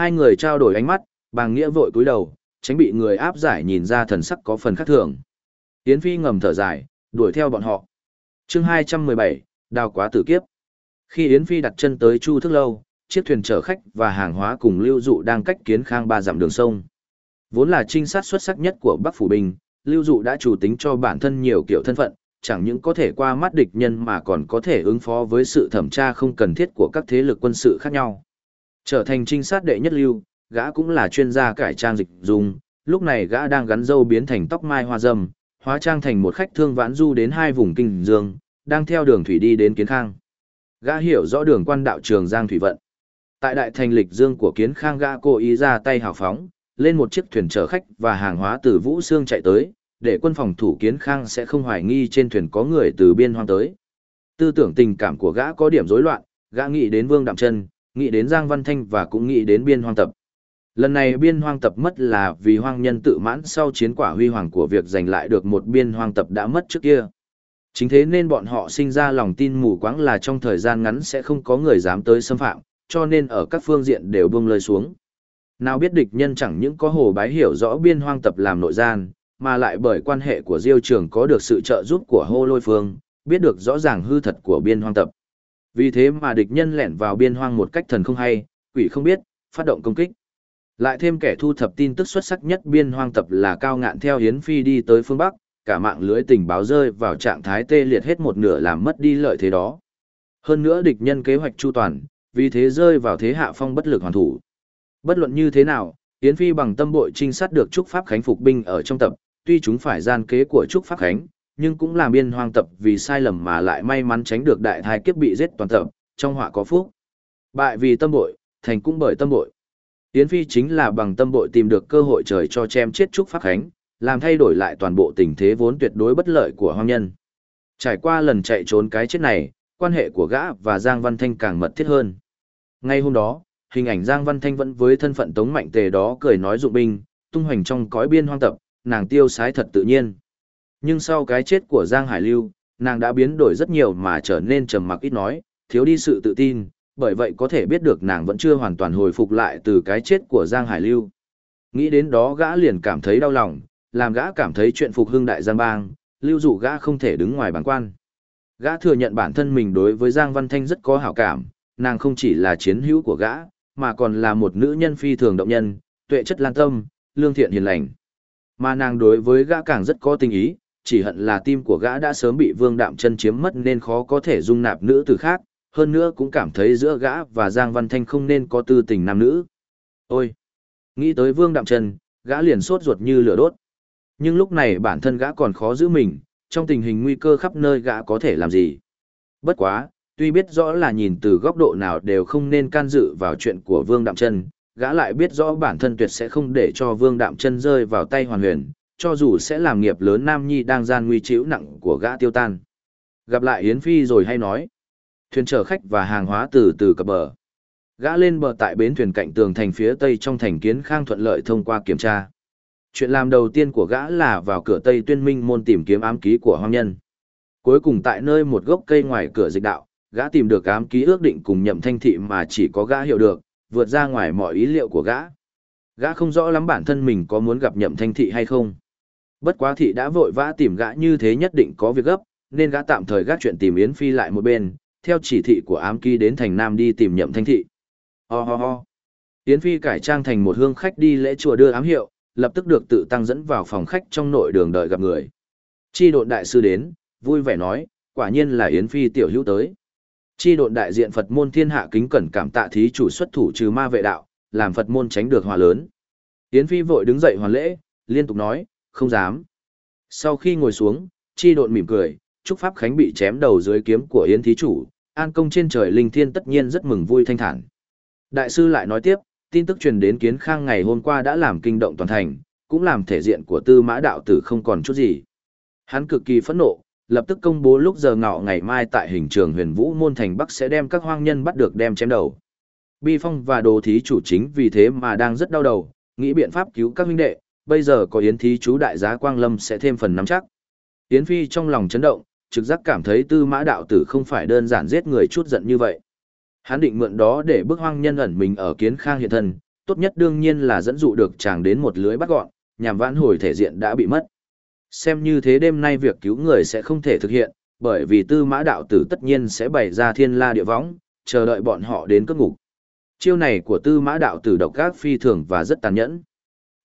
Hai người trao đổi ánh mắt, bàng nghĩa vội cúi đầu, tránh bị người áp giải nhìn ra thần sắc có phần khác thường. Yến Phi ngầm thở dài, đuổi theo bọn họ. chương 217, đào quá tử kiếp. Khi Yến Phi đặt chân tới Chu Thức Lâu, chiếc thuyền chở khách và hàng hóa cùng lưu dụ đang cách kiến khang ba dặm đường sông. Vốn là trinh sát xuất sắc nhất của Bắc Phủ Bình, lưu dụ đã chủ tính cho bản thân nhiều kiểu thân phận, chẳng những có thể qua mắt địch nhân mà còn có thể ứng phó với sự thẩm tra không cần thiết của các thế lực quân sự khác nhau. Trở thành trinh sát đệ nhất lưu, gã cũng là chuyên gia cải trang dịch dùng, lúc này gã đang gắn dâu biến thành tóc mai hoa dâm, hóa trang thành một khách thương vãn du đến hai vùng kinh dương, đang theo đường thủy đi đến Kiến Khang. Gã hiểu rõ đường quan đạo trường Giang Thủy Vận. Tại đại thành lịch dương của Kiến Khang gã cố ý ra tay hào phóng, lên một chiếc thuyền chở khách và hàng hóa từ Vũ Sương chạy tới, để quân phòng thủ Kiến Khang sẽ không hoài nghi trên thuyền có người từ biên hoang tới. Tư tưởng tình cảm của gã có điểm rối loạn, gã nghĩ đến Vương Đạm chân nghĩ đến Giang Văn Thanh và cũng nghĩ đến biên hoang tập. Lần này biên hoang tập mất là vì hoang nhân tự mãn sau chiến quả huy hoàng của việc giành lại được một biên hoang tập đã mất trước kia. Chính thế nên bọn họ sinh ra lòng tin mù quáng là trong thời gian ngắn sẽ không có người dám tới xâm phạm, cho nên ở các phương diện đều buông lơi xuống. Nào biết địch nhân chẳng những có hồ bái hiểu rõ biên hoang tập làm nội gian, mà lại bởi quan hệ của Diêu Trường có được sự trợ giúp của hô lôi phương, biết được rõ ràng hư thật của biên hoang tập. Vì thế mà địch nhân lẻn vào biên hoang một cách thần không hay, quỷ không biết, phát động công kích. Lại thêm kẻ thu thập tin tức xuất sắc nhất biên hoang tập là cao ngạn theo Hiến Phi đi tới phương Bắc, cả mạng lưới tình báo rơi vào trạng thái tê liệt hết một nửa làm mất đi lợi thế đó. Hơn nữa địch nhân kế hoạch chu toàn, vì thế rơi vào thế hạ phong bất lực hoàn thủ. Bất luận như thế nào, Hiến Phi bằng tâm bội trinh sát được Trúc Pháp Khánh phục binh ở trong tập, tuy chúng phải gian kế của Trúc Pháp Khánh, nhưng cũng làm biên hoang tập vì sai lầm mà lại may mắn tránh được đại thai kiếp bị giết toàn tập, trong họa có phúc. Bại vì tâm bội, thành cũng bởi tâm bội. Yến Phi chính là bằng tâm bội tìm được cơ hội trời cho chém chết Trúc Pháp Khánh, làm thay đổi lại toàn bộ tình thế vốn tuyệt đối bất lợi của hoang nhân. Trải qua lần chạy trốn cái chết này, quan hệ của gã và Giang Văn Thanh càng mật thiết hơn. Ngay hôm đó, hình ảnh Giang Văn Thanh vẫn với thân phận tống mạnh tề đó cười nói dụng binh, tung hoành trong cõi biên hoang tập, nàng tiêu sái thật tự nhiên. Nhưng sau cái chết của Giang Hải Lưu, nàng đã biến đổi rất nhiều mà trở nên trầm mặc ít nói, thiếu đi sự tự tin, bởi vậy có thể biết được nàng vẫn chưa hoàn toàn hồi phục lại từ cái chết của Giang Hải Lưu. Nghĩ đến đó gã liền cảm thấy đau lòng, làm gã cảm thấy chuyện phục hưng đại Giang Bang, lưu dụ gã không thể đứng ngoài bản quan. Gã thừa nhận bản thân mình đối với Giang Văn Thanh rất có hảo cảm, nàng không chỉ là chiến hữu của gã, mà còn là một nữ nhân phi thường động nhân, tuệ chất lan tâm, lương thiện hiền lành. Mà nàng đối với gã càng rất có tình ý, chỉ hận là tim của gã đã sớm bị Vương Đạm Chân chiếm mất nên khó có thể dung nạp nữ tử khác, hơn nữa cũng cảm thấy giữa gã và Giang Văn Thanh không nên có tư tình nam nữ. Ôi! Nghĩ tới Vương Đạm Chân, gã liền sốt ruột như lửa đốt. Nhưng lúc này bản thân gã còn khó giữ mình, trong tình hình nguy cơ khắp nơi gã có thể làm gì. Bất quá, tuy biết rõ là nhìn từ góc độ nào đều không nên can dự vào chuyện của Vương Đạm Chân, gã lại biết rõ bản thân tuyệt sẽ không để cho Vương Đạm Chân rơi vào tay Hoàn Huyền, cho dù sẽ làm nghiệp lớn Nam Nhi đang gian nguy chịu nặng của gã tiêu tan. Gặp lại Yến Phi rồi hay nói. Thuyền chở khách và hàng hóa từ từ cập bờ. Gã lên bờ tại bến thuyền cạnh tường thành phía tây trong thành kiến khang thuận lợi thông qua kiểm tra. Chuyện làm đầu tiên của gã là vào cửa tây tuyên minh môn tìm kiếm ám ký của hoang nhân. Cuối cùng tại nơi một gốc cây ngoài cửa dịch đạo, gã tìm được ám ký ước định cùng nhậm thanh thị mà chỉ có gã hiểu được, vượt ra ngoài mọi ý liệu của gã. Gã không rõ lắm bản thân mình có muốn gặp nhậm thanh thị hay không. Bất quá thị đã vội vã tìm gã như thế nhất định có việc gấp, nên gã tạm thời gác chuyện tìm Yến Phi lại một bên, theo chỉ thị của ám kỳ đến thành Nam đi tìm nhậm thanh thị. Ho ho ho. Yến Phi cải trang thành một hương khách đi lễ chùa đưa ám hiệu, lập tức được tự tăng dẫn vào phòng khách trong nội đường đợi gặp người. Chi độn đại sư đến, vui vẻ nói, quả nhiên là Yến Phi tiểu hữu tới. Chi độn đại diện Phật môn thiên hạ kính cẩn cảm tạ thí chủ xuất thủ trừ ma vệ đạo, làm Phật môn tránh được hòa lớn. Yến Phi vội đứng dậy hoàn lễ, liên tục nói, không dám. Sau khi ngồi xuống, chi độn mỉm cười, chúc Pháp Khánh bị chém đầu dưới kiếm của Yến Thí Chủ, an công trên trời linh thiên tất nhiên rất mừng vui thanh thản. Đại sư lại nói tiếp, tin tức truyền đến kiến khang ngày hôm qua đã làm kinh động toàn thành, cũng làm thể diện của tư mã đạo tử không còn chút gì. Hắn cực kỳ phẫn nộ, lập tức công bố lúc giờ ngọ ngày mai tại hình trường huyền vũ môn thành Bắc sẽ đem các hoang nhân bắt được đem chém đầu. Bi Phong và đồ thí chủ chính vì thế mà đang rất đau đầu, nghĩ biện pháp cứu các huynh đệ, bây giờ có yến thí chú đại giá Quang Lâm sẽ thêm phần nắm chắc. Yến Phi trong lòng chấn động, trực giác cảm thấy tư mã đạo tử không phải đơn giản giết người chút giận như vậy. Hắn định mượn đó để bức hoang nhân ẩn mình ở kiến khang hiện thân, tốt nhất đương nhiên là dẫn dụ được chàng đến một lưới bắt gọn, nhằm vãn hồi thể diện đã bị mất. Xem như thế đêm nay việc cứu người sẽ không thể thực hiện, bởi vì tư mã đạo tử tất nhiên sẽ bày ra thiên la địa võng, chờ đợi bọn họ đến cất ngục. Chiêu này của tư mã đạo tử độc ác phi thường và rất tàn nhẫn.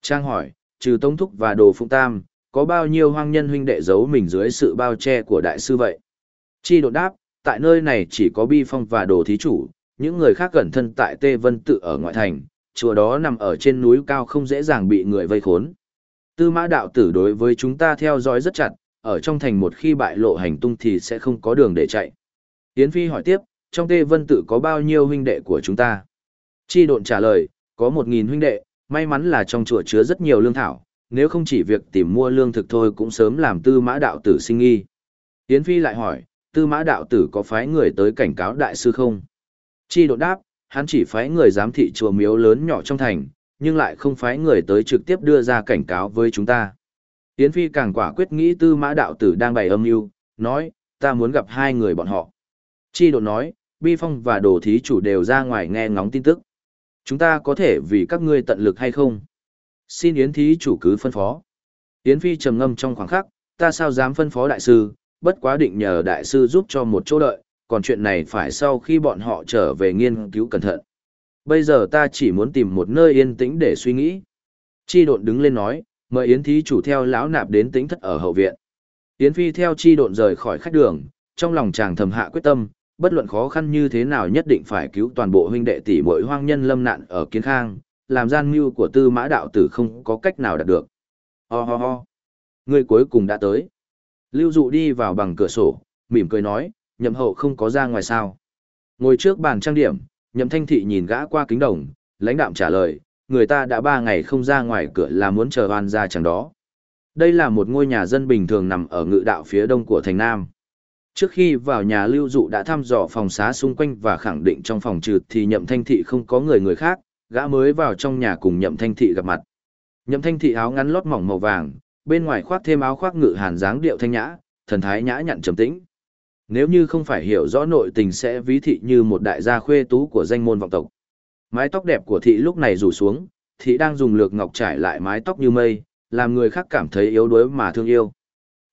Trang hỏi, trừ Tống Thúc và Đồ Phụng Tam, có bao nhiêu hoang nhân huynh đệ giấu mình dưới sự bao che của đại sư vậy? Chi đột đáp, tại nơi này chỉ có Bi Phong và Đồ Thí Chủ, những người khác gần thân tại Tê Vân Tự ở ngoại thành, chùa đó nằm ở trên núi cao không dễ dàng bị người vây khốn. Tư mã đạo tử đối với chúng ta theo dõi rất chặt, ở trong thành một khi bại lộ hành tung thì sẽ không có đường để chạy. Yến Phi hỏi tiếp, trong Tê Vân Tự có bao nhiêu huynh đệ của chúng ta? Chi độn trả lời, có một nghìn huynh đệ, may mắn là trong chùa chứa rất nhiều lương thảo, nếu không chỉ việc tìm mua lương thực thôi cũng sớm làm tư mã đạo tử sinh nghi. Yến Phi lại hỏi, tư mã đạo tử có phái người tới cảnh cáo đại sư không? Chi độ đáp, hắn chỉ phái người giám thị chùa miếu lớn nhỏ trong thành, nhưng lại không phái người tới trực tiếp đưa ra cảnh cáo với chúng ta. Yến Phi càng quả quyết nghĩ tư mã đạo tử đang bày âm mưu, nói, ta muốn gặp hai người bọn họ. Chi độ nói, Bi Phong và Đồ Thí chủ đều ra ngoài nghe ngóng tin tức. Chúng ta có thể vì các ngươi tận lực hay không? Xin Yến Thí chủ cứ phân phó. Yến Phi trầm ngâm trong khoảng khắc, ta sao dám phân phó đại sư, bất quá định nhờ đại sư giúp cho một chỗ đợi, còn chuyện này phải sau khi bọn họ trở về nghiên cứu cẩn thận. Bây giờ ta chỉ muốn tìm một nơi yên tĩnh để suy nghĩ. Chi độn đứng lên nói, mời Yến Thí chủ theo lão nạp đến tĩnh thất ở hậu viện. Yến Phi theo chi độn rời khỏi khách đường, trong lòng chàng thầm hạ quyết tâm, bất luận khó khăn như thế nào nhất định phải cứu toàn bộ huynh đệ tỷ muội hoang nhân lâm nạn ở kiến khang, làm gian mưu của tư mã đạo tử không có cách nào đạt được. Ho ho ho. Người cuối cùng đã tới. Lưu dụ đi vào bằng cửa sổ, mỉm cười nói, nhậm hậu không có ra ngoài sao. Ngồi trước bàn trang điểm, nhậm thanh thị nhìn gã qua kính đồng, lãnh đạm trả lời, người ta đã ba ngày không ra ngoài cửa là muốn chờ oan ra chẳng đó. Đây là một ngôi nhà dân bình thường nằm ở ngự đạo phía đông của thành Nam. Trước khi vào nhà lưu dụ đã thăm dò phòng xá xung quanh và khẳng định trong phòng trừ thì nhậm thanh thị không có người người khác, gã mới vào trong nhà cùng nhậm thanh thị gặp mặt. Nhậm thanh thị áo ngắn lót mỏng màu vàng, bên ngoài khoác thêm áo khoác ngự hàn dáng điệu thanh nhã, thần thái nhã nhặn trầm tĩnh. Nếu như không phải hiểu rõ nội tình sẽ ví thị như một đại gia khuê tú của danh môn vọng tộc. Mái tóc đẹp của thị lúc này rủ xuống, thị đang dùng lược ngọc trải lại mái tóc như mây, làm người khác cảm thấy yếu đuối mà thương yêu.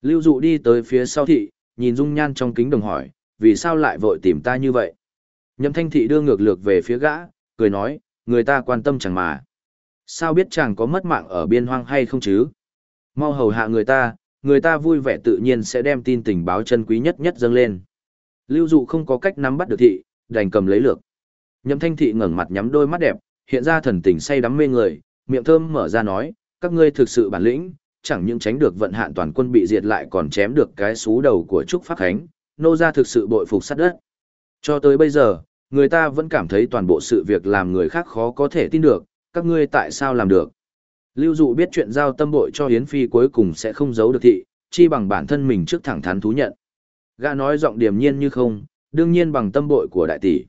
Lưu dụ đi tới phía sau thị, nhìn dung nhan trong kính đồng hỏi, vì sao lại vội tìm ta như vậy? Nhậm thanh thị đưa ngược lược về phía gã, cười nói, người ta quan tâm chẳng mà. Sao biết chàng có mất mạng ở biên hoang hay không chứ? Mau hầu hạ người ta, người ta vui vẻ tự nhiên sẽ đem tin tình báo chân quý nhất nhất dâng lên. Lưu dụ không có cách nắm bắt được thị, đành cầm lấy lược. Nhậm thanh thị ngẩng mặt nhắm đôi mắt đẹp, hiện ra thần tình say đắm mê người, miệng thơm mở ra nói, các ngươi thực sự bản lĩnh, chẳng những tránh được vận hạn toàn quân bị diệt lại còn chém được cái xú đầu của Trúc Pháp Khánh, nô ra thực sự bội phục sát đất. Cho tới bây giờ, người ta vẫn cảm thấy toàn bộ sự việc làm người khác khó có thể tin được, các ngươi tại sao làm được. Lưu dụ biết chuyện giao tâm bội cho Hiến Phi cuối cùng sẽ không giấu được thị, chi bằng bản thân mình trước thẳng thắn thú nhận. Gã nói giọng điềm nhiên như không, đương nhiên bằng tâm bội của đại tỷ.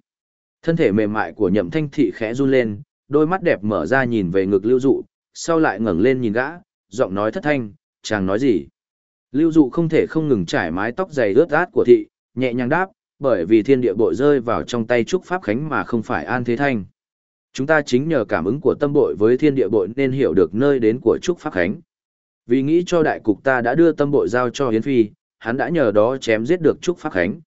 Thân thể mềm mại của nhậm thanh thị khẽ run lên, đôi mắt đẹp mở ra nhìn về ngực lưu dụ, sau lại ngẩng lên nhìn gã, giọng nói thất thanh, chàng nói gì. Lưu dụ không thể không ngừng trải mái tóc dày ướt át của thị, nhẹ nhàng đáp, bởi vì thiên địa bội rơi vào trong tay Trúc Pháp Khánh mà không phải An Thế Thanh. Chúng ta chính nhờ cảm ứng của tâm bội với thiên địa bội nên hiểu được nơi đến của Trúc Pháp Khánh. Vì nghĩ cho đại cục ta đã đưa tâm bội giao cho Hiến Phi, hắn đã nhờ đó chém giết được Trúc Pháp Khánh.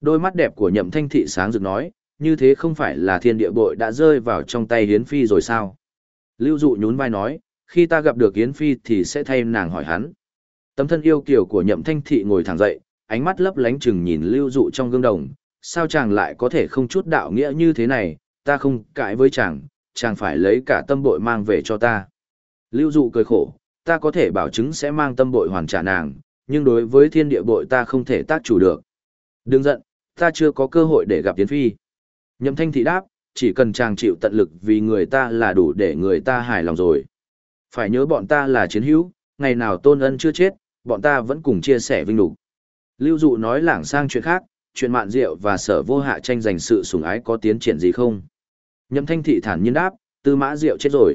Đôi mắt đẹp của nhậm thanh thị sáng rực nói, như thế không phải là thiên địa bội đã rơi vào trong tay Hiến Phi rồi sao? Lưu dụ nhún vai nói, khi ta gặp được Yến Phi thì sẽ thay nàng hỏi hắn. Tấm thân yêu kiều của nhậm thanh thị ngồi thẳng dậy, ánh mắt lấp lánh chừng nhìn lưu dụ trong gương đồng, sao chàng lại có thể không chút đạo nghĩa như thế này, ta không cãi với chàng, chàng phải lấy cả tâm bội mang về cho ta. Lưu dụ cười khổ, ta có thể bảo chứng sẽ mang tâm bội hoàn trả nàng, nhưng đối với thiên địa bội ta không thể tác chủ được. Đừng giận, ta chưa có cơ hội để gặp Yến Phi. Nhậm thanh thị đáp, chỉ cần chàng chịu tận lực vì người ta là đủ để người ta hài lòng rồi. Phải nhớ bọn ta là chiến hữu, ngày nào tôn ân chưa chết, bọn ta vẫn cùng chia sẻ vinh lục. Lưu dụ nói lảng sang chuyện khác, chuyện mạn rượu và sở vô hạ tranh giành sự sủng ái có tiến triển gì không? Nhậm thanh thị thản nhiên đáp, tư mã Diệu chết rồi.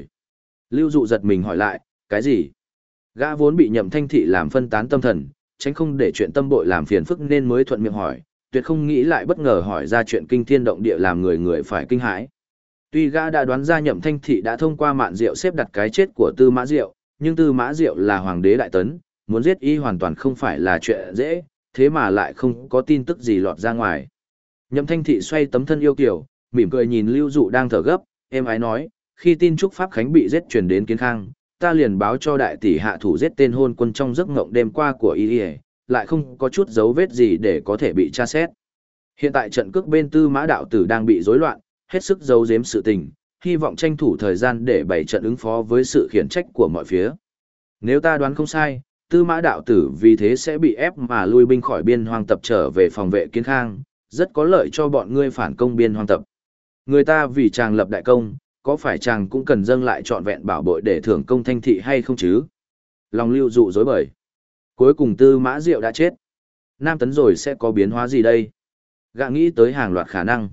Lưu dụ giật mình hỏi lại, cái gì? Gã vốn bị nhậm thanh thị làm phân tán tâm thần, tránh không để chuyện tâm bội làm phiền phức nên mới thuận miệng hỏi, tuyệt không nghĩ lại bất ngờ hỏi ra chuyện kinh thiên động địa làm người người phải kinh hãi. Tuy gã đã đoán ra nhậm thanh thị đã thông qua mạn diệu xếp đặt cái chết của tư mã diệu, nhưng tư mã diệu là hoàng đế đại tấn, muốn giết y hoàn toàn không phải là chuyện dễ, thế mà lại không có tin tức gì lọt ra ngoài. Nhậm thanh thị xoay tấm thân yêu kiểu, mỉm cười nhìn lưu dụ đang thở gấp, em ái nói, khi tin Trúc Pháp Khánh bị giết truyền đến kiến khang, ta liền báo cho đại tỷ hạ thủ giết tên hôn quân trong giấc ngộng đêm qua của y lại không có chút dấu vết gì để có thể bị tra xét. Hiện tại trận cước bên tư mã đạo tử đang bị rối loạn, hết sức giấu giếm sự tình, hy vọng tranh thủ thời gian để bày trận ứng phó với sự khiển trách của mọi phía. Nếu ta đoán không sai, tư mã đạo tử vì thế sẽ bị ép mà lui binh khỏi biên hoang tập trở về phòng vệ kiến khang, rất có lợi cho bọn ngươi phản công biên hoang tập. Người ta vì chàng lập đại công, có phải chàng cũng cần dâng lại trọn vẹn bảo bội để thưởng công thanh thị hay không chứ? Lòng lưu dụ dối bời. Cuối cùng tư mã diệu đã chết. Nam tấn rồi sẽ có biến hóa gì đây? Gã nghĩ tới hàng loạt khả năng.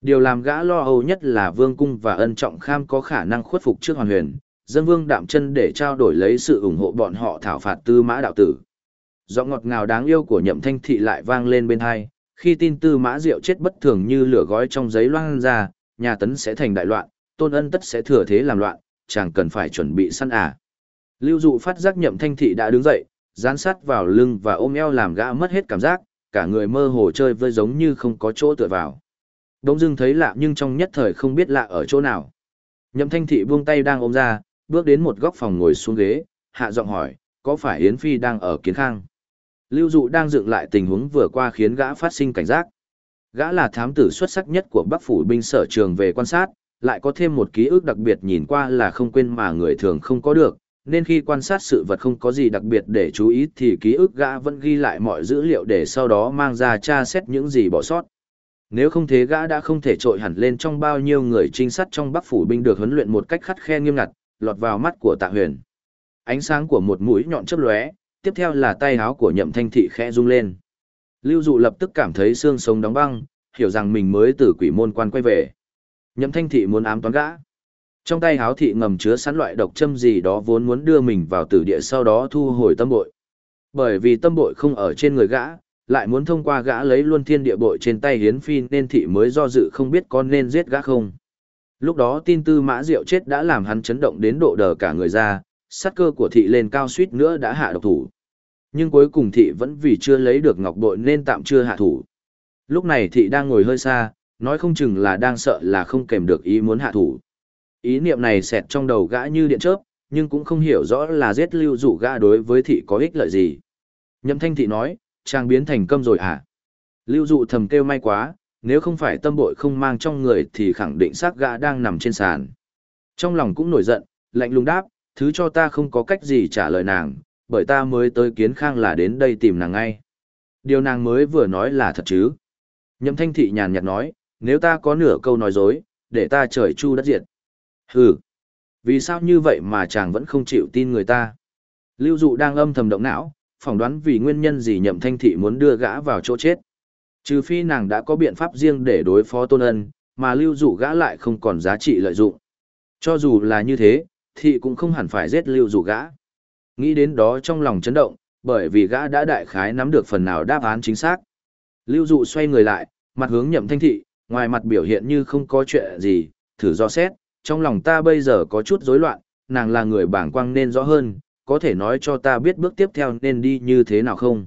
Điều làm gã lo âu nhất là vương cung và ân trọng kham có khả năng khuất phục trước hoàn huyền, dân vương đạm chân để trao đổi lấy sự ủng hộ bọn họ thảo phạt tư mã đạo tử. Giọng ngọt ngào đáng yêu của nhậm thanh thị lại vang lên bên hai, khi tin tư mã diệu chết bất thường như lửa gói trong giấy loang ra, nhà tấn sẽ thành đại loạn, tôn ân tất sẽ thừa thế làm loạn, chàng cần phải chuẩn bị săn à. Lưu dụ phát giác nhậm thanh thị đã đứng dậy, dán sát vào lưng và ôm eo làm gã mất hết cảm giác, cả người mơ hồ chơi vơi giống như không có chỗ tựa vào. Đống dưng thấy lạ nhưng trong nhất thời không biết lạ ở chỗ nào. Nhậm thanh thị buông tay đang ôm ra, bước đến một góc phòng ngồi xuống ghế, hạ giọng hỏi, có phải Yến Phi đang ở kiến khang? Lưu dụ đang dựng lại tình huống vừa qua khiến gã phát sinh cảnh giác. Gã là thám tử xuất sắc nhất của Bắc Phủ binh sở trường về quan sát, lại có thêm một ký ức đặc biệt nhìn qua là không quên mà người thường không có được, nên khi quan sát sự vật không có gì đặc biệt để chú ý thì ký ức gã vẫn ghi lại mọi dữ liệu để sau đó mang ra tra xét những gì bỏ sót. Nếu không thế gã đã không thể trội hẳn lên trong bao nhiêu người trinh sát trong Bắc phủ binh được huấn luyện một cách khắt khe nghiêm ngặt, lọt vào mắt của Tạ Huyền. Ánh sáng của một mũi nhọn chớp lóe, tiếp theo là tay áo của Nhậm Thanh thị khẽ rung lên. Lưu Dụ lập tức cảm thấy xương sống đóng băng, hiểu rằng mình mới từ quỷ môn quan quay về. Nhậm Thanh thị muốn ám toán gã. Trong tay áo thị ngầm chứa sẵn loại độc châm gì đó vốn muốn đưa mình vào tử địa sau đó thu hồi tâm bội. Bởi vì tâm bội không ở trên người gã, lại muốn thông qua gã lấy luôn thiên địa bội trên tay hiến phi nên thị mới do dự không biết có nên giết gã không. Lúc đó tin tư mã diệu chết đã làm hắn chấn động đến độ đờ cả người ra, sát cơ của thị lên cao suýt nữa đã hạ độc thủ. Nhưng cuối cùng thị vẫn vì chưa lấy được ngọc bội nên tạm chưa hạ thủ. Lúc này thị đang ngồi hơi xa, nói không chừng là đang sợ là không kèm được ý muốn hạ thủ. Ý niệm này xẹt trong đầu gã như điện chớp, nhưng cũng không hiểu rõ là giết lưu dụ gã đối với thị có ích lợi gì. Nhậm thanh thị nói, trang biến thành câm rồi à? Lưu dụ thầm kêu may quá, nếu không phải tâm bội không mang trong người thì khẳng định xác gã đang nằm trên sàn. Trong lòng cũng nổi giận, lạnh lùng đáp, thứ cho ta không có cách gì trả lời nàng, bởi ta mới tới kiến khang là đến đây tìm nàng ngay. Điều nàng mới vừa nói là thật chứ. Nhậm thanh thị nhàn nhạt nói, nếu ta có nửa câu nói dối, để ta trời chu đất diệt. Hừ, vì sao như vậy mà chàng vẫn không chịu tin người ta? Lưu dụ đang âm thầm động não, phỏng đoán vì nguyên nhân gì nhậm thanh thị muốn đưa gã vào chỗ chết. Trừ phi nàng đã có biện pháp riêng để đối phó tôn ân, mà lưu dụ gã lại không còn giá trị lợi dụng. Cho dù là như thế, thị cũng không hẳn phải giết lưu dụ gã. Nghĩ đến đó trong lòng chấn động, bởi vì gã đã đại khái nắm được phần nào đáp án chính xác. Lưu dụ xoay người lại, mặt hướng nhậm thanh thị, ngoài mặt biểu hiện như không có chuyện gì, thử do xét, trong lòng ta bây giờ có chút rối loạn, nàng là người bảng quang nên rõ hơn, có thể nói cho ta biết bước tiếp theo nên đi như thế nào không?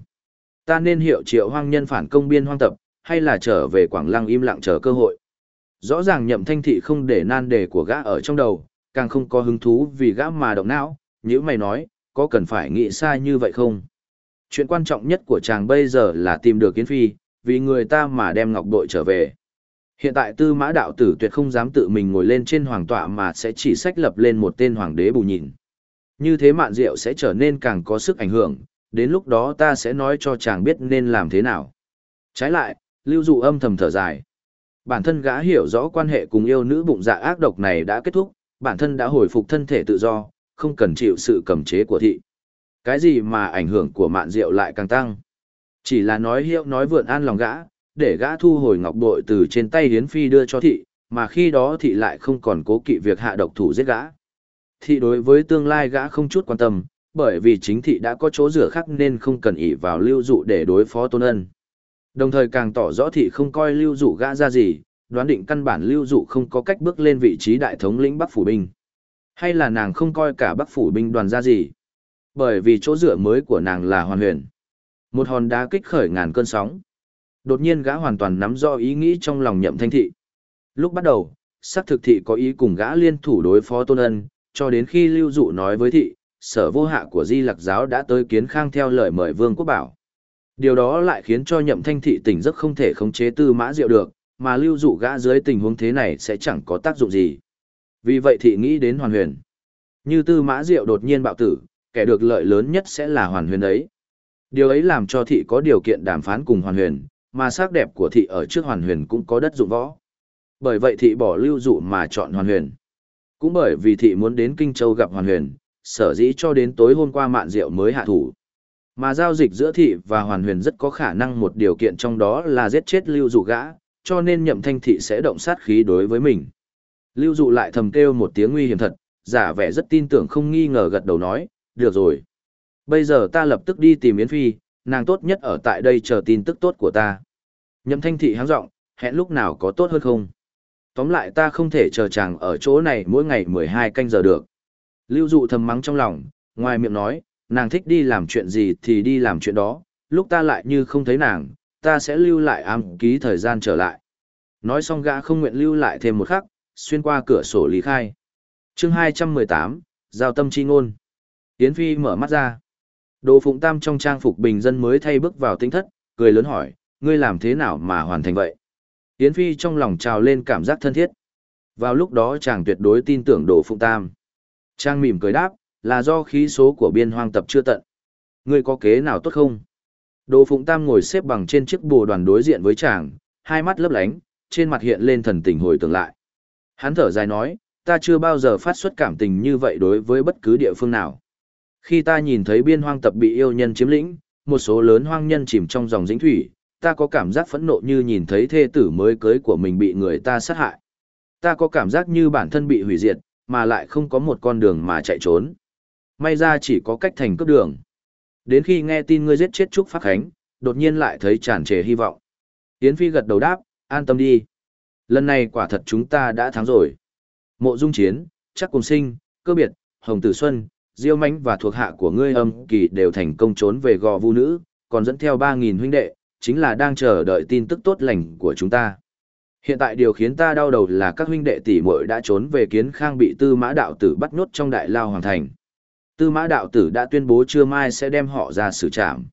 Ta nên hiệu triệu hoang nhân phản công biên hoang tập, hay là trở về Quảng Lăng im lặng chờ cơ hội? Rõ ràng nhậm thanh thị không để nan đề của gã ở trong đầu, càng không có hứng thú vì gã mà động não, như mày nói, có cần phải nghĩ sai như vậy không? Chuyện quan trọng nhất của chàng bây giờ là tìm được Kiến Phi, vì người ta mà đem ngọc bội trở về. Hiện tại tư mã đạo tử tuyệt không dám tự mình ngồi lên trên hoàng tọa mà sẽ chỉ sách lập lên một tên hoàng đế bù nhìn. Như thế mạn rượu sẽ trở nên càng có sức ảnh hưởng, đến lúc đó ta sẽ nói cho chàng biết nên làm thế nào. Trái lại, lưu dụ âm thầm thở dài. Bản thân gã hiểu rõ quan hệ cùng yêu nữ bụng dạ ác độc này đã kết thúc, bản thân đã hồi phục thân thể tự do, không cần chịu sự cầm chế của thị. Cái gì mà ảnh hưởng của mạn rượu lại càng tăng. Chỉ là nói hiệu nói vượn an lòng gã, để gã thu hồi ngọc bội từ trên tay hiến phi đưa cho thị, mà khi đó thị lại không còn cố kỵ việc hạ độc thủ giết gã. Thị đối với tương lai gã không chút quan tâm, bởi vì chính thị đã có chỗ rửa khác nên không cần ỷ vào lưu dụ để đối phó tôn ân. Đồng thời càng tỏ rõ thị không coi lưu dụ gã ra gì, đoán định căn bản lưu dụ không có cách bước lên vị trí đại thống lĩnh Bắc Phủ Binh. Hay là nàng không coi cả Bắc Phủ Binh đoàn ra gì? Bởi vì chỗ dựa mới của nàng là hoàn huyền. Một hòn đá kích khởi ngàn cơn sóng. Đột nhiên gã hoàn toàn nắm rõ ý nghĩ trong lòng nhậm thanh thị. Lúc bắt đầu, sắc thực thị có ý cùng gã liên thủ đối phó tôn ân, cho đến khi lưu dụ nói với thị, sở vô hạ của di lặc giáo đã tới kiến khang theo lời mời vương quốc bảo. Điều đó lại khiến cho nhậm thanh thị tỉnh giấc không thể khống chế tư mã diệu được, mà lưu dụ gã dưới tình huống thế này sẽ chẳng có tác dụng gì. Vì vậy thị nghĩ đến hoàn huyền. Như tư mã diệu đột nhiên bạo tử, kẻ được lợi lớn nhất sẽ là hoàn huyền ấy. Điều ấy làm cho thị có điều kiện đàm phán cùng hoàn huyền, mà sắc đẹp của thị ở trước hoàn huyền cũng có đất dụng võ. Bởi vậy thị bỏ lưu dụ mà chọn hoàn huyền. Cũng bởi vì thị muốn đến Kinh Châu gặp hoàn huyền, sở dĩ cho đến tối hôm qua mạn diệu mới hạ thủ. Mà giao dịch giữa thị và hoàn huyền rất có khả năng một điều kiện trong đó là giết chết lưu dụ gã, cho nên nhậm thanh thị sẽ động sát khí đối với mình. Lưu dụ lại thầm kêu một tiếng nguy hiểm thật, giả vẻ rất tin tưởng không nghi ngờ gật đầu nói, được rồi. Bây giờ ta lập tức đi tìm Yến Phi, nàng tốt nhất ở tại đây chờ tin tức tốt của ta. Nhậm thanh thị háng giọng hẹn lúc nào có tốt hơn không? Tóm lại ta không thể chờ chàng ở chỗ này mỗi ngày 12 canh giờ được. Lưu dụ thầm mắng trong lòng, ngoài miệng nói, nàng thích đi làm chuyện gì thì đi làm chuyện đó, lúc ta lại như không thấy nàng, ta sẽ lưu lại ám ký thời gian trở lại. Nói xong gã không nguyện lưu lại thêm một khắc, xuyên qua cửa sổ lý khai. chương 218, Giao tâm chi ngôn. Yến Phi mở mắt ra. Đồ Phụng Tam trong trang phục bình dân mới thay bước vào tinh thất, cười lớn hỏi, ngươi làm thế nào mà hoàn thành vậy? Yến Phi trong lòng trào lên cảm giác thân thiết. Vào lúc đó chàng tuyệt đối tin tưởng Đồ Phụng Tam. Trang mỉm cười đáp, là do khí số của biên hoang tập chưa tận. Ngươi có kế nào tốt không? Đồ Phụng Tam ngồi xếp bằng trên chiếc bồ đoàn đối diện với chàng, hai mắt lấp lánh, trên mặt hiện lên thần tình hồi tưởng lại. Hắn thở dài nói, ta chưa bao giờ phát xuất cảm tình như vậy đối với bất cứ địa phương nào. Khi ta nhìn thấy biên hoang tập bị yêu nhân chiếm lĩnh, một số lớn hoang nhân chìm trong dòng dĩnh thủy, ta có cảm giác phẫn nộ như nhìn thấy thê tử mới cưới của mình bị người ta sát hại. Ta có cảm giác như bản thân bị hủy diệt, mà lại không có một con đường mà chạy trốn. May ra chỉ có cách thành cấp đường. Đến khi nghe tin ngươi giết chết Trúc Pháp Khánh, đột nhiên lại thấy tràn trề hy vọng. Yến Phi gật đầu đáp, an tâm đi. Lần này quả thật chúng ta đã thắng rồi. Mộ dung chiến, chắc cùng sinh, cơ biệt, hồng tử xuân, diêu mánh và thuộc hạ của ngươi âm kỳ đều thành công trốn về gò vu nữ, còn dẫn theo 3.000 huynh đệ, chính là đang chờ đợi tin tức tốt lành của chúng ta. Hiện tại điều khiến ta đau đầu là các huynh đệ tỷ muội đã trốn về kiến khang bị tư mã đạo tử bắt nhốt trong đại lao hoàng thành. Tư mã đạo tử đã tuyên bố trưa mai sẽ đem họ ra xử trảm.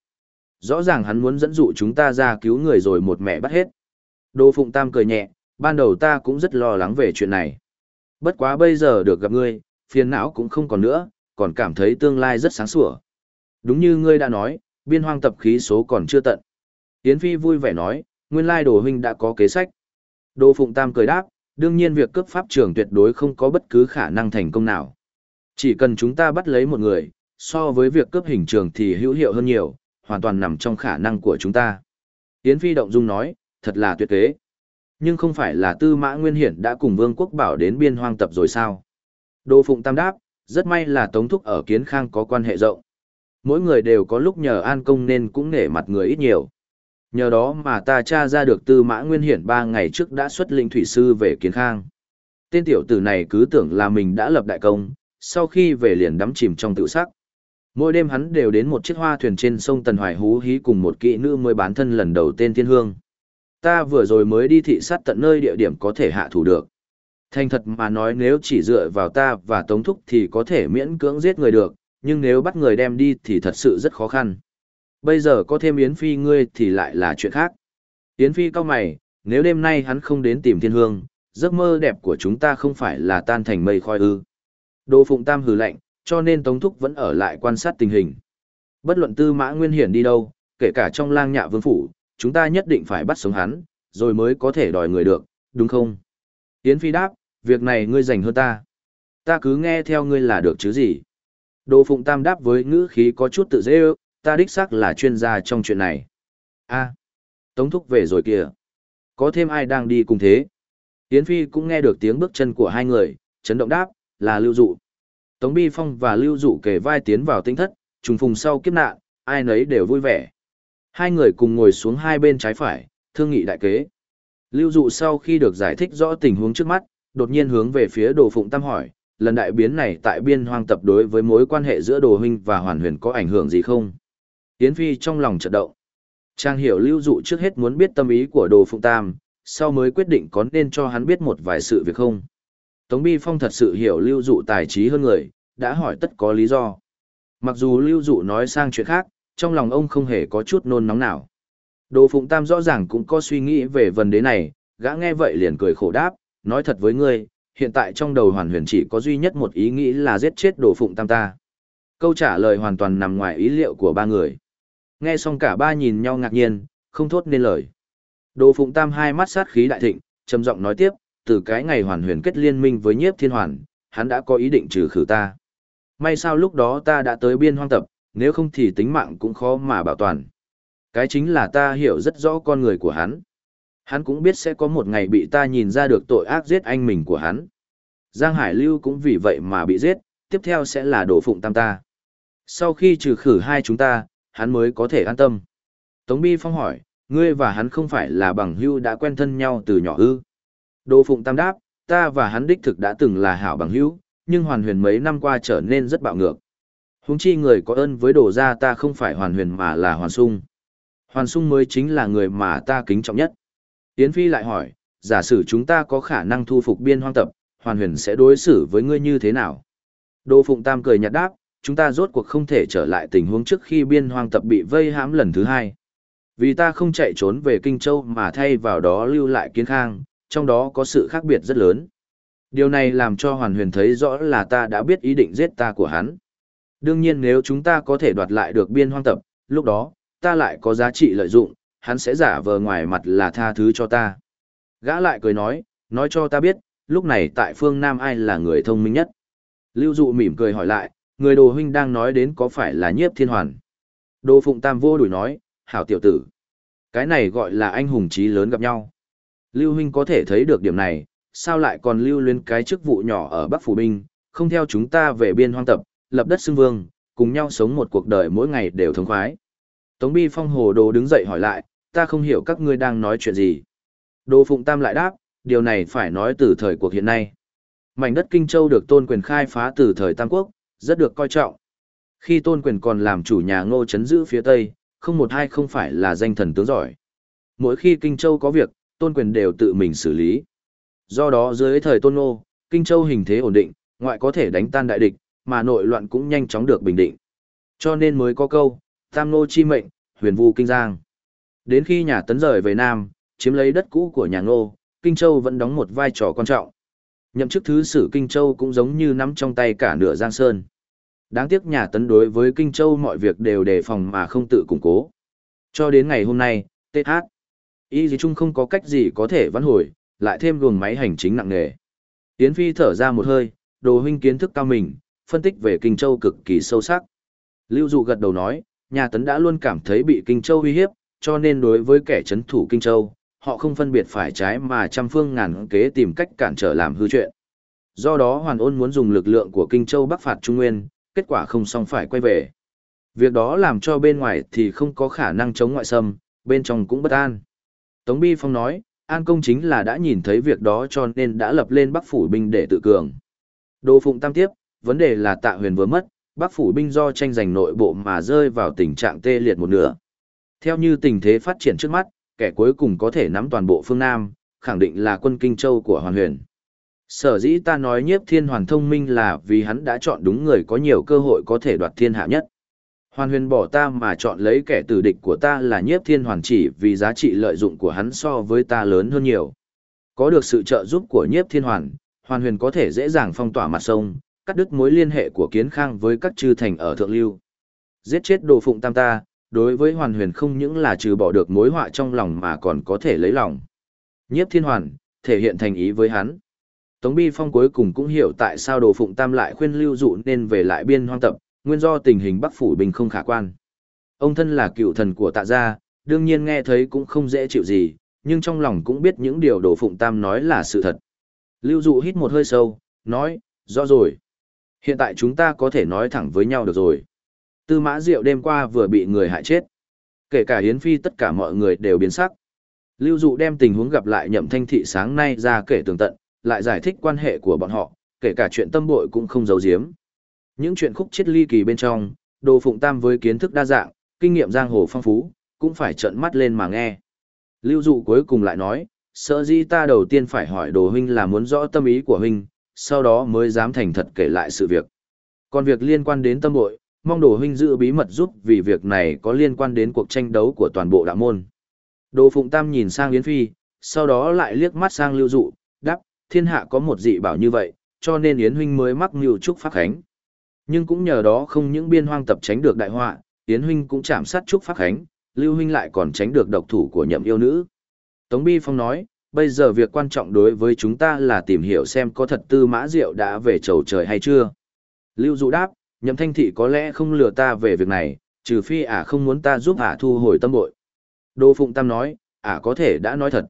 Rõ ràng hắn muốn dẫn dụ chúng ta ra cứu người rồi một mẹ bắt hết. Đô Phụng Tam cười nhẹ, ban đầu ta cũng rất lo lắng về chuyện này. Bất quá bây giờ được gặp ngươi, phiền não cũng không còn nữa, còn cảm thấy tương lai rất sáng sủa. Đúng như ngươi đã nói, biên hoang tập khí số còn chưa tận. Yến Phi vui vẻ nói, nguyên lai đồ huynh đã có kế sách. Đồ Phụng Tam cười đáp, đương nhiên việc cướp pháp trường tuyệt đối không có bất cứ khả năng thành công nào. Chỉ cần chúng ta bắt lấy một người, so với việc cướp hình trường thì hữu hiệu hơn nhiều, hoàn toàn nằm trong khả năng của chúng ta. Yến Phi động dung nói, thật là tuyệt kế. Nhưng không phải là Tư Mã Nguyên Hiển đã cùng Vương Quốc Bảo đến biên hoang tập rồi sao? Đô Phụng Tam đáp, rất may là Tống Thúc ở Kiến Khang có quan hệ rộng. Mỗi người đều có lúc nhờ an công nên cũng nể mặt người ít nhiều. Nhờ đó mà ta tra ra được Tư Mã Nguyên Hiển ba ngày trước đã xuất linh thủy sư về Kiến Khang. Tên tiểu tử này cứ tưởng là mình đã lập đại công, sau khi về liền đắm chìm trong tự sắc. Mỗi đêm hắn đều đến một chiếc hoa thuyền trên sông Tần Hoài hú hí cùng một kỵ nữ mới bán thân lần đầu tên Thiên Hương. Ta vừa rồi mới đi thị sát tận nơi địa điểm có thể hạ thủ được. Thành thật mà nói nếu chỉ dựa vào ta và Tống Thúc thì có thể miễn cưỡng giết người được, nhưng nếu bắt người đem đi thì thật sự rất khó khăn. Bây giờ có thêm Yến Phi ngươi thì lại là chuyện khác. Yến Phi cao mày, nếu đêm nay hắn không đến tìm thiên hương, giấc mơ đẹp của chúng ta không phải là tan thành mây khói ư. Đỗ Phụng Tam hừ lạnh, cho nên Tống Thúc vẫn ở lại quan sát tình hình. Bất luận tư mã nguyên hiển đi đâu, kể cả trong lang nhạ vương phủ, chúng ta nhất định phải bắt sống hắn, rồi mới có thể đòi người được, đúng không? Yến Phi đáp, việc này ngươi dành hơn ta. Ta cứ nghe theo ngươi là được chứ gì. Đỗ Phụng Tam đáp với ngữ khí có chút tự dễ ước, ta đích xác là chuyên gia trong chuyện này. a Tống Thúc về rồi kìa. Có thêm ai đang đi cùng thế? Yến Phi cũng nghe được tiếng bước chân của hai người, chấn động đáp, là Lưu Dụ. Tống Bi Phong và Lưu Dụ kề vai tiến vào tinh thất, trùng phùng sau kiếp nạn, ai nấy đều vui vẻ. Hai người cùng ngồi xuống hai bên trái phải, thương nghị đại kế. Lưu dụ sau khi được giải thích rõ tình huống trước mắt, đột nhiên hướng về phía đồ phụng tam hỏi, lần đại biến này tại biên hoang tập đối với mối quan hệ giữa đồ huynh và hoàn huyền có ảnh hưởng gì không? Yến Phi trong lòng chợt động. Trang hiểu lưu dụ trước hết muốn biết tâm ý của đồ phụng tam, sau mới quyết định có nên cho hắn biết một vài sự việc không. Tống Bi Phong thật sự hiểu lưu dụ tài trí hơn người, đã hỏi tất có lý do. Mặc dù lưu dụ nói sang chuyện khác, trong lòng ông không hề có chút nôn nóng nào. Đồ Phụng Tam rõ ràng cũng có suy nghĩ về vấn đề này, gã nghe vậy liền cười khổ đáp, nói thật với ngươi, hiện tại trong đầu hoàn huyền chỉ có duy nhất một ý nghĩ là giết chết Đồ Phụng Tam ta. Câu trả lời hoàn toàn nằm ngoài ý liệu của ba người. Nghe xong cả ba nhìn nhau ngạc nhiên, không thốt nên lời. Đồ Phụng Tam hai mắt sát khí đại thịnh, trầm giọng nói tiếp, từ cái ngày hoàn huyền kết liên minh với nhiếp thiên hoàn, hắn đã có ý định trừ khử ta. May sao lúc đó ta đã tới biên hoang tập, nếu không thì tính mạng cũng khó mà bảo toàn. Cái chính là ta hiểu rất rõ con người của hắn. Hắn cũng biết sẽ có một ngày bị ta nhìn ra được tội ác giết anh mình của hắn. Giang Hải Lưu cũng vì vậy mà bị giết, tiếp theo sẽ là đổ phụng tam ta. Sau khi trừ khử hai chúng ta, hắn mới có thể an tâm. Tống Bi Phong hỏi, ngươi và hắn không phải là bằng hữu đã quen thân nhau từ nhỏ ư? Đỗ Phụng Tam đáp, ta và hắn đích thực đã từng là hảo bằng hữu, nhưng hoàn huyền mấy năm qua trở nên rất bạo ngược. Húng chi người có ơn với đồ gia ta không phải hoàn huyền mà là hoàn sung. Hoàn sung mới chính là người mà ta kính trọng nhất. Yến Phi lại hỏi, giả sử chúng ta có khả năng thu phục biên hoang tập, hoàn huyền sẽ đối xử với ngươi như thế nào? Đỗ Phụng Tam cười nhạt đáp, chúng ta rốt cuộc không thể trở lại tình huống trước khi biên hoang tập bị vây hãm lần thứ hai. Vì ta không chạy trốn về Kinh Châu mà thay vào đó lưu lại kiến khang, trong đó có sự khác biệt rất lớn. Điều này làm cho Hoàn Huyền thấy rõ là ta đã biết ý định giết ta của hắn. Đương nhiên nếu chúng ta có thể đoạt lại được biên hoang tập, lúc đó, ta lại có giá trị lợi dụng, hắn sẽ giả vờ ngoài mặt là tha thứ cho ta. Gã lại cười nói, nói cho ta biết, lúc này tại phương Nam ai là người thông minh nhất. Lưu Dụ mỉm cười hỏi lại, người đồ huynh đang nói đến có phải là nhiếp thiên hoàn. Đồ Phụng Tam vô đuổi nói, hảo tiểu tử. Cái này gọi là anh hùng trí lớn gặp nhau. Lưu huynh có thể thấy được điểm này, sao lại còn lưu luyến cái chức vụ nhỏ ở Bắc Phủ Binh, không theo chúng ta về biên hoang tập, lập đất xưng vương, cùng nhau sống một cuộc đời mỗi ngày đều thống khoái. Tống Bi Phong hồ đồ đứng dậy hỏi lại, ta không hiểu các ngươi đang nói chuyện gì. Đồ Phụng Tam lại đáp, điều này phải nói từ thời cuộc hiện nay. Mảnh đất Kinh Châu được tôn quyền khai phá từ thời Tam Quốc, rất được coi trọng. Khi tôn quyền còn làm chủ nhà ngô chấn giữ phía Tây, không một hai không phải là danh thần tướng giỏi. Mỗi khi Kinh Châu có việc, tôn quyền đều tự mình xử lý. Do đó dưới thời tôn ngô, Kinh Châu hình thế ổn định, ngoại có thể đánh tan đại địch, mà nội loạn cũng nhanh chóng được bình định. Cho nên mới có câu, tam ngô chi mệnh, huyền vu kinh giang. Đến khi nhà tấn rời về Nam, chiếm lấy đất cũ của nhà ngô, Kinh Châu vẫn đóng một vai trò quan trọng. Nhậm chức thứ sử Kinh Châu cũng giống như nắm trong tay cả nửa Giang Sơn. Đáng tiếc nhà tấn đối với Kinh Châu mọi việc đều đề phòng mà không tự củng cố. Cho đến ngày hôm nay, TH. Y gì chung không có cách gì có thể vãn hồi, lại thêm luồng máy hành chính nặng nề. Yến Phi thở ra một hơi, đồ huynh kiến thức cao mình, phân tích về Kinh Châu cực kỳ sâu sắc. Lưu Dụ gật đầu nói, nhà tấn đã luôn cảm thấy bị Kinh Châu uy hiếp, cho nên đối với kẻ chấn thủ Kinh Châu, họ không phân biệt phải trái mà trăm phương ngàn kế tìm cách cản trở làm hư chuyện. Do đó Hoàn Ôn muốn dùng lực lượng của Kinh Châu bắc phạt Trung Nguyên, kết quả không xong phải quay về. Việc đó làm cho bên ngoài thì không có khả năng chống ngoại xâm, bên trong cũng bất an. Tống Bi Phong nói, An Công chính là đã nhìn thấy việc đó cho nên đã lập lên Bắc Phủ binh để tự cường. Đô Phụng Tam tiếp, vấn đề là tạ huyền vừa mất, Bắc Phủ binh do tranh giành nội bộ mà rơi vào tình trạng tê liệt một nửa. Theo như tình thế phát triển trước mắt, kẻ cuối cùng có thể nắm toàn bộ phương Nam, khẳng định là quân Kinh Châu của Hoàn Huyền. Sở dĩ ta nói nhiếp thiên hoàn thông minh là vì hắn đã chọn đúng người có nhiều cơ hội có thể đoạt thiên hạ nhất. Hoàn huyền bỏ ta mà chọn lấy kẻ tử địch của ta là nhiếp thiên hoàn chỉ vì giá trị lợi dụng của hắn so với ta lớn hơn nhiều. Có được sự trợ giúp của nhiếp thiên hoàn, hoàn huyền có thể dễ dàng phong tỏa mặt sông, cắt đứt mối liên hệ của kiến khang với các chư thành ở thượng lưu. Giết chết đồ phụng tam ta, đối với hoàn huyền không những là trừ bỏ được mối họa trong lòng mà còn có thể lấy lòng. Nhiếp thiên hoàn, thể hiện thành ý với hắn. Tống Bi Phong cuối cùng cũng hiểu tại sao đồ phụng tam lại khuyên lưu dụ nên về lại biên hoang tập, nguyên do tình hình Bắc Phủ Bình không khả quan. Ông thân là cựu thần của tạ gia, đương nhiên nghe thấy cũng không dễ chịu gì, nhưng trong lòng cũng biết những điều Đồ Phụng Tam nói là sự thật. Lưu Dụ hít một hơi sâu, nói, rõ rồi. Hiện tại chúng ta có thể nói thẳng với nhau được rồi. Tư mã diệu đêm qua vừa bị người hại chết. Kể cả Hiến Phi tất cả mọi người đều biến sắc. Lưu dụ đem tình huống gặp lại nhậm thanh thị sáng nay ra kể tường tận, lại giải thích quan hệ của bọn họ, kể cả chuyện tâm bội cũng không giấu giếm. Những chuyện khúc chết ly kỳ bên trong, đồ phụng tam với kiến thức đa dạng, kinh nghiệm giang hồ phong phú, cũng phải trợn mắt lên mà nghe. Lưu dụ cuối cùng lại nói, sợ gì ta đầu tiên phải hỏi đồ huynh là muốn rõ tâm ý của huynh, sau đó mới dám thành thật kể lại sự việc. Còn việc liên quan đến tâm bội, mong đồ huynh giữ bí mật giúp vì việc này có liên quan đến cuộc tranh đấu của toàn bộ đạo môn. Đồ Phụng Tam nhìn sang Yến Phi, sau đó lại liếc mắt sang Lưu Dụ, đáp, thiên hạ có một dị bảo như vậy, cho nên Yến Huynh mới mắc mưu trúc pháp khánh. Nhưng cũng nhờ đó không những biên hoang tập tránh được đại họa, Yến Huynh cũng chạm sát trúc pháp khánh, Lưu Huynh lại còn tránh được độc thủ của nhậm yêu nữ. Tống Bi Phong nói, bây giờ việc quan trọng đối với chúng ta là tìm hiểu xem có thật tư mã diệu đã về chầu trời hay chưa. Lưu Dụ đáp, nhậm thanh thị có lẽ không lừa ta về việc này, trừ phi ả không muốn ta giúp ả thu hồi tâm bội. Đô Phụng Tam nói, ả có thể đã nói thật.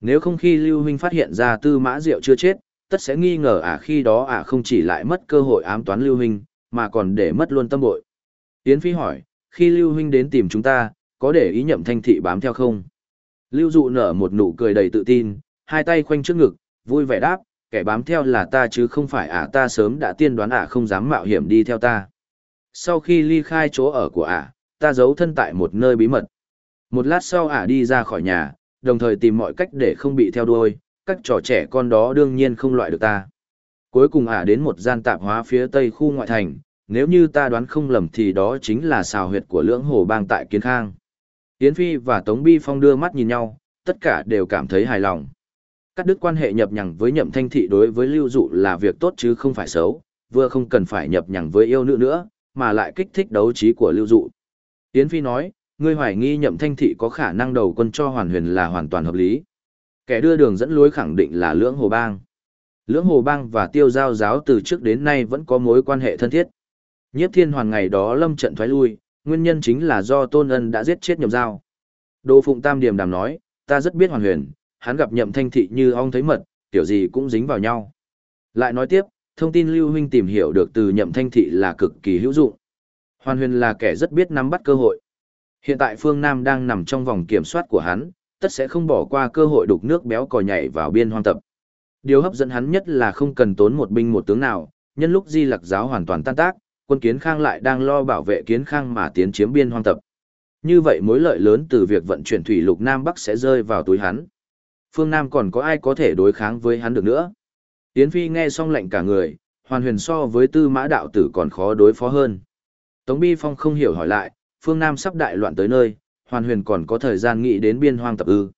Nếu không khi Lưu Huynh phát hiện ra tư mã diệu chưa chết, tất sẽ nghi ngờ ả khi đó ả không chỉ lại mất cơ hội ám toán Lưu Huynh, mà còn để mất luôn tâm bội. Yến Phi hỏi, khi Lưu Huynh đến tìm chúng ta, có để ý nhậm thanh thị bám theo không? Lưu Dụ nở một nụ cười đầy tự tin, hai tay khoanh trước ngực, vui vẻ đáp, kẻ bám theo là ta chứ không phải ả ta sớm đã tiên đoán ả không dám mạo hiểm đi theo ta. Sau khi ly khai chỗ ở của ả, ta giấu thân tại một nơi bí mật. Một lát sau ả đi ra khỏi nhà, đồng thời tìm mọi cách để không bị theo đuôi, các trò trẻ con đó đương nhiên không loại được ta. Cuối cùng ả đến một gian tạp hóa phía tây khu ngoại thành, nếu như ta đoán không lầm thì đó chính là xào huyệt của lưỡng hồ bang tại Kiến Khang. Yến Phi và Tống Bi Phong đưa mắt nhìn nhau, tất cả đều cảm thấy hài lòng. Cắt đứt quan hệ nhập nhằng với nhậm thanh thị đối với lưu dụ là việc tốt chứ không phải xấu, vừa không cần phải nhập nhằng với yêu nữ nữa, mà lại kích thích đấu trí của lưu dụ. Yến Phi nói, ngươi hoài nghi nhậm thanh thị có khả năng đầu quân cho hoàn huyền là hoàn toàn hợp lý. Kẻ đưa đường dẫn lối khẳng định là lưỡng hồ bang. Lưỡng hồ bang và tiêu giao giáo từ trước đến nay vẫn có mối quan hệ thân thiết. Nhiếp thiên hoàn ngày đó lâm trận thoái lui, nguyên nhân chính là do tôn ân đã giết chết nhậm giao. Đô Phụng Tam Điềm đàm nói, ta rất biết hoàn huyền, hắn gặp nhậm thanh thị như ong thấy mật, kiểu gì cũng dính vào nhau. Lại nói tiếp, thông tin Lưu Huynh tìm hiểu được từ nhậm thanh thị là cực kỳ hữu dụng. Hoàn huyền là kẻ rất biết nắm bắt cơ hội. Hiện tại phương Nam đang nằm trong vòng kiểm soát của hắn, tất sẽ không bỏ qua cơ hội đục nước béo cò nhảy vào biên hoang tập. Điều hấp dẫn hắn nhất là không cần tốn một binh một tướng nào, nhân lúc di Lạc giáo hoàn toàn tan tác, quân kiến khang lại đang lo bảo vệ kiến khang mà tiến chiếm biên hoang tập. Như vậy mối lợi lớn từ việc vận chuyển thủy lục Nam Bắc sẽ rơi vào túi hắn. Phương Nam còn có ai có thể đối kháng với hắn được nữa. Yến Phi nghe xong lệnh cả người, hoàn huyền so với tư mã đạo tử còn khó đối phó hơn. Tống Bi Phong không hiểu hỏi lại, phương Nam sắp đại loạn tới nơi, hoàn huyền còn có thời gian nghĩ đến biên hoang tập ư.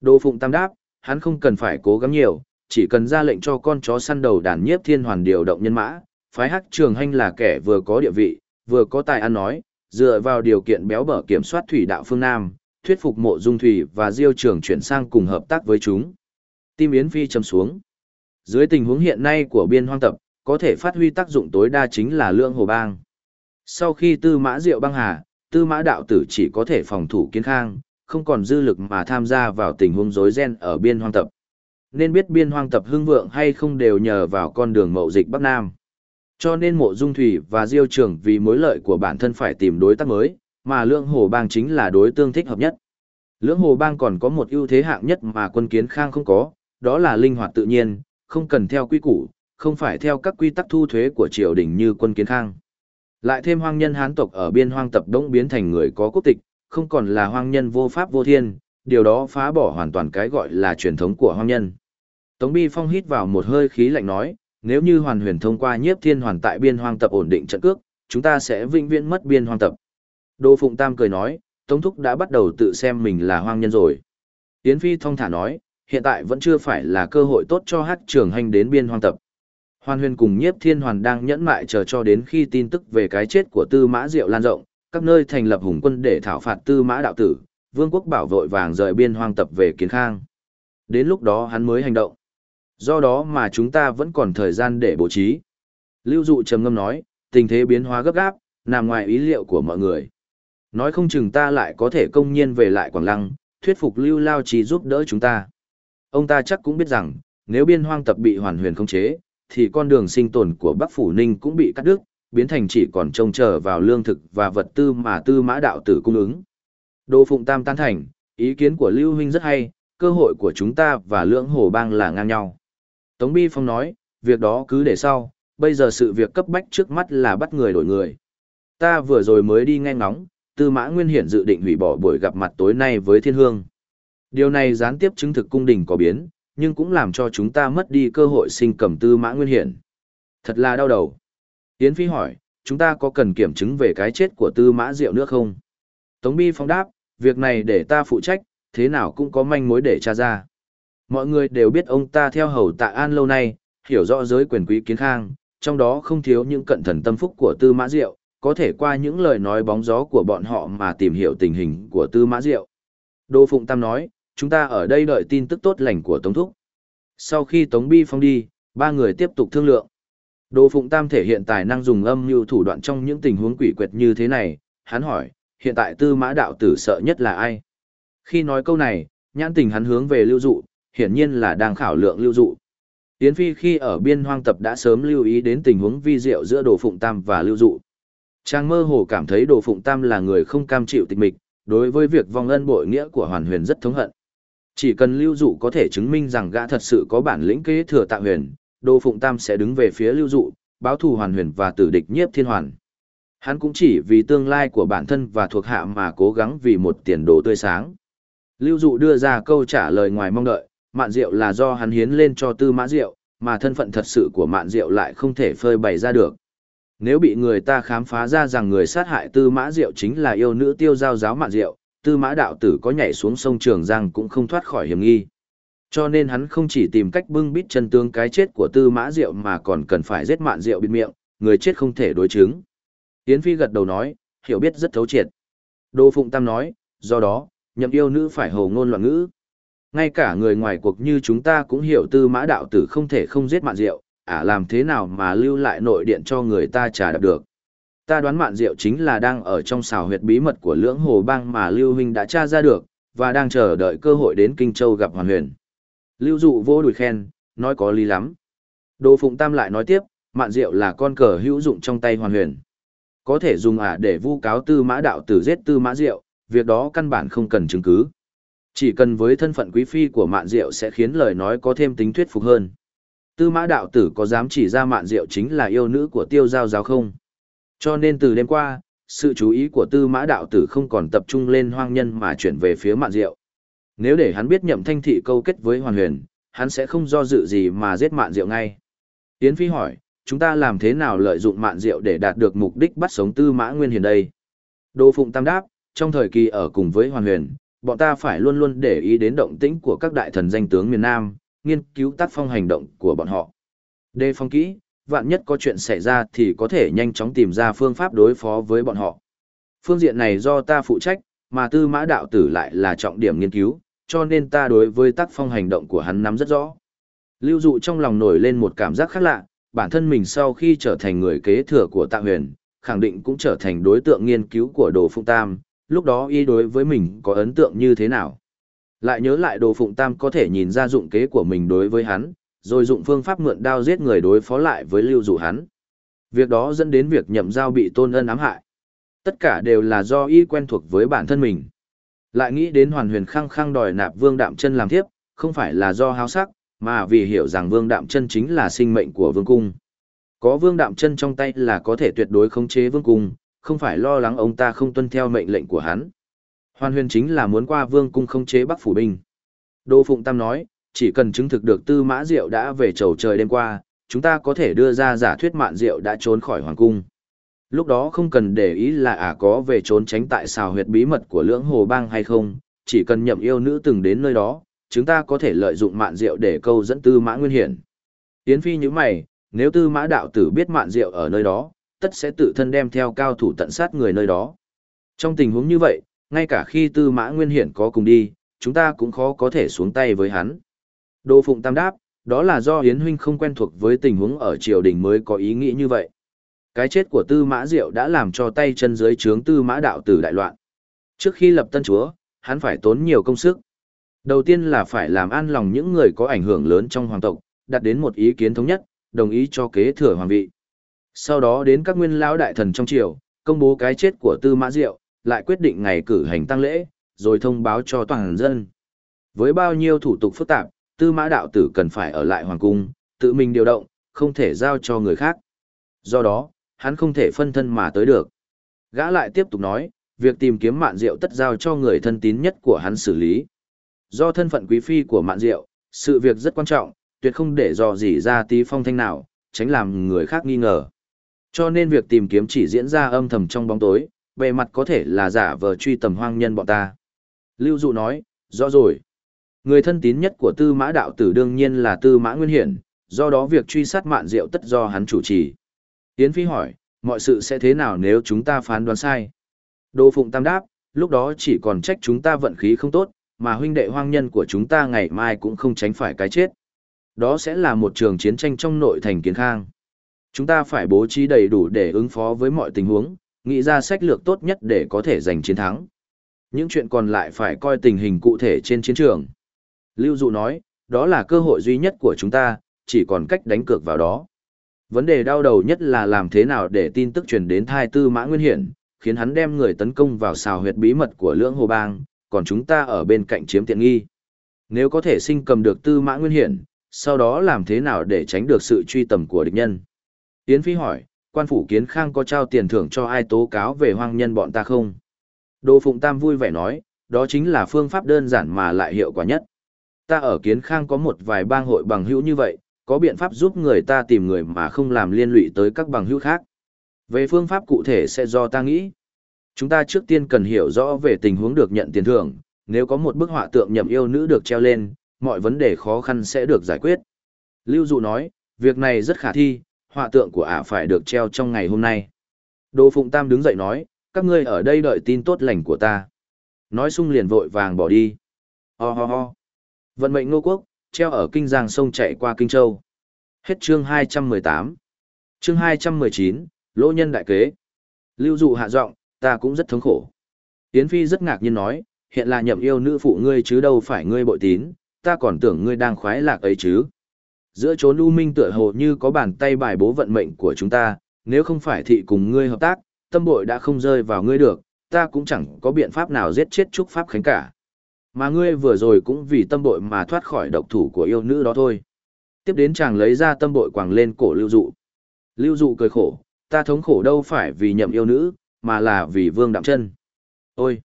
Đô Phụng Tam đáp, hắn không cần phải cố gắng nhiều, chỉ cần ra lệnh cho con chó săn đầu đàn nhiếp thiên hoàn điều động nhân mã, phái hắc trường hành là kẻ vừa có địa vị, vừa có tài ăn nói, dựa vào điều kiện béo bở kiểm soát thủy đạo phương Nam, thuyết phục mộ dung thủy và diêu trường chuyển sang cùng hợp tác với chúng. Tim Yến Phi chấm xuống. Dưới tình huống hiện nay của biên hoang tập, có thể phát huy tác dụng tối đa chính là lương hồ bang. Sau khi tư mã diệu băng hà, tư mã đạo tử chỉ có thể phòng thủ kiến khang, không còn dư lực mà tham gia vào tình huống rối ren ở biên hoang tập. Nên biết biên hoang tập hưng vượng hay không đều nhờ vào con đường mậu dịch Bắc Nam. Cho nên mộ dung thủy và diêu trưởng vì mối lợi của bản thân phải tìm đối tác mới, mà lưỡng hồ bang chính là đối tương thích hợp nhất. Lưỡng hồ bang còn có một ưu thế hạng nhất mà quân kiến khang không có, đó là linh hoạt tự nhiên, không cần theo quy củ, không phải theo các quy tắc thu thuế của triều đình như quân kiến khang. Lại thêm hoang nhân hán tộc ở biên hoang tập đông biến thành người có quốc tịch, không còn là hoang nhân vô pháp vô thiên, điều đó phá bỏ hoàn toàn cái gọi là truyền thống của hoang nhân. Tống Bi Phong hít vào một hơi khí lạnh nói, nếu như hoàn huyền thông qua nhiếp thiên hoàn tại biên hoang tập ổn định trận cước, chúng ta sẽ vĩnh viễn mất biên hoang tập. Đô Phụng Tam cười nói, Tống Thúc đã bắt đầu tự xem mình là hoang nhân rồi. Yến Phi thong thả nói, hiện tại vẫn chưa phải là cơ hội tốt cho hát trường hành đến biên hoang tập. Hoan huyền cùng nhiếp thiên hoàn đang nhẫn mại chờ cho đến khi tin tức về cái chết của tư mã diệu lan rộng, các nơi thành lập hùng quân để thảo phạt tư mã đạo tử, vương quốc bảo vội vàng rời biên hoang tập về kiến khang. Đến lúc đó hắn mới hành động. Do đó mà chúng ta vẫn còn thời gian để bố trí. Lưu dụ trầm ngâm nói, tình thế biến hóa gấp gáp, nằm ngoài ý liệu của mọi người. Nói không chừng ta lại có thể công nhiên về lại Quảng Lăng, thuyết phục Lưu Lao Trì giúp đỡ chúng ta. Ông ta chắc cũng biết rằng, nếu biên hoang tập bị hoàn huyền không chế, thì con đường sinh tồn của Bắc Phủ Ninh cũng bị cắt đứt, biến thành chỉ còn trông chờ vào lương thực và vật tư mà tư mã đạo tử cung ứng. Đô Phụng Tam tan thành, Ý kiến của Lưu Huynh rất hay, cơ hội của chúng ta và lưỡng hồ bang là ngang nhau. Tống Bi Phong nói, việc đó cứ để sau, bây giờ sự việc cấp bách trước mắt là bắt người đổi người. Ta vừa rồi mới đi nghe ngóng, Tư Mã Nguyên Hiển dự định hủy bỏ buổi gặp mặt tối nay với Thiên Hương. Điều này gián tiếp chứng thực cung đình có biến, nhưng cũng làm cho chúng ta mất đi cơ hội sinh cầm Tư Mã Nguyên Hiển. Thật là đau đầu. Yến Phi hỏi, chúng ta có cần kiểm chứng về cái chết của Tư Mã Diệu nữa không? Tống Bi Phong đáp, việc này để ta phụ trách, thế nào cũng có manh mối để tra ra. Mọi người đều biết ông ta theo hầu tạ an lâu nay, hiểu rõ giới quyền quý kiến khang, trong đó không thiếu những cận thần tâm phúc của Tư Mã Diệu, có thể qua những lời nói bóng gió của bọn họ mà tìm hiểu tình hình của Tư Mã Diệu. Đô Phụng Tam nói, chúng ta ở đây đợi tin tức tốt lành của Tống Thúc. Sau khi Tống Bi Phong đi, ba người tiếp tục thương lượng. Đô Phụng Tam thể hiện tài năng dùng âm mưu thủ đoạn trong những tình huống quỷ quyệt như thế này, hắn hỏi, hiện tại Tư Mã Đạo Tử sợ nhất là ai? Khi nói câu này, nhãn tình hắn hướng về lưu dụ, hiển nhiên là đang khảo lượng lưu dụ. Yến Phi khi ở biên hoang tập đã sớm lưu ý đến tình huống vi diệu giữa Đồ Phụng Tam và Lưu Dụ. Trang mơ hồ cảm thấy Đồ Phụng Tam là người không cam chịu tịch mịch, đối với việc vong ân bội nghĩa của Hoàn Huyền rất thống hận. Chỉ cần Lưu Dụ có thể chứng minh rằng gã thật sự có bản lĩnh kế thừa Tạ Huyền, Đồ Phụng Tam sẽ đứng về phía Lưu Dụ, báo thù Hoàn Huyền và tử địch nhiếp thiên hoàn. Hắn cũng chỉ vì tương lai của bản thân và thuộc hạ mà cố gắng vì một tiền đồ tươi sáng. Lưu Dụ đưa ra câu trả lời ngoài mong đợi, Mạn Diệu là do hắn hiến lên cho Tư Mã Diệu, mà thân phận thật sự của Mạn Diệu lại không thể phơi bày ra được. Nếu bị người ta khám phá ra rằng người sát hại Tư Mã Diệu chính là yêu nữ tiêu giao giáo Mạn Diệu, Tư Mã đạo tử có nhảy xuống sông Trường Giang cũng không thoát khỏi hiểm nghi. Cho nên hắn không chỉ tìm cách bưng bít chân tướng cái chết của Tư Mã Diệu mà còn cần phải giết Mạn Diệu bịt miệng, người chết không thể đối chứng. Yến Phi gật đầu nói, hiểu biết rất thấu triệt. Đô Phụng Tam nói, do đó, nhậm yêu nữ phải hồ ngôn loạn ngữ. Ngay cả người ngoài cuộc như chúng ta cũng hiểu tư mã đạo tử không thể không giết mạn diệu, ả à làm thế nào mà lưu lại nội điện cho người ta trả đập được. Ta đoán mạn diệu chính là đang ở trong xào huyệt bí mật của lưỡng hồ bang mà Lưu Huynh đã tra ra được, và đang chờ đợi cơ hội đến Kinh Châu gặp Hoàn Huyền. Lưu dụ vô đùi khen, nói có lý lắm. Đồ Phụng Tam lại nói tiếp, mạn diệu là con cờ hữu dụng trong tay Hoàn Huyền. Có thể dùng ả để vu cáo tư mã đạo tử giết tư mã diệu, việc đó căn bản không cần chứng cứ. Chỉ cần với thân phận quý phi của mạn diệu sẽ khiến lời nói có thêm tính thuyết phục hơn. Tư mã đạo tử có dám chỉ ra mạn diệu chính là yêu nữ của tiêu giao giáo không? Cho nên từ đêm qua, sự chú ý của tư mã đạo tử không còn tập trung lên hoang nhân mà chuyển về phía mạn diệu. Nếu để hắn biết nhậm thanh thị câu kết với hoàn huyền, hắn sẽ không do dự gì mà giết mạn diệu ngay. Yến Phi hỏi, chúng ta làm thế nào lợi dụng mạn diệu để đạt được mục đích bắt sống tư mã nguyên hiền đây? Đô Phụng Tam đáp, trong thời kỳ ở cùng với hoàn huyền, bọn ta phải luôn luôn để ý đến động tĩnh của các đại thần danh tướng miền Nam, nghiên cứu tác phong hành động của bọn họ. Đề phong kỹ, vạn nhất có chuyện xảy ra thì có thể nhanh chóng tìm ra phương pháp đối phó với bọn họ. Phương diện này do ta phụ trách, mà tư mã đạo tử lại là trọng điểm nghiên cứu, cho nên ta đối với tác phong hành động của hắn nắm rất rõ. Lưu dụ trong lòng nổi lên một cảm giác khác lạ, bản thân mình sau khi trở thành người kế thừa của tạ huyền, khẳng định cũng trở thành đối tượng nghiên cứu của đồ phụng tam, lúc đó y đối với mình có ấn tượng như thế nào. Lại nhớ lại đồ phụng tam có thể nhìn ra dụng kế của mình đối với hắn, rồi dụng phương pháp mượn đao giết người đối phó lại với lưu dụ hắn. Việc đó dẫn đến việc nhậm giao bị tôn ân ám hại. Tất cả đều là do y quen thuộc với bản thân mình. Lại nghĩ đến hoàn huyền khăng khăng đòi nạp vương đạm chân làm thiếp, không phải là do háo sắc, mà vì hiểu rằng vương đạm chân chính là sinh mệnh của vương cung. Có vương đạm chân trong tay là có thể tuyệt đối khống chế vương cung, không phải lo lắng ông ta không tuân theo mệnh lệnh của hắn. Hoàn huyền chính là muốn qua vương cung không chế bắc phủ binh. Đô Phụng Tam nói, chỉ cần chứng thực được tư mã diệu đã về trầu trời đêm qua, chúng ta có thể đưa ra giả thuyết mạn diệu đã trốn khỏi hoàng cung. Lúc đó không cần để ý là ả à có về trốn tránh tại xào huyệt bí mật của lưỡng hồ bang hay không, chỉ cần nhậm yêu nữ từng đến nơi đó, chúng ta có thể lợi dụng mạn diệu để câu dẫn tư mã nguyên hiển. Yến Phi như mày, nếu tư mã đạo tử biết mạn diệu ở nơi đó, tất sẽ tự thân đem theo cao thủ tận sát người nơi đó. Trong tình huống như vậy, ngay cả khi Tư Mã Nguyên Hiển có cùng đi, chúng ta cũng khó có thể xuống tay với hắn. Đô Phụng Tam đáp, đó là do Yến Huynh không quen thuộc với tình huống ở triều đình mới có ý nghĩ như vậy. Cái chết của Tư Mã Diệu đã làm cho tay chân dưới trướng Tư Mã Đạo Tử đại loạn. Trước khi lập tân chúa, hắn phải tốn nhiều công sức. Đầu tiên là phải làm an lòng những người có ảnh hưởng lớn trong hoàng tộc, đặt đến một ý kiến thống nhất, đồng ý cho kế thừa hoàng vị. Sau đó đến các nguyên lão đại thần trong triều, công bố cái chết của Tư Mã Diệu, lại quyết định ngày cử hành tăng lễ, rồi thông báo cho toàn dân. Với bao nhiêu thủ tục phức tạp, tư mã đạo tử cần phải ở lại hoàng cung, tự mình điều động, không thể giao cho người khác. Do đó, hắn không thể phân thân mà tới được. Gã lại tiếp tục nói, việc tìm kiếm mạn diệu tất giao cho người thân tín nhất của hắn xử lý. Do thân phận quý phi của mạn diệu, sự việc rất quan trọng, tuyệt không để dò dỉ ra tí phong thanh nào, tránh làm người khác nghi ngờ. Cho nên việc tìm kiếm chỉ diễn ra âm thầm trong bóng tối, bề mặt có thể là giả vờ truy tầm hoang nhân bọn ta. Lưu Dụ nói, rõ rồi. Người thân tín nhất của tư mã đạo tử đương nhiên là tư mã nguyên hiển, do đó việc truy sát mạn diệu tất do hắn chủ trì. Yến Phi hỏi, mọi sự sẽ thế nào nếu chúng ta phán đoán sai? Đô Phụng Tam đáp, lúc đó chỉ còn trách chúng ta vận khí không tốt, mà huynh đệ hoang nhân của chúng ta ngày mai cũng không tránh phải cái chết. Đó sẽ là một trường chiến tranh trong nội thành kiến khang. Chúng ta phải bố trí đầy đủ để ứng phó với mọi tình huống, nghĩ ra sách lược tốt nhất để có thể giành chiến thắng. Những chuyện còn lại phải coi tình hình cụ thể trên chiến trường. Lưu Dụ nói, đó là cơ hội duy nhất của chúng ta, chỉ còn cách đánh cược vào đó. Vấn đề đau đầu nhất là làm thế nào để tin tức truyền đến thai tư mã nguyên hiển, khiến hắn đem người tấn công vào xào huyệt bí mật của lưỡng hồ bang, còn chúng ta ở bên cạnh chiếm tiện nghi. Nếu có thể sinh cầm được tư mã nguyên hiển, sau đó làm thế nào để tránh được sự truy tầm của địch nhân? Yến Phi hỏi, quan phủ kiến khang có trao tiền thưởng cho ai tố cáo về hoang nhân bọn ta không? Đỗ Phụng Tam vui vẻ nói, đó chính là phương pháp đơn giản mà lại hiệu quả nhất. Ta ở kiến khang có một vài bang hội bằng hữu như vậy, có biện pháp giúp người ta tìm người mà không làm liên lụy tới các bằng hữu khác. Về phương pháp cụ thể sẽ do ta nghĩ. Chúng ta trước tiên cần hiểu rõ về tình huống được nhận tiền thưởng, nếu có một bức họa tượng nhậm yêu nữ được treo lên, mọi vấn đề khó khăn sẽ được giải quyết. Lưu Dụ nói, việc này rất khả thi, họa tượng của ả phải được treo trong ngày hôm nay. Đỗ Phụng Tam đứng dậy nói, các ngươi ở đây đợi tin tốt lành của ta. Nói sung liền vội vàng bỏ đi. Ho ho ho. Vận mệnh ngô quốc, treo ở kinh giang sông chạy qua kinh châu. Hết chương 218. Chương 219, lỗ nhân đại kế. Lưu dụ hạ giọng, ta cũng rất thống khổ. Yến Phi rất ngạc nhiên nói, hiện là nhậm yêu nữ phụ ngươi chứ đâu phải ngươi bội tín, ta còn tưởng ngươi đang khoái lạc ấy chứ. Giữa chốn u minh tựa hồ như có bàn tay bài bố vận mệnh của chúng ta, nếu không phải thị cùng ngươi hợp tác, tâm bội đã không rơi vào ngươi được, ta cũng chẳng có biện pháp nào giết chết Trúc Pháp Khánh cả. Mà ngươi vừa rồi cũng vì tâm bội mà thoát khỏi độc thủ của yêu nữ đó thôi. Tiếp đến chàng lấy ra tâm bội quàng lên cổ lưu dụ. Lưu dụ cười khổ, ta thống khổ đâu phải vì nhậm yêu nữ, mà là vì vương đạm chân. Ôi!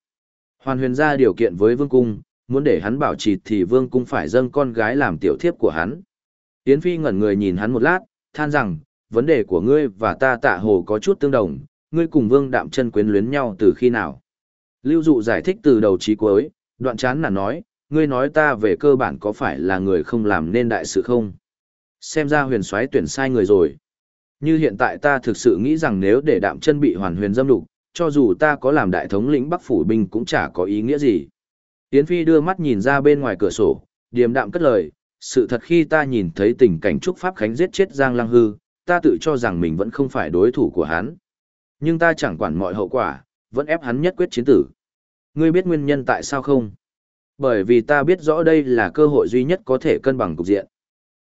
Hoàn huyền ra điều kiện với vương cung, muốn để hắn bảo trì thì vương cung phải dâng con gái làm tiểu thiếp của hắn. Yến Phi ngẩn người nhìn hắn một lát, than rằng, vấn đề của ngươi và ta tạ hồ có chút tương đồng, ngươi cùng vương đạm chân quyến luyến nhau từ khi nào. Lưu dụ giải thích từ đầu chí cuối, đoạn chán là nói, ngươi nói ta về cơ bản có phải là người không làm nên đại sự không? Xem ra huyền soái tuyển sai người rồi. Như hiện tại ta thực sự nghĩ rằng nếu để đạm chân bị hoàn huyền dâm đục, cho dù ta có làm đại thống lĩnh Bắc Phủ Binh cũng chả có ý nghĩa gì. Yến Phi đưa mắt nhìn ra bên ngoài cửa sổ, điềm đạm cất lời, sự thật khi ta nhìn thấy tình cảnh Trúc Pháp Khánh giết chết Giang Lăng Hư, ta tự cho rằng mình vẫn không phải đối thủ của hắn. Nhưng ta chẳng quản mọi hậu quả, vẫn ép hắn nhất quyết chiến tử. Ngươi biết nguyên nhân tại sao không? Bởi vì ta biết rõ đây là cơ hội duy nhất có thể cân bằng cục diện.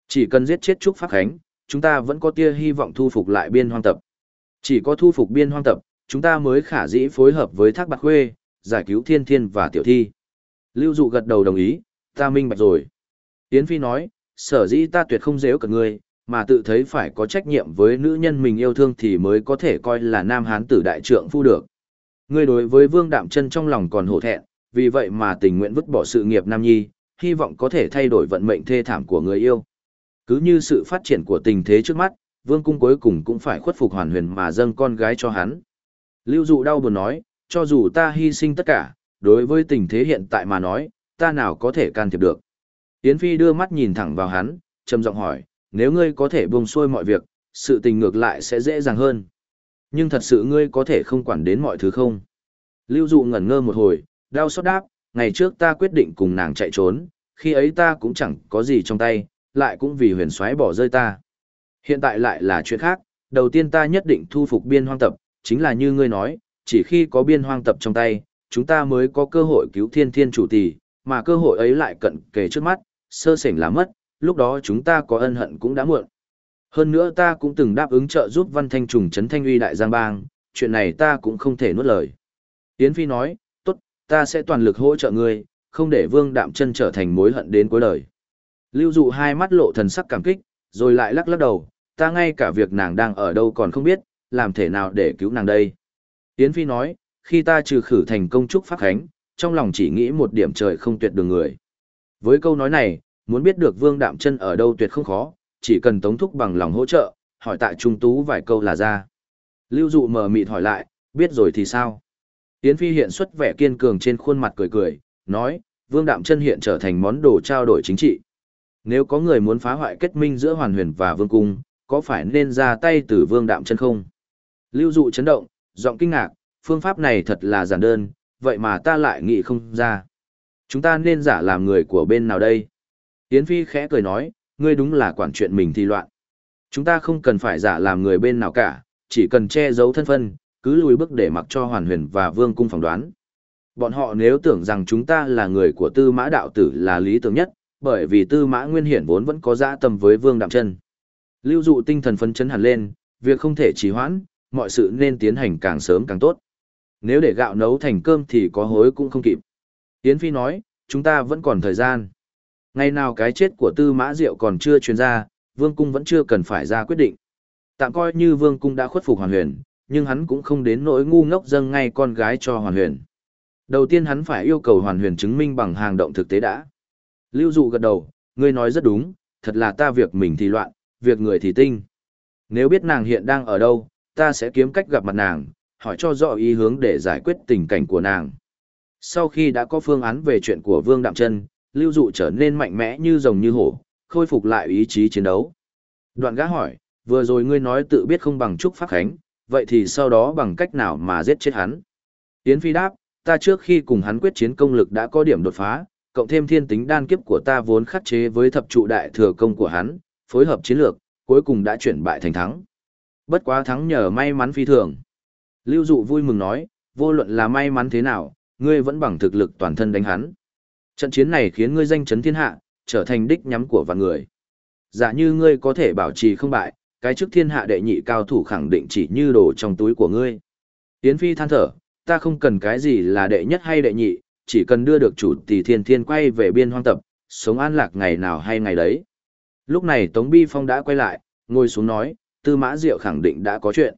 Chỉ cần giết chết Trúc Pháp Khánh, chúng ta vẫn có tia hy vọng thu phục lại biên hoang tập. Chỉ có thu phục biên hoang tập, chúng ta mới khả dĩ phối hợp với Thác Bạc Khuê, giải cứu Thiên Thiên và Tiểu Thi. Lưu Dụ gật đầu đồng ý, ta minh bạch rồi. Yến Phi nói, sở dĩ ta tuyệt không dễ cận ngươi, mà tự thấy phải có trách nhiệm với nữ nhân mình yêu thương thì mới có thể coi là nam hán tử đại trượng phu được. Ngươi đối với Vương Đạm Chân trong lòng còn hổ thẹn, vì vậy mà tình nguyện vứt bỏ sự nghiệp nam nhi, hy vọng có thể thay đổi vận mệnh thê thảm của người yêu. Cứ như sự phát triển của tình thế trước mắt, Vương cung cuối cùng cũng phải khuất phục hoàn huyền mà dâng con gái cho hắn. Lưu Dụ đau buồn nói, cho dù ta hy sinh tất cả, đối với tình thế hiện tại mà nói, ta nào có thể can thiệp được. Yến Phi đưa mắt nhìn thẳng vào hắn, trầm giọng hỏi, nếu ngươi có thể buông xuôi mọi việc, sự tình ngược lại sẽ dễ dàng hơn. Nhưng thật sự ngươi có thể không quản đến mọi thứ không? Lưu Dụ ngẩn ngơ một hồi, đau xót đáp, ngày trước ta quyết định cùng nàng chạy trốn, khi ấy ta cũng chẳng có gì trong tay, lại cũng vì huyền soái bỏ rơi ta. Hiện tại lại là chuyện khác, đầu tiên ta nhất định thu phục biên hoang tập, chính là như ngươi nói, chỉ khi có biên hoang tập trong tay, chúng ta mới có cơ hội cứu thiên thiên chủ tỷ, mà cơ hội ấy lại cận kề trước mắt, sơ sảnh là mất, lúc đó chúng ta có ân hận cũng đã muộn. Hơn nữa ta cũng từng đáp ứng trợ giúp Văn Thanh trùng trấn Thanh uy đại giang bang, chuyện này ta cũng không thể nuốt lời. Yến Phi nói, tốt, ta sẽ toàn lực hỗ trợ ngươi, không để Vương Đạm Chân trở thành mối hận đến cuối đời. Lưu Dụ hai mắt lộ thần sắc cảm kích, rồi lại lắc lắc đầu, ta ngay cả việc nàng đang ở đâu còn không biết, làm thể nào để cứu nàng đây. Yến Phi nói, khi ta trừ khử thành công trúc pháp khánh, trong lòng chỉ nghĩ một điểm trời không tuyệt đường người. Với câu nói này, muốn biết được Vương Đạm Chân ở đâu tuyệt không khó, chỉ cần tống thúc bằng lòng hỗ trợ, hỏi tại Trung Tú vài câu là ra. Lưu Dụ mở mịt hỏi lại, biết rồi thì sao? Yến Phi hiện xuất vẻ kiên cường trên khuôn mặt cười cười, nói, Vương Đạm Chân hiện trở thành món đồ trao đổi chính trị. Nếu có người muốn phá hoại kết minh giữa Hoàn Huyền và Vương Cung, có phải nên ra tay từ Vương Đạm Chân không? Lưu Dụ chấn động, giọng kinh ngạc, phương pháp này thật là giản đơn, vậy mà ta lại nghĩ không ra. Chúng ta nên giả làm người của bên nào đây? Yến Phi khẽ cười nói, ngươi đúng là quản chuyện mình thì loạn. Chúng ta không cần phải giả làm người bên nào cả, chỉ cần che giấu thân phân, cứ lùi bước để mặc cho Hoàn Huyền và Vương Cung phỏng đoán. Bọn họ nếu tưởng rằng chúng ta là người của tư mã đạo tử là lý tưởng nhất, bởi vì tư mã nguyên hiển vốn vẫn có dã tâm với Vương Đạm chân. Lưu dụ tinh thần phấn chấn hẳn lên, việc không thể trì hoãn, mọi sự nên tiến hành càng sớm càng tốt. Nếu để gạo nấu thành cơm thì có hối cũng không kịp. Yến Phi nói, chúng ta vẫn còn thời gian. Ngày nào cái chết của tư mã diệu còn chưa truyền ra, vương cung vẫn chưa cần phải ra quyết định. Tạm coi như vương cung đã khuất phục hoàn huyền, nhưng hắn cũng không đến nỗi ngu ngốc dâng ngay con gái cho hoàn huyền. Đầu tiên hắn phải yêu cầu hoàn huyền chứng minh bằng hàng động thực tế đã. Lưu dụ gật đầu, ngươi nói rất đúng, thật là ta việc mình thì loạn, việc người thì tinh. Nếu biết nàng hiện đang ở đâu, ta sẽ kiếm cách gặp mặt nàng, hỏi cho rõ ý hướng để giải quyết tình cảnh của nàng. Sau khi đã có phương án về chuyện của Vương Đạm Trân, Lưu Dụ trở nên mạnh mẽ như rồng như hổ, khôi phục lại ý chí chiến đấu. Đoạn gã hỏi, vừa rồi ngươi nói tự biết không bằng Trúc Pháp Khánh, vậy thì sau đó bằng cách nào mà giết chết hắn? Yến Phi đáp, ta trước khi cùng hắn quyết chiến công lực đã có điểm đột phá, cộng thêm thiên tính đan kiếp của ta vốn khắc chế với thập trụ đại thừa công của hắn, phối hợp chiến lược, cuối cùng đã chuyển bại thành thắng. Bất quá thắng nhờ may mắn phi thường. Lưu Dụ vui mừng nói, vô luận là may mắn thế nào, ngươi vẫn bằng thực lực toàn thân đánh hắn. Trận chiến này khiến ngươi danh chấn thiên hạ, trở thành đích nhắm của vạn người. Giả như ngươi có thể bảo trì không bại, cái chức thiên hạ đệ nhị cao thủ khẳng định chỉ như đồ trong túi của ngươi. Yến Phi than thở, ta không cần cái gì là đệ nhất hay đệ nhị, chỉ cần đưa được chủ tỷ thiên thiên quay về biên hoang tập, sống an lạc ngày nào hay ngày đấy. Lúc này Tống Bi Phong đã quay lại, ngồi xuống nói, Tư Mã Diệu khẳng định đã có chuyện.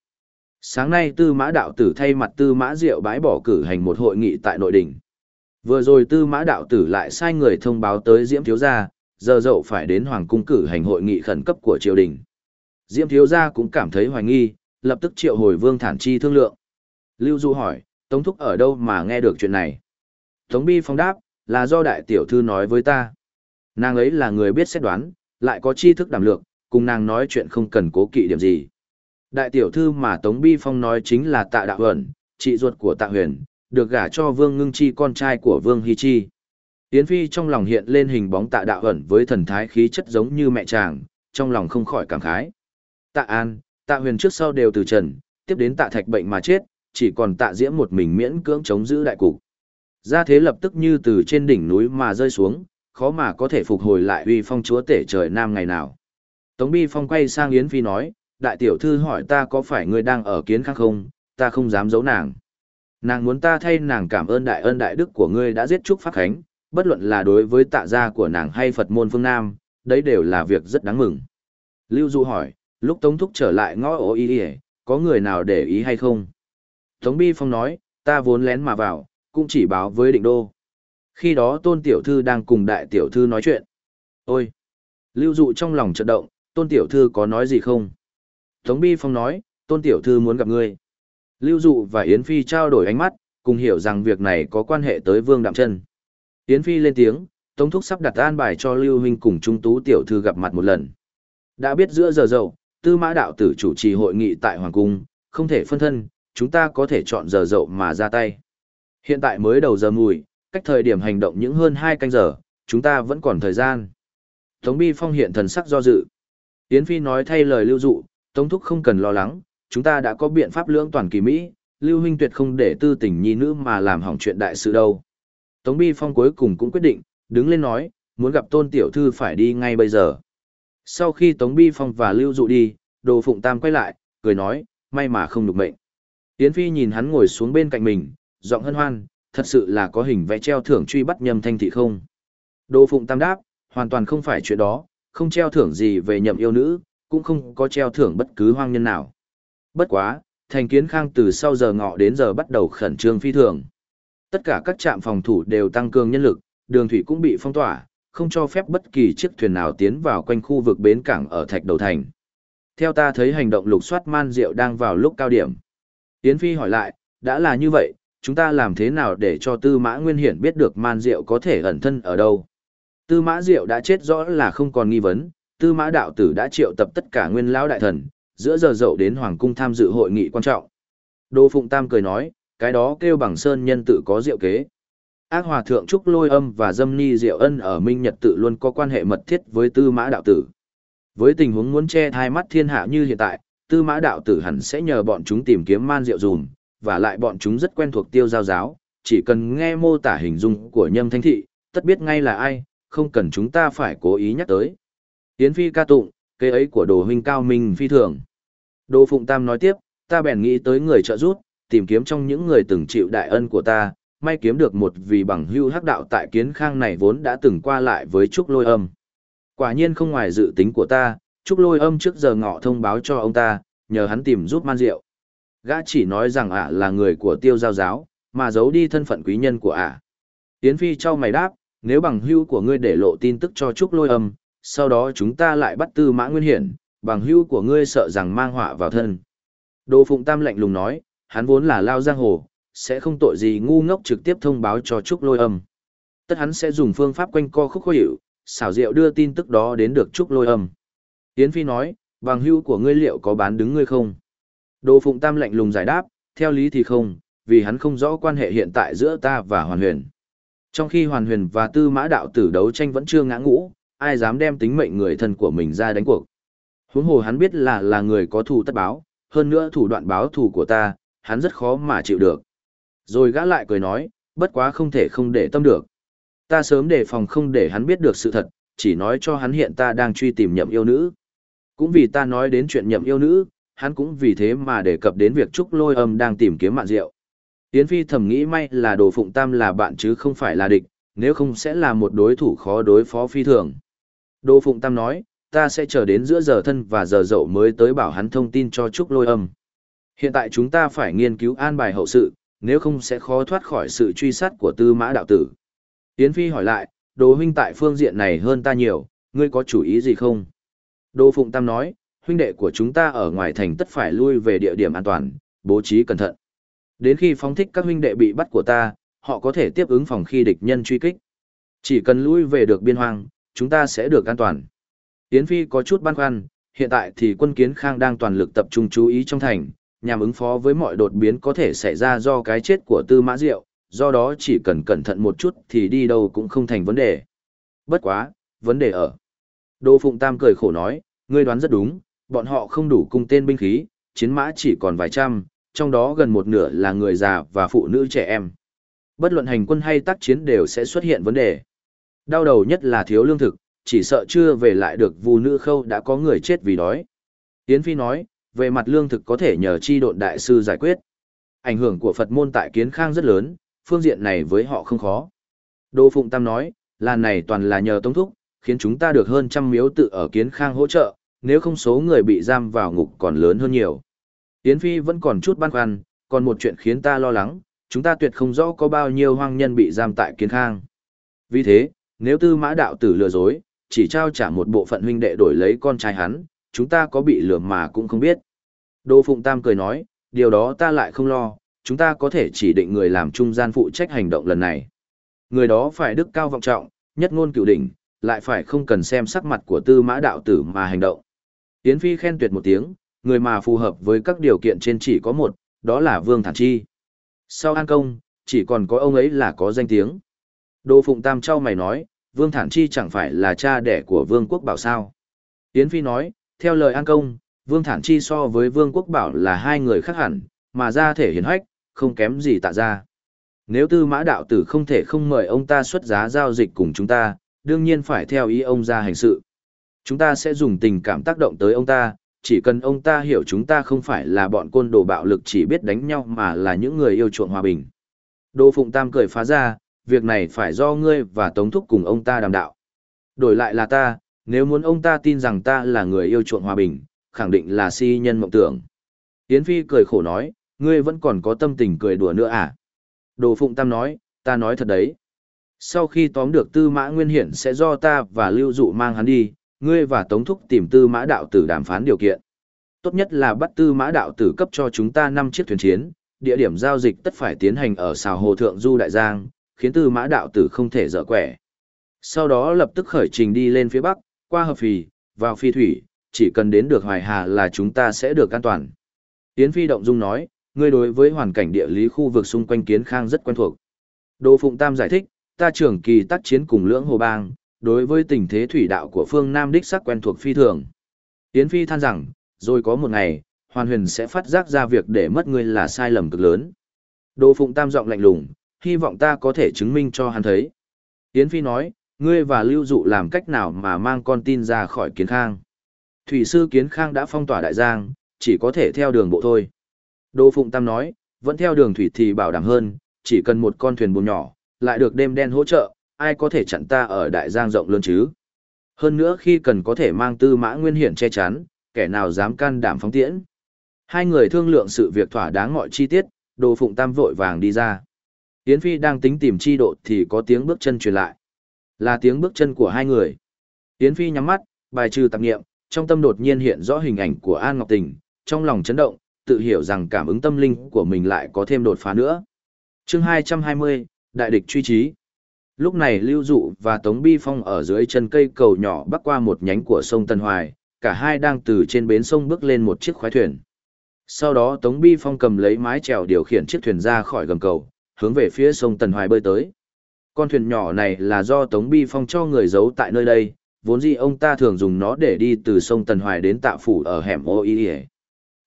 Sáng nay Tư Mã Đạo Tử thay mặt Tư Mã Diệu bái bỏ cử hành một hội nghị tại nội đình. Vừa rồi Tư Mã Đạo Tử lại sai người thông báo tới Diễm Thiếu Gia, giờ dậu phải đến Hoàng Cung cử hành hội nghị khẩn cấp của triều đình. Diễm Thiếu Gia cũng cảm thấy hoài nghi, lập tức triệu hồi Vương Thản Chi thương lượng. Lưu Du hỏi, Tống Thúc ở đâu mà nghe được chuyện này? Tống Bi phong đáp, là do đại tiểu thư nói với ta. Nàng ấy là người biết xét đoán, lại có tri thức đảm lược, cùng nàng nói chuyện không cần cố kỵ điểm gì. Đại tiểu thư mà Tống Bi Phong nói chính là tạ đạo Huyền, chị ruột của tạ huyền, được gả cho Vương Ngưng Chi con trai của Vương Hy Chi. Yến Phi trong lòng hiện lên hình bóng tạ đạo Huyền với thần thái khí chất giống như mẹ chàng, trong lòng không khỏi cảm khái. Tạ An, tạ huyền trước sau đều từ trần, tiếp đến tạ thạch bệnh mà chết, chỉ còn tạ diễm một mình miễn cưỡng chống giữ đại cục. Gia thế lập tức như từ trên đỉnh núi mà rơi xuống, khó mà có thể phục hồi lại uy phong chúa tể trời nam ngày nào. Tống Bi Phong quay sang Yến Phi nói, đại tiểu thư hỏi ta có phải ngươi đang ở kiến khác không, ta không dám giấu nàng. Nàng muốn ta thay nàng cảm ơn đại ân đại đức của ngươi đã giết Trúc Pháp Khánh, bất luận là đối với tạ gia của nàng hay Phật môn phương Nam, đấy đều là việc rất đáng mừng. Lưu Du hỏi, lúc Tống Thúc trở lại ngõ ổ y có người nào để ý hay không? Tống Bi Phong nói, ta vốn lén mà vào, cũng chỉ báo với định đô. Khi đó tôn tiểu thư đang cùng đại tiểu thư nói chuyện. Ôi! Lưu dụ trong lòng chợt động, tôn tiểu thư có nói gì không? Tống Bi Phong nói, tôn tiểu thư muốn gặp ngươi. Lưu dụ và Yến Phi trao đổi ánh mắt, cùng hiểu rằng việc này có quan hệ tới Vương Đạm Trân. Yến Phi lên tiếng, Tống Thúc sắp đặt an bài cho Lưu Huynh cùng Trung Tú tiểu thư gặp mặt một lần. Đã biết giữa giờ dậu, tư mã đạo tử chủ trì hội nghị tại Hoàng Cung, không thể phân thân, chúng ta có thể chọn giờ dậu mà ra tay. Hiện tại mới đầu giờ mùi, cách thời điểm hành động những hơn 2 canh giờ, chúng ta vẫn còn thời gian. Tống Bi Phong hiện thần sắc do dự. Yến Phi nói thay lời lưu dụ, Tống Thúc không cần lo lắng, chúng ta đã có biện pháp lưỡng toàn kỳ Mỹ, Lưu Huynh tuyệt không để tư tình nhi nữ mà làm hỏng chuyện đại sự đâu. Tống Bi Phong cuối cùng cũng quyết định, đứng lên nói, muốn gặp Tôn Tiểu Thư phải đi ngay bây giờ. Sau khi Tống Bi Phong và Lưu Dụ đi, Đồ Phụng Tam quay lại, cười nói, may mà không được mệnh. Yến Phi nhìn hắn ngồi xuống bên cạnh mình, giọng hân hoan, thật sự là có hình vẽ treo thưởng truy bắt nhầm thanh thị không? Đỗ Phụng Tam đáp, hoàn toàn không phải chuyện đó, không treo thưởng gì về nhậm yêu nữ, cũng không có treo thưởng bất cứ hoang nhân nào. Bất quá, thành kiến khang từ sau giờ ngọ đến giờ bắt đầu khẩn trương phi thường. Tất cả các trạm phòng thủ đều tăng cường nhân lực, đường thủy cũng bị phong tỏa, không cho phép bất kỳ chiếc thuyền nào tiến vào quanh khu vực bến cảng ở thạch đầu thành. Theo ta thấy hành động lục soát man rượu đang vào lúc cao điểm. tiến Phi hỏi lại, đã là như vậy, chúng ta làm thế nào để cho Tư Mã Nguyên Hiển biết được man rượu có thể ẩn thân ở đâu? Tư Mã Diệu đã chết rõ là không còn nghi vấn, Tư Mã Đạo Tử đã triệu tập tất cả nguyên lão đại thần, giữa giờ dậu đến Hoàng Cung tham dự hội nghị quan trọng. Đô Phụng Tam cười nói, cái đó kêu bằng sơn nhân tự có diệu kế. Ác hòa thượng Trúc Lôi Âm và Dâm Ni Diệu Ân ở Minh Nhật tự luôn có quan hệ mật thiết với Tư Mã Đạo Tử. Với tình huống muốn che thai mắt thiên hạ như hiện tại, Tư Mã Đạo Tử hẳn sẽ nhờ bọn chúng tìm kiếm man diệu dùm, và lại bọn chúng rất quen thuộc tiêu giao giáo, chỉ cần nghe mô tả hình dung của nhâm thanh thị, tất biết ngay là ai, không cần chúng ta phải cố ý nhắc tới. Yến Phi ca tụng, kế ấy của đồ huynh cao minh phi thường. Đồ Phụng Tam nói tiếp, ta bèn nghĩ tới người trợ giúp, tìm kiếm trong những người từng chịu đại ân của ta, may kiếm được một vì bằng hưu hắc đạo tại kiến khang này vốn đã từng qua lại với Trúc Lôi Âm. Quả nhiên không ngoài dự tính của ta, Trúc Lôi Âm trước giờ ngọ thông báo cho ông ta, nhờ hắn tìm giúp man rượu. Gã chỉ nói rằng ả là người của tiêu giao giáo, mà giấu đi thân phận quý nhân của ả. Yến Phi cho mày đáp, nếu bằng hưu của ngươi để lộ tin tức cho Trúc Lôi Âm, sau đó chúng ta lại bắt Tư Mã Nguyên Hiển, bằng hưu của ngươi sợ rằng mang họa vào thân. Đồ Phụng Tam lạnh lùng nói, hắn vốn là lao giang hồ, sẽ không tội gì ngu ngốc trực tiếp thông báo cho Trúc Lôi Âm. Tất hắn sẽ dùng phương pháp quanh co khúc khó hiểu, xảo diệu đưa tin tức đó đến được Trúc Lôi Âm. Yến Phi nói, bằng hưu của ngươi liệu có bán đứng ngươi không? Đồ Phụng Tam lạnh lùng giải đáp, theo lý thì không, vì hắn không rõ quan hệ hiện tại giữa ta và Hoàn Huyền. Trong khi Hoàn Huyền và Tư Mã Đạo Tử đấu tranh vẫn chưa ngã ngũ, ai dám đem tính mệnh người thân của mình ra đánh cuộc. Huống hồ hắn biết là là người có thù tất báo, hơn nữa thủ đoạn báo thù của ta, hắn rất khó mà chịu được. Rồi gã lại cười nói, bất quá không thể không để tâm được. Ta sớm đề phòng không để hắn biết được sự thật, chỉ nói cho hắn hiện ta đang truy tìm nhậm yêu nữ. Cũng vì ta nói đến chuyện nhậm yêu nữ, hắn cũng vì thế mà đề cập đến việc Trúc Lôi Âm đang tìm kiếm mạn rượu. Yến Phi thầm nghĩ may là Đồ Phụng Tam là bạn chứ không phải là địch, nếu không sẽ là một đối thủ khó đối phó phi thường. Đô Phụng Tam nói, ta sẽ chờ đến giữa giờ thân và giờ dậu mới tới bảo hắn thông tin cho Trúc Lôi Âm. Hiện tại chúng ta phải nghiên cứu an bài hậu sự, nếu không sẽ khó thoát khỏi sự truy sát của Tư Mã đạo tử. Yến Phi hỏi lại, Đồ huynh tại phương diện này hơn ta nhiều, ngươi có chủ ý gì không? Đô Phụng Tam nói, huynh đệ của chúng ta ở ngoài thành tất phải lui về địa điểm an toàn, bố trí cẩn thận. Đến khi phóng thích các huynh đệ bị bắt của ta, họ có thể tiếp ứng phòng khi địch nhân truy kích. Chỉ cần lui về được biên hoang, chúng ta sẽ được an toàn. Yến Phi có chút băn khoăn, hiện tại thì quân kiến khang đang toàn lực tập trung chú ý trong thành, nhằm ứng phó với mọi đột biến có thể xảy ra do cái chết của Tư Mã Diệu, do đó chỉ cần cẩn thận một chút thì đi đâu cũng không thành vấn đề. Bất quá, vấn đề ở. Đô Phụng Tam cười khổ nói, ngươi đoán rất đúng, bọn họ không đủ cung tên binh khí, chiến mã chỉ còn vài trăm, trong đó gần một nửa là người già và phụ nữ trẻ em. Bất luận hành quân hay tác chiến đều sẽ xuất hiện vấn đề. Đau đầu nhất là thiếu lương thực, chỉ sợ chưa về lại được vu nữ khâu đã có người chết vì đói. Yến Phi nói, về mặt lương thực có thể nhờ chi độn đại sư giải quyết. Ảnh hưởng của Phật môn tại kiến khang rất lớn, phương diện này với họ không khó. Đô Phụng Tam nói, làn này toàn là nhờ tống thúc, khiến chúng ta được hơn trăm miếu tự ở kiến khang hỗ trợ, nếu không số người bị giam vào ngục còn lớn hơn nhiều. Yến Phi vẫn còn chút băn khoăn, còn một chuyện khiến ta lo lắng, chúng ta tuyệt không rõ có bao nhiêu hoang nhân bị giam tại kiến khang. Vì thế, nếu tư mã đạo tử lừa dối, chỉ trao trả một bộ phận huynh đệ đổi lấy con trai hắn, chúng ta có bị lừa mà cũng không biết. Đô Phụng Tam cười nói, điều đó ta lại không lo, chúng ta có thể chỉ định người làm trung gian phụ trách hành động lần này. Người đó phải đức cao vọng trọng, nhất ngôn cửu đỉnh, lại phải không cần xem sắc mặt của tư mã đạo tử mà hành động. Yến Phi khen tuyệt một tiếng, người mà phù hợp với các điều kiện trên chỉ có một, đó là Vương Thản Chi. Sau An Công, chỉ còn có ông ấy là có danh tiếng. Đô Phụng Tam Châu mày nói, Vương Thản Chi chẳng phải là cha đẻ của Vương Quốc Bảo sao. Yến Phi nói, theo lời An Công, Vương Thản Chi so với Vương Quốc Bảo là hai người khác hẳn, mà ra thể hiền hách, không kém gì tạ ra. Nếu tư mã đạo tử không thể không mời ông ta xuất giá giao dịch cùng chúng ta, đương nhiên phải theo ý ông ra hành sự. Chúng ta sẽ dùng tình cảm tác động tới ông ta, chỉ cần ông ta hiểu chúng ta không phải là bọn côn đồ bạo lực chỉ biết đánh nhau mà là những người yêu chuộng hòa bình. Đỗ Phụng Tam cười phá ra, việc này phải do ngươi và Tống Thúc cùng ông ta đàm đạo. Đổi lại là ta, nếu muốn ông ta tin rằng ta là người yêu chuộng hòa bình, khẳng định là si nhân mộng tưởng. Yến Phi cười khổ nói, ngươi vẫn còn có tâm tình cười đùa nữa à? Đồ Phụng Tam nói, ta nói thật đấy. Sau khi tóm được tư mã nguyên hiển sẽ do ta và lưu dụ mang hắn đi, ngươi và Tống Thúc tìm tư mã đạo tử đàm phán điều kiện. Tốt nhất là bắt tư mã đạo tử cấp cho chúng ta 5 chiếc thuyền chiến, địa điểm giao dịch tất phải tiến hành ở xào hồ thượng du đại giang, khiến tư mã đạo tử không thể dở quẻ. Sau đó lập tức khởi trình đi lên phía bắc, qua hợp phì, vào phi thủy, chỉ cần đến được hoài hà là chúng ta sẽ được an toàn. Tiến Phi Động Dung nói, ngươi đối với hoàn cảnh địa lý khu vực xung quanh kiến khang rất quen thuộc. Đỗ Phụng Tam giải thích, ta trưởng kỳ tác chiến cùng lưỡng hồ bang, đối với tình thế thủy đạo của phương Nam đích sắc quen thuộc phi thường. Tiến Phi than rằng, rồi có một ngày, Hoàn Huyền sẽ phát giác ra việc để mất ngươi là sai lầm cực lớn. Đỗ Phụng Tam giọng lạnh lùng, hy vọng ta có thể chứng minh cho hắn thấy. Yến Phi nói, ngươi và Lưu Dụ làm cách nào mà mang con tin ra khỏi Kiến Khang. Thủy sư Kiến Khang đã phong tỏa Đại Giang, chỉ có thể theo đường bộ thôi. Đô Phụng Tam nói, vẫn theo đường thủy thì bảo đảm hơn, chỉ cần một con thuyền buồm nhỏ, lại được đêm đen hỗ trợ, ai có thể chặn ta ở Đại Giang rộng lớn chứ. Hơn nữa khi cần có thể mang tư mã nguyên hiển che chắn, kẻ nào dám can đảm phóng tiễn. Hai người thương lượng sự việc thỏa đáng mọi chi tiết, Đô Phụng Tam vội vàng đi ra. Yến Phi đang tính tìm chi độ thì có tiếng bước chân truyền lại. Là tiếng bước chân của hai người. Yến Phi nhắm mắt, bài trừ tạp nghiệm, trong tâm đột nhiên hiện rõ hình ảnh của An Ngọc Tình, trong lòng chấn động, tự hiểu rằng cảm ứng tâm linh của mình lại có thêm đột phá nữa. chương 220, Đại địch truy trí. Lúc này Lưu Dụ và Tống Bi Phong ở dưới chân cây cầu nhỏ bắc qua một nhánh của sông Tân Hoài, cả hai đang từ trên bến sông bước lên một chiếc khoái thuyền. Sau đó Tống Bi Phong cầm lấy mái chèo điều khiển chiếc thuyền ra khỏi gầm cầu, hướng về phía sông Tần Hoài bơi tới. Con thuyền nhỏ này là do Tống Bi Phong cho người giấu tại nơi đây, vốn dĩ ông ta thường dùng nó để đi từ sông Tần Hoài đến tạ phủ ở hẻm ô y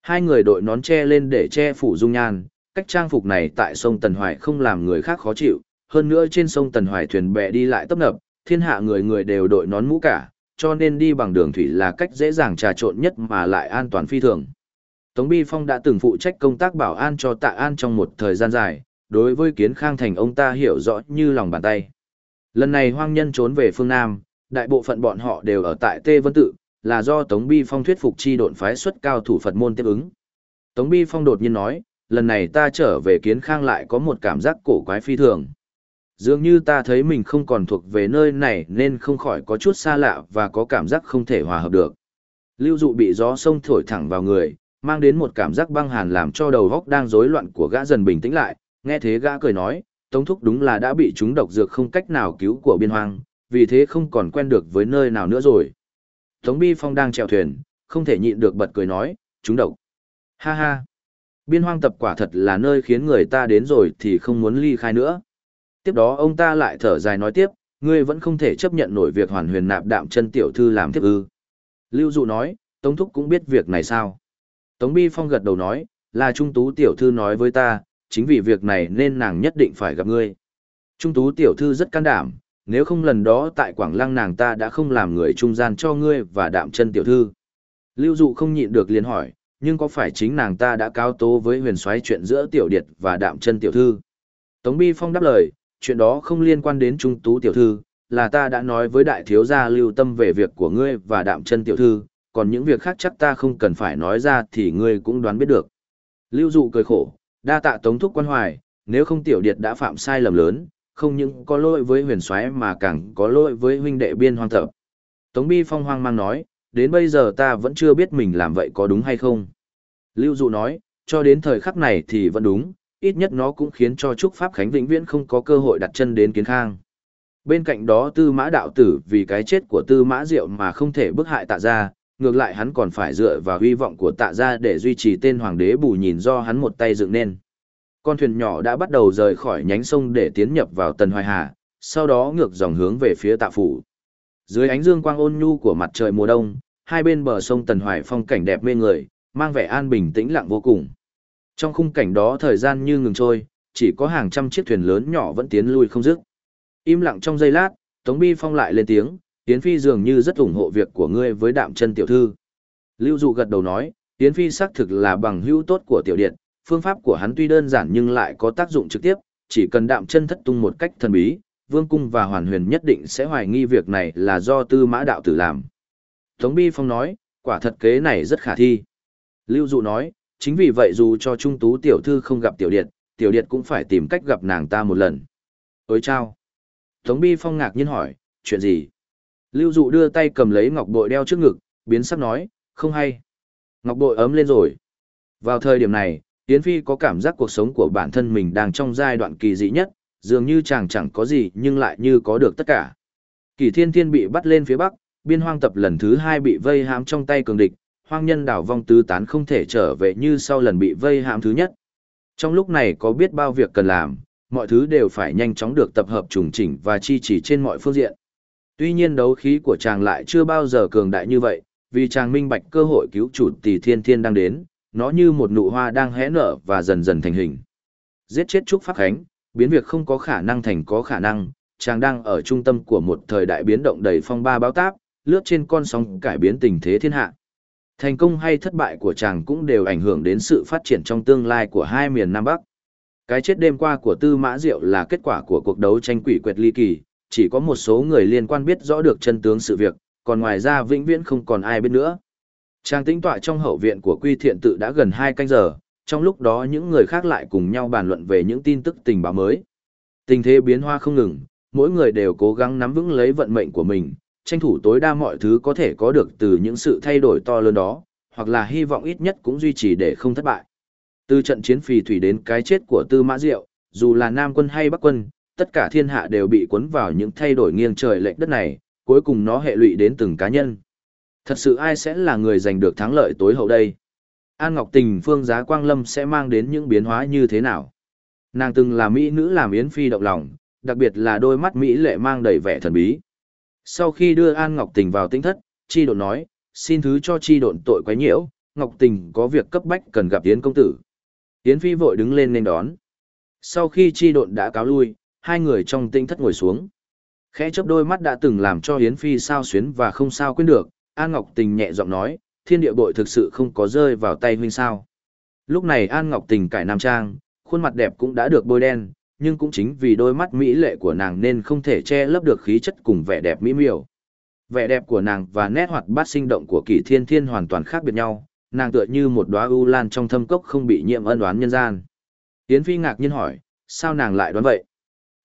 Hai người đội nón che lên để che phủ dung nhan, cách trang phục này tại sông Tần Hoài không làm người khác khó chịu, hơn nữa trên sông Tần Hoài thuyền bè đi lại tấp nập, thiên hạ người người đều đội nón mũ cả, cho nên đi bằng đường thủy là cách dễ dàng trà trộn nhất mà lại an toàn phi thường. Tống Bi Phong đã từng phụ trách công tác bảo an cho Tạ An trong một thời gian dài, đối với kiến khang thành ông ta hiểu rõ như lòng bàn tay. Lần này hoang nhân trốn về phương Nam, đại bộ phận bọn họ đều ở tại Tê Vân Tự, là do Tống Bi Phong thuyết phục chi độn phái xuất cao thủ Phật môn tiếp ứng. Tống Bi Phong đột nhiên nói, lần này ta trở về kiến khang lại có một cảm giác cổ quái phi thường. Dường như ta thấy mình không còn thuộc về nơi này nên không khỏi có chút xa lạ và có cảm giác không thể hòa hợp được. Lưu dụ bị gió sông thổi thẳng vào người, mang đến một cảm giác băng hàn làm cho đầu góc đang rối loạn của gã dần bình tĩnh lại, Nghe thế gã cười nói, Tống Thúc đúng là đã bị chúng độc dược không cách nào cứu của biên hoang, vì thế không còn quen được với nơi nào nữa rồi. Tống Bi Phong đang chèo thuyền, không thể nhịn được bật cười nói, chúng độc. Ha ha. Biên hoang tập quả thật là nơi khiến người ta đến rồi thì không muốn ly khai nữa. Tiếp đó ông ta lại thở dài nói tiếp, ngươi vẫn không thể chấp nhận nổi việc hoàn huyền nạp đạm chân tiểu thư làm tiếp ư. Lưu Dụ nói, Tống Thúc cũng biết việc này sao. Tống Bi Phong gật đầu nói, là Trung Tú tiểu thư nói với ta, chính vì việc này nên nàng nhất định phải gặp ngươi. Trung tú tiểu thư rất can đảm, nếu không lần đó tại Quảng Lăng nàng ta đã không làm người trung gian cho ngươi và đạm chân tiểu thư. Lưu dụ không nhịn được liền hỏi, nhưng có phải chính nàng ta đã cáo tố với huyền soái chuyện giữa tiểu điệt và đạm chân tiểu thư? Tống Bi Phong đáp lời, chuyện đó không liên quan đến trung tú tiểu thư, là ta đã nói với đại thiếu gia lưu tâm về việc của ngươi và đạm chân tiểu thư, còn những việc khác chắc ta không cần phải nói ra thì ngươi cũng đoán biết được. Lưu dụ cười khổ, đa tạ tống thúc quan hoài, nếu không tiểu điệt đã phạm sai lầm lớn, không những có lỗi với huyền soái mà càng có lỗi với huynh đệ biên hoang thập. Tống Bi Phong hoang mang nói, đến bây giờ ta vẫn chưa biết mình làm vậy có đúng hay không. Lưu Dụ nói, cho đến thời khắc này thì vẫn đúng, ít nhất nó cũng khiến cho Trúc Pháp Khánh vĩnh viễn không có cơ hội đặt chân đến kiến khang. Bên cạnh đó tư mã đạo tử vì cái chết của tư mã diệu mà không thể bức hại tạ ra, ngược lại hắn còn phải dựa vào hy vọng của tạ gia để duy trì tên hoàng đế bù nhìn do hắn một tay dựng nên. Con thuyền nhỏ đã bắt đầu rời khỏi nhánh sông để tiến nhập vào Tần Hoài Hà, sau đó ngược dòng hướng về phía tạ phủ. Dưới ánh dương quang ôn nhu của mặt trời mùa đông, hai bên bờ sông Tần Hoài phong cảnh đẹp mê người, mang vẻ an bình tĩnh lặng vô cùng. Trong khung cảnh đó thời gian như ngừng trôi, chỉ có hàng trăm chiếc thuyền lớn nhỏ vẫn tiến lui không dứt. Im lặng trong giây lát, Tống Bi Phong lại lên tiếng, Yến Phi dường như rất ủng hộ việc của ngươi với đạm chân tiểu thư. Lưu Dụ gật đầu nói, Yến Phi xác thực là bằng hữu tốt của tiểu điện, phương pháp của hắn tuy đơn giản nhưng lại có tác dụng trực tiếp, chỉ cần đạm chân thất tung một cách thần bí, vương cung và hoàn huyền nhất định sẽ hoài nghi việc này là do tư mã đạo tử làm. Tống Bi Phong nói, quả thật kế này rất khả thi. Lưu Dụ nói, chính vì vậy dù cho trung tú tiểu thư không gặp tiểu điện, tiểu điện cũng phải tìm cách gặp nàng ta một lần. Ôi chao! Tống Bi Phong ngạc nhiên hỏi, chuyện gì? Lưu Dụ đưa tay cầm lấy ngọc bội đeo trước ngực, biến sắc nói, không hay. Ngọc bội ấm lên rồi. Vào thời điểm này, Yến Phi có cảm giác cuộc sống của bản thân mình đang trong giai đoạn kỳ dị nhất, dường như chàng chẳng có gì nhưng lại như có được tất cả. Kỳ thiên thiên bị bắt lên phía bắc, biên hoang tập lần thứ hai bị vây hãm trong tay cường địch, hoang nhân đảo vong tứ tán không thể trở về như sau lần bị vây hãm thứ nhất. Trong lúc này có biết bao việc cần làm, mọi thứ đều phải nhanh chóng được tập hợp trùng chỉnh và chi chỉ trên mọi phương diện. Tuy nhiên đấu khí của chàng lại chưa bao giờ cường đại như vậy, vì chàng minh bạch cơ hội cứu chủ tỷ thiên thiên đang đến, nó như một nụ hoa đang hé nở và dần dần thành hình. Giết chết Trúc Pháp Khánh, biến việc không có khả năng thành có khả năng, chàng đang ở trung tâm của một thời đại biến động đầy phong ba báo táp, lướt trên con sóng cải biến tình thế thiên hạ. Thành công hay thất bại của chàng cũng đều ảnh hưởng đến sự phát triển trong tương lai của hai miền Nam Bắc. Cái chết đêm qua của Tư Mã Diệu là kết quả của cuộc đấu tranh quỷ quyệt ly kỳ, chỉ có một số người liên quan biết rõ được chân tướng sự việc, còn ngoài ra vĩnh viễn không còn ai biết nữa. Trang tĩnh tọa trong hậu viện của Quy Thiện tự đã gần hai canh giờ, trong lúc đó những người khác lại cùng nhau bàn luận về những tin tức tình báo mới. Tình thế biến hoa không ngừng, mỗi người đều cố gắng nắm vững lấy vận mệnh của mình, tranh thủ tối đa mọi thứ có thể có được từ những sự thay đổi to lớn đó, hoặc là hy vọng ít nhất cũng duy trì để không thất bại. Từ trận chiến phì thủy đến cái chết của Tư Mã Diệu, dù là Nam quân hay Bắc quân, tất cả thiên hạ đều bị cuốn vào những thay đổi nghiêng trời lệch đất này, cuối cùng nó hệ lụy đến từng cá nhân. Thật sự ai sẽ là người giành được thắng lợi tối hậu đây? An Ngọc Tình Phương Giá Quang Lâm sẽ mang đến những biến hóa như thế nào? Nàng từng là mỹ nữ làm yến phi động lòng, đặc biệt là đôi mắt mỹ lệ mang đầy vẻ thần bí. Sau khi đưa An Ngọc Tình vào tinh thất, Chi Độn nói, xin thứ cho Chi Độn tội quấy nhiễu, Ngọc Tình có việc cấp bách cần gặp Yến công tử. Yến Phi vội đứng lên nên đón. Sau khi Chi Độn đã cáo lui, hai người trong tinh thất ngồi xuống. Khẽ chớp đôi mắt đã từng làm cho Yến Phi sao xuyến và không sao quên được, An Ngọc Tình nhẹ giọng nói, thiên địa bội thực sự không có rơi vào tay huynh sao. Lúc này An Ngọc Tình cải nam trang, khuôn mặt đẹp cũng đã được bôi đen, nhưng cũng chính vì đôi mắt mỹ lệ của nàng nên không thể che lấp được khí chất cùng vẻ đẹp mỹ miều. Vẻ đẹp của nàng và nét hoạt bát sinh động của Kỷ Thiên Thiên hoàn toàn khác biệt nhau, nàng tựa như một đóa u lan trong thâm cốc không bị nhiễm ân oán nhân gian. Yến Phi ngạc nhiên hỏi, sao nàng lại đoán vậy?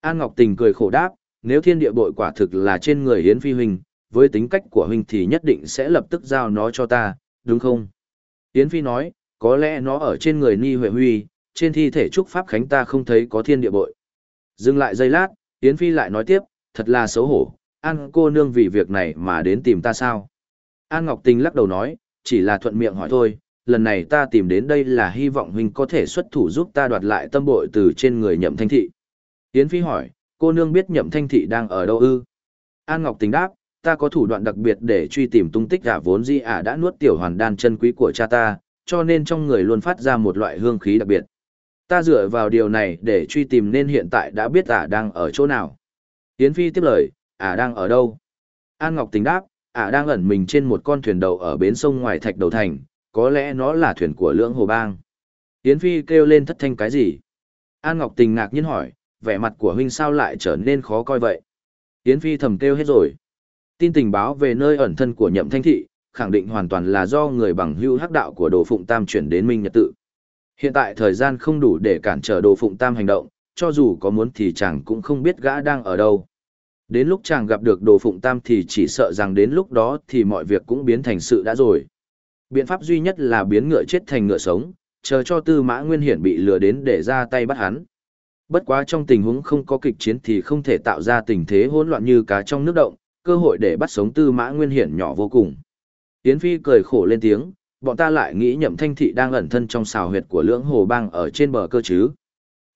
An Ngọc Tình cười khổ đáp, nếu thiên địa bội quả thực là trên người Yến Phi huynh, với tính cách của huynh thì nhất định sẽ lập tức giao nó cho ta, đúng không? Yến Phi nói, có lẽ nó ở trên người Ni Huệ Huy, trên thi thể Trúc Pháp Khánh ta không thấy có thiên địa bội. Dừng lại giây lát, Yến Phi lại nói tiếp, thật là xấu hổ, An cô nương vì việc này mà đến tìm ta sao? An Ngọc Tình lắc đầu nói, chỉ là thuận miệng hỏi thôi, lần này ta tìm đến đây là hy vọng huynh có thể xuất thủ giúp ta đoạt lại tâm bội từ trên người nhậm thanh thị. Yến Phi hỏi, cô nương biết nhậm thanh thị đang ở đâu ư? An Ngọc Tình đáp, ta có thủ đoạn đặc biệt để truy tìm tung tích ả vốn di ả đã nuốt tiểu hoàn đan chân quý của cha ta, cho nên trong người luôn phát ra một loại hương khí đặc biệt. Ta dựa vào điều này để truy tìm nên hiện tại đã biết ả đang ở chỗ nào. Yến Phi tiếp lời, ả đang ở đâu? An Ngọc Tình đáp, ả đang ẩn mình trên một con thuyền đầu ở bến sông ngoài thạch đầu thành, có lẽ nó là thuyền của lưỡng hồ bang. Yến Phi kêu lên thất thanh cái gì? An Ngọc Tình ngạc nhiên hỏi, vẻ mặt của huynh sao lại trở nên khó coi vậy? Yến Phi thầm kêu hết rồi. Tin tình báo về nơi ẩn thân của nhậm thanh thị, khẳng định hoàn toàn là do người bằng hưu hắc đạo của Đồ Phụng Tam chuyển đến Minh Nhật Tự. Hiện tại thời gian không đủ để cản trở Đồ Phụng Tam hành động, cho dù có muốn thì chàng cũng không biết gã đang ở đâu. Đến lúc chàng gặp được Đồ Phụng Tam thì chỉ sợ rằng đến lúc đó thì mọi việc cũng biến thành sự đã rồi. Biện pháp duy nhất là biến ngựa chết thành ngựa sống, chờ cho Tư Mã Nguyên Hiển bị lừa đến để ra tay bắt hắn. Bất quá trong tình huống không có kịch chiến thì không thể tạo ra tình thế hỗn loạn như cá trong nước động, cơ hội để bắt sống Tư Mã Nguyên Hiển nhỏ vô cùng. Yến Phi cười khổ lên tiếng, bọn ta lại nghĩ nhậm thanh thị đang ẩn thân trong xào huyệt của lưỡng hồ bang ở trên bờ cơ chứ.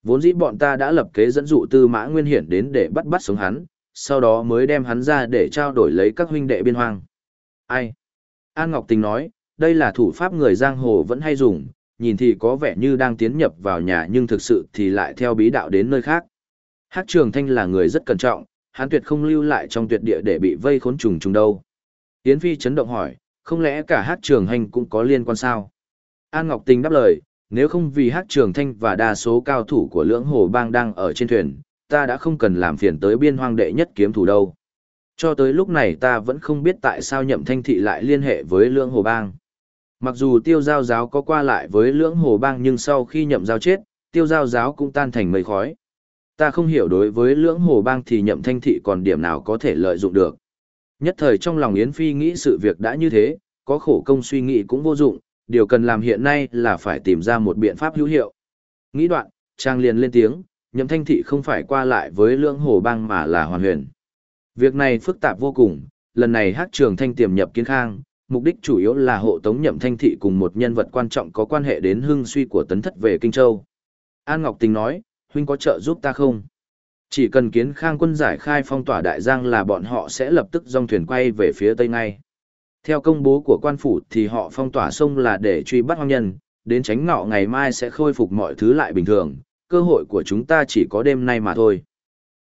Vốn dĩ bọn ta đã lập kế dẫn dụ tư mã nguyên hiển đến để bắt bắt sống hắn, sau đó mới đem hắn ra để trao đổi lấy các huynh đệ biên hoang. Ai? An Ngọc Tình nói, đây là thủ pháp người giang hồ vẫn hay dùng, nhìn thì có vẻ như đang tiến nhập vào nhà nhưng thực sự thì lại theo bí đạo đến nơi khác. Hắc Trường Thanh là người rất cẩn trọng, hắn tuyệt không lưu lại trong tuyệt địa để bị vây khốn trùng trùng đâu. Yến Phi chấn động hỏi, không lẽ cả hát trường hành cũng có liên quan sao? An Ngọc Tình đáp lời, Nếu không vì Hắc Trường Thanh và đa số cao thủ của lưỡng hồ bang đang ở trên thuyền, ta đã không cần làm phiền tới biên hoang đệ nhất kiếm thủ đâu. Cho tới lúc này ta vẫn không biết tại sao nhậm thanh thị lại liên hệ với lưỡng hồ bang. Mặc dù tiêu giao giáo có qua lại với lưỡng hồ bang nhưng sau khi nhậm giao chết, tiêu giao giáo cũng tan thành mây khói. Ta không hiểu đối với lưỡng hồ bang thì nhậm thanh thị còn điểm nào có thể lợi dụng được. Nhất thời trong lòng Yến Phi nghĩ sự việc đã như thế, có khổ công suy nghĩ cũng vô dụng, điều cần làm hiện nay là phải tìm ra một biện pháp hữu hiệu. Nghĩ đoạn, Trang liền lên tiếng, nhậm thanh thị không phải qua lại với lưỡng hồ bang mà là hoàn huyền. Việc này phức tạp vô cùng, lần này hát trường thanh tiềm nhập kiến khang, mục đích chủ yếu là hộ tống nhậm thanh thị cùng một nhân vật quan trọng có quan hệ đến hưng suy của tấn thất về Kinh Châu. An Ngọc Tình nói, huynh có trợ giúp ta không? Chỉ cần kiến khang quân giải khai phong tỏa đại giang là bọn họ sẽ lập tức dòng thuyền quay về phía tây ngay. Theo công bố của quan phủ thì họ phong tỏa sông là để truy bắt hoang nhân, đến tránh ngọ ngày mai sẽ khôi phục mọi thứ lại bình thường, cơ hội của chúng ta chỉ có đêm nay mà thôi.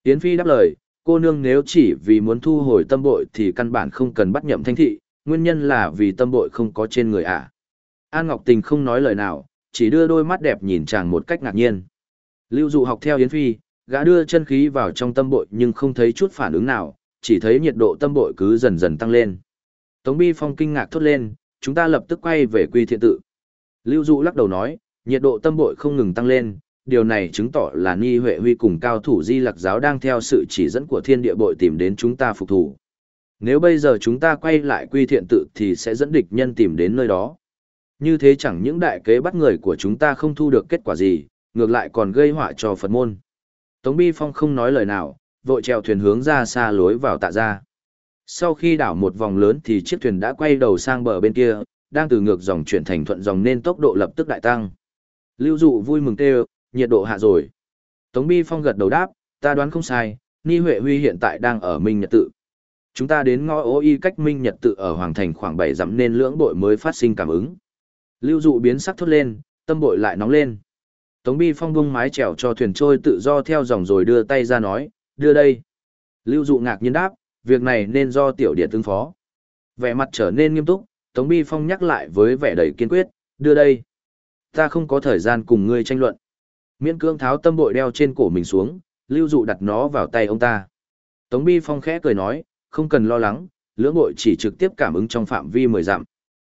Yến Phi đáp lời, cô nương nếu chỉ vì muốn thu hồi tâm bội thì căn bản không cần bắt nhậm thanh thị, nguyên nhân là vì tâm bội không có trên người ạ. À. An Ngọc Tình không nói lời nào, chỉ đưa đôi mắt đẹp nhìn chàng một cách ngạc nhiên. Lưu dụ học theo Yến Phi, gã đưa chân khí vào trong tâm bội nhưng không thấy chút phản ứng nào, chỉ thấy nhiệt độ tâm bội cứ dần dần tăng lên. Tống Bi Phong kinh ngạc thốt lên, chúng ta lập tức quay về quy thiện tự. Lưu dụ lắc đầu nói, nhiệt độ tâm bội không ngừng tăng lên, điều này chứng tỏ là Ni Huệ Huy cùng cao thủ di Lặc giáo đang theo sự chỉ dẫn của thiên địa bội tìm đến chúng ta phục thủ. Nếu bây giờ chúng ta quay lại quy thiện tự thì sẽ dẫn địch nhân tìm đến nơi đó. Như thế chẳng những đại kế bắt người của chúng ta không thu được kết quả gì, ngược lại còn gây họa cho Phật môn. Tống Bi Phong không nói lời nào, vội trèo thuyền hướng ra xa lối vào tạ ra. Sau khi đảo một vòng lớn thì chiếc thuyền đã quay đầu sang bờ bên kia, đang từ ngược dòng chuyển thành thuận dòng nên tốc độ lập tức đại tăng. Lưu dụ vui mừng kêu, nhiệt độ hạ rồi. Tống Bi Phong gật đầu đáp, ta đoán không sai, Ni Huệ Huy hiện tại đang ở Minh Nhật Tự. Chúng ta đến ngõ ô y cách Minh Nhật Tự ở Hoàng Thành khoảng 7 dặm nên lưỡng bội mới phát sinh cảm ứng. Lưu dụ biến sắc thốt lên, tâm bội lại nóng lên. Tống Bi Phong bung mái chèo cho thuyền trôi tự do theo dòng rồi đưa tay ra nói, đưa đây. Lưu dụ ngạc nhiên đáp, việc này nên do tiểu điện tương phó. Vẻ mặt trở nên nghiêm túc, Tống Bi Phong nhắc lại với vẻ đầy kiên quyết, đưa đây. Ta không có thời gian cùng ngươi tranh luận. Miễn cương tháo tâm bội đeo trên cổ mình xuống, lưu dụ đặt nó vào tay ông ta. Tống Bi Phong khẽ cười nói, không cần lo lắng, lưỡng bội chỉ trực tiếp cảm ứng trong phạm vi mười dặm.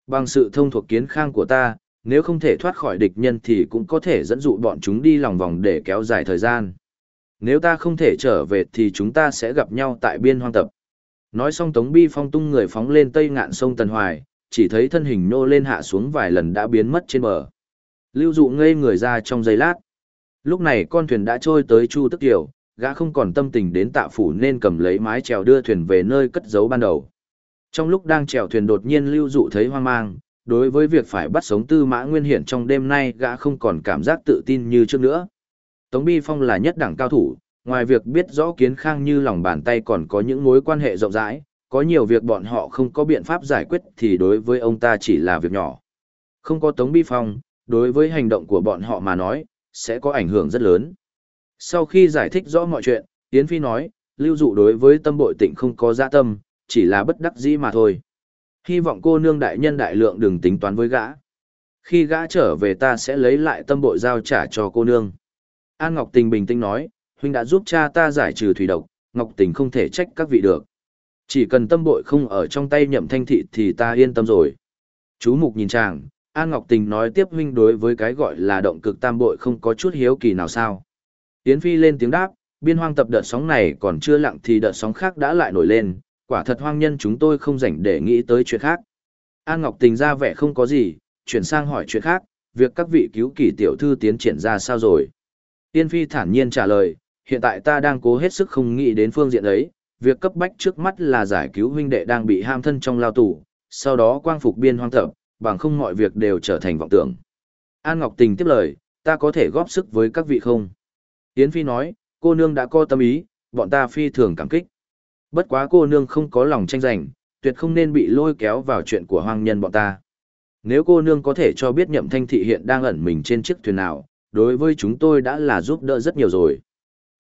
Bằng sự thông thuộc kiến khang của ta, nếu không thể thoát khỏi địch nhân thì cũng có thể dẫn dụ bọn chúng đi lòng vòng để kéo dài thời gian. Nếu ta không thể trở về thì chúng ta sẽ gặp nhau tại biên hoang tập. Nói xong Tống Bi Phong tung người phóng lên tây ngạn sông Tần Hoài, chỉ thấy thân hình nô lên hạ xuống vài lần đã biến mất trên bờ. Lưu dụ ngây người ra trong giây lát. Lúc này con thuyền đã trôi tới Chu Tức Kiều, gã không còn tâm tình đến tạ phủ nên cầm lấy mái chèo đưa thuyền về nơi cất giấu ban đầu. Trong lúc đang chèo thuyền đột nhiên lưu dụ thấy hoang mang, đối với việc phải bắt sống tư mã nguyên hiển trong đêm nay gã không còn cảm giác tự tin như trước nữa. Tống Bi Phong là nhất đẳng cao thủ, ngoài việc biết rõ kiến khang như lòng bàn tay còn có những mối quan hệ rộng rãi, có nhiều việc bọn họ không có biện pháp giải quyết thì đối với ông ta chỉ là việc nhỏ. Không có Tống Bi Phong, đối với hành động của bọn họ mà nói, sẽ có ảnh hưởng rất lớn. Sau khi giải thích rõ mọi chuyện, Yến Phi nói, lưu dụ đối với tâm bội tịnh không có dạ tâm, chỉ là bất đắc dĩ mà thôi. Hy vọng cô nương đại nhân đại lượng đừng tính toán với gã. Khi gã trở về ta sẽ lấy lại tâm bội giao trả cho cô nương. An Ngọc Tình bình tĩnh nói, huynh đã giúp cha ta giải trừ thủy độc, Ngọc Tình không thể trách các vị được. Chỉ cần tâm bội không ở trong tay nhậm thanh thị thì ta yên tâm rồi. Chú Mục nhìn chàng, An Ngọc Tình nói tiếp huynh đối với cái gọi là động cực tam bội không có chút hiếu kỳ nào sao. Yến Phi lên tiếng đáp, biên hoang tập đợt sóng này còn chưa lặng thì đợt sóng khác đã lại nổi lên, quả thật hoang nhân chúng tôi không rảnh để nghĩ tới chuyện khác. An Ngọc Tình ra vẻ không có gì, chuyển sang hỏi chuyện khác, việc các vị cứu kỳ tiểu thư tiến triển ra sao rồi. Yến Phi thản nhiên trả lời, hiện tại ta đang cố hết sức không nghĩ đến phương diện ấy, việc cấp bách trước mắt là giải cứu huynh đệ đang bị ham thân trong lao tù, sau đó quang phục biên hoang tập, bằng không mọi việc đều trở thành vọng tưởng. An Ngọc Tình tiếp lời, ta có thể góp sức với các vị không? Yến Phi nói, cô nương đã có tâm ý, bọn ta phi thường cảm kích. Bất quá cô nương không có lòng tranh giành, tuyệt không nên bị lôi kéo vào chuyện của hoang nhân bọn ta. Nếu cô nương có thể cho biết nhậm thanh thị hiện đang ẩn mình trên chiếc thuyền nào, đối với chúng tôi đã là giúp đỡ rất nhiều rồi.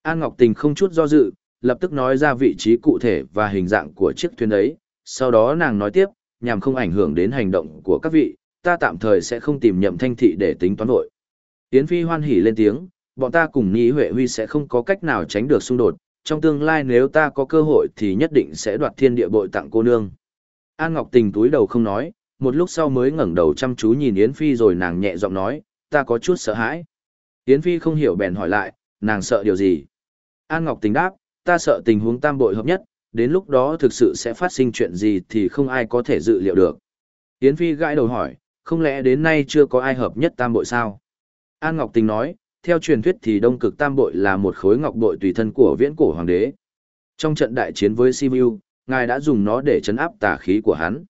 An Ngọc Tình không chút do dự, lập tức nói ra vị trí cụ thể và hình dạng của chiếc thuyền ấy, sau đó nàng nói tiếp, nhằm không ảnh hưởng đến hành động của các vị, ta tạm thời sẽ không tìm nhậm thanh thị để tính toán vội. Yến Phi hoan hỉ lên tiếng, bọn ta cùng Nhĩ Huệ Huy sẽ không có cách nào tránh được xung đột, trong tương lai nếu ta có cơ hội thì nhất định sẽ đoạt thiên địa bội tặng cô nương. An Ngọc Tình túi đầu không nói, một lúc sau mới ngẩng đầu chăm chú nhìn Yến Phi rồi nàng nhẹ giọng nói, ta có chút sợ hãi. Yến Phi không hiểu bèn hỏi lại, nàng sợ điều gì? An Ngọc Tình đáp, ta sợ tình huống tam bội hợp nhất, đến lúc đó thực sự sẽ phát sinh chuyện gì thì không ai có thể dự liệu được. Yến Phi gãi đầu hỏi, không lẽ đến nay chưa có ai hợp nhất tam bội sao? An Ngọc Tình nói, theo truyền thuyết thì Đông Cực Tam Bội là một khối ngọc bội tùy thân của viễn cổ hoàng đế. Trong trận đại chiến với Simu, ngài đã dùng nó để chấn áp tà khí của hắn.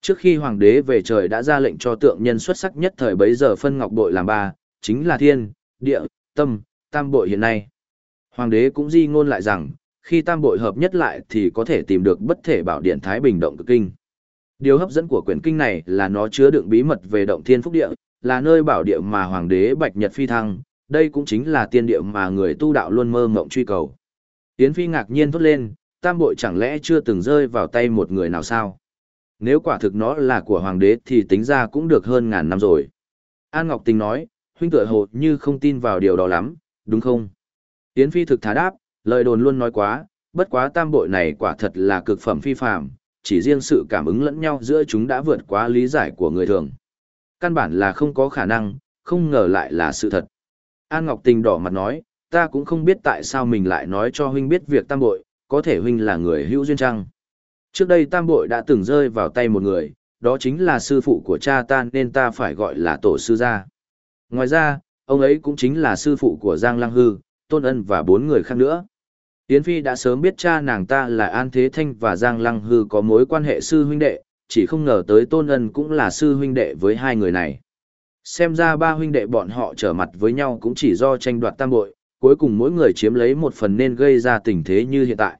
Trước khi hoàng đế về trời đã ra lệnh cho tượng nhân xuất sắc nhất thời bấy giờ phân ngọc bội làm ba, chính là thiên, địa, tâm, tam bội hiện nay. Hoàng đế cũng di ngôn lại rằng, khi tam bội hợp nhất lại thì có thể tìm được bất thể bảo điện Thái Bình động cực kinh. Điều hấp dẫn của quyển kinh này là nó chứa đựng bí mật về động thiên phúc địa, là nơi bảo địa mà hoàng đế Bạch Nhật phi thăng, đây cũng chính là tiên địa mà người tu đạo luôn mơ mộng truy cầu. Yến Phi ngạc nhiên thốt lên, tam bội chẳng lẽ chưa từng rơi vào tay một người nào sao? Nếu quả thực nó là của hoàng đế thì tính ra cũng được hơn ngàn năm rồi. An Ngọc Tình nói, huynh tựa hồ như không tin vào điều đó lắm, đúng không? Yến Phi thực thá đáp, lời đồn luôn nói quá, bất quá tam bội này quả thật là cực phẩm phi phàm, chỉ riêng sự cảm ứng lẫn nhau giữa chúng đã vượt quá lý giải của người thường. Căn bản là không có khả năng, không ngờ lại là sự thật. An Ngọc Tình đỏ mặt nói, ta cũng không biết tại sao mình lại nói cho huynh biết việc tam bội, có thể huynh là người hữu duyên chăng? Trước đây tam bội đã từng rơi vào tay một người, đó chính là sư phụ của cha ta nên ta phải gọi là tổ sư gia. Ngoài ra, ông ấy cũng chính là sư phụ của Giang Lăng Hư, Tôn Ân và bốn người khác nữa. Yến Phi đã sớm biết cha nàng ta là An Thế Thanh và Giang Lăng Hư có mối quan hệ sư huynh đệ, chỉ không ngờ tới Tôn Ân cũng là sư huynh đệ với hai người này. Xem ra ba huynh đệ bọn họ trở mặt với nhau cũng chỉ do tranh đoạt tam bội, cuối cùng mỗi người chiếm lấy một phần nên gây ra tình thế như hiện tại.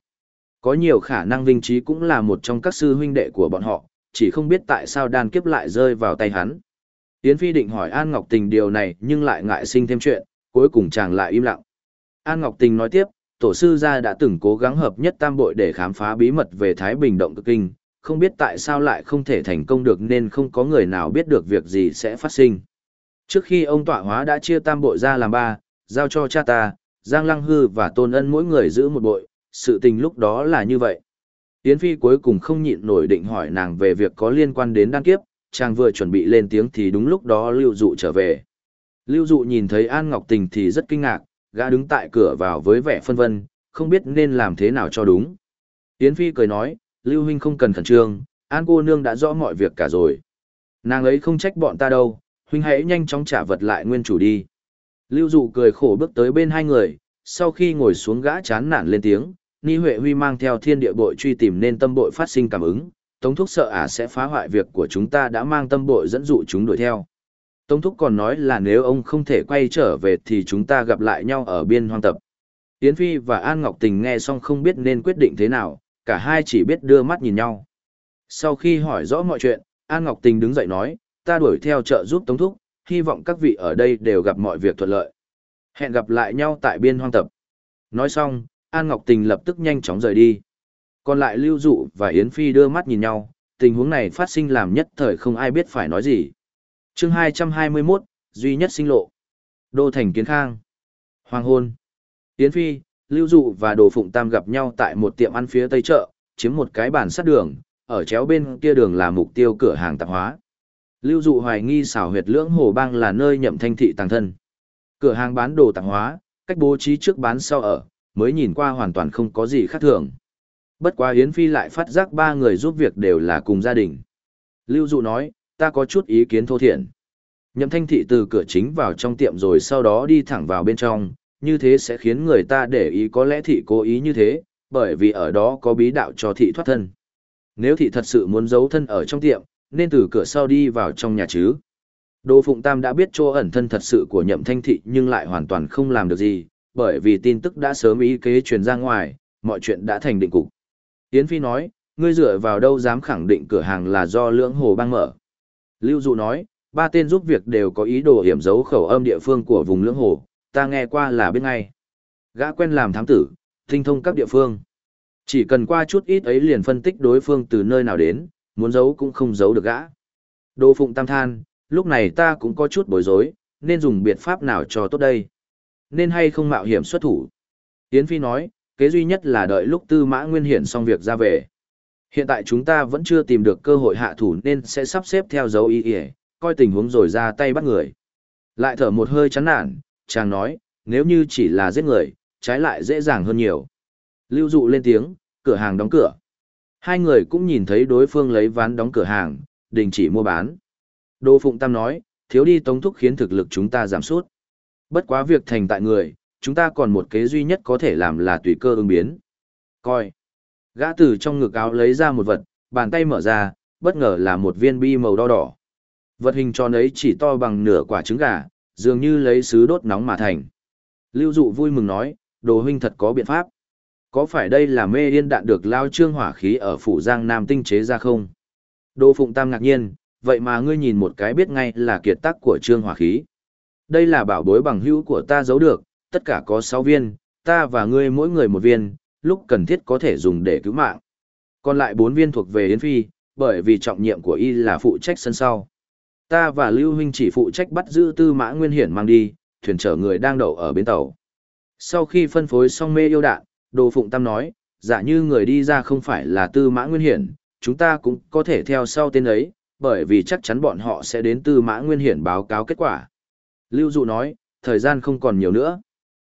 Có nhiều khả năng Vinh Trí cũng là một trong các sư huynh đệ của bọn họ, chỉ không biết tại sao đan kiếp lại rơi vào tay hắn. Yến Phi định hỏi An Ngọc Tình điều này nhưng lại ngại sinh thêm chuyện, cuối cùng chàng lại im lặng. An Ngọc Tình nói tiếp, tổ sư gia đã từng cố gắng hợp nhất tam bội để khám phá bí mật về Thái Bình Động Cực Kinh, không biết tại sao lại không thể thành công được nên không có người nào biết được việc gì sẽ phát sinh. Trước khi ông tọa hóa đã chia tam bội ra làm ba, giao cho cha ta, Giang Lăng Hư và Tôn Ân mỗi người giữ một bội, sự tình lúc đó là như vậy. Yến Phi cuối cùng không nhịn nổi định hỏi nàng về việc có liên quan đến đan kiếp, chàng vừa chuẩn bị lên tiếng thì đúng lúc đó Lưu Dụ trở về. Lưu Dụ nhìn thấy An Ngọc Tình thì rất kinh ngạc, gã đứng tại cửa vào với vẻ phân vân, không biết nên làm thế nào cho đúng. Yến Phi cười nói, Lưu Huynh không cần khẩn trương, An cô nương đã rõ mọi việc cả rồi. Nàng ấy không trách bọn ta đâu, huynh hãy nhanh chóng trả vật lại nguyên chủ đi. Lưu Dụ cười khổ bước tới bên hai người, sau khi ngồi xuống gã chán nản lên tiếng, Ni Huệ Huy mang theo thiên địa bội truy tìm nên tâm bội phát sinh cảm ứng, Tống Thúc sợ ả sẽ phá hoại việc của chúng ta đã mang tâm bội dẫn dụ chúng đuổi theo. Tống Thúc còn nói là nếu ông không thể quay trở về thì chúng ta gặp lại nhau ở biên hoang tập. Yến Phi và An Ngọc Tình nghe xong không biết nên quyết định thế nào, cả hai chỉ biết đưa mắt nhìn nhau. Sau khi hỏi rõ mọi chuyện, An Ngọc Tình đứng dậy nói, ta đuổi theo trợ giúp Tống Thúc, hy vọng các vị ở đây đều gặp mọi việc thuận lợi. Hẹn gặp lại nhau tại biên hoang tập. Nói xong, An Ngọc Tình lập tức nhanh chóng rời đi. Còn lại Lưu Dụ và Yến Phi đưa mắt nhìn nhau, tình huống này phát sinh làm nhất thời không ai biết phải nói gì. chương 221, duy nhất sinh lộ. Đô Thành Kiến Khang. Hoàng hôn. Yến Phi, Lưu Dụ và Đồ Phụng Tam gặp nhau tại một tiệm ăn phía tây chợ, chiếm một cái bàn sát đường, ở chéo bên kia đường là mục tiêu cửa hàng tạp hóa. Lưu dụ hoài nghi xảo huyệt lưỡng hồ bang là nơi nhậm thanh thị tàng thân. Cửa hàng bán đồ tạp hóa, cách bố trí trước bán sau ở, mới nhìn qua hoàn toàn không có gì khác thường. Bất quá Yến Phi lại phát giác ba người giúp việc đều là cùng gia đình. Lưu dụ nói, ta có chút ý kiến thô thiện. Nhậm thanh thị từ cửa chính vào trong tiệm rồi sau đó đi thẳng vào bên trong, như thế sẽ khiến người ta để ý có lẽ thị cố ý như thế, bởi vì ở đó có bí đạo cho thị thoát thân. Nếu thị thật sự muốn giấu thân ở trong tiệm, nên từ cửa sau đi vào trong nhà chứ. Đỗ Phụng Tam đã biết chỗ ẩn thân thật sự của nhậm thanh thị nhưng lại hoàn toàn không làm được gì, bởi vì tin tức đã sớm ý kế truyền ra ngoài, mọi chuyện đã thành định cục. Yến Phi nói, ngươi dựa vào đâu dám khẳng định cửa hàng là do lưỡng hồ bang mở. Lưu Dụ nói, ba tên giúp việc đều có ý đồ hiểm giấu khẩu âm địa phương của vùng lưỡng hồ, ta nghe qua là biết ngay. Gã quen làm thám tử, tinh thông các địa phương. Chỉ cần qua chút ít ấy liền phân tích đối phương từ nơi nào đến, muốn giấu cũng không giấu được gã. Đô Phụng Tam than, lúc này ta cũng có chút bối rối, nên dùng biện pháp nào cho tốt đây? Nên hay không mạo hiểm xuất thủ? Yến Phi nói, kế duy nhất là đợi lúc tư mã nguyên hiển xong việc ra về. Hiện tại chúng ta vẫn chưa tìm được cơ hội hạ thủ nên sẽ sắp xếp theo dấu ý ý, coi tình huống rồi ra tay bắt người. Lại thở một hơi chán nản, chàng nói, nếu như chỉ là giết người, trái lại dễ dàng hơn nhiều. Lưu dụ lên tiếng, cửa hàng đóng cửa. Hai người cũng nhìn thấy đối phương lấy ván đóng cửa hàng, đình chỉ mua bán. Đô Phụng Tam nói, thiếu đi tống thúc khiến thực lực chúng ta giảm sút. Bất quá việc thành tại người, chúng ta còn một kế duy nhất có thể làm là tùy cơ ứng biến. Coi. Gã từ trong ngực áo lấy ra một vật, bàn tay mở ra, bất ngờ là một viên bi màu đỏ đỏ. Vật hình tròn ấy chỉ to bằng nửa quả trứng gà, dường như lấy sứ đốt nóng mà thành. Lưu dụ vui mừng nói, đồ huynh thật có biện pháp. Có phải đây là mê yên đạn được lao trương hỏa khí ở phủ giang nam tinh chế ra không? Đô phụng tam ngạc nhiên, vậy mà ngươi nhìn một cái biết ngay là kiệt tác của trương hỏa khí. Đây là bảo bối bằng hữu của ta giấu được, tất cả có 6 viên, ta và ngươi mỗi người một viên, lúc cần thiết có thể dùng để cứu mạng. Còn lại 4 viên thuộc về Yến Phi, bởi vì trọng nhiệm của y là phụ trách sân sau. Ta và Lưu Huynh chỉ phụ trách bắt giữ tư mã nguyên hiển mang đi, thuyền chở người đang đậu ở bến tàu. Sau khi phân phối xong mê yêu đạn, Đồ Phụng Tam nói, giả như người đi ra không phải là tư mã nguyên hiển, chúng ta cũng có thể theo sau tên ấy, bởi vì chắc chắn bọn họ sẽ đến tư mã nguyên hiển báo cáo kết quả. Lưu Dụ nói, thời gian không còn nhiều nữa.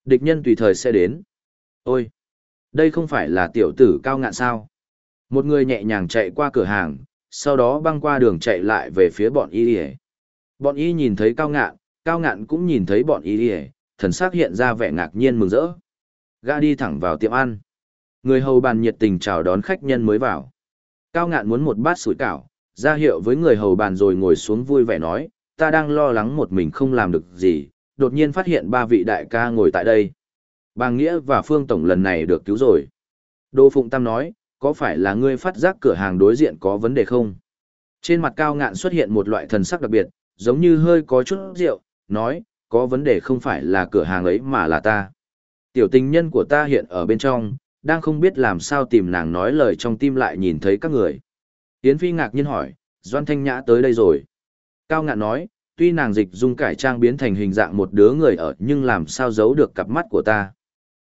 Địch nhân tùy thời sẽ đến. Ôi! Đây không phải là tiểu tử cao ngạn sao? Một người nhẹ nhàng chạy qua cửa hàng, sau đó băng qua đường chạy lại về phía bọn y y Bọn y nhìn thấy cao ngạn, cao ngạn cũng nhìn thấy bọn y y thần sắc hiện ra vẻ ngạc nhiên mừng rỡ. Gã đi thẳng vào tiệm ăn. Người hầu bàn nhiệt tình chào đón khách nhân mới vào. Cao ngạn muốn một bát sủi cảo, ra hiệu với người hầu bàn rồi ngồi xuống vui vẻ nói, ta đang lo lắng một mình không làm được gì, đột nhiên phát hiện ba vị đại ca ngồi tại đây. Bà Nghĩa và Phương Tổng lần này được cứu rồi. Đô Phụng Tam nói, có phải là ngươi phát giác cửa hàng đối diện có vấn đề không? Trên mặt cao ngạn xuất hiện một loại thần sắc đặc biệt, giống như hơi có chút rượu, nói, có vấn đề không phải là cửa hàng ấy mà là ta. Tiểu tình nhân của ta hiện ở bên trong, đang không biết làm sao tìm nàng nói lời trong tim lại nhìn thấy các người. Yến Phi ngạc nhiên hỏi, Doan Thanh Nhã tới đây rồi. Cao ngạn nói, tuy nàng dịch dung cải trang biến thành hình dạng một đứa người ở nhưng làm sao giấu được cặp mắt của ta.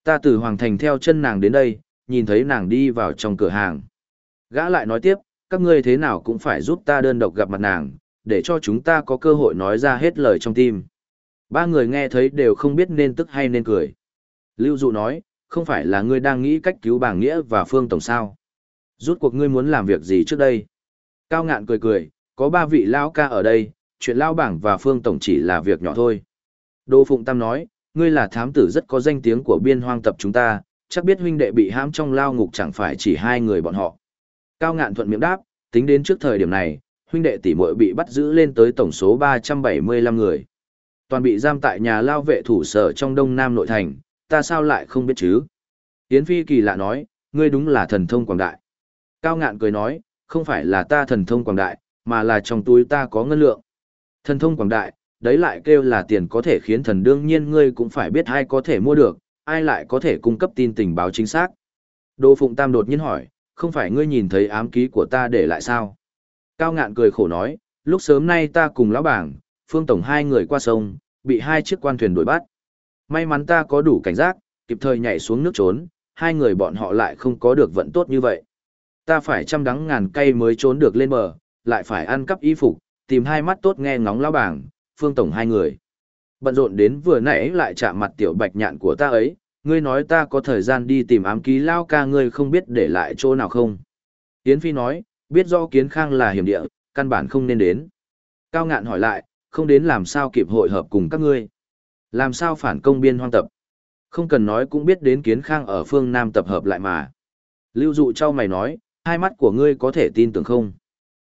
Ta từ Hoàng Thành theo chân nàng đến đây, nhìn thấy nàng đi vào trong cửa hàng. Gã lại nói tiếp, các ngươi thế nào cũng phải giúp ta đơn độc gặp mặt nàng, để cho chúng ta có cơ hội nói ra hết lời trong tim. Ba người nghe thấy đều không biết nên tức hay nên cười. Lưu Dụ nói, không phải là ngươi đang nghĩ cách cứu bảng nghĩa và phương tổng sao. Rút cuộc ngươi muốn làm việc gì trước đây? Cao ngạn cười cười, có ba vị lão ca ở đây, chuyện lao bảng và phương tổng chỉ là việc nhỏ thôi. Đô Phụng Tam nói, ngươi là thám tử rất có danh tiếng của biên hoang tập chúng ta, chắc biết huynh đệ bị hãm trong lao ngục chẳng phải chỉ hai người bọn họ. Cao ngạn thuận miệng đáp, tính đến trước thời điểm này, huynh đệ tỷ muội bị bắt giữ lên tới tổng số 375 người. Toàn bị giam tại nhà lao vệ thủ sở trong đông nam nội thành, ta sao lại không biết chứ? Yến Phi kỳ lạ nói, ngươi đúng là thần thông quảng đại. Cao ngạn cười nói, không phải là ta thần thông quảng đại, mà là trong túi ta có ngân lượng. Thần thông quảng đại, đấy lại kêu là tiền có thể khiến thần đương nhiên ngươi cũng phải biết ai có thể mua được, ai lại có thể cung cấp tin tình báo chính xác. Đô Phụng Tam đột nhiên hỏi, không phải ngươi nhìn thấy ám ký của ta để lại sao? Cao ngạn cười khổ nói, lúc sớm nay ta cùng lão bảng, phương tổng hai người qua sông, bị hai chiếc quan thuyền đuổi bắt. May mắn ta có đủ cảnh giác, kịp thời nhảy xuống nước trốn, hai người bọn họ lại không có được vận tốt như vậy. Ta phải trăm đắng ngàn cây mới trốn được lên bờ, lại phải ăn cắp y phục, tìm hai mắt tốt nghe ngóng lão bảng, phương tổng hai người. Bận rộn đến vừa nãy lại chạm mặt tiểu bạch nhạn của ta ấy, ngươi nói ta có thời gian đi tìm ám ký lao ca ngươi không biết để lại chỗ nào không. Yến Phi nói, biết do kiến khang là hiểm địa, căn bản không nên đến. Cao ngạn hỏi lại, không đến làm sao kịp hội hợp cùng các ngươi. Làm sao phản công biên hoang tập. Không cần nói cũng biết đến kiến khang ở phương Nam tập hợp lại mà. Lưu dụ cho mày nói, hai mắt của ngươi có thể tin tưởng không?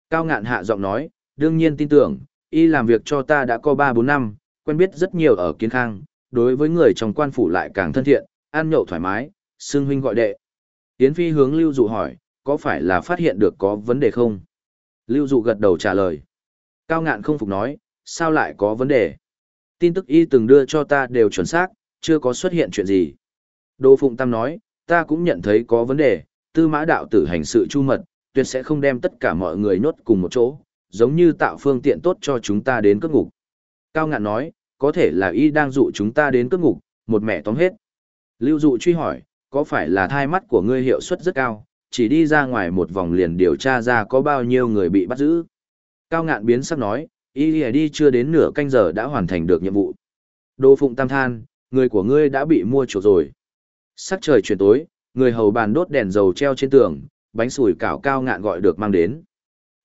Cao ngạn hạ giọng nói, đương nhiên tin tưởng, y làm việc cho ta đã có 3-4 năm, quen biết rất nhiều ở kiến khang, đối với người trong quan phủ lại càng thân thiện, ăn nhậu thoải mái, xương huynh gọi đệ. Yến Phi hướng Lưu Dụ hỏi, có phải là phát hiện được có vấn đề không? Lưu Dụ gật đầu trả lời. Cao ngạn không phục nói, sao lại có vấn đề? Tin tức y từng đưa cho ta đều chuẩn xác, chưa có xuất hiện chuyện gì. Đô Phụng Tam nói, ta cũng nhận thấy có vấn đề, tư mã đạo tử hành sự chu mật, tuyệt sẽ không đem tất cả mọi người nhốt cùng một chỗ, giống như tạo phương tiện tốt cho chúng ta đến cất ngục. Cao ngạn nói, có thể là y đang dụ chúng ta đến cướp ngục, một mẹ tóm hết. Lưu dụ truy hỏi, có phải là thai mắt của ngươi hiệu suất rất cao, chỉ đi ra ngoài một vòng liền điều tra ra có bao nhiêu người bị bắt giữ. Cao ngạn biến sắc nói, y đi chưa đến nửa canh giờ đã hoàn thành được nhiệm vụ. Đô Phụng Tam Than, người của ngươi đã bị mua chuộc rồi. Sắc trời chuyển tối, người hầu bàn đốt đèn dầu treo trên tường, bánh sủi cảo cao ngạn gọi được mang đến.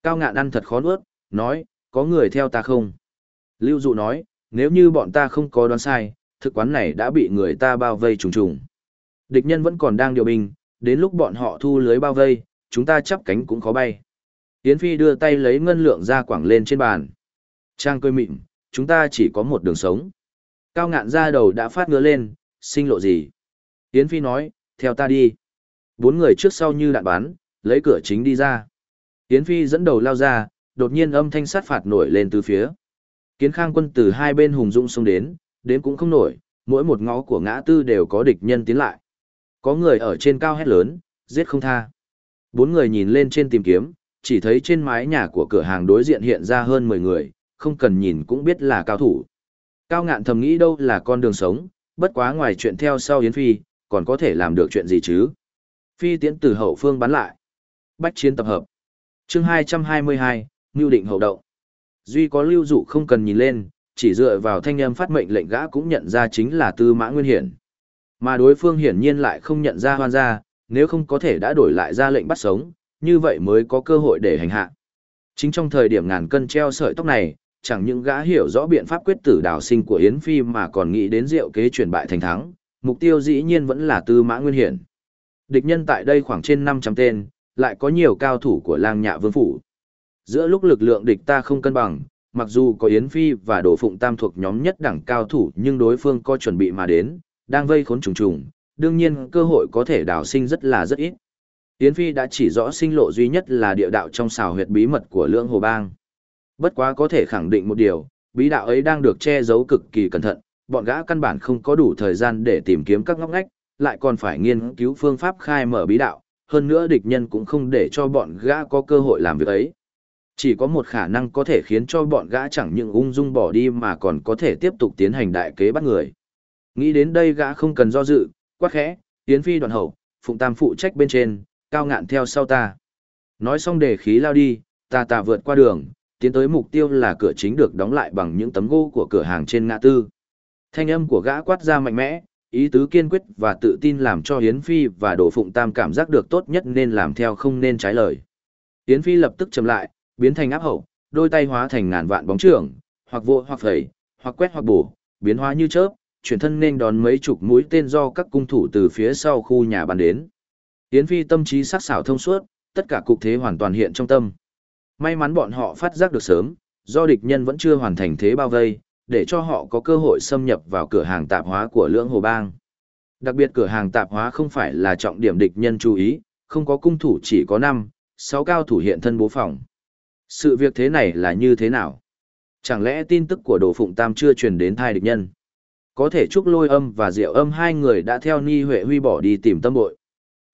Cao ngạn ăn thật khó nuốt, nói, có người theo ta không? Lưu dụ nói, nếu như bọn ta không có đoán sai, thực quán này đã bị người ta bao vây trùng trùng. Địch nhân vẫn còn đang điều binh, đến lúc bọn họ thu lưới bao vây, chúng ta chắp cánh cũng khó bay. Yến Phi đưa tay lấy ngân lượng ra quảng lên trên bàn. Trang cười mịn, chúng ta chỉ có một đường sống. Cao ngạn ra đầu đã phát ngứa lên, sinh lộ gì? Yến Phi nói, theo ta đi. Bốn người trước sau như đạn bắn, lấy cửa chính đi ra. Yến Phi dẫn đầu lao ra, đột nhiên âm thanh sát phạt nổi lên từ phía. Kiến khang quân từ hai bên hùng dũng xông đến, đến cũng không nổi, mỗi một ngõ của ngã tư đều có địch nhân tiến lại. Có người ở trên cao hét lớn, giết không tha. Bốn người nhìn lên trên tìm kiếm, chỉ thấy trên mái nhà của cửa hàng đối diện hiện ra hơn 10 người, không cần nhìn cũng biết là cao thủ. Cao ngạn thầm nghĩ đâu là con đường sống, bất quá ngoài chuyện theo sau Yến Phi, còn có thể làm được chuyện gì chứ. Phi tiễn từ hậu phương bắn lại. Bách chiến tập hợp. chương 222, Ngưu định hậu động. Duy có lưu dụ không cần nhìn lên, chỉ dựa vào thanh âm phát mệnh lệnh gã cũng nhận ra chính là tư mã nguyên hiển. Mà đối phương hiển nhiên lại không nhận ra hoan gia, nếu không có thể đã đổi lại ra lệnh bắt sống, như vậy mới có cơ hội để hành hạ. Chính trong thời điểm ngàn cân treo sợi tóc này, chẳng những gã hiểu rõ biện pháp quyết tử đào sinh của Yến Phi mà còn nghĩ đến diệu kế chuyển bại thành thắng, mục tiêu dĩ nhiên vẫn là tư mã nguyên hiển. Địch nhân tại đây khoảng trên 500 tên, lại có nhiều cao thủ của lang nhạ vương phủ. Giữa lúc lực lượng địch ta không cân bằng, mặc dù có Yến Phi và Đỗ Phụng Tam thuộc nhóm nhất đẳng cao thủ nhưng đối phương có chuẩn bị mà đến, đang vây khốn trùng trùng, đương nhiên cơ hội có thể đào sinh rất là rất ít. Yến Phi đã chỉ rõ sinh lộ duy nhất là địa đạo trong xào huyệt bí mật của lưỡng hồ bang. Bất quá có thể khẳng định một điều, bí đạo ấy đang được che giấu cực kỳ cẩn thận, bọn gã căn bản không có đủ thời gian để tìm kiếm các ngóc ngách, lại còn phải nghiên cứu phương pháp khai mở bí đạo, hơn nữa địch nhân cũng không để cho bọn gã có cơ hội làm việc ấy. Chỉ có một khả năng có thể khiến cho bọn gã chẳng những ung dung bỏ đi mà còn có thể tiếp tục tiến hành đại kế bắt người. Nghĩ đến đây gã không cần do dự, quát khẽ, tiến phi đoàn hậu, phụng tam phụ trách bên trên, cao ngạn theo sau ta. Nói xong để khí lao đi, ta ta vượt qua đường, tiến tới mục tiêu là cửa chính được đóng lại bằng những tấm gỗ của cửa hàng trên ngã tư. Thanh âm của gã quát ra mạnh mẽ, ý tứ kiên quyết và tự tin làm cho Hiến Phi và Đồ Phụng Tam cảm giác được tốt nhất nên làm theo không nên trái lời. Yến Phi lập tức chậm lại, biến thành áp hậu, đôi tay hóa thành ngàn vạn bóng trường, hoặc vô hoặc phẩy, hoặc quét hoặc bổ, biến hóa như chớp, chuyển thân nên đón mấy chục mũi tên do các cung thủ từ phía sau khu nhà bắn đến. Yến Phi tâm trí sắc sảo thông suốt, tất cả cục thế hoàn toàn hiện trong tâm. May mắn bọn họ phát giác được sớm, do địch nhân vẫn chưa hoàn thành thế bao vây, để cho họ có cơ hội xâm nhập vào cửa hàng tạp hóa của lưỡng hồ bang. Đặc biệt cửa hàng tạp hóa không phải là trọng điểm địch nhân chú ý, không có cung thủ chỉ có 5, 6 cao thủ hiện thân bố phòng. Sự việc thế này là như thế nào? Chẳng lẽ tin tức của Đồ Phụng Tam chưa truyền đến thai địch nhân? Có thể Trúc Lôi Âm và Diệu Âm hai người đã theo Ni Huệ Huy bỏ đi tìm tâm bội.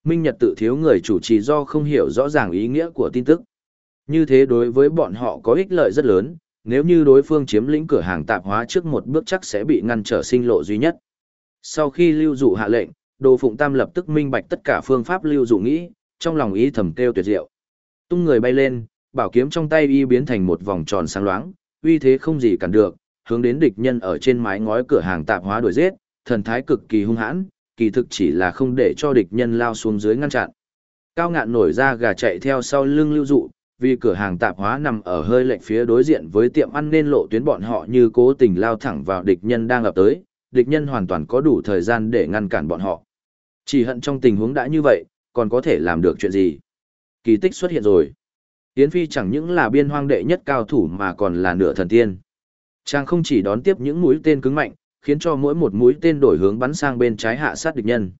Minh Nhật tự thiếu người chủ trì do không hiểu rõ ràng ý nghĩa của tin tức. Như thế đối với bọn họ có ích lợi rất lớn, nếu như đối phương chiếm lĩnh cửa hàng tạp hóa trước một bước chắc sẽ bị ngăn trở sinh lộ duy nhất. Sau khi lưu dụ hạ lệnh, Đồ Phụng Tam lập tức minh bạch tất cả phương pháp lưu dụ nghĩ, trong lòng ý thầm kêu tuyệt diệu. Tung người bay lên, bảo kiếm trong tay y biến thành một vòng tròn sáng loáng, uy thế không gì cản được, hướng đến địch nhân ở trên mái ngói cửa hàng tạp hóa đuổi giết, thần thái cực kỳ hung hãn, kỳ thực chỉ là không để cho địch nhân lao xuống dưới ngăn chặn. Cao ngạn nổi ra gà chạy theo sau lưng lưu dụ, vì cửa hàng tạp hóa nằm ở hơi lệch phía đối diện với tiệm ăn nên lộ tuyến bọn họ như cố tình lao thẳng vào địch nhân đang ập tới, địch nhân hoàn toàn có đủ thời gian để ngăn cản bọn họ. Chỉ hận trong tình huống đã như vậy, còn có thể làm được chuyện gì? Kỳ tích xuất hiện rồi. Yến Phi chẳng những là biên hoang đệ nhất cao thủ mà còn là nửa thần tiên. Chàng không chỉ đón tiếp những mũi tên cứng mạnh, khiến cho mỗi một mũi tên đổi hướng bắn sang bên trái hạ sát địch nhân.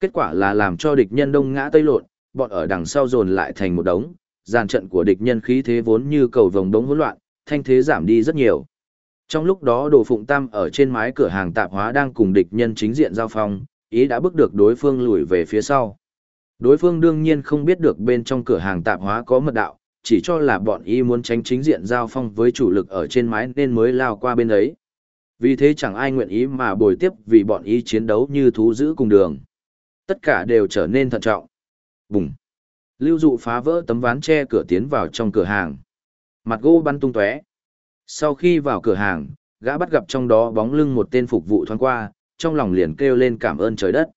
Kết quả là làm cho địch nhân đông ngã tây lộn, bọn ở đằng sau dồn lại thành một đống, dàn trận của địch nhân khí thế vốn như cầu vồng đống hỗn loạn, thanh thế giảm đi rất nhiều. Trong lúc đó Đồ Phụng Tam ở trên mái cửa hàng tạp hóa đang cùng địch nhân chính diện giao phong, ý đã bước được đối phương lùi về phía sau. Đối phương đương nhiên không biết được bên trong cửa hàng tạp hóa có mật đạo, chỉ cho là bọn y muốn tránh chính diện giao phong với chủ lực ở trên mái nên mới lao qua bên ấy. Vì thế chẳng ai nguyện ý mà bồi tiếp vì bọn ý chiến đấu như thú giữ cùng đường. Tất cả đều trở nên thận trọng. Bùng. Lưu dụ phá vỡ tấm ván che cửa tiến vào trong cửa hàng. Mặt gỗ bắn tung tóe. Sau khi vào cửa hàng, gã bắt gặp trong đó bóng lưng một tên phục vụ thoáng qua, trong lòng liền kêu lên cảm ơn trời đất.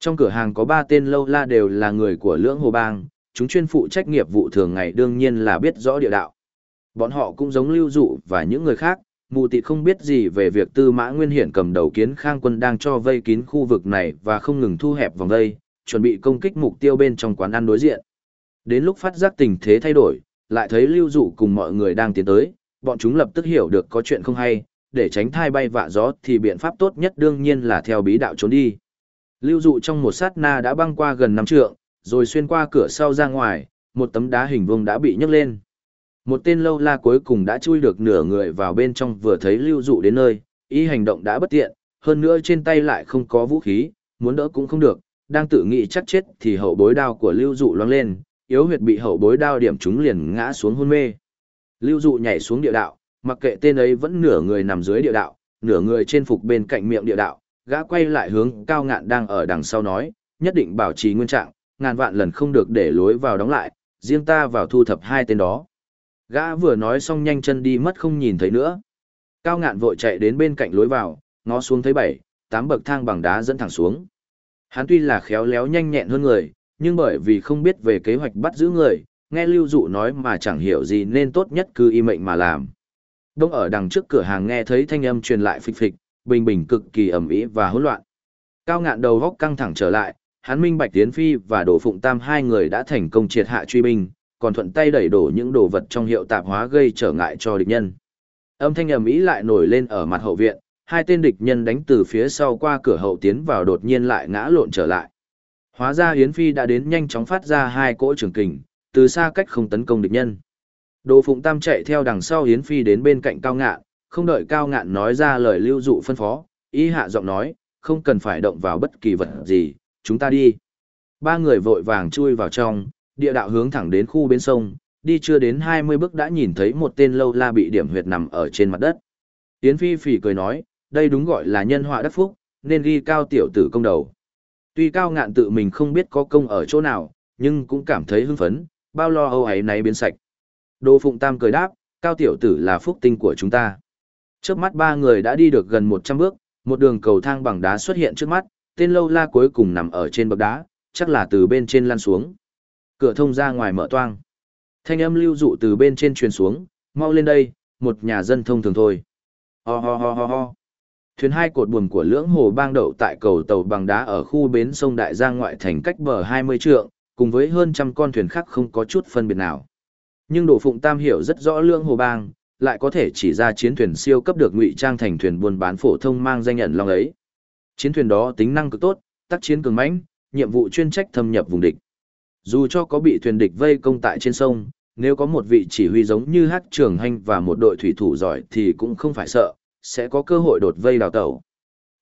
Trong cửa hàng có ba tên lâu la đều là người của lưỡng hồ bang, chúng chuyên phụ trách nghiệp vụ thường ngày đương nhiên là biết rõ địa đạo. Bọn họ cũng giống lưu dụ và những người khác, mù tịt không biết gì về việc tư mã nguyên hiển cầm đầu kiến khang quân đang cho vây kín khu vực này và không ngừng thu hẹp vòng vây, chuẩn bị công kích mục tiêu bên trong quán ăn đối diện. Đến lúc phát giác tình thế thay đổi, lại thấy lưu dụ cùng mọi người đang tiến tới, bọn chúng lập tức hiểu được có chuyện không hay, để tránh thai bay vạ gió thì biện pháp tốt nhất đương nhiên là theo bí đạo trốn đi. Lưu dụ trong một sát na đã băng qua gần năm trượng, rồi xuyên qua cửa sau ra ngoài, một tấm đá hình vuông đã bị nhấc lên. Một tên lâu la cuối cùng đã chui được nửa người vào bên trong vừa thấy lưu dụ đến nơi, ý hành động đã bất tiện, hơn nữa trên tay lại không có vũ khí, muốn đỡ cũng không được, đang tự nghĩ chắc chết thì hậu bối đao của lưu dụ loáng lên, yếu huyệt bị hậu bối đao điểm chúng liền ngã xuống hôn mê. Lưu dụ nhảy xuống địa đạo, mặc kệ tên ấy vẫn nửa người nằm dưới địa đạo, nửa người trên phục bên cạnh miệng địa đạo, gã quay lại hướng cao ngạn đang ở đằng sau nói, nhất định bảo trì nguyên trạng, ngàn vạn lần không được để lối vào đóng lại, riêng ta vào thu thập hai tên đó. Gã vừa nói xong nhanh chân đi mất không nhìn thấy nữa. Cao ngạn vội chạy đến bên cạnh lối vào, ngó xuống thấy bảy, tám bậc thang bằng đá dẫn thẳng xuống. Hắn tuy là khéo léo nhanh nhẹn hơn người, nhưng bởi vì không biết về kế hoạch bắt giữ người, nghe lưu dụ nói mà chẳng hiểu gì nên tốt nhất cứ y mệnh mà làm. Đông ở đằng trước cửa hàng nghe thấy thanh âm truyền lại phịch phịch, bình bình cực kỳ ẩm ý và hỗn loạn. Cao ngạn đầu góc căng thẳng trở lại, hắn minh bạch tiến phi và đổ phụng tam hai người đã thành công triệt hạ truy binh, còn thuận tay đẩy đổ những đồ vật trong hiệu tạp hóa gây trở ngại cho địch nhân. Âm thanh ầm ĩ lại nổi lên ở mặt hậu viện, hai tên địch nhân đánh từ phía sau qua cửa hậu tiến vào đột nhiên lại ngã lộn trở lại. Hóa ra Yến Phi đã đến nhanh chóng phát ra hai cỗ trường kình, từ xa cách không tấn công địch nhân. Đồ Phụng Tam chạy theo đằng sau Yến Phi đến bên cạnh Cao Ngạn, không đợi Cao Ngạn nói ra lời lưu dụ phân phó, ý hạ giọng nói, không cần phải động vào bất kỳ vật gì, chúng ta đi. Ba người vội vàng chui vào trong, địa đạo hướng thẳng đến khu bên sông, đi chưa đến 20 bước đã nhìn thấy một tên lâu la bị điểm huyệt nằm ở trên mặt đất. Yến Phi phỉ cười nói, đây đúng gọi là nhân họa đắc phúc, nên ghi cao tiểu tử công đầu. Tuy cao ngạn tự mình không biết có công ở chỗ nào, nhưng cũng cảm thấy hưng phấn, bao lo âu ấy náy biến sạch. Đô Phụng Tam cười đáp, cao tiểu tử là phúc tinh của chúng ta. Trước mắt ba người đã đi được gần 100 bước, một đường cầu thang bằng đá xuất hiện trước mắt, tên lâu la cuối cùng nằm ở trên bậc đá, chắc là từ bên trên lăn xuống. Cửa thông ra ngoài mở toang. Thanh âm lưu dụ từ bên trên truyền xuống, mau lên đây, một nhà dân thông thường thôi. Ho ho ho ho ho. Thuyền hai cột buồm của lưỡng hồ bang đậu tại cầu tàu bằng đá ở khu bến sông Đại Giang ngoại thành cách bờ 20 trượng, cùng với hơn trăm con thuyền khác không có chút phân biệt nào. Nhưng Đỗ Phụng Tam hiểu rất rõ lưỡng hồ bang, lại có thể chỉ ra chiến thuyền siêu cấp được ngụy trang thành thuyền buôn bán phổ thông mang danh nhận long ấy. Chiến thuyền đó tính năng cực tốt, tác chiến cường mãnh, nhiệm vụ chuyên trách thâm nhập vùng địch. Dù cho có bị thuyền địch vây công tại trên sông, nếu có một vị chỉ huy giống như Hát Trường Hành và một đội thủy thủ giỏi thì cũng không phải sợ, sẽ có cơ hội đột vây đào tẩu.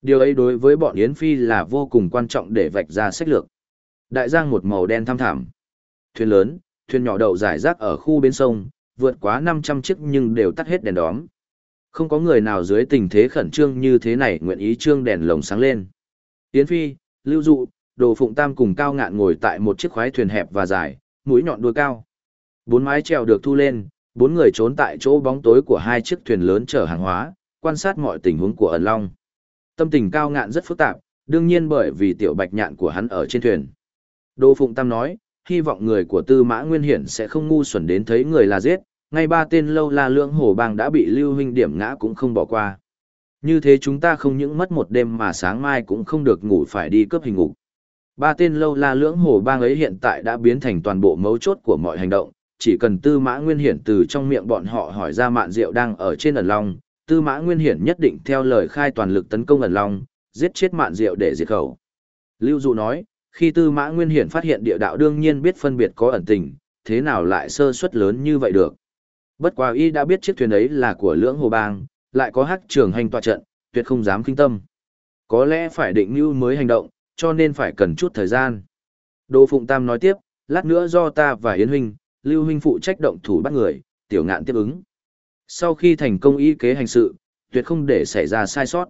Điều ấy đối với bọn Yến Phi là vô cùng quan trọng để vạch ra sách lược. Đại giang một màu đen thăm thẳm. Thuyền lớn, thuyền nhỏ đậu giải rác ở khu bên sông, vượt quá 500 chiếc nhưng đều tắt hết đèn đóm. Không có người nào dưới tình thế khẩn trương như thế này nguyện ý trương đèn lồng sáng lên. Yến Phi, Lưu Dụ, Đồ Phụng Tam cùng Cao Ngạn ngồi tại một chiếc khoái thuyền hẹp và dài, mũi nhọn đuôi cao. Bốn mái chèo được thu lên, bốn người trốn tại chỗ bóng tối của hai chiếc thuyền lớn chở hàng hóa, quan sát mọi tình huống của ẩn long. Tâm tình cao ngạn rất phức tạp, đương nhiên bởi vì tiểu bạch nhạn của hắn ở trên thuyền. Đô Phụng Tam nói, hy vọng người của Tư Mã Nguyên Hiển sẽ không ngu xuẩn đến thấy người là giết, ngay ba tên lâu la lưỡng hồ bang đã bị lưu huynh điểm ngã cũng không bỏ qua. Như thế chúng ta không những mất một đêm mà sáng mai cũng không được ngủ phải đi cướp hình ngục. Ba tên lâu la lưỡng hồ bang ấy hiện tại đã biến thành toàn bộ mấu chốt của mọi hành động, chỉ cần tư mã nguyên hiển từ trong miệng bọn họ hỏi ra mạn rượu đang ở trên ẩn long, Tư Mã Nguyên Hiển nhất định theo lời khai toàn lực tấn công ẩn long, giết chết Mạn Diệu để diệt khẩu. Lưu Dụ nói, khi Tư Mã Nguyên Hiển phát hiện địa đạo đương nhiên biết phân biệt có ẩn tình, thế nào lại sơ suất lớn như vậy được. Bất quá y đã biết chiếc thuyền ấy là của lưỡng hồ bang, lại có hắc trường hành tọa trận, tuyệt không dám kinh tâm. Có lẽ phải định lưu mới hành động, cho nên phải cần chút thời gian. Đỗ Phụng Tam nói tiếp, lát nữa do ta và Yến Huynh, Lưu Huynh phụ trách động thủ bắt người, tiểu ngạn tiếp ứng. Sau khi thành công y kế hành sự, tuyệt không để xảy ra sai sót.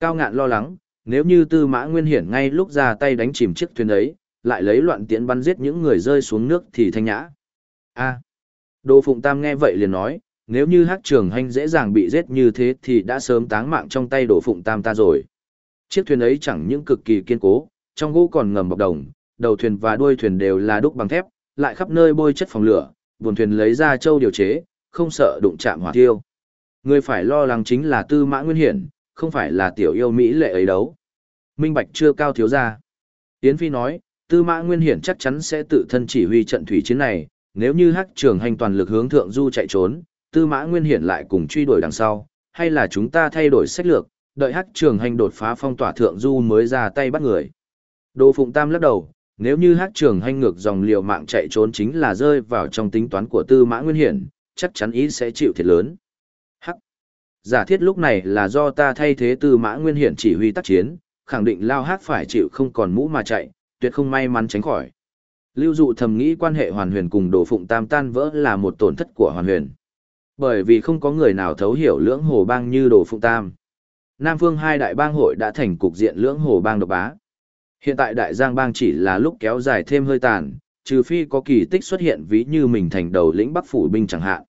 Cao ngạn lo lắng, nếu như tư mã nguyên hiển ngay lúc ra tay đánh chìm chiếc thuyền ấy, lại lấy loạn tiễn bắn giết những người rơi xuống nước thì thanh nhã. A. À, Đỗ Phụng Tam nghe vậy liền nói, nếu như Hắc Trường Hành dễ dàng bị giết như thế thì đã sớm táng mạng trong tay Đỗ Phụng Tam ta rồi. Chiếc thuyền ấy chẳng những cực kỳ kiên cố, trong gỗ còn ngầm bọc đồng, đầu thuyền và đuôi thuyền đều là đúc bằng thép, lại khắp nơi bôi chất phòng lửa, buồn thuyền lấy ra châu điều chế, không sợ đụng chạm hỏa tiêu. Người phải lo lắng chính là Tư Mã Nguyên Hiển, không phải là tiểu yêu Mỹ lệ ấy đấu. Minh Bạch chưa cao thiếu ra. Yến Phi nói, Tư Mã Nguyên Hiển chắc chắn sẽ tự thân chỉ huy trận thủy chiến này, nếu như Hắc Trường Hành toàn lực hướng thượng du chạy trốn, Tư Mã Nguyên Hiển lại cùng truy đuổi đằng sau, hay là chúng ta thay đổi sách lược, đợi Hắc Trường Hành đột phá phong tỏa thượng du mới ra tay bắt người. đồ Phụng Tam lắc đầu, nếu như Hắc Trường Hành ngược dòng liều mạng chạy trốn chính là rơi vào trong tính toán của Tư Mã Nguyên Hiển, chắc chắn ý sẽ chịu thiệt lớn. Hắc. Giả thiết lúc này là do ta thay thế Tư Mã Nguyên Hiển chỉ huy tác chiến, khẳng định Lao Hắc phải chịu không còn mũ mà chạy, tuyệt không may mắn tránh khỏi. Lưu dụ thầm nghĩ quan hệ hoàn huyền cùng đồ phụng tam tan vỡ là một tổn thất của hoàn huyền. Bởi vì không có người nào thấu hiểu lưỡng hồ bang như đồ phụng tam. Nam phương hai đại bang hội đã thành cục diện lưỡng hồ bang độc bá. Hiện tại đại giang bang chỉ là lúc kéo dài thêm hơi tàn, trừ phi có kỳ tích xuất hiện ví như mình thành đầu lĩnh bắc phủ binh chẳng hạn.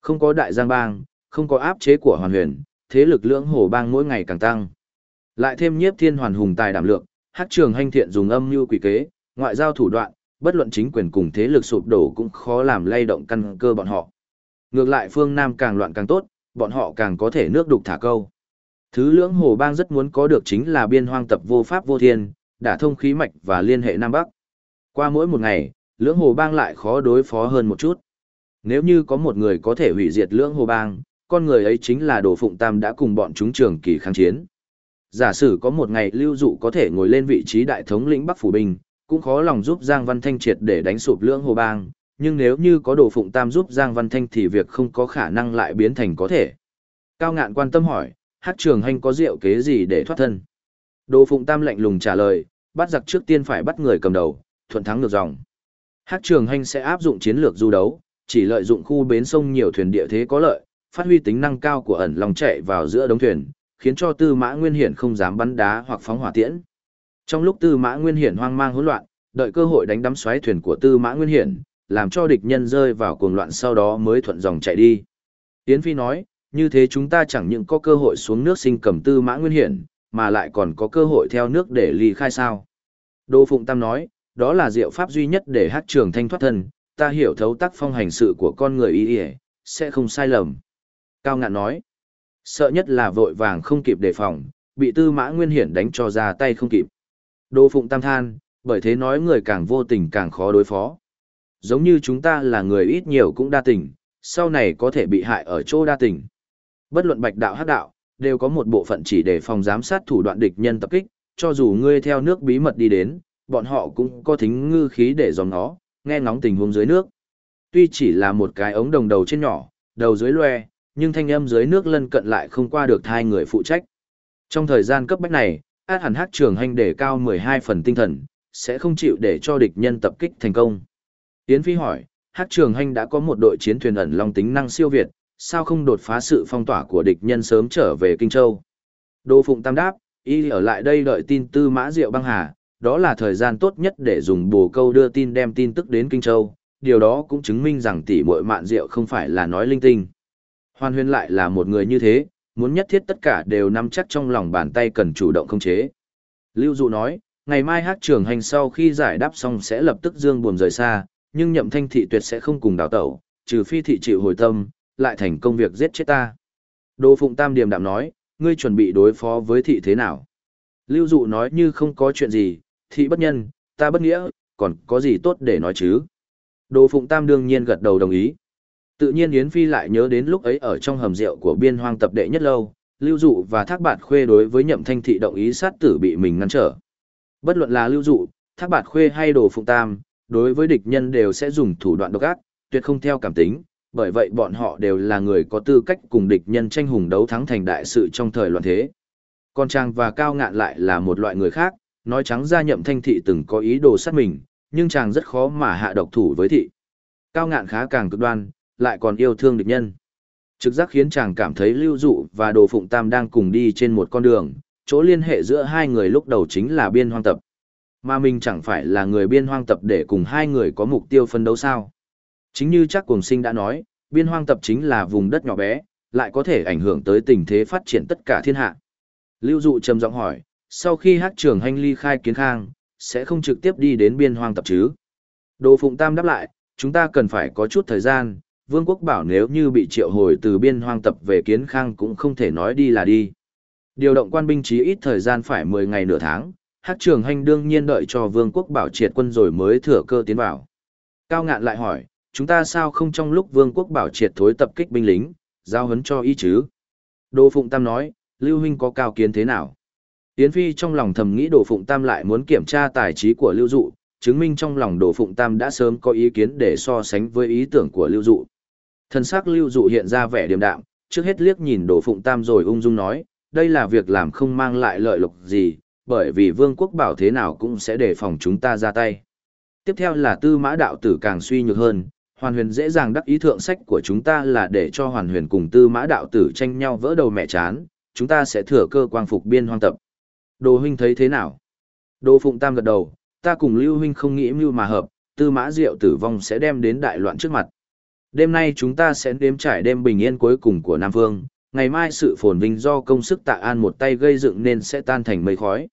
Không có đại giang bang, không có áp chế của hoàn huyền, thế lực lưỡng hồ bang mỗi ngày càng tăng. Lại thêm nhiếp thiên hoàn hùng tài đảm lượng, hát trường hành thiện dùng âm mưu quỷ kế, ngoại giao thủ đoạn, bất luận chính quyền cùng thế lực sụp đổ cũng khó làm lay động căn cơ bọn họ. Ngược lại phương Nam càng loạn càng tốt, bọn họ càng có thể nước đục thả câu. Thứ lưỡng hồ bang rất muốn có được chính là biên hoang tập vô pháp vô thiên, đả thông khí mạch và liên hệ Nam Bắc. Qua mỗi một ngày, lưỡng hồ bang lại khó đối phó hơn một chút. Nếu như có một người có thể hủy diệt lưỡng hồ bang, con người ấy chính là Đồ Phụng Tam đã cùng bọn chúng trường kỳ kháng chiến. Giả sử có một ngày lưu dụ có thể ngồi lên vị trí đại thống lĩnh Bắc Phủ bình, cũng khó lòng giúp Giang Văn Thanh triệt để đánh sụp lưỡng hồ bang, nhưng nếu như có đồ phụng tam giúp Giang Văn Thanh thì việc không có khả năng lại biến thành có thể. Cao ngạn quan tâm hỏi, hát trường hành có diệu kế gì để thoát thân? Đồ phụng tam lạnh lùng trả lời, bắt giặc trước tiên phải bắt người cầm đầu, thuận thắng ngược dòng. Hát trường hành sẽ áp dụng chiến lược du đấu, chỉ lợi dụng khu bến sông nhiều thuyền địa thế có lợi, phát huy tính năng cao của ẩn lòng chạy vào giữa đống thuyền, khiến cho tư mã nguyên hiển không dám bắn đá hoặc phóng hỏa tiễn. Trong lúc Tư Mã Nguyên Hiển hoang mang hỗn loạn, đợi cơ hội đánh đắm xoáy thuyền của Tư Mã Nguyên Hiển, làm cho địch nhân rơi vào cuồng loạn sau đó mới thuận dòng chạy đi. Yến Phi nói, như thế chúng ta chẳng những có cơ hội xuống nước sinh cầm Tư Mã Nguyên Hiển, mà lại còn có cơ hội theo nước để ly khai sao. Đô Phụng Tam nói, đó là diệu pháp duy nhất để hát trường thanh thoát thân, ta hiểu thấu tác phong hành sự của con người y ý, sẽ không sai lầm. Cao ngạn nói, sợ nhất là vội vàng không kịp đề phòng, bị tư mã nguyên hiển đánh cho ra tay không kịp. Đô Phụng Tam than, bởi thế nói người càng vô tình càng khó đối phó. Giống như chúng ta là người ít nhiều cũng đa tình, sau này có thể bị hại ở chỗ đa tình. Bất luận bạch đạo hắc đạo, đều có một bộ phận chỉ để phòng giám sát thủ đoạn địch nhân tập kích, cho dù ngươi theo nước bí mật đi đến, bọn họ cũng có thính ngư khí để dòng nó, nghe ngóng tình huống dưới nước. Tuy chỉ là một cái ống đồng đầu trên nhỏ, đầu dưới loe, nhưng thanh âm dưới nước lân cận lại không qua được hai người phụ trách. Trong thời gian cấp bách này, át hẳn hát trường hành để cao 12 phần tinh thần, sẽ không chịu để cho địch nhân tập kích thành công. Yến Phi hỏi, hát trường hành đã có một đội chiến thuyền ẩn long tính năng siêu việt, sao không đột phá sự phong tỏa của địch nhân sớm trở về Kinh Châu? Đô Phụng Tam đáp, y ở lại đây đợi tin tư mã diệu băng hà, đó là thời gian tốt nhất để dùng bồ câu đưa tin đem tin tức đến Kinh Châu, điều đó cũng chứng minh rằng tỷ muội mạn diệu không phải là nói linh tinh. Hoan Huyên lại là một người như thế, muốn nhất thiết tất cả đều nắm chắc trong lòng bàn tay cần chủ động khống chế. Lưu Dụ nói, ngày mai hát trường hành sau khi giải đáp xong sẽ lập tức dương buồn rời xa, nhưng nhậm thanh thị tuyệt sẽ không cùng đào tẩu, trừ phi thị chịu hồi tâm, lại thành công việc giết chết ta. Đô Phụng Tam điềm đạm nói, ngươi chuẩn bị đối phó với thị thế nào? Lưu Dụ nói như không có chuyện gì, thị bất nhân, ta bất nghĩa, còn có gì tốt để nói chứ? đồ Phụng Tam đương nhiên gật đầu đồng ý. Tự nhiên Yến Phi lại nhớ đến lúc ấy ở trong hầm rượu của biên hoang tập đệ nhất lâu, Lưu Dụ và Thác Bạt Khuê đối với Nhậm Thanh Thị động ý sát tử bị mình ngăn trở. Bất luận là Lưu Dụ, Thác Bạt Khuê hay Đồ Phụng Tam, đối với địch nhân đều sẽ dùng thủ đoạn độc ác, tuyệt không theo cảm tính, bởi vậy bọn họ đều là người có tư cách cùng địch nhân tranh hùng đấu thắng thành đại sự trong thời loạn thế. Con Trang và Cao Ngạn lại là một loại người khác, nói trắng ra Nhậm Thanh Thị từng có ý đồ sát mình, nhưng chàng rất khó mà hạ độc thủ với thị. Cao Ngạn khá càng cực đoan, lại còn yêu thương địch nhân. Trực giác khiến chàng cảm thấy Lưu Dụ và Đồ Phụng Tam đang cùng đi trên một con đường, chỗ liên hệ giữa hai người lúc đầu chính là biên hoang tập. Mà mình chẳng phải là người biên hoang tập để cùng hai người có mục tiêu phân đấu sao. Chính như chắc cùng sinh đã nói, biên hoang tập chính là vùng đất nhỏ bé, lại có thể ảnh hưởng tới tình thế phát triển tất cả thiên hạ. Lưu Dụ trầm giọng hỏi, sau khi hát trường hành ly khai kiến khang, sẽ không trực tiếp đi đến biên hoang tập chứ? Đồ Phụng Tam đáp lại, chúng ta cần phải có chút thời gian, Vương quốc bảo nếu như bị triệu hồi từ biên hoang tập về kiến khang cũng không thể nói đi là đi. Điều động quan binh chí ít thời gian phải 10 ngày nửa tháng, hát trường hành đương nhiên đợi cho Vương quốc bảo triệt quân rồi mới thừa cơ tiến vào. Cao ngạn lại hỏi, chúng ta sao không trong lúc Vương quốc bảo triệt thối tập kích binh lính, giao hấn cho ý chứ? Đồ Phụng Tam nói, Lưu Huynh có cao kiến thế nào? Yến Phi trong lòng thầm nghĩ Đồ Phụng Tam lại muốn kiểm tra tài trí của Lưu Dụ, chứng minh trong lòng Đồ Phụng Tam đã sớm có ý kiến để so sánh với ý tưởng của Lưu Dụ. Thân xác Lưu Dụ hiện ra vẻ điềm đạm, trước hết liếc nhìn Đồ Phụng Tam rồi ung dung nói, đây là việc làm không mang lại lợi lộc gì, bởi vì Vương quốc bảo thế nào cũng sẽ đề phòng chúng ta ra tay. Tiếp theo là Tư Mã đạo tử càng suy nhược hơn, Hoàn Huyền dễ dàng đắc ý thượng sách của chúng ta là để cho Hoàn Huyền cùng Tư Mã đạo tử tranh nhau vỡ đầu mẹ chán, chúng ta sẽ thừa cơ quang phục biên hoang tập. Đồ huynh thấy thế nào? Đồ Phụng Tam gật đầu, ta cùng Lưu huynh không nghĩ mưu mà hợp, Tư Mã Diệu tử vong sẽ đem đến đại loạn trước mặt. Đêm nay chúng ta sẽ đếm trải đêm bình yên cuối cùng của Nam Vương, ngày mai sự phồn vinh do công sức tạ an một tay gây dựng nên sẽ tan thành mây khói.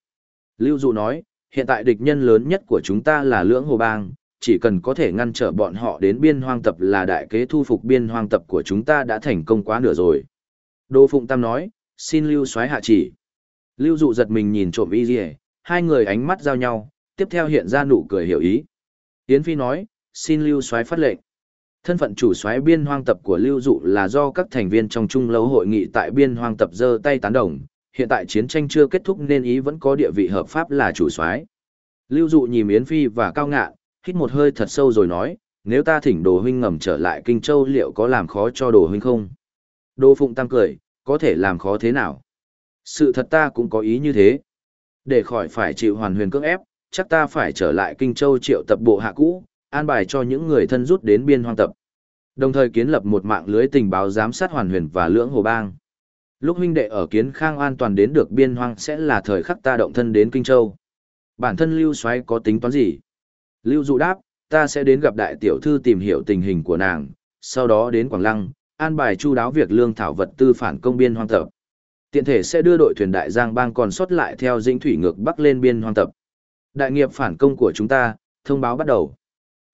Lưu Dụ nói, hiện tại địch nhân lớn nhất của chúng ta là lưỡng hồ bang, chỉ cần có thể ngăn trở bọn họ đến biên hoang tập là đại kế thu phục biên hoang tập của chúng ta đã thành công quá nửa rồi. Đô Phụng Tam nói, xin Lưu soái hạ chỉ. Lưu Dụ giật mình nhìn trộm y dì hai người ánh mắt giao nhau, tiếp theo hiện ra nụ cười hiểu ý. Yến Phi nói, xin Lưu soái phát lệnh. Thân phận chủ soái biên hoang tập của Lưu Dụ là do các thành viên trong trung lâu hội nghị tại biên hoang tập giơ tay tán đồng, hiện tại chiến tranh chưa kết thúc nên ý vẫn có địa vị hợp pháp là chủ soái. Lưu Dụ nhìn Yến Phi và Cao Ngạn, hít một hơi thật sâu rồi nói, nếu ta thỉnh Đồ huynh ngầm trở lại Kinh Châu liệu có làm khó cho Đồ huynh không? Đồ Phụng Tam cười, có thể làm khó thế nào? Sự thật ta cũng có ý như thế. Để khỏi phải chịu hoàn huyền cưỡng ép, chắc ta phải trở lại Kinh Châu triệu tập bộ hạ cũ, an bài cho những người thân rút đến biên hoang tập. Đồng thời kiến lập một mạng lưới tình báo giám sát hoàn huyền và lưỡng hồ bang. Lúc huynh đệ ở kiến khang an toàn đến được biên hoang sẽ là thời khắc ta động thân đến Kinh Châu. Bản thân Lưu Soái có tính toán gì? Lưu Dụ đáp, ta sẽ đến gặp đại tiểu thư tìm hiểu tình hình của nàng, sau đó đến Quảng Lăng, an bài chu đáo việc lương thảo vật tư phản công biên hoang tập. Tiện thể sẽ đưa đội thuyền đại giang bang còn sót lại theo dĩnh thủy ngược bắc lên biên hoang tập. Đại nghiệp phản công của chúng ta, thông báo bắt đầu.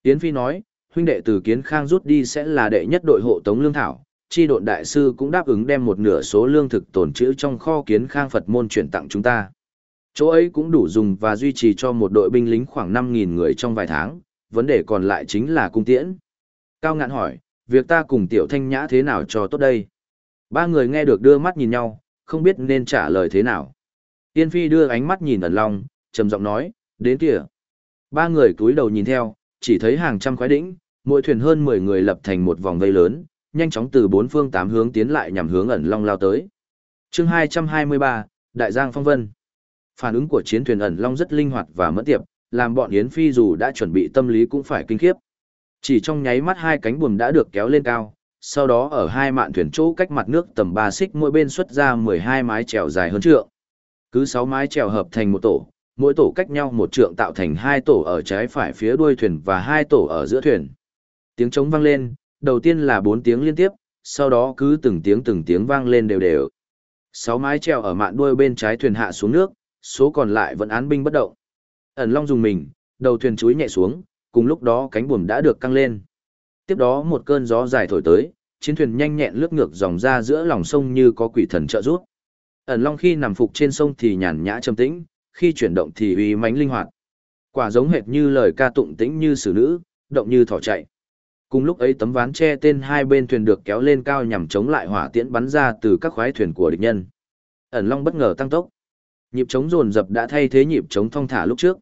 Yến Phi nói, huynh đệ từ kiến khang rút đi sẽ là đệ nhất đội hộ tống lương thảo. Chi độn đại sư cũng đáp ứng đem một nửa số lương thực tồn trữ trong kho kiến khang Phật môn chuyển tặng chúng ta. Chỗ ấy cũng đủ dùng và duy trì cho một đội binh lính khoảng 5.000 người trong vài tháng, vấn đề còn lại chính là cung tiễn. Cao ngạn hỏi, việc ta cùng tiểu thanh nhã thế nào cho tốt đây? Ba người nghe được đưa mắt nhìn nhau, không biết nên trả lời thế nào. Yên Phi đưa ánh mắt nhìn ẩn long, trầm giọng nói, đến kìa. Ba người cúi đầu nhìn theo, chỉ thấy hàng trăm khoái đỉnh, mỗi thuyền hơn 10 người lập thành một vòng vây lớn, nhanh chóng từ bốn phương tám hướng tiến lại nhằm hướng ẩn long lao tới. chương 223, Đại Giang Phong Vân. Phản ứng của chiến thuyền ẩn long rất linh hoạt và mẫn tiệp, làm bọn Yến Phi dù đã chuẩn bị tâm lý cũng phải kinh khiếp. Chỉ trong nháy mắt hai cánh buồm đã được kéo lên cao, sau đó ở hai mạn thuyền chỗ cách mặt nước tầm 3 xích mỗi bên xuất ra 12 mái chèo dài hơn trượng. Cứ 6 mái chèo hợp thành một tổ, mỗi tổ cách nhau một trượng tạo thành hai tổ ở trái phải phía đuôi thuyền và hai tổ ở giữa thuyền. Tiếng trống vang lên, đầu tiên là 4 tiếng liên tiếp, sau đó cứ từng tiếng từng tiếng vang lên đều đều. Sáu mái treo ở mạn đuôi bên trái thuyền hạ xuống nước, số còn lại vẫn án binh bất động. Ẩn Long dùng mình, đầu thuyền chúi nhẹ xuống, cùng lúc đó cánh buồm đã được căng lên. Tiếp đó một cơn gió dài thổi tới, chiến thuyền nhanh nhẹn lướt ngược dòng ra giữa lòng sông như có quỷ thần trợ giúp. Ẩn Long khi nằm phục trên sông thì nhàn nhã trầm tĩnh, khi chuyển động thì uy mãnh linh hoạt. Quả giống hệt như lời ca tụng tĩnh như xử nữ, động như thỏ chạy. Cùng lúc ấy tấm ván che tên hai bên thuyền được kéo lên cao nhằm chống lại hỏa tiễn bắn ra từ các khoái thuyền của địch nhân. Ẩn Long bất ngờ tăng tốc. Nhịp chống dồn dập đã thay thế nhịp chống thong thả lúc trước.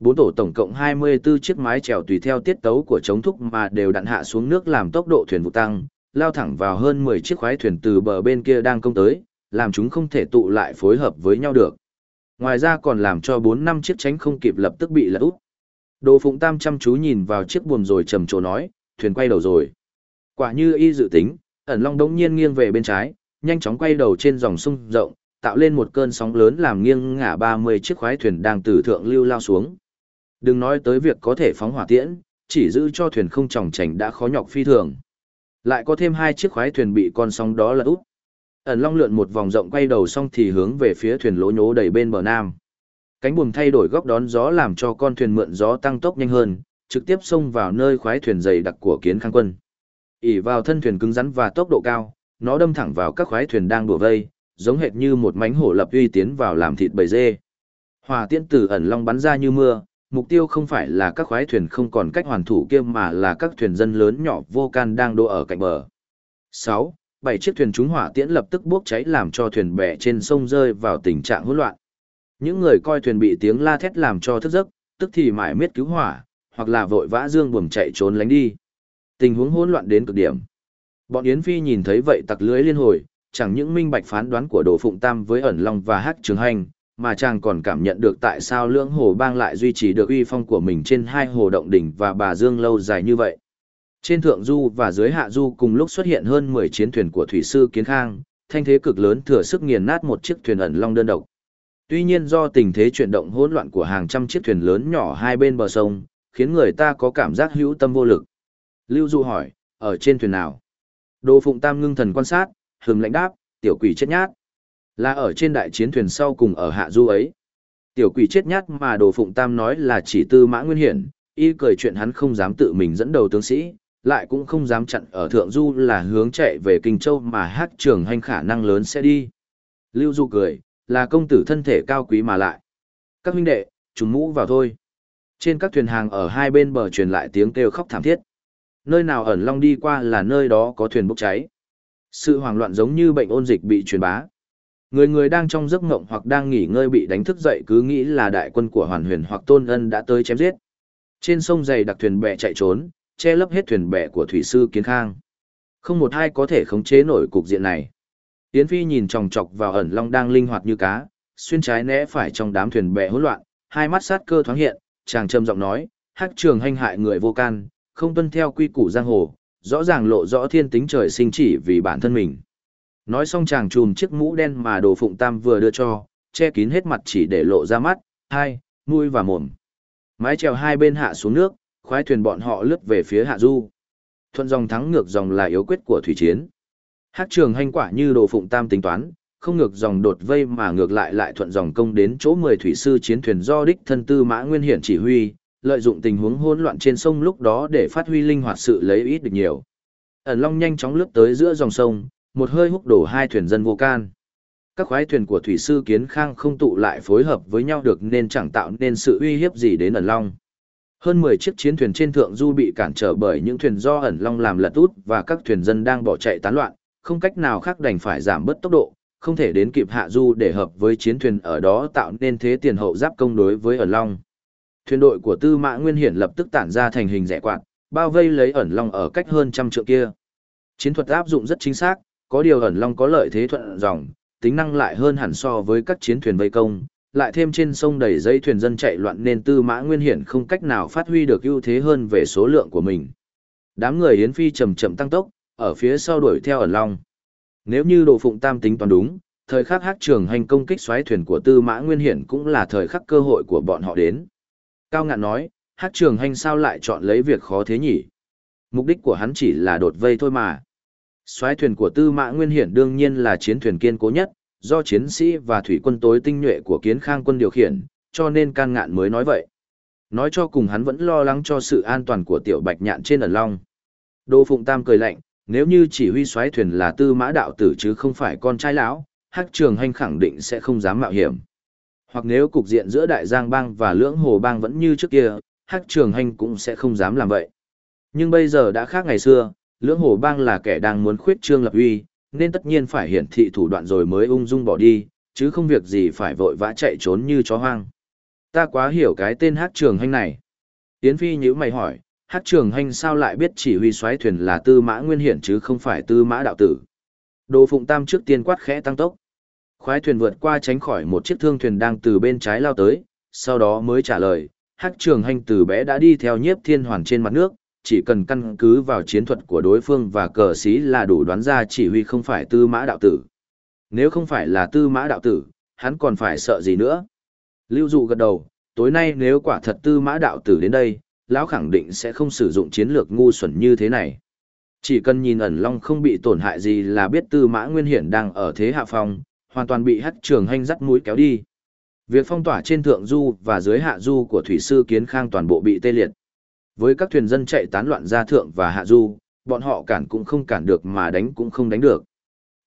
Bốn tổ tổng cộng 24 chiếc mái chèo tùy theo tiết tấu của chống thúc mà đều đặn hạ xuống nước làm tốc độ thuyền vụ tăng, lao thẳng vào hơn 10 chiếc khoái thuyền từ bờ bên kia đang công tới, làm chúng không thể tụ lại phối hợp với nhau được. Ngoài ra còn làm cho 4 năm chiếc tránh không kịp lập tức bị lật úp. Đồ Phụng Tam chăm chú nhìn vào chiếc buồm rồi trầm trồ nói, thuyền quay đầu rồi. Quả như y dự tính, ẩn long đống nhiên nghiêng về bên trái, nhanh chóng quay đầu trên dòng sông rộng, tạo lên một cơn sóng lớn làm nghiêng ngả 30 chiếc khoái thuyền đang từ thượng lưu lao xuống. Đừng nói tới việc có thể phóng hỏa tiễn, chỉ giữ cho thuyền không tròng trành đã khó nhọc phi thường. Lại có thêm hai chiếc khoái thuyền bị con sóng đó lật úp. Ẩn long lượn một vòng rộng quay đầu xong thì hướng về phía thuyền lỗ nhố đầy bên bờ nam. Cánh buồm thay đổi góc đón gió làm cho con thuyền mượn gió tăng tốc nhanh hơn, trực tiếp xông vào nơi khoái thuyền dày đặc của kiến khang quân. ỉ vào thân thuyền cứng rắn và tốc độ cao, nó đâm thẳng vào các khoái thuyền đang đổ vây, giống hệt như một mánh hổ lập uy tiến vào làm thịt bầy dê. Hỏa tiễn từ ẩn long bắn ra như mưa, mục tiêu không phải là các khoái thuyền không còn cách hoàn thủ kia mà là các thuyền dân lớn nhỏ vô can đang đỗ ở cạnh bờ. 6. Bảy chiếc thuyền trúng hỏa tiễn lập tức bốc cháy làm cho thuyền bè trên sông rơi vào tình trạng hỗn loạn. Những người coi thuyền bị tiếng la thét làm cho thức giấc, tức thì mải miết cứu hỏa, hoặc là vội vã dương buồm chạy trốn lánh đi. Tình huống hỗn loạn đến cực điểm. Bọn Yến Phi nhìn thấy vậy tặc lưới liên hồi, chẳng những minh bạch phán đoán của Đồ Phụng Tam với ẩn long và hắc trường hành, mà chàng còn cảm nhận được tại sao lưỡng hồ bang lại duy trì được uy phong của mình trên hai hồ động đỉnh và bà Dương lâu dài như vậy. Trên thượng du và dưới hạ du cùng lúc xuất hiện hơn 10 chiến thuyền của thủy sư Kiến Khang, thanh thế cực lớn thừa sức nghiền nát một chiếc thuyền ẩn long đơn độc. Tuy nhiên do tình thế chuyển động hỗn loạn của hàng trăm chiếc thuyền lớn nhỏ hai bên bờ sông, khiến người ta có cảm giác hữu tâm vô lực. Lưu Du hỏi, ở trên thuyền nào? Đồ Phụng Tam ngưng thần quan sát, hừng lãnh đáp, tiểu quỷ chết nhát. Là ở trên đại chiến thuyền sau cùng ở hạ du ấy. Tiểu quỷ chết nhát mà Đồ Phụng Tam nói là chỉ tư mã nguyên hiển, y cười chuyện hắn không dám tự mình dẫn đầu tướng sĩ, lại cũng không dám chặn ở thượng du là hướng chạy về Kinh Châu mà hát trường hành khả năng lớn sẽ đi. Lưu Du cười, là công tử thân thể cao quý mà lại. Các huynh đệ, chúng mũ vào thôi. Trên các thuyền hàng ở hai bên bờ truyền lại tiếng kêu khóc thảm thiết. Nơi nào ẩn long đi qua là nơi đó có thuyền bốc cháy. Sự hoảng loạn giống như bệnh ôn dịch bị truyền bá. Người người đang trong giấc ngộng hoặc đang nghỉ ngơi bị đánh thức dậy cứ nghĩ là đại quân của Hoàn Huyền hoặc Tôn Ân đã tới chém giết. Trên sông dày đặc thuyền bè chạy trốn, che lấp hết thuyền bè của thủy sư Kiến Khang. Không một ai có thể khống chế nổi cục diện này. Yến Phi nhìn chòng chọc vào ẩn long đang linh hoạt như cá, xuyên trái né phải trong đám thuyền bè hỗn loạn, hai mắt sát cơ thoáng hiện, chàng trầm giọng nói, hắc trường hành hại người vô can, không tuân theo quy củ giang hồ, rõ ràng lộ rõ thiên tính trời sinh chỉ vì bản thân mình. Nói xong chàng trùm chiếc mũ đen mà đồ phụng tam vừa đưa cho, che kín hết mặt chỉ để lộ ra mắt, hai, mũi và mồm. Mái chèo hai bên hạ xuống nước, khoái thuyền bọn họ lướt về phía hạ du. Thuận dòng thắng ngược dòng là yếu quyết của thủy chiến. hát trường hành quả như đồ phụng tam tính toán, không ngược dòng đột vây mà ngược lại lại thuận dòng công đến chỗ 10 thủy sư chiến thuyền do đích thân tư mã nguyên hiển chỉ huy, lợi dụng tình huống hỗn loạn trên sông lúc đó để phát huy linh hoạt sự lấy ít được nhiều. Ẩn Long nhanh chóng lướt tới giữa dòng sông, một hơi húc đổ hai thuyền dân vô can. Các khoái thuyền của thủy sư Kiến Khang không tụ lại phối hợp với nhau được nên chẳng tạo nên sự uy hiếp gì đến Ẩn Long. Hơn 10 chiếc chiến thuyền trên thượng du bị cản trở bởi những thuyền do Ẩn Long làm lật út và các thuyền dân đang bỏ chạy tán loạn, không cách nào khác đành phải giảm bớt tốc độ, không thể đến kịp hạ du để hợp với chiến thuyền ở đó tạo nên thế tiền hậu giáp công đối với ẩn long. Thuyền đội của Tư Mã Nguyên Hiển lập tức tản ra thành hình rẽ quạt, bao vây lấy ẩn long ở cách hơn trăm trượng kia. Chiến thuật áp dụng rất chính xác, có điều ẩn long có lợi thế thuận dòng, tính năng lại hơn hẳn so với các chiến thuyền vây công, lại thêm trên sông đầy dây thuyền dân chạy loạn nên Tư Mã Nguyên Hiển không cách nào phát huy được ưu thế hơn về số lượng của mình. Đám người Yến Phi chậm chậm tăng tốc, ở phía sau đuổi theo ẩn long. Nếu như Đồ Phụng Tam tính toán đúng, thời khắc hát trường hành công kích xoáy thuyền của Tư Mã Nguyên Hiển cũng là thời khắc cơ hội của bọn họ đến. Cao ngạn nói, hát trường hành sao lại chọn lấy việc khó thế nhỉ? Mục đích của hắn chỉ là đột vây thôi mà. Xoáy thuyền của Tư Mã Nguyên Hiển đương nhiên là chiến thuyền kiên cố nhất, do chiến sĩ và thủy quân tối tinh nhuệ của kiến khang quân điều khiển, cho nên can ngạn mới nói vậy. Nói cho cùng hắn vẫn lo lắng cho sự an toàn của tiểu bạch nhạn trên ẩn long. Đô Phụng Tam cười lạnh, nếu như chỉ huy xoáy thuyền là tư mã đạo tử chứ không phải con trai lão, hắc trường hành khẳng định sẽ không dám mạo hiểm. Hoặc nếu cục diện giữa đại giang bang và lưỡng hồ bang vẫn như trước kia, hắc trường hành cũng sẽ không dám làm vậy. Nhưng bây giờ đã khác ngày xưa, lưỡng hồ bang là kẻ đang muốn khuyết trương lập uy, nên tất nhiên phải hiển thị thủ đoạn rồi mới ung dung bỏ đi, chứ không việc gì phải vội vã chạy trốn như chó hoang. Ta quá hiểu cái tên Hát trường hành này. Tiến phi nhữ mày hỏi, hát trường hành sao lại biết chỉ huy xoáy thuyền là tư mã nguyên hiển chứ không phải tư mã đạo tử đồ phụng tam trước tiên quát khẽ tăng tốc khoái thuyền vượt qua tránh khỏi một chiếc thương thuyền đang từ bên trái lao tới sau đó mới trả lời hát trường hành từ bé đã đi theo nhiếp thiên hoàn trên mặt nước chỉ cần căn cứ vào chiến thuật của đối phương và cờ sĩ là đủ đoán ra chỉ huy không phải tư mã đạo tử. Nếu không phải là tư mã đạo tử, hắn còn phải sợ gì nữa? Lưu dụ gật đầu, tối nay nếu quả thật tư mã đạo tử đến đây, lão khẳng định sẽ không sử dụng chiến lược ngu xuẩn như thế này. Chỉ cần nhìn ẩn long không bị tổn hại gì là biết tư mã nguyên hiển đang ở thế hạ phong, hoàn toàn bị hắc trường hành dắt mũi kéo đi. Việc phong tỏa trên thượng du và dưới hạ du của thủy sư kiến khang toàn bộ bị tê liệt. Với các thuyền dân chạy tán loạn ra thượng và hạ du, bọn họ cản cũng không cản được mà đánh cũng không đánh được.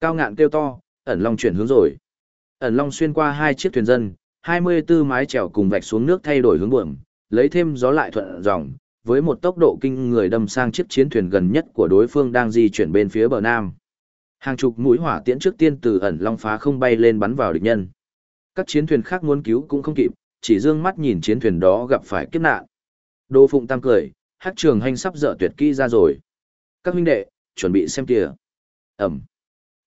Cao ngạn kêu to, ẩn long chuyển hướng rồi. Ẩn long xuyên qua hai chiếc thuyền dân, 24 mái chèo cùng vạch xuống nước thay đổi hướng buồm, lấy thêm gió lại thuận dòng, với một tốc độ kinh người đâm sang chiếc chiến thuyền gần nhất của đối phương đang di chuyển bên phía bờ nam. Hàng chục mũi hỏa tiễn trước tiên từ ẩn long phá không bay lên bắn vào địch nhân. Các chiến thuyền khác muốn cứu cũng không kịp, chỉ dương mắt nhìn chiến thuyền đó gặp phải kiếp nạn. Đô Phụng Tam cười, hát trường hành sắp dở tuyệt kỹ ra rồi. Các huynh đệ, chuẩn bị xem kìa. Ẩm.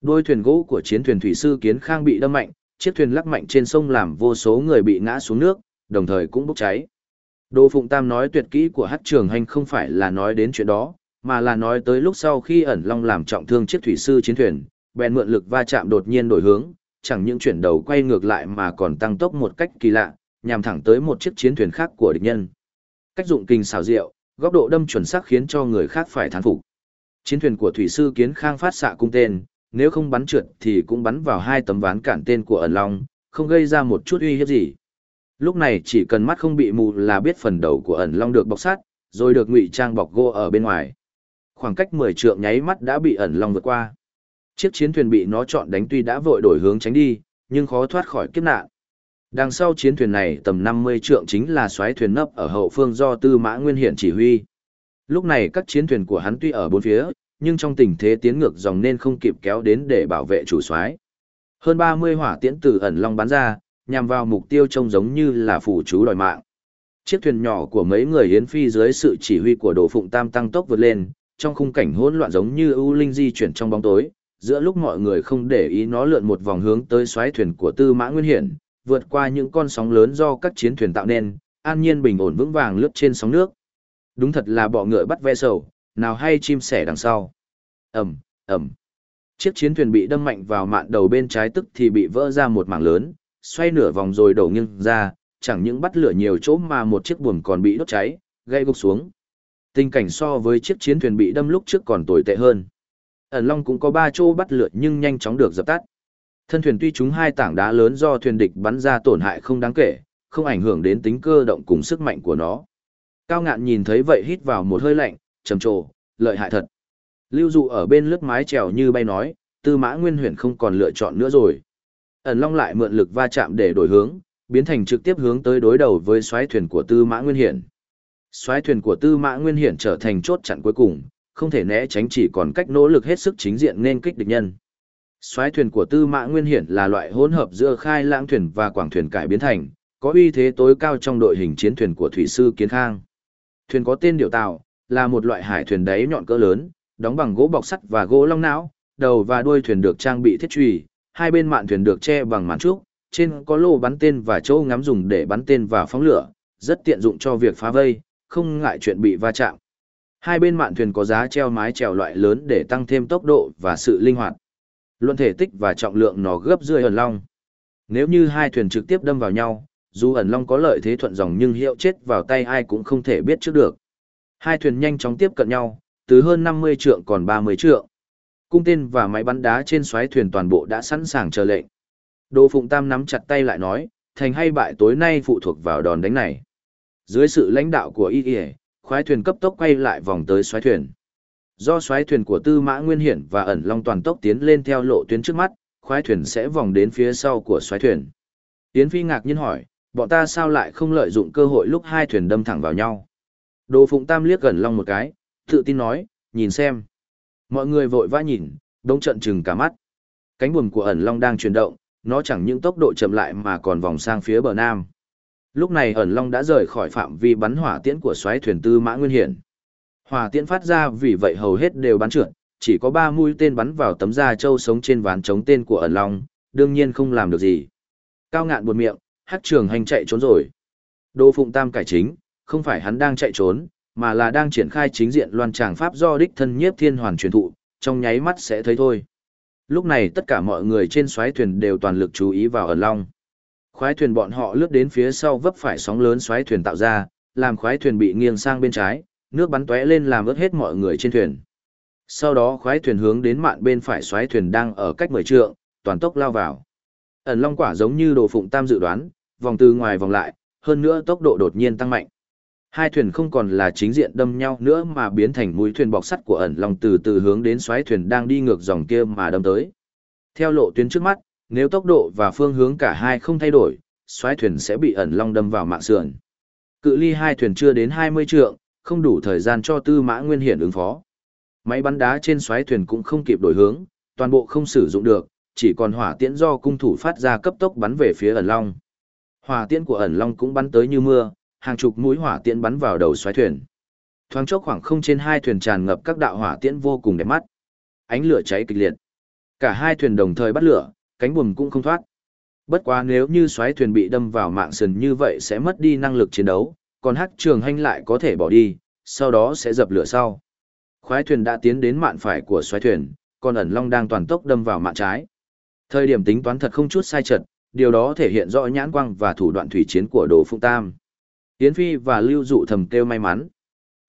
Đôi thuyền gỗ của chiến thuyền thủy sư kiến khang bị đâm mạnh, chiếc thuyền lắc mạnh trên sông làm vô số người bị ngã xuống nước, đồng thời cũng bốc cháy. Đô Phụng Tam nói tuyệt kỹ của hát trường hành không phải là nói đến chuyện đó, mà là nói tới lúc sau khi ẩn long làm trọng thương chiếc thủy sư chiến thuyền, bèn mượn lực va chạm đột nhiên đổi hướng, chẳng những chuyển đầu quay ngược lại mà còn tăng tốc một cách kỳ lạ, nhằm thẳng tới một chiếc chiến thuyền khác của địch nhân. Cách dụng kinh xảo diệu, góc độ đâm chuẩn xác khiến cho người khác phải thán phục. Chiến thuyền của thủy sư Kiến Khang phát xạ cung tên, nếu không bắn trượt thì cũng bắn vào hai tấm ván cản tên của ẩn long, không gây ra một chút uy hiếp gì. Lúc này chỉ cần mắt không bị mù là biết phần đầu của ẩn long được bọc sát, rồi được ngụy trang bọc gỗ ở bên ngoài. Khoảng cách 10 trượng nháy mắt đã bị ẩn long vượt qua. Chiếc chiến thuyền bị nó chọn đánh tuy đã vội đổi hướng tránh đi, nhưng khó thoát khỏi kiếp nạn. Đằng sau chiến thuyền này tầm 50 trượng chính là xoáy thuyền nấp ở hậu phương do Tư Mã Nguyên Hiển chỉ huy. Lúc này các chiến thuyền của hắn tuy ở bốn phía, nhưng trong tình thế tiến ngược dòng nên không kịp kéo đến để bảo vệ chủ soái. Hơn 30 hỏa tiễn từ ẩn long bắn ra, nhằm vào mục tiêu trông giống như là phủ chú đòi mạng. Chiếc thuyền nhỏ của mấy người hiến phi dưới sự chỉ huy của Đồ Phụng Tam tăng tốc vượt lên, trong khung cảnh hỗn loạn giống như ưu linh di chuyển trong bóng tối, giữa lúc mọi người không để ý nó lượn một vòng hướng tới xoáy thuyền của Tư Mã Nguyên Hiển, vượt qua những con sóng lớn do các chiến thuyền tạo nên, an nhiên bình ổn vững vàng lướt trên sóng nước. Đúng thật là bọ ngựa bắt ve sầu, nào hay chim sẻ đằng sau. Ầm, ầm. Chiếc chiến thuyền bị đâm mạnh vào mạn đầu bên trái tức thì bị vỡ ra một mảng lớn, xoay nửa vòng rồi đổ nghiêng ra, chẳng những bắt lửa nhiều chỗ mà một chiếc buồm còn bị đốt cháy, gây gục xuống. Tình cảnh so với chiếc chiến thuyền bị đâm lúc trước còn tồi tệ hơn. Ẩn Long cũng có ba chỗ bắt lửa nhưng nhanh chóng được dập tắt. Thân thuyền tuy chúng hai tảng đá lớn do thuyền địch bắn ra tổn hại không đáng kể, không ảnh hưởng đến tính cơ động cùng sức mạnh của nó. Cao ngạn nhìn thấy vậy hít vào một hơi lạnh, trầm trồ, lợi hại thật. Lưu dụ ở bên lướt mái trèo như bay nói, tư mã nguyên huyền không còn lựa chọn nữa rồi. Ẩn Long lại mượn lực va chạm để đổi hướng, biến thành trực tiếp hướng tới đối đầu với xoáy thuyền của tư mã nguyên hiển. Xoáy thuyền của tư mã nguyên hiển trở thành chốt chặn cuối cùng, không thể né tránh chỉ còn cách nỗ lực hết sức chính diện nên kích địch nhân. Xoáy thuyền của Tư Mã Nguyên Hiển là loại hỗn hợp giữa khai lãng thuyền và quảng thuyền cải biến thành, có uy thế tối cao trong đội hình chiến thuyền của thủy sư Kiến Khang. Thuyền có tên điệu tạo, là một loại hải thuyền đáy nhọn cỡ lớn, đóng bằng gỗ bọc sắt và gỗ long não, đầu và đuôi thuyền được trang bị thiết trùy, hai bên mạn thuyền được che bằng màn trúc, trên có lô bắn tên và chỗ ngắm dùng để bắn tên và phóng lửa, rất tiện dụng cho việc phá vây, không ngại chuyện bị va chạm. Hai bên mạn thuyền có giá treo mái chèo loại lớn để tăng thêm tốc độ và sự linh hoạt. Luận thể tích và trọng lượng nó gấp rưỡi ẩn long. Nếu như hai thuyền trực tiếp đâm vào nhau, dù ẩn long có lợi thế thuận dòng nhưng hiệu chết vào tay ai cũng không thể biết trước được. Hai thuyền nhanh chóng tiếp cận nhau, từ hơn 50 trượng còn 30 trượng. Cung tên và máy bắn đá trên xoáy thuyền toàn bộ đã sẵn sàng chờ lệnh. Đỗ Phụng Tam nắm chặt tay lại nói, thành hay bại tối nay phụ thuộc vào đòn đánh này. Dưới sự lãnh đạo của Y Y, khoái thuyền cấp tốc quay lại vòng tới xoáy thuyền. Do xoáy thuyền của Tư Mã Nguyên Hiển và ẩn long toàn tốc tiến lên theo lộ tuyến trước mắt, khoái thuyền sẽ vòng đến phía sau của xoáy thuyền. Tiễn Phi ngạc nhiên hỏi, bọn ta sao lại không lợi dụng cơ hội lúc hai thuyền đâm thẳng vào nhau? Đồ Phụng Tam liếc gần long một cái, tự tin nói, nhìn xem. Mọi người vội vã nhìn, đông trận chừng cả mắt. Cánh buồm của ẩn long đang chuyển động, nó chẳng những tốc độ chậm lại mà còn vòng sang phía bờ nam. Lúc này ẩn long đã rời khỏi phạm vi bắn hỏa tiễn của xoáy thuyền Tư Mã Nguyên Hiển. Hỏa tiễn phát ra vì vậy hầu hết đều bắn trượt, chỉ có ba mũi tên bắn vào tấm da trâu sống trên ván chống tên của ẩn long, đương nhiên không làm được gì. Cao ngạn buồn miệng, hát trường hành chạy trốn rồi. Đô Phụng Tam cải chính, không phải hắn đang chạy trốn, mà là đang triển khai chính diện loan tràng pháp do đích thân nhiếp thiên hoàn truyền thụ, trong nháy mắt sẽ thấy thôi. Lúc này tất cả mọi người trên xoáy thuyền đều toàn lực chú ý vào ẩn long. Khoái thuyền bọn họ lướt đến phía sau vấp phải sóng lớn xoáy thuyền tạo ra, làm khoái thuyền bị nghiêng sang bên trái, nước bắn tóe lên làm ướt hết mọi người trên thuyền. Sau đó khoái thuyền hướng đến mạn bên phải xoáy thuyền đang ở cách mười trượng, toàn tốc lao vào. Ẩn long quả giống như đồ phụng tam dự đoán, vòng từ ngoài vòng lại, hơn nữa tốc độ đột nhiên tăng mạnh. Hai thuyền không còn là chính diện đâm nhau nữa mà biến thành mũi thuyền bọc sắt của ẩn long từ từ hướng đến xoáy thuyền đang đi ngược dòng kia mà đâm tới. Theo lộ tuyến trước mắt, nếu tốc độ và phương hướng cả hai không thay đổi, xoáy thuyền sẽ bị ẩn long đâm vào mạng sườn. Cự ly hai thuyền chưa đến 20 trượng, không đủ thời gian cho Tư Mã Nguyên Hiển ứng phó. Máy bắn đá trên xoáy thuyền cũng không kịp đổi hướng, toàn bộ không sử dụng được, chỉ còn hỏa tiễn do cung thủ phát ra cấp tốc bắn về phía ẩn long. Hỏa tiễn của ẩn long cũng bắn tới như mưa, hàng chục mũi hỏa tiễn bắn vào đầu xoáy thuyền. Thoáng chốc khoảng không trên hai thuyền tràn ngập các đạo hỏa tiễn vô cùng đẹp mắt. Ánh lửa cháy kịch liệt. Cả hai thuyền đồng thời bắt lửa, cánh buồm cũng không thoát. Bất quá nếu như xoáy thuyền bị đâm vào mạng sườn như vậy sẽ mất đi năng lực chiến đấu, còn hắc trường hành lại có thể bỏ đi, sau đó sẽ dập lửa sau. Khoái thuyền đã tiến đến mạn phải của xoáy thuyền, còn ẩn long đang toàn tốc đâm vào mạn trái. Thời điểm tính toán thật không chút sai chật, điều đó thể hiện rõ nhãn quang và thủ đoạn thủy chiến của Đồ Phụng Tam. Yến Phi và Lưu Dụ thầm kêu may mắn.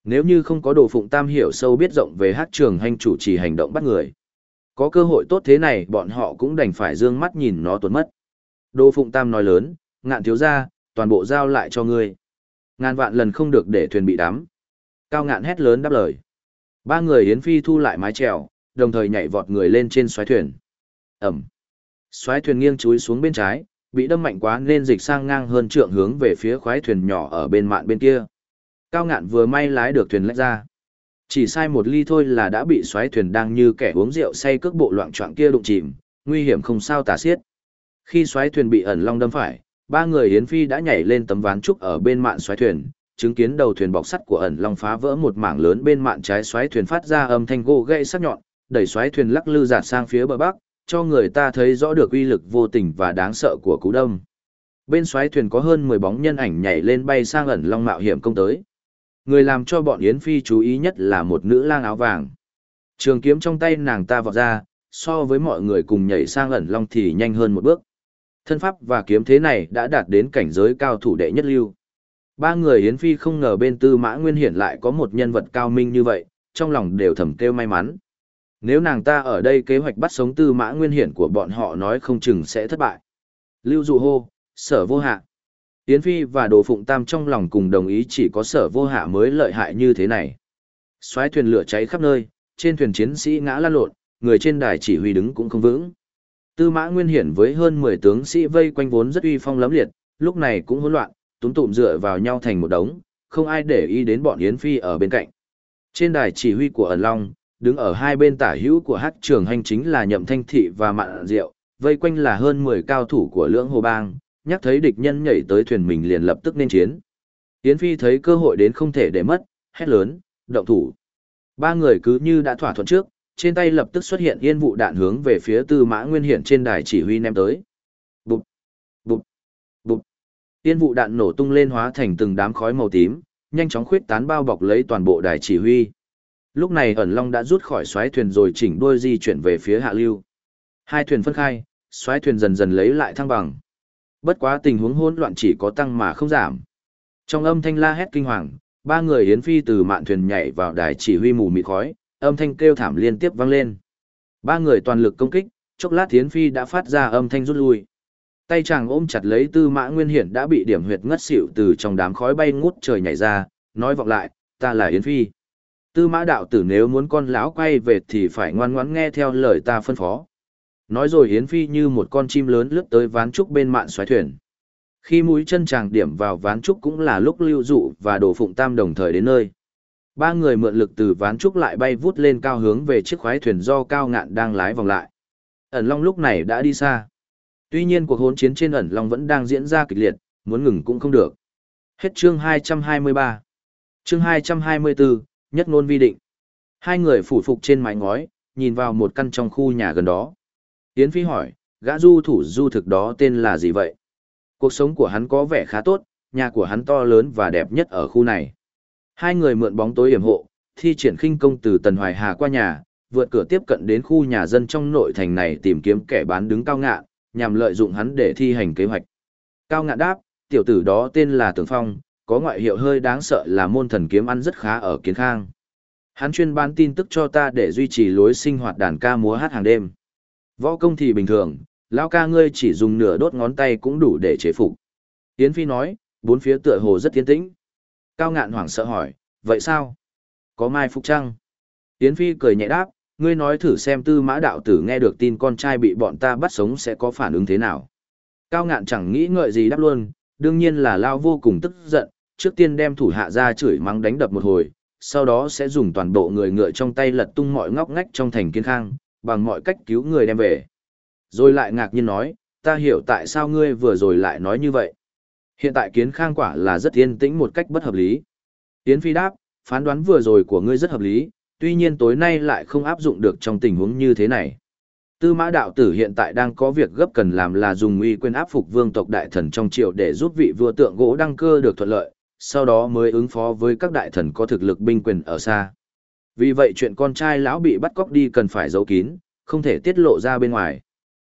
Nếu như không có Đồ Phụng Tam hiểu sâu biết rộng về hát trường hành chủ trì hành động bắt người. Có cơ hội tốt thế này bọn họ cũng đành phải dương mắt nhìn nó tuột mất. Đồ Phụng Tam nói lớn, ngạn thiếu ra, toàn bộ giao lại cho ngươi. Ngàn vạn lần không được để thuyền bị đắm. Cao ngạn hét lớn đáp lời. Ba người Yến Phi thu lại mái chèo, đồng thời nhảy vọt người lên trên xoáy thuyền. Ẩm. Xoáy thuyền nghiêng chúi xuống bên trái, bị đâm mạnh quá nên dịch sang ngang hơn trượng hướng về phía khoái thuyền nhỏ ở bên mạn bên kia. Cao ngạn vừa may lái được thuyền lách ra. Chỉ sai một ly thôi là đã bị xoáy thuyền đang như kẻ uống rượu say cước bộ loạn choạng kia đụng chìm, nguy hiểm không sao tả xiết. Khi xoáy thuyền bị ẩn long đâm phải, ba người Yến Phi đã nhảy lên tấm ván trúc ở bên mạn xoáy thuyền, chứng kiến đầu thuyền bọc sắt của ẩn long phá vỡ một mảng lớn bên mạn trái xoáy thuyền phát ra âm thanh gỗ gãy sắc nhọn, đẩy xoáy thuyền lắc lư giạt sang phía bờ bắc, cho người ta thấy rõ được uy lực vô tình và đáng sợ của cú đâm. Bên xoáy thuyền có hơn 10 bóng nhân ảnh nhảy lên bay sang ẩn long mạo hiểm công tới. Người làm cho bọn Yến Phi chú ý nhất là một nữ lang áo vàng. Trường kiếm trong tay nàng ta vọt ra, so với mọi người cùng nhảy sang ẩn long thì nhanh hơn một bước. Thân pháp và kiếm thế này đã đạt đến cảnh giới cao thủ đệ nhất lưu. Ba người Yến Phi không ngờ bên tư mã nguyên hiển lại có một nhân vật cao minh như vậy, trong lòng đều thầm kêu may mắn. Nếu nàng ta ở đây kế hoạch bắt sống tư mã nguyên hiển của bọn họ nói không chừng sẽ thất bại. Lưu dụ hô, sở vô hạ. Yến Phi và Đồ Phụng Tam trong lòng cùng đồng ý chỉ có sở vô hạ mới lợi hại như thế này. Xoáy thuyền lửa cháy khắp nơi, trên thuyền chiến sĩ ngã lăn lộn, người trên đài chỉ huy đứng cũng không vững. Tư mã nguyên hiển với hơn 10 tướng sĩ vây quanh vốn rất uy phong lấm liệt, lúc này cũng hỗn loạn, túm tụm dựa vào nhau thành một đống, không ai để ý đến bọn Yến Phi ở bên cạnh. Trên đài chỉ huy của ẩn long, đứng ở hai bên tả hữu của hát trường hành chính là nhậm thanh thị và mạn diệu, vây quanh là hơn 10 cao thủ của lưỡng hồ bang, nhắc thấy địch nhân nhảy tới thuyền mình liền lập tức nên chiến. Yến Phi thấy cơ hội đến không thể để mất, hét lớn, động thủ. Ba người cứ như đã thỏa thuận trước, trên tay lập tức xuất hiện yên vụ đạn hướng về phía tư mã nguyên hiển trên đài chỉ huy ném tới. Bụp, bụp, bụp. Yên vụ đạn nổ tung lên hóa thành từng đám khói màu tím, nhanh chóng khuyết tán bao bọc lấy toàn bộ đài chỉ huy. Lúc này ẩn long đã rút khỏi xoáy thuyền rồi chỉnh đuôi di chuyển về phía hạ lưu. Hai thuyền phân khai, xoáy thuyền dần dần lấy lại thăng bằng. Bất quá tình huống hỗn loạn chỉ có tăng mà không giảm. Trong âm thanh la hét kinh hoàng, ba người yến phi từ mạn thuyền nhảy vào đài chỉ huy mù mịt khói, âm thanh kêu thảm liên tiếp vang lên. Ba người toàn lực công kích, chốc lát Thiến phi đã phát ra âm thanh rút lui. Tay chàng ôm chặt lấy tư mã nguyên hiển đã bị điểm huyệt ngất xỉu từ trong đám khói bay ngút trời nhảy ra, nói vọng lại, ta là yến phi. Tư mã đạo tử nếu muốn con lão quay về thì phải ngoan ngoãn nghe theo lời ta phân phó. Nói rồi Yến Phi như một con chim lớn lướt tới ván trúc bên mạn xoáy thuyền. Khi mũi chân chàng điểm vào ván trúc cũng là lúc lưu dụ và đồ phụng tam đồng thời đến nơi. Ba người mượn lực từ ván trúc lại bay vút lên cao hướng về chiếc khoái thuyền do cao ngạn đang lái vòng lại. Ẩn Long lúc này đã đi xa. Tuy nhiên cuộc hỗn chiến trên ẩn Long vẫn đang diễn ra kịch liệt, muốn ngừng cũng không được. Hết chương 223. Chương 224, nhất ngôn vi định. Hai người phủ phục trên mái ngói, nhìn vào một căn trong khu nhà gần đó. Yến Phi hỏi, gã du thủ du thực đó tên là gì vậy? Cuộc sống của hắn có vẻ khá tốt, nhà của hắn to lớn và đẹp nhất ở khu này. Hai người mượn bóng tối hiểm hộ, thi triển khinh công từ Tần Hoài Hà qua nhà, vượt cửa tiếp cận đến khu nhà dân trong nội thành này tìm kiếm kẻ bán đứng cao ngạn, nhằm lợi dụng hắn để thi hành kế hoạch. Cao ngạn đáp, tiểu tử đó tên là Tưởng Phong, có ngoại hiệu hơi đáng sợ là môn thần kiếm ăn rất khá ở kiến khang. Hắn chuyên bán tin tức cho ta để duy trì lối sinh hoạt đàn ca múa hát hàng đêm. Võ công thì bình thường, lão ca ngươi chỉ dùng nửa đốt ngón tay cũng đủ để chế phục. Yến Phi nói, bốn phía tựa hồ rất tiến tĩnh. Cao ngạn hoảng sợ hỏi, vậy sao? Có mai phục trăng? Yến Phi cười nhẹ đáp, ngươi nói thử xem tư mã đạo tử nghe được tin con trai bị bọn ta bắt sống sẽ có phản ứng thế nào. Cao ngạn chẳng nghĩ ngợi gì đáp luôn, đương nhiên là lao vô cùng tức giận, trước tiên đem thủ hạ ra chửi mắng đánh đập một hồi, sau đó sẽ dùng toàn bộ người ngựa trong tay lật tung mọi ngóc ngách trong thành kiên khang, bằng mọi cách cứu người đem về. Rồi lại ngạc nhiên nói, ta hiểu tại sao ngươi vừa rồi lại nói như vậy. Hiện tại kiến khang quả là rất yên tĩnh một cách bất hợp lý. Yến Phi đáp, phán đoán vừa rồi của ngươi rất hợp lý, tuy nhiên tối nay lại không áp dụng được trong tình huống như thế này. Tư mã đạo tử hiện tại đang có việc gấp cần làm là dùng uy quyền áp phục vương tộc đại thần trong triều để giúp vị vua tượng gỗ đăng cơ được thuận lợi, sau đó mới ứng phó với các đại thần có thực lực binh quyền ở xa. Vì vậy chuyện con trai lão bị bắt cóc đi cần phải giấu kín, không thể tiết lộ ra bên ngoài.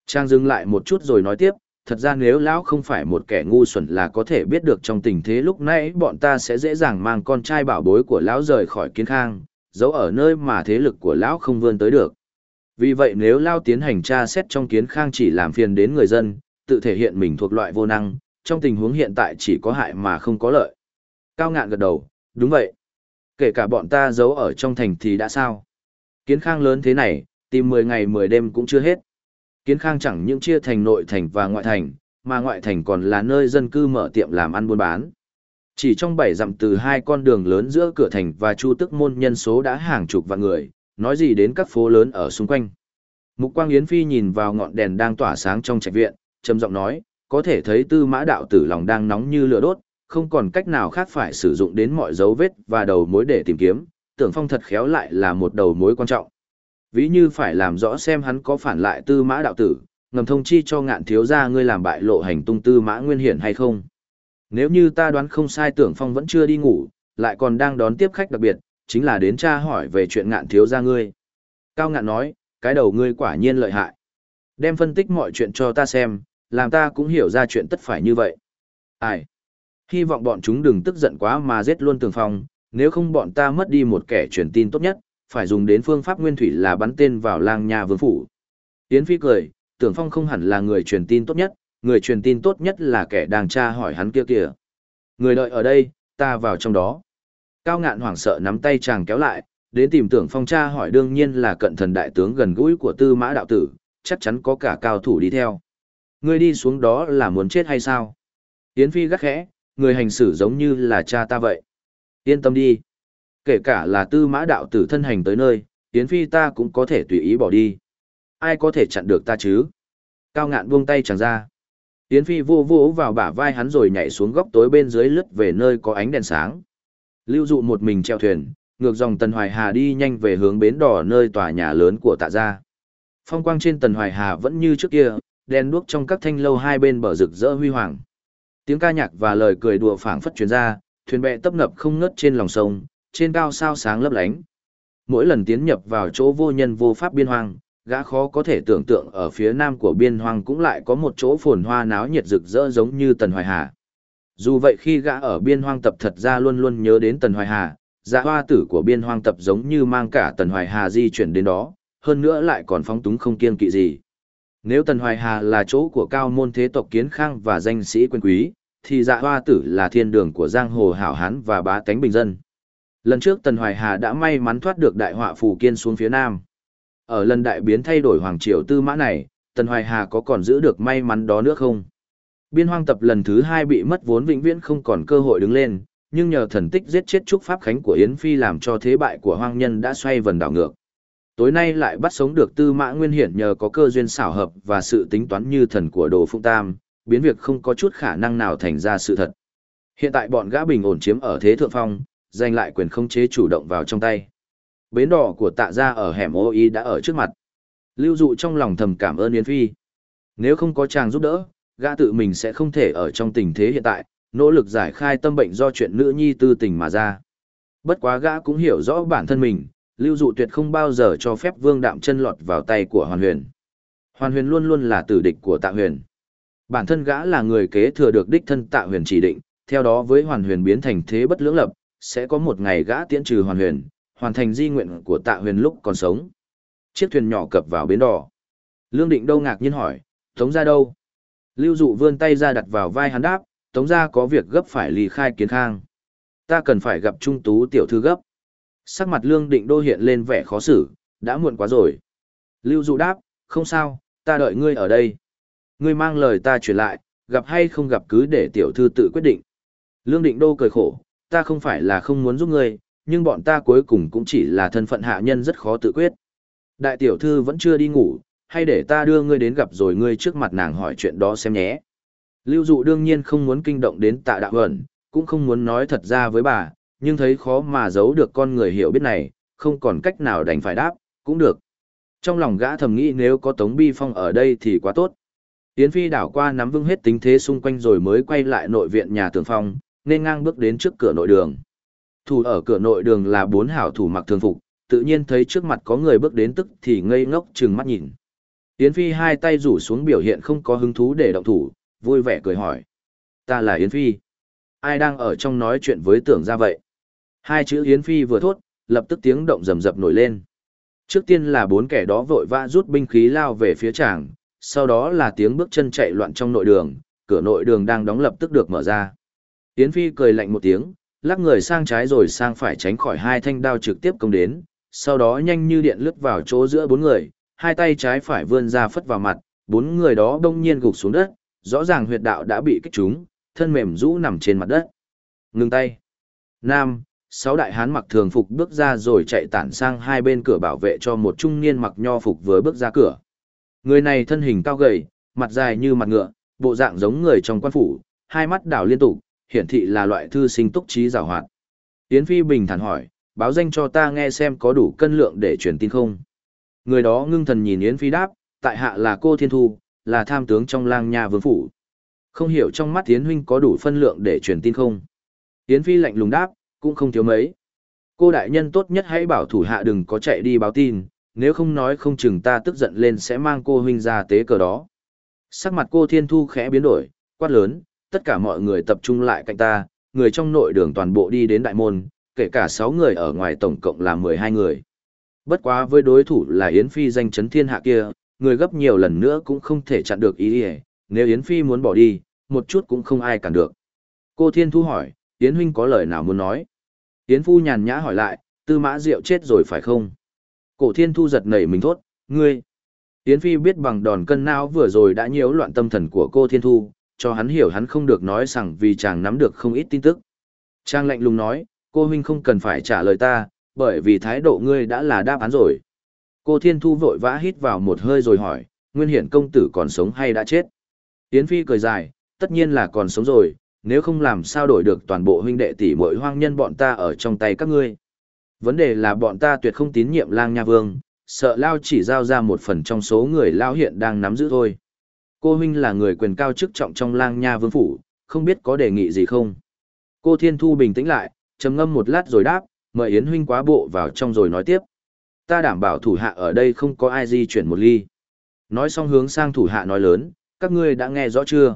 Trang dừng lại một chút rồi nói tiếp, thật ra nếu lão không phải một kẻ ngu xuẩn là có thể biết được trong tình thế lúc nãy bọn ta sẽ dễ dàng mang con trai bảo bối của lão rời khỏi kiến khang, giấu ở nơi mà thế lực của lão không vươn tới được. Vì vậy nếu lão tiến hành tra xét trong kiến khang chỉ làm phiền đến người dân, tự thể hiện mình thuộc loại vô năng, trong tình huống hiện tại chỉ có hại mà không có lợi. Cao ngạn gật đầu, đúng vậy. Kể cả bọn ta giấu ở trong thành thì đã sao? Kiến khang lớn thế này, tìm 10 ngày 10 đêm cũng chưa hết. Kiến khang chẳng những chia thành nội thành và ngoại thành, mà ngoại thành còn là nơi dân cư mở tiệm làm ăn buôn bán. Chỉ trong bảy dặm từ hai con đường lớn giữa cửa thành và chu tức môn nhân số đã hàng chục vạn người, nói gì đến các phố lớn ở xung quanh. Mục Quang Yến Phi nhìn vào ngọn đèn đang tỏa sáng trong trạch viện, trầm giọng nói, có thể thấy tư mã đạo tử lòng đang nóng như lửa đốt, không còn cách nào khác phải sử dụng đến mọi dấu vết và đầu mối để tìm kiếm, tưởng phong thật khéo lại là một đầu mối quan trọng. Ví như phải làm rõ xem hắn có phản lại tư mã đạo tử, ngầm thông chi cho ngạn thiếu gia ngươi làm bại lộ hành tung tư mã nguyên hiển hay không. Nếu như ta đoán không sai tưởng phong vẫn chưa đi ngủ, lại còn đang đón tiếp khách đặc biệt, chính là đến tra hỏi về chuyện ngạn thiếu gia ngươi. Cao ngạn nói, cái đầu ngươi quả nhiên lợi hại. Đem phân tích mọi chuyện cho ta xem, làm ta cũng hiểu ra chuyện tất phải như vậy. Ai? Hy vọng bọn chúng đừng tức giận quá mà giết luôn tường phong, nếu không bọn ta mất đi một kẻ truyền tin tốt nhất, phải dùng đến phương pháp nguyên thủy là bắn tên vào lang nhà vương phủ. Yến Phi cười, tưởng phong không hẳn là người truyền tin tốt nhất, người truyền tin tốt nhất là kẻ đang tra hỏi hắn kia kìa. Người đợi ở đây, ta vào trong đó. Cao ngạn hoảng sợ nắm tay chàng kéo lại, đến tìm tưởng phong tra hỏi đương nhiên là cận thần đại tướng gần gũi của tư mã đạo tử, chắc chắn có cả cao thủ đi theo. Ngươi đi xuống đó là muốn chết hay sao? Yến Phi gắt khẽ, người hành xử giống như là cha ta vậy. Yên tâm đi. Kể cả là tư mã đạo tử thân hành tới nơi, Yến Phi ta cũng có thể tùy ý bỏ đi. Ai có thể chặn được ta chứ? Cao ngạn buông tay chẳng ra. Yến Phi vô vô vào bả vai hắn rồi nhảy xuống góc tối bên dưới lướt về nơi có ánh đèn sáng. Lưu dụ một mình treo thuyền, ngược dòng Tần Hoài Hà đi nhanh về hướng bến đỏ nơi tòa nhà lớn của tạ gia. Phong quang trên Tần Hoài Hà vẫn như trước kia, đèn đuốc trong các thanh lâu hai bên bờ rực rỡ huy hoàng. Tiếng ca nhạc và lời cười đùa phảng phất truyền ra, thuyền bè tấp nập không ngớt trên lòng sông, trên cao sao sáng lấp lánh. Mỗi lần tiến nhập vào chỗ vô nhân vô pháp biên hoang, gã khó có thể tưởng tượng ở phía nam của biên hoang cũng lại có một chỗ phồn hoa náo nhiệt rực rỡ giống như Tần Hoài Hà. Dù vậy khi gã ở biên hoang tập thật ra luôn luôn nhớ đến Tần Hoài Hà, dạ hoa tử của biên hoang tập giống như mang cả Tần Hoài Hà di chuyển đến đó, hơn nữa lại còn phóng túng không kiêng kỵ gì. Nếu Tần Hoài Hà là chỗ của cao môn thế tộc kiến khang và danh sĩ quyền quý, thì dạ hoa tử là thiên đường của giang hồ hảo hán và bá tánh bình dân. Lần trước Tần Hoài Hà đã may mắn thoát được đại họa phù kiên xuống phía nam. Ở lần đại biến thay đổi hoàng triều tư mã này, Tần Hoài Hà có còn giữ được may mắn đó nữa không? Biên hoang tập lần thứ hai bị mất vốn vĩnh viễn không còn cơ hội đứng lên, nhưng nhờ thần tích giết chết Trúc Pháp Khánh của Yến Phi làm cho thế bại của hoang nhân đã xoay vần đảo ngược. Tối nay lại bắt sống được tư mã nguyên hiển nhờ có cơ duyên xảo hợp và sự tính toán như thần của đồ Phung tam, biến việc không có chút khả năng nào thành ra sự thật. Hiện tại bọn gã bình ổn chiếm ở thế thượng phong, giành lại quyền không chế chủ động vào trong tay. Bến đỏ của tạ gia ở hẻm ô đã ở trước mặt. Lưu dụ trong lòng thầm cảm ơn Yến Phi. Nếu không có chàng giúp đỡ, gã tự mình sẽ không thể ở trong tình thế hiện tại, nỗ lực giải khai tâm bệnh do chuyện nữ nhi tư tình mà ra. bất quá gã cũng hiểu rõ bản thân mình, lưu dụ tuyệt không bao giờ cho phép vương đạm chân lọt vào tay của hoàn huyền. Hoàn huyền luôn luôn là tử địch của tạ huyền. Bản thân gã là người kế thừa được đích thân tạ huyền chỉ định, theo đó với hoàn huyền biến thành thế bất lưỡng lập, sẽ có một ngày gã tiễn trừ hoàn huyền, hoàn thành di nguyện của tạ huyền lúc còn sống. Chiếc thuyền nhỏ cập vào bến đỏ. Lương định đâu ngạc nhiên hỏi, tống ra đâu? Lưu dụ vươn tay ra đặt vào vai hắn đáp, tống ra có việc gấp phải lì khai kiến khang. Ta cần phải gặp trung tú tiểu thư gấp. Sắc mặt lương định đô hiện lên vẻ khó xử, đã muộn quá rồi. Lưu dụ đáp, không sao, ta đợi ngươi ở đây. Ngươi mang lời ta chuyển lại, gặp hay không gặp cứ để tiểu thư tự quyết định. Lương định đô cười khổ, ta không phải là không muốn giúp ngươi, nhưng bọn ta cuối cùng cũng chỉ là thân phận hạ nhân rất khó tự quyết. Đại tiểu thư vẫn chưa đi ngủ, hay để ta đưa ngươi đến gặp rồi ngươi trước mặt nàng hỏi chuyện đó xem nhé. Lưu dụ đương nhiên không muốn kinh động đến tạ đạo ẩn, cũng không muốn nói thật ra với bà, nhưng thấy khó mà giấu được con người hiểu biết này, không còn cách nào đành phải đáp, cũng được. Trong lòng gã thầm nghĩ nếu có Tống Bi Phong ở đây thì quá tốt. Yến Phi đảo qua nắm vững hết tính thế xung quanh rồi mới quay lại nội viện nhà tường phong, nên ngang bước đến trước cửa nội đường. Thủ ở cửa nội đường là bốn hảo thủ mặc thường phục, tự nhiên thấy trước mặt có người bước đến tức thì ngây ngốc chừng mắt nhìn. Yến Phi hai tay rủ xuống biểu hiện không có hứng thú để động thủ, vui vẻ cười hỏi. Ta là Yến Phi. Ai đang ở trong nói chuyện với tưởng ra vậy? Hai chữ Yến Phi vừa thốt, lập tức tiếng động rầm rập nổi lên. Trước tiên là bốn kẻ đó vội vã rút binh khí lao về phía chàng, sau đó là tiếng bước chân chạy loạn trong nội đường, cửa nội đường đang đóng lập tức được mở ra. Yến Phi cười lạnh một tiếng, lắc người sang trái rồi sang phải tránh khỏi hai thanh đao trực tiếp công đến, sau đó nhanh như điện lướt vào chỗ giữa bốn người, hai tay trái phải vươn ra phất vào mặt, bốn người đó đông nhiên gục xuống đất, rõ ràng huyệt đạo đã bị kích trúng, thân mềm rũ nằm trên mặt đất. Ngừng tay. Nam, sáu đại hán mặc thường phục bước ra rồi chạy tản sang hai bên cửa bảo vệ cho một trung niên mặc nho phục vừa bước ra cửa. Người này thân hình cao gầy, mặt dài như mặt ngựa, bộ dạng giống người trong quan phủ, hai mắt đảo liên tục, hiển thị là loại thư sinh túc trí giàu hoạt. Yến Phi bình thản hỏi, báo danh cho ta nghe xem có đủ cân lượng để truyền tin không. Người đó ngưng thần nhìn Yến Phi đáp, tại hạ là cô Thiên Thu, là tham tướng trong lang nhà vương phủ. Không hiểu trong mắt Yến huynh có đủ phân lượng để truyền tin không. Yến Phi lạnh lùng đáp, cũng không thiếu mấy. Cô đại nhân tốt nhất hãy bảo thủ hạ đừng có chạy đi báo tin, nếu không nói không chừng ta tức giận lên sẽ mang cô huynh ra tế cờ đó. Sắc mặt cô Thiên Thu khẽ biến đổi, quát lớn, tất cả mọi người tập trung lại cạnh ta, người trong nội đường toàn bộ đi đến đại môn, kể cả 6 người ở ngoài tổng cộng là 12 người. Bất quá với đối thủ là Yến Phi danh chấn thiên hạ kia, người gấp nhiều lần nữa cũng không thể chặn được ý ý, nếu Yến Phi muốn bỏ đi, một chút cũng không ai cản được. Cô Thiên Thu hỏi, Yến Huynh có lời nào muốn nói? Yến Phu nhàn nhã hỏi lại, tư mã rượu chết rồi phải không? Cổ Thiên Thu giật nảy mình thốt, ngươi. Yến Phi biết bằng đòn cân não vừa rồi đã nhiễu loạn tâm thần của cô Thiên Thu, cho hắn hiểu hắn không được nói rằng vì chàng nắm được không ít tin tức. Trang lạnh lùng nói, cô huynh không cần phải trả lời ta, bởi vì thái độ ngươi đã là đáp án rồi. Cô Thiên Thu vội vã hít vào một hơi rồi hỏi, Nguyên Hiển công tử còn sống hay đã chết? Yến Phi cười dài, tất nhiên là còn sống rồi, nếu không làm sao đổi được toàn bộ huynh đệ tỷ muội hoang nhân bọn ta ở trong tay các ngươi. Vấn đề là bọn ta tuyệt không tín nhiệm lang nha vương, sợ Lao chỉ giao ra một phần trong số người Lao hiện đang nắm giữ thôi. Cô huynh là người quyền cao chức trọng trong lang nha vương phủ, không biết có đề nghị gì không? Cô Thiên Thu bình tĩnh lại, trầm ngâm một lát rồi đáp, mời Yến huynh quá bộ vào trong rồi nói tiếp. Ta đảm bảo thủ hạ ở đây không có ai di chuyển một ly. Nói xong hướng sang thủ hạ nói lớn, các ngươi đã nghe rõ chưa?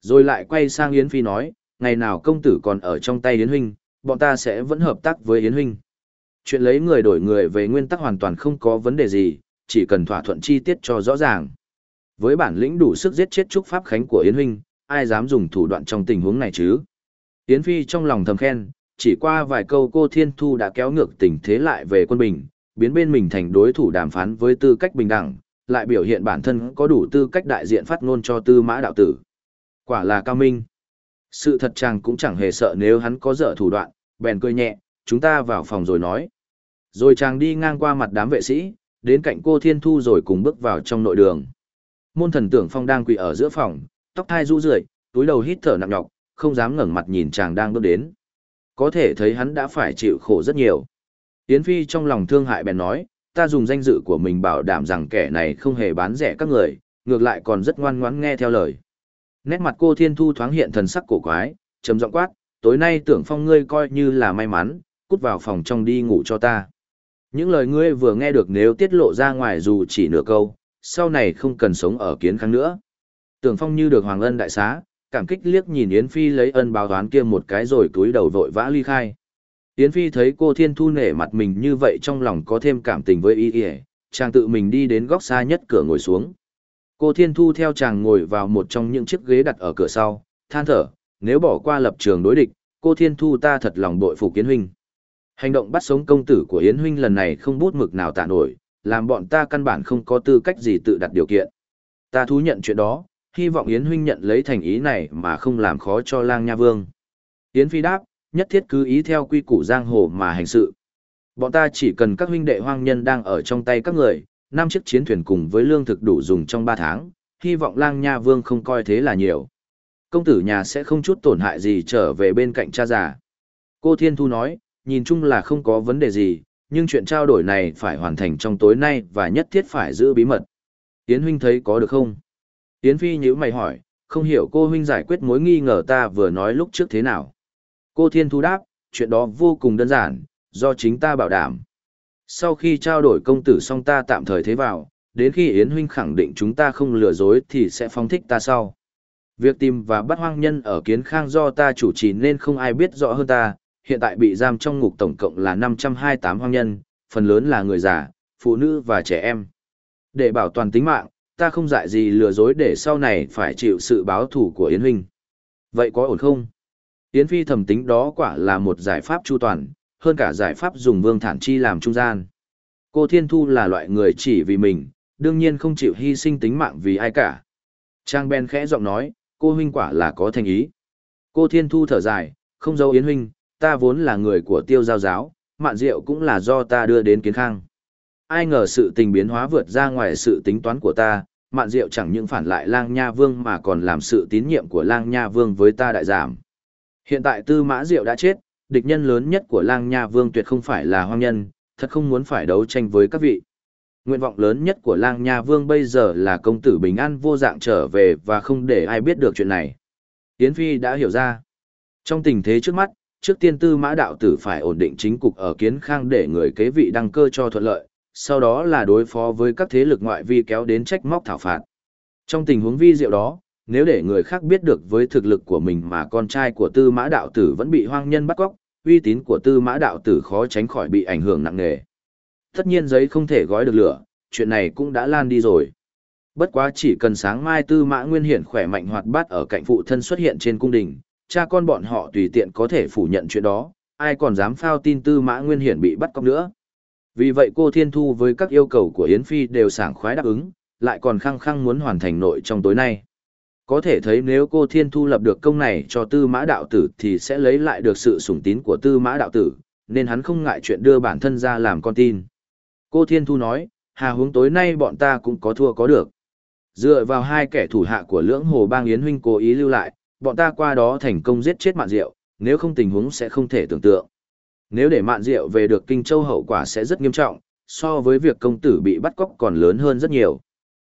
Rồi lại quay sang Yến Phi nói, ngày nào công tử còn ở trong tay Yến huynh, bọn ta sẽ vẫn hợp tác với Yến huynh. Chuyện lấy người đổi người về nguyên tắc hoàn toàn không có vấn đề gì, chỉ cần thỏa thuận chi tiết cho rõ ràng. Với bản lĩnh đủ sức giết chết Trúc Pháp Khánh của Yến huynh, ai dám dùng thủ đoạn trong tình huống này chứ? Yến Phi trong lòng thầm khen, chỉ qua vài câu cô Thiên Thu đã kéo ngược tình thế lại về quân bình, biến bên mình thành đối thủ đàm phán với tư cách bình đẳng, lại biểu hiện bản thân có đủ tư cách đại diện phát ngôn cho tư mã đạo tử. Quả là cao minh. Sự thật chàng cũng chẳng hề sợ nếu hắn có dở thủ đoạn, bèn cười nhẹ, chúng ta vào phòng rồi nói. Rồi chàng đi ngang qua mặt đám vệ sĩ, đến cạnh cô Thiên Thu rồi cùng bước vào trong nội đường. Môn thần tưởng phong đang quỳ ở giữa phòng, tóc thai rũ rượi, túi đầu hít thở nặng nhọc, không dám ngẩng mặt nhìn chàng đang bước đến. Có thể thấy hắn đã phải chịu khổ rất nhiều. Yến Phi trong lòng thương hại bèn nói, ta dùng danh dự của mình bảo đảm rằng kẻ này không hề bán rẻ các người, ngược lại còn rất ngoan ngoãn nghe theo lời. Nét mặt cô Thiên Thu thoáng hiện thần sắc cổ quái, trầm giọng quát, tối nay tưởng phong ngươi coi như là may mắn, cút vào phòng trong đi ngủ cho ta. Những lời ngươi vừa nghe được nếu tiết lộ ra ngoài dù chỉ nửa câu, sau này không cần sống ở kiến khang nữa. Tưởng phong như được hoàng ân đại xá, cảm kích liếc nhìn Yến Phi lấy ân báo toán kia một cái rồi túi đầu vội vã ly khai. Yến Phi thấy cô Thiên Thu nể mặt mình như vậy trong lòng có thêm cảm tình với y y, chàng tự mình đi đến góc xa nhất cửa ngồi xuống. Cô Thiên Thu theo chàng ngồi vào một trong những chiếc ghế đặt ở cửa sau, than thở, nếu bỏ qua lập trường đối địch, cô Thiên Thu ta thật lòng bội phục Yến Huynh. Hành động bắt sống công tử của Yến Huynh lần này không bút mực nào tạ nổi, làm bọn ta căn bản không có tư cách gì tự đặt điều kiện. Ta thú nhận chuyện đó, hy vọng Yến Huynh nhận lấy thành ý này mà không làm khó cho lang nha vương. Yến Phi đáp, nhất thiết cứ ý theo quy củ giang hồ mà hành sự. Bọn ta chỉ cần các huynh đệ hoang nhân đang ở trong tay các người, năm chiếc chiến thuyền cùng với lương thực đủ dùng trong 3 tháng, hy vọng lang nha vương không coi thế là nhiều. Công tử nhà sẽ không chút tổn hại gì trở về bên cạnh cha già. Cô Thiên Thu nói, nhìn chung là không có vấn đề gì, nhưng chuyện trao đổi này phải hoàn thành trong tối nay và nhất thiết phải giữ bí mật. Yến huynh thấy có được không? Yến Phi nhíu mày hỏi, không hiểu cô huynh giải quyết mối nghi ngờ ta vừa nói lúc trước thế nào. Cô Thiên Thu đáp, chuyện đó vô cùng đơn giản, do chính ta bảo đảm. Sau khi trao đổi công tử xong ta tạm thời thế vào, đến khi Yến huynh khẳng định chúng ta không lừa dối thì sẽ phóng thích ta sau. Việc tìm và bắt hoang nhân ở kiến khang do ta chủ trì nên không ai biết rõ hơn ta, hiện tại bị giam trong ngục tổng cộng là 528 hoang nhân, phần lớn là người già, phụ nữ và trẻ em. Để bảo toàn tính mạng, ta không dại gì lừa dối để sau này phải chịu sự báo thủ của Yến huynh. Vậy có ổn không? Yến Phi thầm tính đó quả là một giải pháp chu toàn, hơn cả giải pháp dùng Vương Thản Chi làm trung gian. Cô Thiên Thu là loại người chỉ vì mình, đương nhiên không chịu hy sinh tính mạng vì ai cả. Trang Ben khẽ giọng nói, cô huynh quả là có thành ý. Cô Thiên Thu thở dài, không giấu Yến huynh, ta vốn là người của tiêu giao giáo, mạn rượu cũng là do ta đưa đến kiến khang. Ai ngờ sự tình biến hóa vượt ra ngoài sự tính toán của ta, mạn rượu chẳng những phản lại lang nha vương mà còn làm sự tín nhiệm của lang nha vương với ta đại giảm. Hiện tại tư mã diệu đã chết, địch nhân lớn nhất của lang nha vương tuyệt không phải là hoang nhân, thật không muốn phải đấu tranh với các vị. Nguyện vọng lớn nhất của lang nha vương bây giờ là công tử bình an vô dạng trở về và không để ai biết được chuyện này. Yến Phi đã hiểu ra. Trong tình thế trước mắt, trước tiên tư mã đạo tử phải ổn định chính cục ở kiến khang để người kế vị đăng cơ cho thuận lợi, sau đó là đối phó với các thế lực ngoại vi kéo đến trách móc thảo phạt. Trong tình huống vi diệu đó, nếu để người khác biết được với thực lực của mình mà con trai của tư mã đạo tử vẫn bị hoang nhân bắt cóc, uy tín của tư mã đạo tử khó tránh khỏi bị ảnh hưởng nặng nề. Tất nhiên giấy không thể gói được lửa, chuyện này cũng đã lan đi rồi. Bất quá chỉ cần sáng mai tư mã nguyên hiển khỏe mạnh hoạt bát ở cạnh phụ thân xuất hiện trên cung đình, cha con bọn họ tùy tiện có thể phủ nhận chuyện đó, ai còn dám phao tin tư mã nguyên hiển bị bắt cóc nữa. Vì vậy cô Thiên Thu với các yêu cầu của Yến Phi đều sảng khoái đáp ứng, lại còn khăng khăng muốn hoàn thành nội trong tối nay. Có thể thấy nếu cô Thiên Thu lập được công này cho tư mã đạo tử thì sẽ lấy lại được sự sủng tín của tư mã đạo tử, nên hắn không ngại chuyện đưa bản thân ra làm con tin. Cô Thiên Thu nói, hà hướng tối nay bọn ta cũng có thua có được. Dựa vào hai kẻ thủ hạ của lưỡng hồ bang Yến Huynh cố ý lưu lại, bọn ta qua đó thành công giết chết mạn diệu, nếu không tình huống sẽ không thể tưởng tượng. Nếu để mạn diệu về được Kinh Châu hậu quả sẽ rất nghiêm trọng, so với việc công tử bị bắt cóc còn lớn hơn rất nhiều.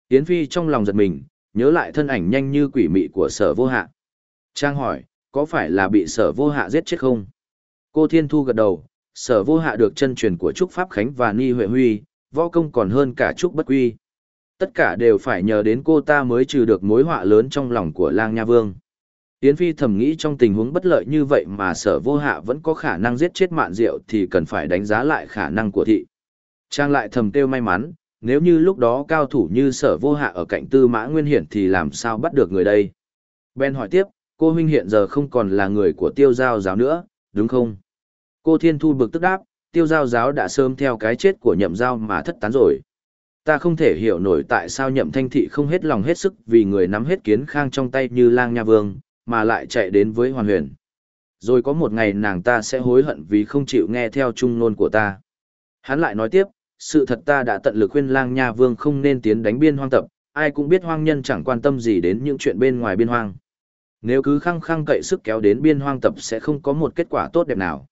Yến Phi trong lòng giật mình, nhớ lại thân ảnh nhanh như quỷ mị của sở vô hạ. Trang hỏi, có phải là bị sở vô hạ giết chết không? Cô Thiên Thu gật đầu, sở vô hạ được chân truyền của Trúc Pháp Khánh và Ni Huệ Huy, võ công còn hơn cả Trúc Bất Quy. Tất cả đều phải nhờ đến cô ta mới trừ được mối họa lớn trong lòng của lang nha vương. Yến Phi thầm nghĩ trong tình huống bất lợi như vậy mà sở vô hạ vẫn có khả năng giết chết mạn diệu thì cần phải đánh giá lại khả năng của thị. Trang lại thầm kêu may mắn, nếu như lúc đó cao thủ như sở vô hạ ở cạnh tư mã nguyên hiển thì làm sao bắt được người đây? Ben hỏi tiếp, cô huynh hiện giờ không còn là người của tiêu giao giáo nữa, đúng không? Cô Thiên Thu bực tức đáp, tiêu giao giáo đã sớm theo cái chết của nhậm giao mà thất tán rồi. Ta không thể hiểu nổi tại sao nhậm thanh thị không hết lòng hết sức vì người nắm hết kiến khang trong tay như lang nha vương, mà lại chạy đến với hoàn huyền. Rồi có một ngày nàng ta sẽ hối hận vì không chịu nghe theo trung nôn của ta. Hắn lại nói tiếp, sự thật ta đã tận lực khuyên lang nha vương không nên tiến đánh biên hoang tập, ai cũng biết hoang nhân chẳng quan tâm gì đến những chuyện bên ngoài biên hoang. Nếu cứ khăng khăng cậy sức kéo đến biên hoang tập sẽ không có một kết quả tốt đẹp nào.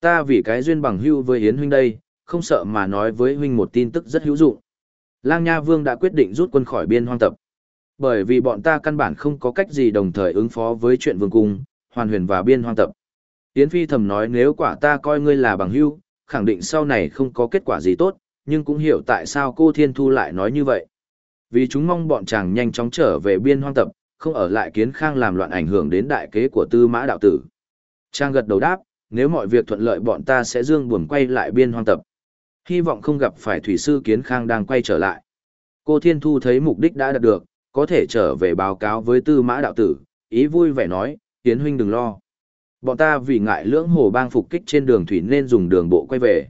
Ta vì cái duyên bằng hưu với hiến huynh đây, không sợ mà nói với huynh một tin tức rất hữu dụng. Lang Nha Vương đã quyết định rút quân khỏi biên hoang tập. Bởi vì bọn ta căn bản không có cách gì đồng thời ứng phó với chuyện vương cung, hoàn huyền và biên hoang tập. Yến Phi thầm nói nếu quả ta coi ngươi là bằng hữu, khẳng định sau này không có kết quả gì tốt, nhưng cũng hiểu tại sao cô Thiên Thu lại nói như vậy. Vì chúng mong bọn chàng nhanh chóng trở về biên hoang tập, không ở lại kiến khang làm loạn ảnh hưởng đến đại kế của tư mã đạo tử. Trang gật đầu đáp, nếu mọi việc thuận lợi bọn ta sẽ dương buồm quay lại biên hoang tập. Hy vọng không gặp phải thủy sư kiến khang đang quay trở lại. Cô Thiên Thu thấy mục đích đã đạt được, có thể trở về báo cáo với tư mã đạo tử, ý vui vẻ nói, Tiến huynh đừng lo. Bọn ta vì ngại lưỡng hồ bang phục kích trên đường thủy nên dùng đường bộ quay về.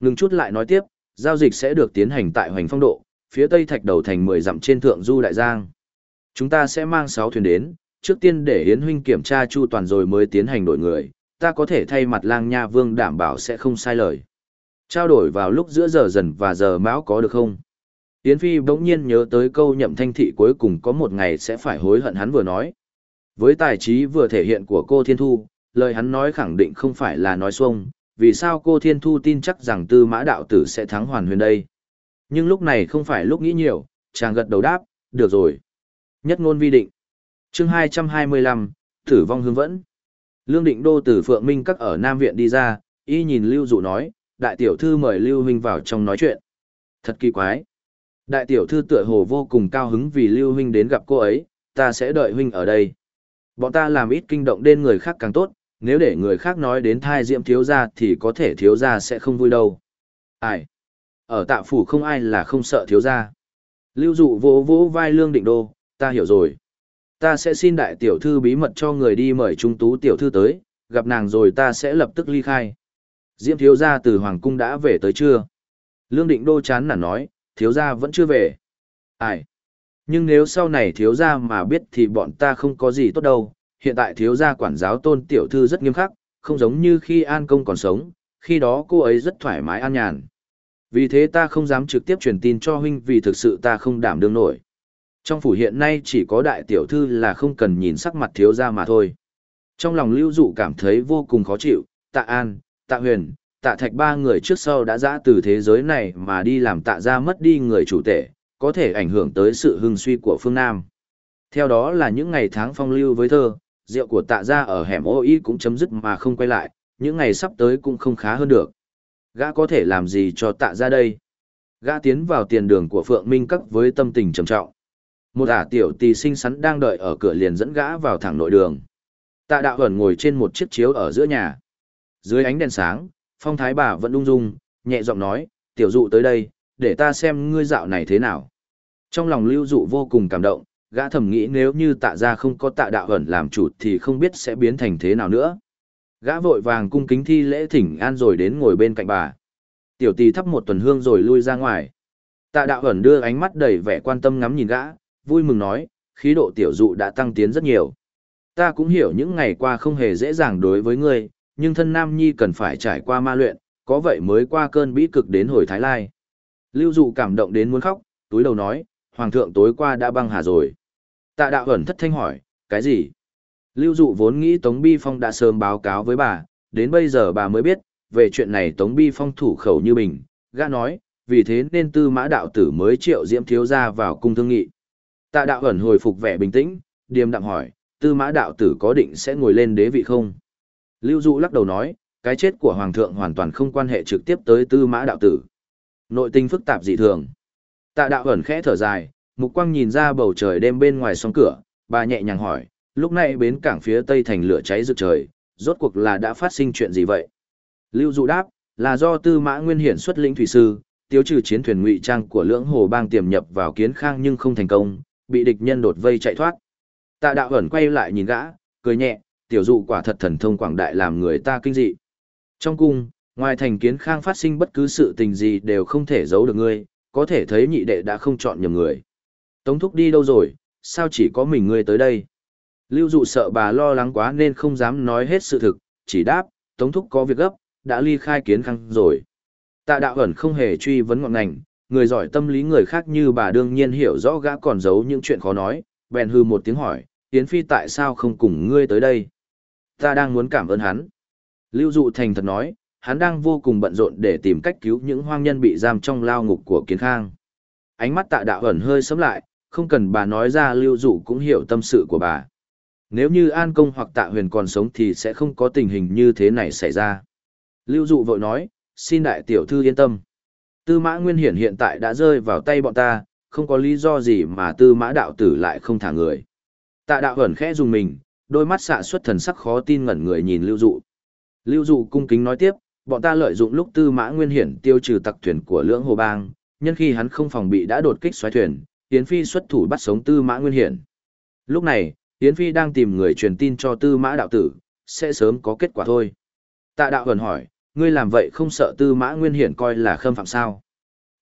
Ngừng chút lại nói tiếp, giao dịch sẽ được tiến hành tại Hoành Phong Độ, phía tây thạch đầu thành 10 dặm trên thượng du đại giang. Chúng ta sẽ mang 6 thuyền đến, trước tiên để Hiến huynh kiểm tra chu toàn rồi mới tiến hành đổi người, ta có thể thay mặt lang nha vương đảm bảo sẽ không sai lời. Trao đổi vào lúc giữa giờ dần và giờ mão có được không? Yến Phi bỗng nhiên nhớ tới câu nhậm thanh thị cuối cùng có một ngày sẽ phải hối hận hắn vừa nói. Với tài trí vừa thể hiện của cô Thiên Thu, lời hắn nói khẳng định không phải là nói xuông, vì sao cô Thiên Thu tin chắc rằng tư mã đạo tử sẽ thắng hoàn huyền đây. Nhưng lúc này không phải lúc nghĩ nhiều, chàng gật đầu đáp, được rồi. Nhất ngôn vi định. chương 225, tử vong hương vẫn. Lương định đô từ Phượng Minh các ở Nam Viện đi ra, y nhìn Lưu Dụ nói, đại tiểu thư mời Lưu Huynh vào trong nói chuyện. Thật kỳ quái. Đại tiểu thư tựa hồ vô cùng cao hứng vì Lưu Huynh đến gặp cô ấy, ta sẽ đợi Huynh ở đây. Bọn ta làm ít kinh động đến người khác càng tốt, nếu để người khác nói đến thai diệm thiếu gia thì có thể thiếu gia sẽ không vui đâu. Ai? Ở tạ phủ không ai là không sợ thiếu gia. Lưu dụ vỗ vỗ vai lương định đô, ta hiểu rồi. Ta sẽ xin đại tiểu thư bí mật cho người đi mời trung tú tiểu thư tới, gặp nàng rồi ta sẽ lập tức ly khai. Diệm thiếu gia từ Hoàng Cung đã về tới chưa? Lương định đô chán nản nói, thiếu gia vẫn chưa về. Ai? Nhưng nếu sau này thiếu gia mà biết thì bọn ta không có gì tốt đâu, hiện tại thiếu gia quản giáo tôn tiểu thư rất nghiêm khắc, không giống như khi An Công còn sống, khi đó cô ấy rất thoải mái an nhàn. Vì thế ta không dám trực tiếp truyền tin cho huynh vì thực sự ta không đảm đương nổi. Trong phủ hiện nay chỉ có đại tiểu thư là không cần nhìn sắc mặt thiếu gia mà thôi. Trong lòng lưu dụ cảm thấy vô cùng khó chịu, tạ an, tạ huyền, tạ thạch ba người trước sau đã dã từ thế giới này mà đi làm tạ ra mất đi người chủ tể, có thể ảnh hưởng tới sự hưng suy của phương Nam. Theo đó là những ngày tháng phong lưu với thơ, rượu của tạ ra ở hẻm ô y cũng chấm dứt mà không quay lại, những ngày sắp tới cũng không khá hơn được. Gã có thể làm gì cho tạ ra đây? Gã tiến vào tiền đường của Phượng Minh Các với tâm tình trầm trọng. Một ả tiểu tỳ sinh sắn đang đợi ở cửa liền dẫn gã vào thẳng nội đường. Tạ đạo ẩn ngồi trên một chiếc chiếu ở giữa nhà. Dưới ánh đèn sáng, phong thái bà vẫn ung dung, nhẹ giọng nói, tiểu dụ tới đây, để ta xem ngươi dạo này thế nào. Trong lòng lưu dụ vô cùng cảm động, gã thầm nghĩ nếu như tạ ra không có tạ đạo ẩn làm chủ thì không biết sẽ biến thành thế nào nữa. Gã vội vàng cung kính thi lễ thỉnh an rồi đến ngồi bên cạnh bà. Tiểu tỳ thắp một tuần hương rồi lui ra ngoài. Tạ đạo ẩn đưa ánh mắt đầy vẻ quan tâm ngắm nhìn gã, vui mừng nói, khí độ tiểu dụ đã tăng tiến rất nhiều. Ta cũng hiểu những ngày qua không hề dễ dàng đối với ngươi, nhưng thân Nam Nhi cần phải trải qua ma luyện, có vậy mới qua cơn bĩ cực đến hồi Thái Lai. Lưu dụ cảm động đến muốn khóc, túi đầu nói, Hoàng thượng tối qua đã băng hà rồi. Tạ đạo ẩn thất thanh hỏi, cái gì? Lưu dụ vốn nghĩ Tống Bi Phong đã sớm báo cáo với bà, đến bây giờ bà mới biết, về chuyện này Tống Bi Phong thủ khẩu như bình, gã nói, vì thế nên tư mã đạo tử mới triệu diễm thiếu ra vào cung thương nghị. Tạ đạo ẩn hồi phục vẻ bình tĩnh, điềm đạm hỏi, tư mã đạo tử có định sẽ ngồi lên đế vị không? Lưu dụ lắc đầu nói, cái chết của Hoàng thượng hoàn toàn không quan hệ trực tiếp tới tư mã đạo tử. Nội tình phức tạp dị thường. Tạ đạo ẩn khẽ thở dài, mục quang nhìn ra bầu trời đêm bên ngoài song cửa, bà nhẹ nhàng hỏi, lúc này bến cảng phía tây thành lửa cháy rực trời, rốt cuộc là đã phát sinh chuyện gì vậy? Lưu dụ đáp, là do tư mã nguyên hiển xuất lĩnh thủy sư, tiêu trừ chiến thuyền ngụy trang của lưỡng hồ bang tiềm nhập vào kiến khang nhưng không thành công, bị địch nhân đột vây chạy thoát. Tạ đạo ẩn quay lại nhìn gã, cười nhẹ, tiểu dụ quả thật thần thông quảng đại làm người ta kinh dị. Trong cung, ngoài thành kiến khang phát sinh bất cứ sự tình gì đều không thể giấu được ngươi, có thể thấy nhị đệ đã không chọn nhầm người. Tống thúc đi đâu rồi, sao chỉ có mình ngươi tới đây? Lưu dụ sợ bà lo lắng quá nên không dám nói hết sự thực, chỉ đáp, Tống thúc có việc gấp, đã ly khai kiến khang rồi. Tạ đạo ẩn không hề truy vấn ngọn ngành, người giỏi tâm lý người khác như bà đương nhiên hiểu rõ gã còn giấu những chuyện khó nói, bèn hư một tiếng hỏi, Yến Phi tại sao không cùng ngươi tới đây? Ta đang muốn cảm ơn hắn. Lưu dụ thành thật nói, hắn đang vô cùng bận rộn để tìm cách cứu những hoang nhân bị giam trong lao ngục của kiến khang. Ánh mắt tạ đạo ẩn hơi sấm lại, không cần bà nói ra lưu dụ cũng hiểu tâm sự của bà. Nếu như An Công hoặc Tạ Huyền còn sống thì sẽ không có tình hình như thế này xảy ra. Lưu Dụ vội nói, xin đại tiểu thư yên tâm. Tư mã nguyên hiển hiện tại đã rơi vào tay bọn ta, không có lý do gì mà tư mã đạo tử lại không thả người. Tạ đạo ẩn khẽ dùng mình, đôi mắt xạ xuất thần sắc khó tin ngẩn người nhìn lưu dụ. Lưu dụ cung kính nói tiếp, bọn ta lợi dụng lúc tư mã nguyên hiển tiêu trừ tặc thuyền của lưỡng hồ bang, nhân khi hắn không phòng bị đã đột kích xoáy thuyền, Yến Phi xuất thủ bắt sống tư mã nguyên hiển. Lúc này, Yến Phi đang tìm người truyền tin cho tư mã đạo tử, sẽ sớm có kết quả thôi. Tạ đạo hờn hỏi, ngươi làm vậy không sợ tư mã nguyên hiển coi là khâm phạm sao?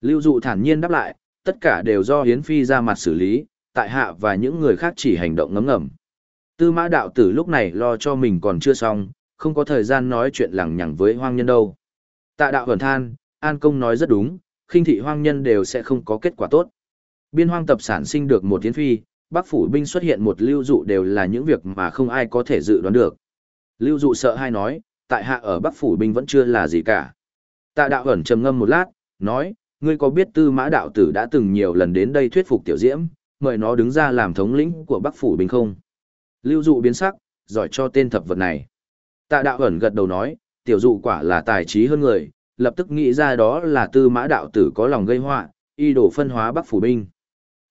Lưu dụ thản nhiên đáp lại, tất cả đều do Yến Phi ra mặt xử lý, tại hạ và những người khác chỉ hành động ngấm ngầm. Tư mã đạo tử lúc này lo cho mình còn chưa xong, không có thời gian nói chuyện lằng nhằng với hoang nhân đâu. Tạ đạo hẩn than, An Công nói rất đúng, khinh thị hoang nhân đều sẽ không có kết quả tốt. Biên hoang tập sản sinh được một tiến phi, Bắc phủ binh xuất hiện một lưu dụ đều là những việc mà không ai có thể dự đoán được. Lưu dụ sợ hai nói, tại hạ ở Bắc phủ binh vẫn chưa là gì cả. Tạ đạo ẩn trầm ngâm một lát, nói, ngươi có biết tư mã đạo tử đã từng nhiều lần đến đây thuyết phục tiểu diễm, mời nó đứng ra làm thống lĩnh của Bắc phủ binh không? Lưu dụ biến sắc, giỏi cho tên thập vật này. Tạ đạo ẩn gật đầu nói, tiểu dụ quả là tài trí hơn người, lập tức nghĩ ra đó là tư mã đạo tử có lòng gây họa, y đổ phân hóa Bắc phủ binh.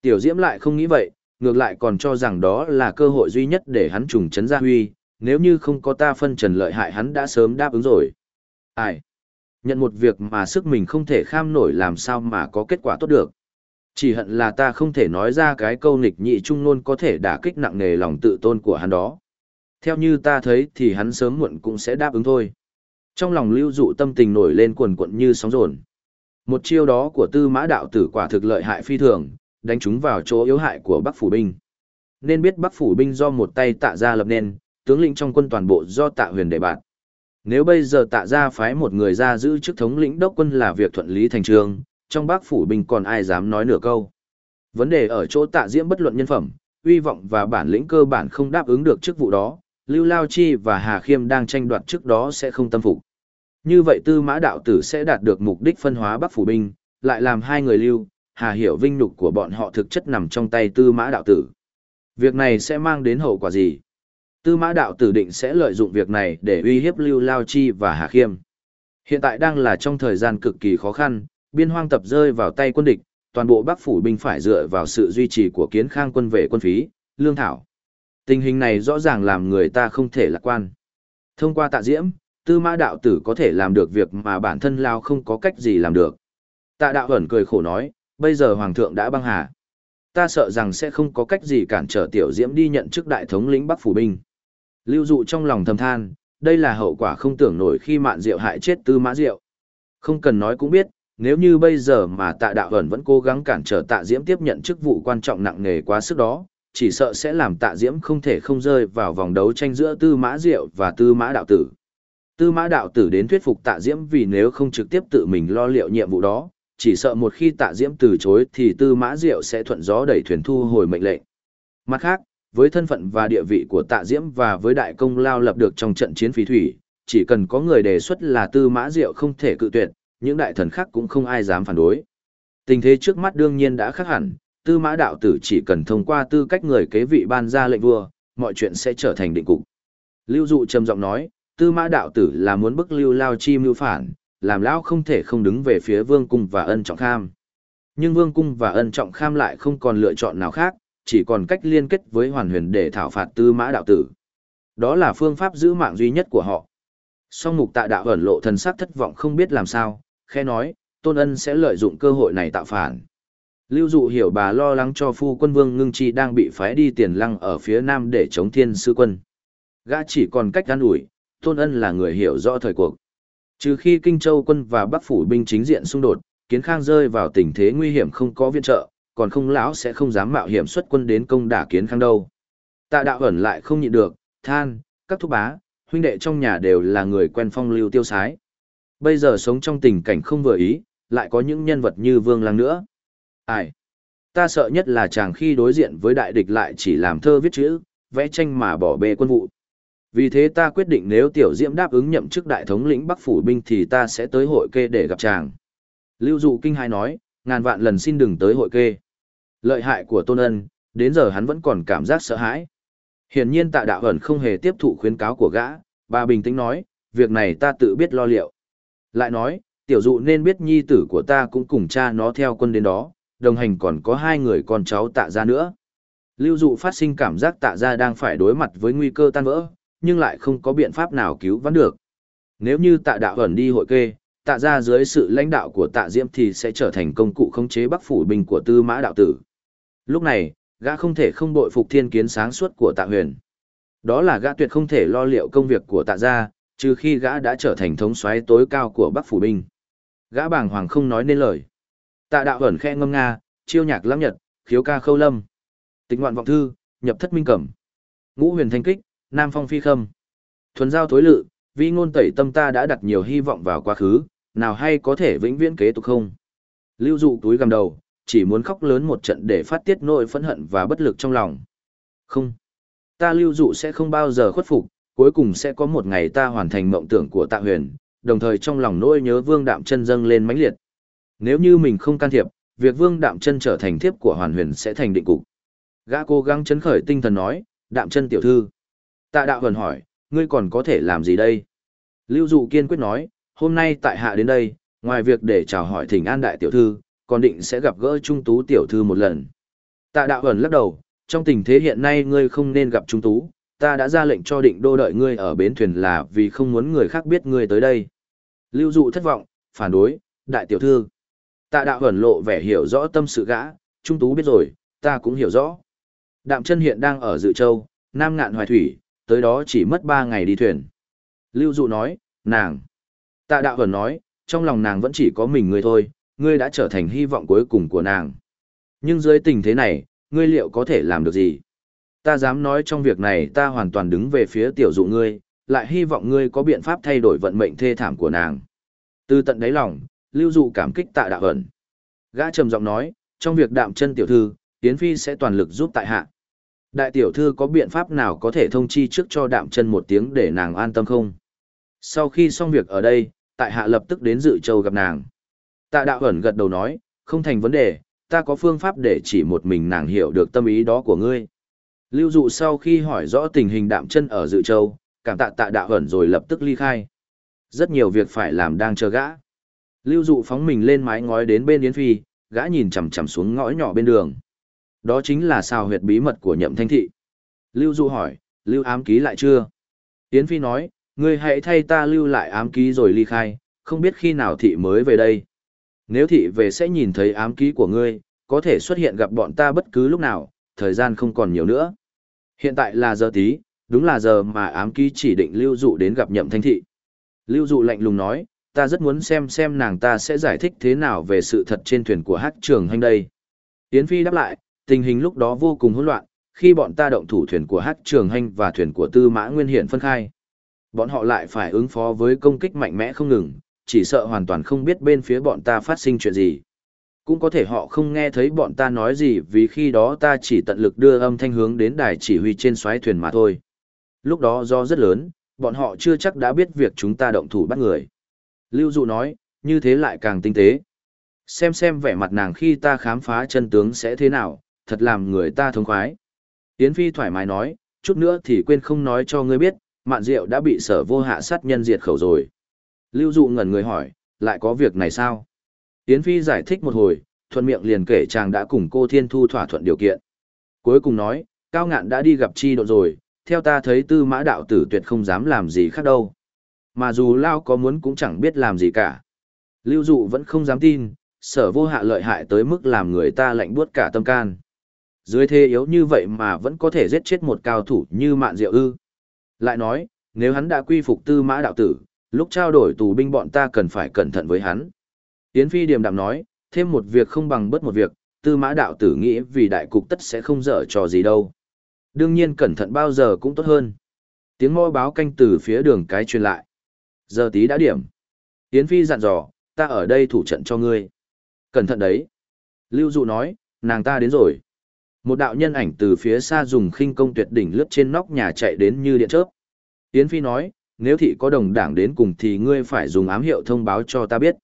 Tiểu diễm lại không nghĩ vậy, ngược lại còn cho rằng đó là cơ hội duy nhất để hắn trùng trấn gia huy, nếu như không có ta phân trần lợi hại hắn đã sớm đáp ứng rồi. Ai? Nhận một việc mà sức mình không thể kham nổi làm sao mà có kết quả tốt được. Chỉ hận là ta không thể nói ra cái câu nịch nhị trung luôn có thể đả kích nặng nề lòng tự tôn của hắn đó. Theo như ta thấy thì hắn sớm muộn cũng sẽ đáp ứng thôi. Trong lòng lưu dụ tâm tình nổi lên cuồn cuộn như sóng rồn. Một chiêu đó của tư mã đạo tử quả thực lợi hại phi thường, đánh chúng vào chỗ yếu hại của Bắc Phủ Binh. Nên biết Bắc Phủ Binh do một tay tạ ra lập nên, tướng lĩnh trong quân toàn bộ do tạ huyền đệ bạn. Nếu bây giờ tạ ra phái một người ra giữ chức thống lĩnh đốc quân là việc thuận lý thành trường, trong Bắc Phủ bình còn ai dám nói nửa câu. Vấn đề ở chỗ tạ diễm bất luận nhân phẩm, uy vọng và bản lĩnh cơ bản không đáp ứng được chức vụ đó, Lưu Lao Chi và Hà Khiêm đang tranh đoạt trước đó sẽ không tâm phục. Như vậy tư mã đạo tử sẽ đạt được mục đích phân hóa Bắc Phủ Binh, lại làm hai người lưu, Hà Hiểu vinh nhục của bọn họ thực chất nằm trong tay tư mã đạo tử. Việc này sẽ mang đến hậu quả gì? Tư mã đạo tử định sẽ lợi dụng việc này để uy hiếp Lưu Lao Chi và Hà Khiêm. Hiện tại đang là trong thời gian cực kỳ khó khăn, biên hoang tập rơi vào tay quân địch, toàn bộ Bắc phủ binh phải dựa vào sự duy trì của kiến khang quân về quân phí, lương thảo. Tình hình này rõ ràng làm người ta không thể lạc quan. Thông qua tạ diễm, tư mã đạo tử có thể làm được việc mà bản thân Lao không có cách gì làm được. Tạ đạo ẩn cười khổ nói, bây giờ Hoàng thượng đã băng hà. Ta sợ rằng sẽ không có cách gì cản trở tiểu diễm đi nhận chức đại thống lĩnh Bắc phủ binh. Lưu dụ trong lòng thầm than, đây là hậu quả không tưởng nổi khi mạn diệu hại chết tư mã diệu. Không cần nói cũng biết, nếu như bây giờ mà tạ đạo ẩn vẫn cố gắng cản trở tạ diễm tiếp nhận chức vụ quan trọng nặng nề quá sức đó, chỉ sợ sẽ làm tạ diễm không thể không rơi vào vòng đấu tranh giữa tư mã diệu và tư mã đạo tử. Tư mã đạo tử đến thuyết phục tạ diễm vì nếu không trực tiếp tự mình lo liệu nhiệm vụ đó, chỉ sợ một khi tạ diễm từ chối thì tư mã diệu sẽ thuận gió đẩy thuyền thu hồi mệnh lệnh. Mặt khác, với thân phận và địa vị của tạ diễm và với đại công lao lập được trong trận chiến phí thủy, chỉ cần có người đề xuất là tư mã diệu không thể cự tuyệt, những đại thần khác cũng không ai dám phản đối. Tình thế trước mắt đương nhiên đã khác hẳn, tư mã đạo tử chỉ cần thông qua tư cách người kế vị ban ra lệnh vua, mọi chuyện sẽ trở thành định cục. Lưu dụ trầm giọng nói, tư mã đạo tử là muốn bức lưu lao chi mưu phản, làm lão không thể không đứng về phía vương cung và ân trọng kham. Nhưng vương cung và ân trọng kham lại không còn lựa chọn nào khác, chỉ còn cách liên kết với hoàn huyền để thảo phạt tư mã đạo tử. Đó là phương pháp giữ mạng duy nhất của họ. Song mục tạ đạo ẩn lộ thần sắc thất vọng không biết làm sao, khe nói, tôn ân sẽ lợi dụng cơ hội này tạo phản. Lưu dụ hiểu bà lo lắng cho phu quân vương ngưng chi đang bị phái đi tiền lăng ở phía nam để chống thiên sư quân. Gã chỉ còn cách gan ủi, tôn ân là người hiểu rõ thời cuộc. Trừ khi Kinh Châu quân và Bắc phủ binh chính diện xung đột, Kiến Khang rơi vào tình thế nguy hiểm không có viện trợ, còn không lão sẽ không dám mạo hiểm xuất quân đến công đả Kiến Khang đâu. Tạ đạo ẩn lại không nhịn được, than, các thúc bá, huynh đệ trong nhà đều là người quen phong lưu tiêu sái. Bây giờ sống trong tình cảnh không vừa ý, lại có những nhân vật như Vương Lang nữa. Ai? Ta sợ nhất là chàng khi đối diện với đại địch lại chỉ làm thơ viết chữ, vẽ tranh mà bỏ bê quân vụ. Vì thế ta quyết định nếu Tiểu Diễm đáp ứng nhậm chức đại thống lĩnh Bắc phủ binh thì ta sẽ tới hội kê để gặp chàng. Lưu Dụ Kinh hai nói, ngàn vạn lần xin đừng tới hội kê. Lợi hại của Tôn Ân, đến giờ hắn vẫn còn cảm giác sợ hãi. Hiển nhiên tạ đạo ẩn không hề tiếp thụ khuyến cáo của gã, bà bình tĩnh nói, việc này ta tự biết lo liệu. Lại nói, tiểu dụ nên biết nhi tử của ta cũng cùng cha nó theo quân đến đó, đồng hành còn có hai người con cháu tạ ra nữa. Lưu dụ phát sinh cảm giác tạ ra đang phải đối mặt với nguy cơ tan vỡ, nhưng lại không có biện pháp nào cứu vãn được. Nếu như tạ đạo ẩn đi hội kê, tạ ra dưới sự lãnh đạo của tạ diễm thì sẽ trở thành công cụ khống chế bắc phủ binh của tư mã đạo tử. Lúc này, gã không thể không bội phục thiên kiến sáng suốt của tạ huyền. Đó là gã tuyệt không thể lo liệu công việc của tạ gia, trừ khi gã đã trở thành thống soái tối cao của bắc phủ binh. Gã bàng hoàng không nói nên lời. Tạ đạo ẩn khe ngâm nga, chiêu nhạc lắm nhật, khiếu ca khâu lâm. Tịch ngoạn vọng thư, nhập thất minh cẩm. Ngũ huyền thanh kích, nam phong phi khâm. Thuần giao thối lự, vi ngôn tẩy tâm ta đã đặt nhiều hy vọng vào quá khứ, nào hay có thể vĩnh viễn kế tục không? Lưu dụ túi gầm đầu, chỉ muốn khóc lớn một trận để phát tiết nỗi phẫn hận và bất lực trong lòng. Không. Ta lưu dụ sẽ không bao giờ khuất phục, cuối cùng sẽ có một ngày ta hoàn thành mộng tưởng của tạ huyền, đồng thời trong lòng nỗi nhớ vương đạm chân dâng lên mãnh liệt. Nếu như mình không can thiệp, việc vương đạm chân trở thành thiếp của hoàn huyền sẽ thành định cục. Gã cố gắng chấn khởi tinh thần nói, đạm chân tiểu thư. Tạ đạo huyền hỏi, ngươi còn có thể làm gì đây? Lưu dụ kiên quyết nói, hôm nay tại hạ đến đây, ngoài việc để chào hỏi thỉnh an đại tiểu thư, còn định sẽ gặp gỡ trung tú tiểu thư một lần. Tạ đạo Huyền lắc đầu, trong tình thế hiện nay ngươi không nên gặp trung tú, ta đã ra lệnh cho định đô đợi ngươi ở bến thuyền là vì không muốn người khác biết ngươi tới đây. Lưu dụ thất vọng, phản đối, đại tiểu thư. Tạ đạo ẩn lộ vẻ hiểu rõ tâm sự gã, trung tú biết rồi, ta cũng hiểu rõ. Đạm chân hiện đang ở Dự Châu, Nam ngạn hoài thủy, tới đó chỉ mất ba ngày đi thuyền. Lưu dụ nói, nàng. Tạ đạo ẩn nói, trong lòng nàng vẫn chỉ có mình ngươi thôi, ngươi đã trở thành hy vọng cuối cùng của nàng. Nhưng dưới tình thế này, ngươi liệu có thể làm được gì? Ta dám nói trong việc này ta hoàn toàn đứng về phía tiểu dụ ngươi, lại hy vọng ngươi có biện pháp thay đổi vận mệnh thê thảm của nàng. Từ tận đáy lòng, lưu dụ cảm kích tạ đạo ẩn. Gã trầm giọng nói, trong việc đạm chân tiểu thư, Yến Phi sẽ toàn lực giúp tại hạ. Đại tiểu thư có biện pháp nào có thể thông chi trước cho đạm chân một tiếng để nàng an tâm không? Sau khi xong việc ở đây, tại hạ lập tức đến dự châu gặp nàng. Tạ đạo ẩn gật đầu nói, không thành vấn đề, ta có phương pháp để chỉ một mình nàng hiểu được tâm ý đó của ngươi. Lưu dụ sau khi hỏi rõ tình hình đạm chân ở dự châu, cảm tạ tạ đạo ẩn rồi lập tức ly khai. Rất nhiều việc phải làm đang chờ gã. Lưu dụ phóng mình lên mái ngói đến bên Yến Phi, gã nhìn chằm chằm xuống ngõ nhỏ bên đường. Đó chính là sao huyệt bí mật của nhậm thanh thị. Lưu dụ hỏi, lưu ám ký lại chưa? Yến Phi nói, ngươi hãy thay ta lưu lại ám ký rồi ly khai, không biết khi nào thị mới về đây. Nếu thị về sẽ nhìn thấy ám ký của ngươi, có thể xuất hiện gặp bọn ta bất cứ lúc nào, thời gian không còn nhiều nữa. Hiện tại là giờ tí, đúng là giờ mà ám ký chỉ định lưu dụ đến gặp nhậm thanh thị. Lưu dụ lạnh lùng nói, ta rất muốn xem xem nàng ta sẽ giải thích thế nào về sự thật trên thuyền của hát trường hành đây. Yến Phi đáp lại, tình hình lúc đó vô cùng hỗn loạn, khi bọn ta động thủ thuyền của hát trường hành và thuyền của tư mã nguyên hiện phân khai. Bọn họ lại phải ứng phó với công kích mạnh mẽ không ngừng, chỉ sợ hoàn toàn không biết bên phía bọn ta phát sinh chuyện gì. Cũng có thể họ không nghe thấy bọn ta nói gì vì khi đó ta chỉ tận lực đưa âm thanh hướng đến đài chỉ huy trên xoáy thuyền mà thôi. Lúc đó do rất lớn, bọn họ chưa chắc đã biết việc chúng ta động thủ bắt người. Lưu Dụ nói, như thế lại càng tinh tế. Xem xem vẻ mặt nàng khi ta khám phá chân tướng sẽ thế nào, thật làm người ta thống khoái. Yến Phi thoải mái nói, chút nữa thì quên không nói cho ngươi biết, mạn diệu đã bị sở vô hạ sát nhân diệt khẩu rồi. Lưu dụ ngẩn người hỏi, lại có việc này sao? Yến Phi giải thích một hồi, thuận miệng liền kể chàng đã cùng cô Thiên Thu thỏa thuận điều kiện. Cuối cùng nói, Cao Ngạn đã đi gặp chi độ rồi, theo ta thấy tư mã đạo tử tuyệt không dám làm gì khác đâu. Mà dù Lao có muốn cũng chẳng biết làm gì cả. Lưu dụ vẫn không dám tin, sở vô hạ lợi hại tới mức làm người ta lạnh buốt cả tâm can. Dưới thế yếu như vậy mà vẫn có thể giết chết một cao thủ như mạn diệu ư. Lại nói, nếu hắn đã quy phục tư mã đạo tử, lúc trao đổi tù binh bọn ta cần phải cẩn thận với hắn. Yến Phi điềm đạm nói, thêm một việc không bằng bất một việc, tư mã đạo tử nghĩ vì đại cục tất sẽ không dở trò gì đâu. Đương nhiên cẩn thận bao giờ cũng tốt hơn. Tiếng mõ báo canh từ phía đường cái truyền lại. Giờ tí đã điểm. Yến Phi dặn dò, ta ở đây thủ trận cho ngươi. Cẩn thận đấy. Lưu Dụ nói, nàng ta đến rồi. Một đạo nhân ảnh từ phía xa dùng khinh công tuyệt đỉnh lướt trên nóc nhà chạy đến như điện chớp. Yến Phi nói, nếu thị có đồng đảng đến cùng thì ngươi phải dùng ám hiệu thông báo cho ta biết.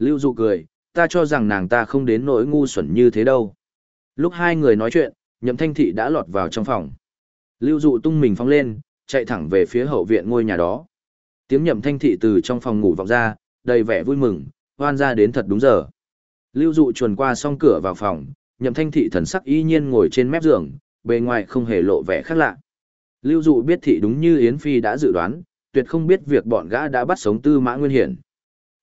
Lưu Dụ cười, ta cho rằng nàng ta không đến nỗi ngu xuẩn như thế đâu. Lúc hai người nói chuyện, nhậm thanh thị đã lọt vào trong phòng. Lưu dụ tung mình phóng lên, chạy thẳng về phía hậu viện ngôi nhà đó. Tiếng nhậm thanh thị từ trong phòng ngủ vọng ra, đầy vẻ vui mừng, hoan ra đến thật đúng giờ. Lưu dụ chuồn qua song cửa vào phòng, nhậm thanh thị thần sắc y nhiên ngồi trên mép giường, bề ngoài không hề lộ vẻ khác lạ. Lưu dụ biết thị đúng như Yến Phi đã dự đoán, tuyệt không biết việc bọn gã đã bắt sống tư mã nguyên hiển.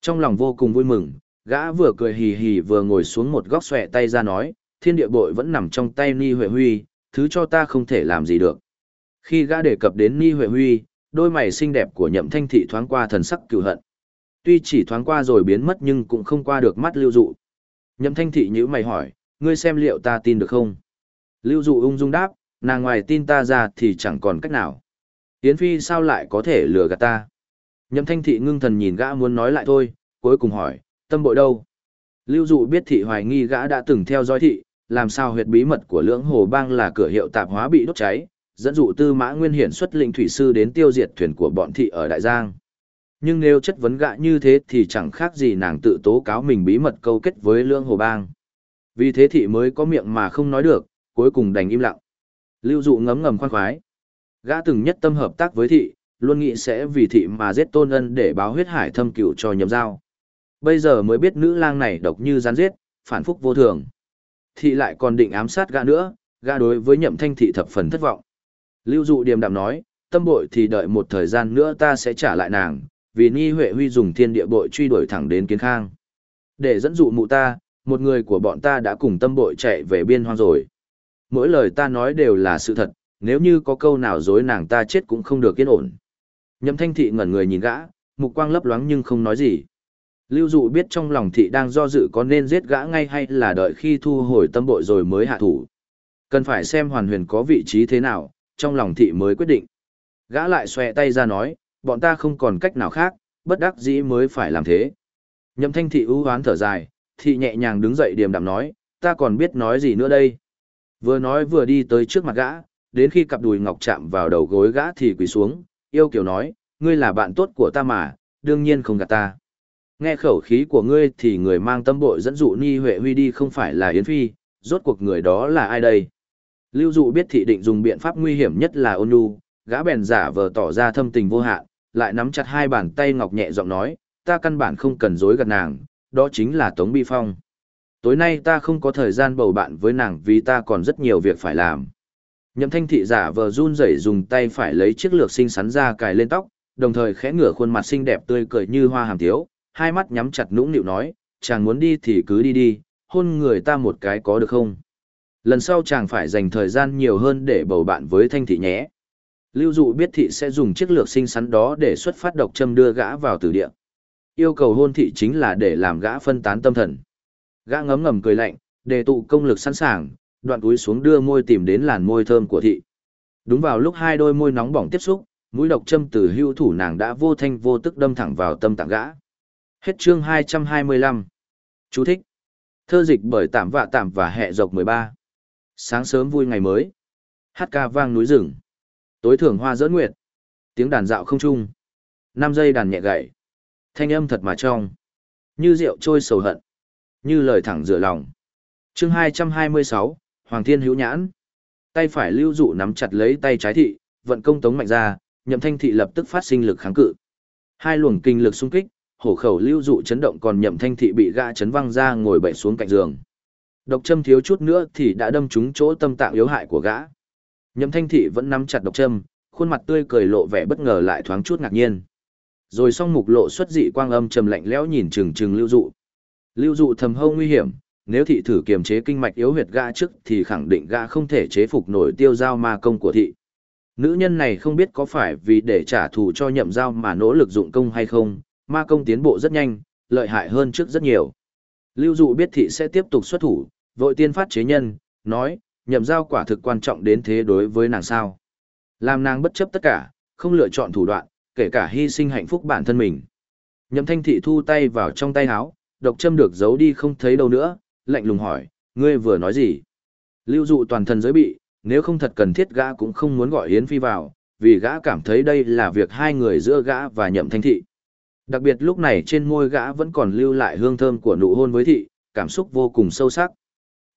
Trong lòng vô cùng vui mừng, gã vừa cười hì hì vừa ngồi xuống một góc xòe tay ra nói, thiên địa bội vẫn nằm trong tay Ni Huệ Huy, thứ cho ta không thể làm gì được. Khi gã đề cập đến Ni Huệ Huy, đôi mày xinh đẹp của nhậm thanh thị thoáng qua thần sắc cựu hận. Tuy chỉ thoáng qua rồi biến mất nhưng cũng không qua được mắt lưu dụ. Nhậm thanh thị nhữ mày hỏi, ngươi xem liệu ta tin được không? Lưu dụ ung dung đáp, nàng ngoài tin ta ra thì chẳng còn cách nào. Yến Phi sao lại có thể lừa gạt ta? Nhậm thanh thị ngưng thần nhìn gã muốn nói lại thôi, cuối cùng hỏi, tâm bội đâu? Lưu dụ biết thị hoài nghi gã đã từng theo dõi thị, làm sao huyệt bí mật của lưỡng hồ bang là cửa hiệu tạp hóa bị đốt cháy, dẫn dụ tư mã nguyên hiển xuất linh thủy sư đến tiêu diệt thuyền của bọn thị ở Đại Giang. Nhưng nếu chất vấn gã như thế thì chẳng khác gì nàng tự tố cáo mình bí mật câu kết với lưỡng hồ bang. Vì thế thị mới có miệng mà không nói được, cuối cùng đành im lặng. Lưu dụ ngấm ngầm khoan khoái. Gã từng nhất tâm hợp tác với thị, luôn nghĩ sẽ vì thị mà giết tôn ân để báo huyết hải thâm cựu cho nhầm giao. Bây giờ mới biết nữ lang này độc như rắn giết, phản phúc vô thường. Thị lại còn định ám sát gã nữa, gã đối với nhậm thanh thị thập phần thất vọng. Lưu dụ điềm đạm nói, tâm bội thì đợi một thời gian nữa ta sẽ trả lại nàng, vì Ni Huệ Huy dùng thiên địa bội truy đuổi thẳng đến kiến khang. Để dẫn dụ mụ ta, một người của bọn ta đã cùng tâm bội chạy về biên hoang rồi. Mỗi lời ta nói đều là sự thật, nếu như có câu nào dối nàng ta chết cũng không được yên ổn. Nhậm thanh thị ngẩn người nhìn gã, mục quang lấp loáng nhưng không nói gì. Lưu dụ biết trong lòng thị đang do dự có nên giết gã ngay hay là đợi khi thu hồi tâm bội rồi mới hạ thủ. Cần phải xem hoàn huyền có vị trí thế nào, trong lòng thị mới quyết định. Gã lại xòe tay ra nói, bọn ta không còn cách nào khác, bất đắc dĩ mới phải làm thế. Nhậm thanh thị ưu hoán thở dài, thị nhẹ nhàng đứng dậy điềm đạm nói, ta còn biết nói gì nữa đây. Vừa nói vừa đi tới trước mặt gã, đến khi cặp đùi ngọc chạm vào đầu gối gã thì quỳ xuống, yêu kiểu nói, ngươi là bạn tốt của ta mà, đương nhiên không gạt ta. Nghe khẩu khí của ngươi thì người mang tâm bội dẫn dụ Ni Huệ Huy đi không phải là Yến Phi, rốt cuộc người đó là ai đây? Lưu dụ biết thị định dùng biện pháp nguy hiểm nhất là ôn nhu, gã bèn giả vờ tỏ ra thâm tình vô hạn, lại nắm chặt hai bàn tay ngọc nhẹ giọng nói, ta căn bản không cần dối gạt nàng, đó chính là Tống Bi Phong. Tối nay ta không có thời gian bầu bạn với nàng vì ta còn rất nhiều việc phải làm. Nhậm thanh thị giả vờ run rẩy dùng tay phải lấy chiếc lược xinh xắn ra cài lên tóc, đồng thời khẽ ngửa khuôn mặt xinh đẹp tươi cười như hoa hàm tiếu, hai mắt nhắm chặt nũng nịu nói, chàng muốn đi thì cứ đi đi, hôn người ta một cái có được không? Lần sau chàng phải dành thời gian nhiều hơn để bầu bạn với thanh thị nhé. Lưu dụ biết thị sẽ dùng chiếc lược xinh xắn đó để xuất phát độc châm đưa gã vào tử địa. Yêu cầu hôn thị chính là để làm gã phân tán tâm thần. Gã ngấm ngầm cười lạnh, đề tụ công lực sẵn sàng, đoạn túi xuống đưa môi tìm đến làn môi thơm của thị. Đúng vào lúc hai đôi môi nóng bỏng tiếp xúc, mũi độc châm từ hưu thủ nàng đã vô thanh vô tức đâm thẳng vào tâm tạng gã. Hết chương 225. Chú thích. Thơ dịch bởi tạm vạ tạm và hẹ dọc 13. Sáng sớm vui ngày mới. Hát ca vang núi rừng. Tối thưởng hoa dỡ nguyệt. Tiếng đàn dạo không trung. năm giây đàn nhẹ gậy. Thanh âm thật mà trong. Như rượu trôi sầu hận. Như lời thẳng rửa lòng. chương 226, Hoàng Thiên hữu nhãn. Tay phải lưu dụ nắm chặt lấy tay trái thị, vận công tống mạnh ra, nhậm thanh thị lập tức phát sinh lực kháng cự. Hai luồng kinh lực xung kích, hổ khẩu lưu dụ chấn động còn nhậm thanh thị bị gã chấn văng ra ngồi bậy xuống cạnh giường. Độc châm thiếu chút nữa thì đã đâm trúng chỗ tâm tạng yếu hại của gã. Nhậm thanh thị vẫn nắm chặt độc châm, khuôn mặt tươi cười lộ vẻ bất ngờ lại thoáng chút ngạc nhiên. Rồi song mục lộ xuất dị quang âm trầm lạnh lẽo nhìn chừng chừng lưu dụ. Lưu dụ thầm hâu nguy hiểm, nếu thị thử kiềm chế kinh mạch yếu huyệt gã trước thì khẳng định gã không thể chế phục nổi tiêu giao ma công của thị. Nữ nhân này không biết có phải vì để trả thù cho nhậm giao mà nỗ lực dụng công hay không, ma công tiến bộ rất nhanh, lợi hại hơn trước rất nhiều. Lưu dụ biết thị sẽ tiếp tục xuất thủ, vội tiên phát chế nhân, nói, nhậm giao quả thực quan trọng đến thế đối với nàng sao. Làm nàng bất chấp tất cả, không lựa chọn thủ đoạn, kể cả hy sinh hạnh phúc bản thân mình. Nhậm thanh thị thu tay vào trong tay áo, độc châm được giấu đi không thấy đâu nữa, lạnh lùng hỏi, ngươi vừa nói gì? Lưu dụ toàn thân giới bị, nếu không thật cần thiết gã cũng không muốn gọi Yến Phi vào, vì gã cảm thấy đây là việc hai người giữa gã và nhậm thanh thị. Đặc biệt lúc này trên môi gã vẫn còn lưu lại hương thơm của nụ hôn với thị, cảm xúc vô cùng sâu sắc.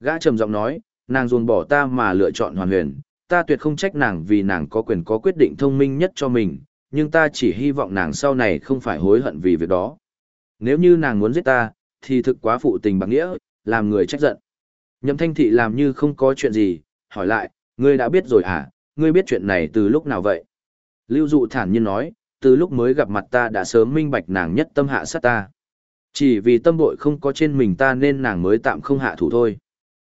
Gã trầm giọng nói, nàng ruồng bỏ ta mà lựa chọn hoàn huyền, ta tuyệt không trách nàng vì nàng có quyền có quyết định thông minh nhất cho mình, nhưng ta chỉ hy vọng nàng sau này không phải hối hận vì việc đó. Nếu như nàng muốn giết ta, thì thực quá phụ tình bạc nghĩa, làm người trách giận. Nhậm thanh thị làm như không có chuyện gì, hỏi lại, ngươi đã biết rồi à, ngươi biết chuyện này từ lúc nào vậy? Lưu dụ thản nhiên nói, từ lúc mới gặp mặt ta đã sớm minh bạch nàng nhất tâm hạ sát ta. Chỉ vì tâm bội không có trên mình ta nên nàng mới tạm không hạ thủ thôi.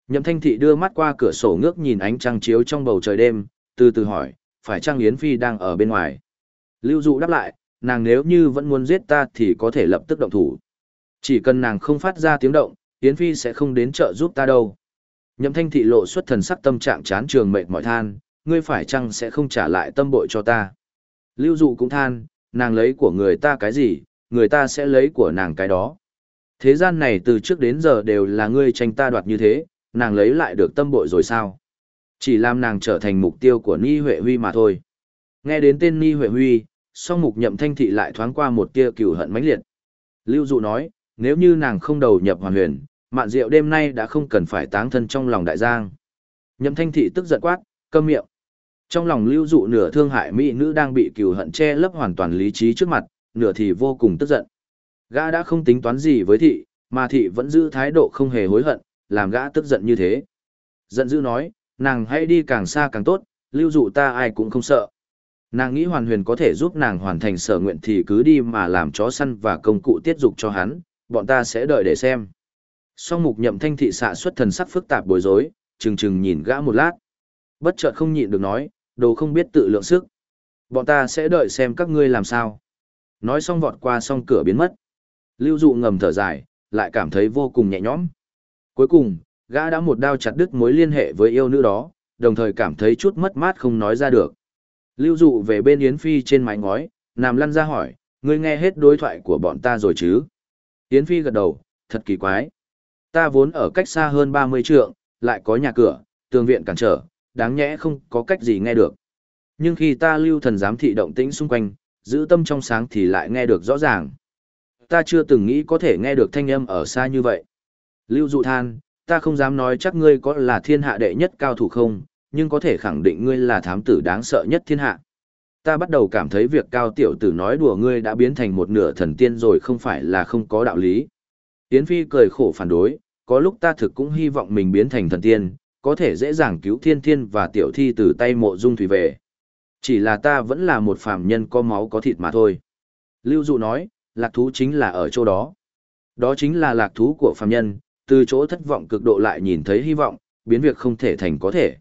Nhậm thanh thị đưa mắt qua cửa sổ ngước nhìn ánh trăng chiếu trong bầu trời đêm, từ từ hỏi, phải chăng Yến Phi đang ở bên ngoài? Lưu dụ đáp lại, nàng nếu như vẫn muốn giết ta thì có thể lập tức động thủ. Chỉ cần nàng không phát ra tiếng động, Yến Phi sẽ không đến chợ giúp ta đâu. Nhậm thanh thị lộ xuất thần sắc tâm trạng chán trường mệt mỏi than, ngươi phải chăng sẽ không trả lại tâm bội cho ta. Lưu dụ cũng than, nàng lấy của người ta cái gì, người ta sẽ lấy của nàng cái đó. Thế gian này từ trước đến giờ đều là ngươi tranh ta đoạt như thế, nàng lấy lại được tâm bội rồi sao? Chỉ làm nàng trở thành mục tiêu của Ni Huệ Huy mà thôi. Nghe đến tên Ni Huệ Huy, song mục nhậm thanh thị lại thoáng qua một tia cửu hận mãnh liệt. Lưu dụ nói, nếu như nàng không đầu nhập hoàn huyền, mạn diệu đêm nay đã không cần phải táng thân trong lòng đại giang. Nhậm thanh thị tức giận quát, câm miệng. Trong lòng lưu dụ nửa thương hại mỹ nữ đang bị cừu hận che lấp hoàn toàn lý trí trước mặt, nửa thì vô cùng tức giận. Gã đã không tính toán gì với thị, mà thị vẫn giữ thái độ không hề hối hận, làm gã tức giận như thế. Giận dữ nói, nàng hãy đi càng xa càng tốt, lưu dụ ta ai cũng không sợ. Nàng nghĩ hoàn huyền có thể giúp nàng hoàn thành sở nguyện thì cứ đi mà làm chó săn và công cụ tiết dục cho hắn, bọn ta sẽ đợi để xem. Song mục nhậm thanh thị xạ xuất thần sắc phức tạp bối rối, chừng chừng nhìn gã một lát. Bất chợt không nhịn được nói, đồ không biết tự lượng sức. Bọn ta sẽ đợi xem các ngươi làm sao. Nói xong vọt qua song cửa biến mất. Lưu dụ ngầm thở dài, lại cảm thấy vô cùng nhẹ nhõm. Cuối cùng, gã đã một đao chặt đứt mối liên hệ với yêu nữ đó, đồng thời cảm thấy chút mất mát không nói ra được. Lưu dụ về bên Yến Phi trên mái ngói, nằm lăn ra hỏi, ngươi nghe hết đối thoại của bọn ta rồi chứ? Yến Phi gật đầu, thật kỳ quái. Ta vốn ở cách xa hơn 30 trượng, lại có nhà cửa, tường viện cản trở, đáng nhẽ không có cách gì nghe được. Nhưng khi ta lưu thần giám thị động tĩnh xung quanh, giữ tâm trong sáng thì lại nghe được rõ ràng. Ta chưa từng nghĩ có thể nghe được thanh âm ở xa như vậy. Lưu dụ than, ta không dám nói chắc ngươi có là thiên hạ đệ nhất cao thủ không, nhưng có thể khẳng định ngươi là thám tử đáng sợ nhất thiên hạ. Ta bắt đầu cảm thấy việc cao tiểu tử nói đùa ngươi đã biến thành một nửa thần tiên rồi không phải là không có đạo lý. Yến Phi cười khổ phản đối, có lúc ta thực cũng hy vọng mình biến thành thần tiên, có thể dễ dàng cứu thiên thiên và tiểu thi từ tay mộ dung thủy về. Chỉ là ta vẫn là một phàm nhân có máu có thịt mà thôi. Lưu Dụ nói, lạc thú chính là ở chỗ đó. Đó chính là lạc thú của phàm nhân, từ chỗ thất vọng cực độ lại nhìn thấy hy vọng, biến việc không thể thành có thể.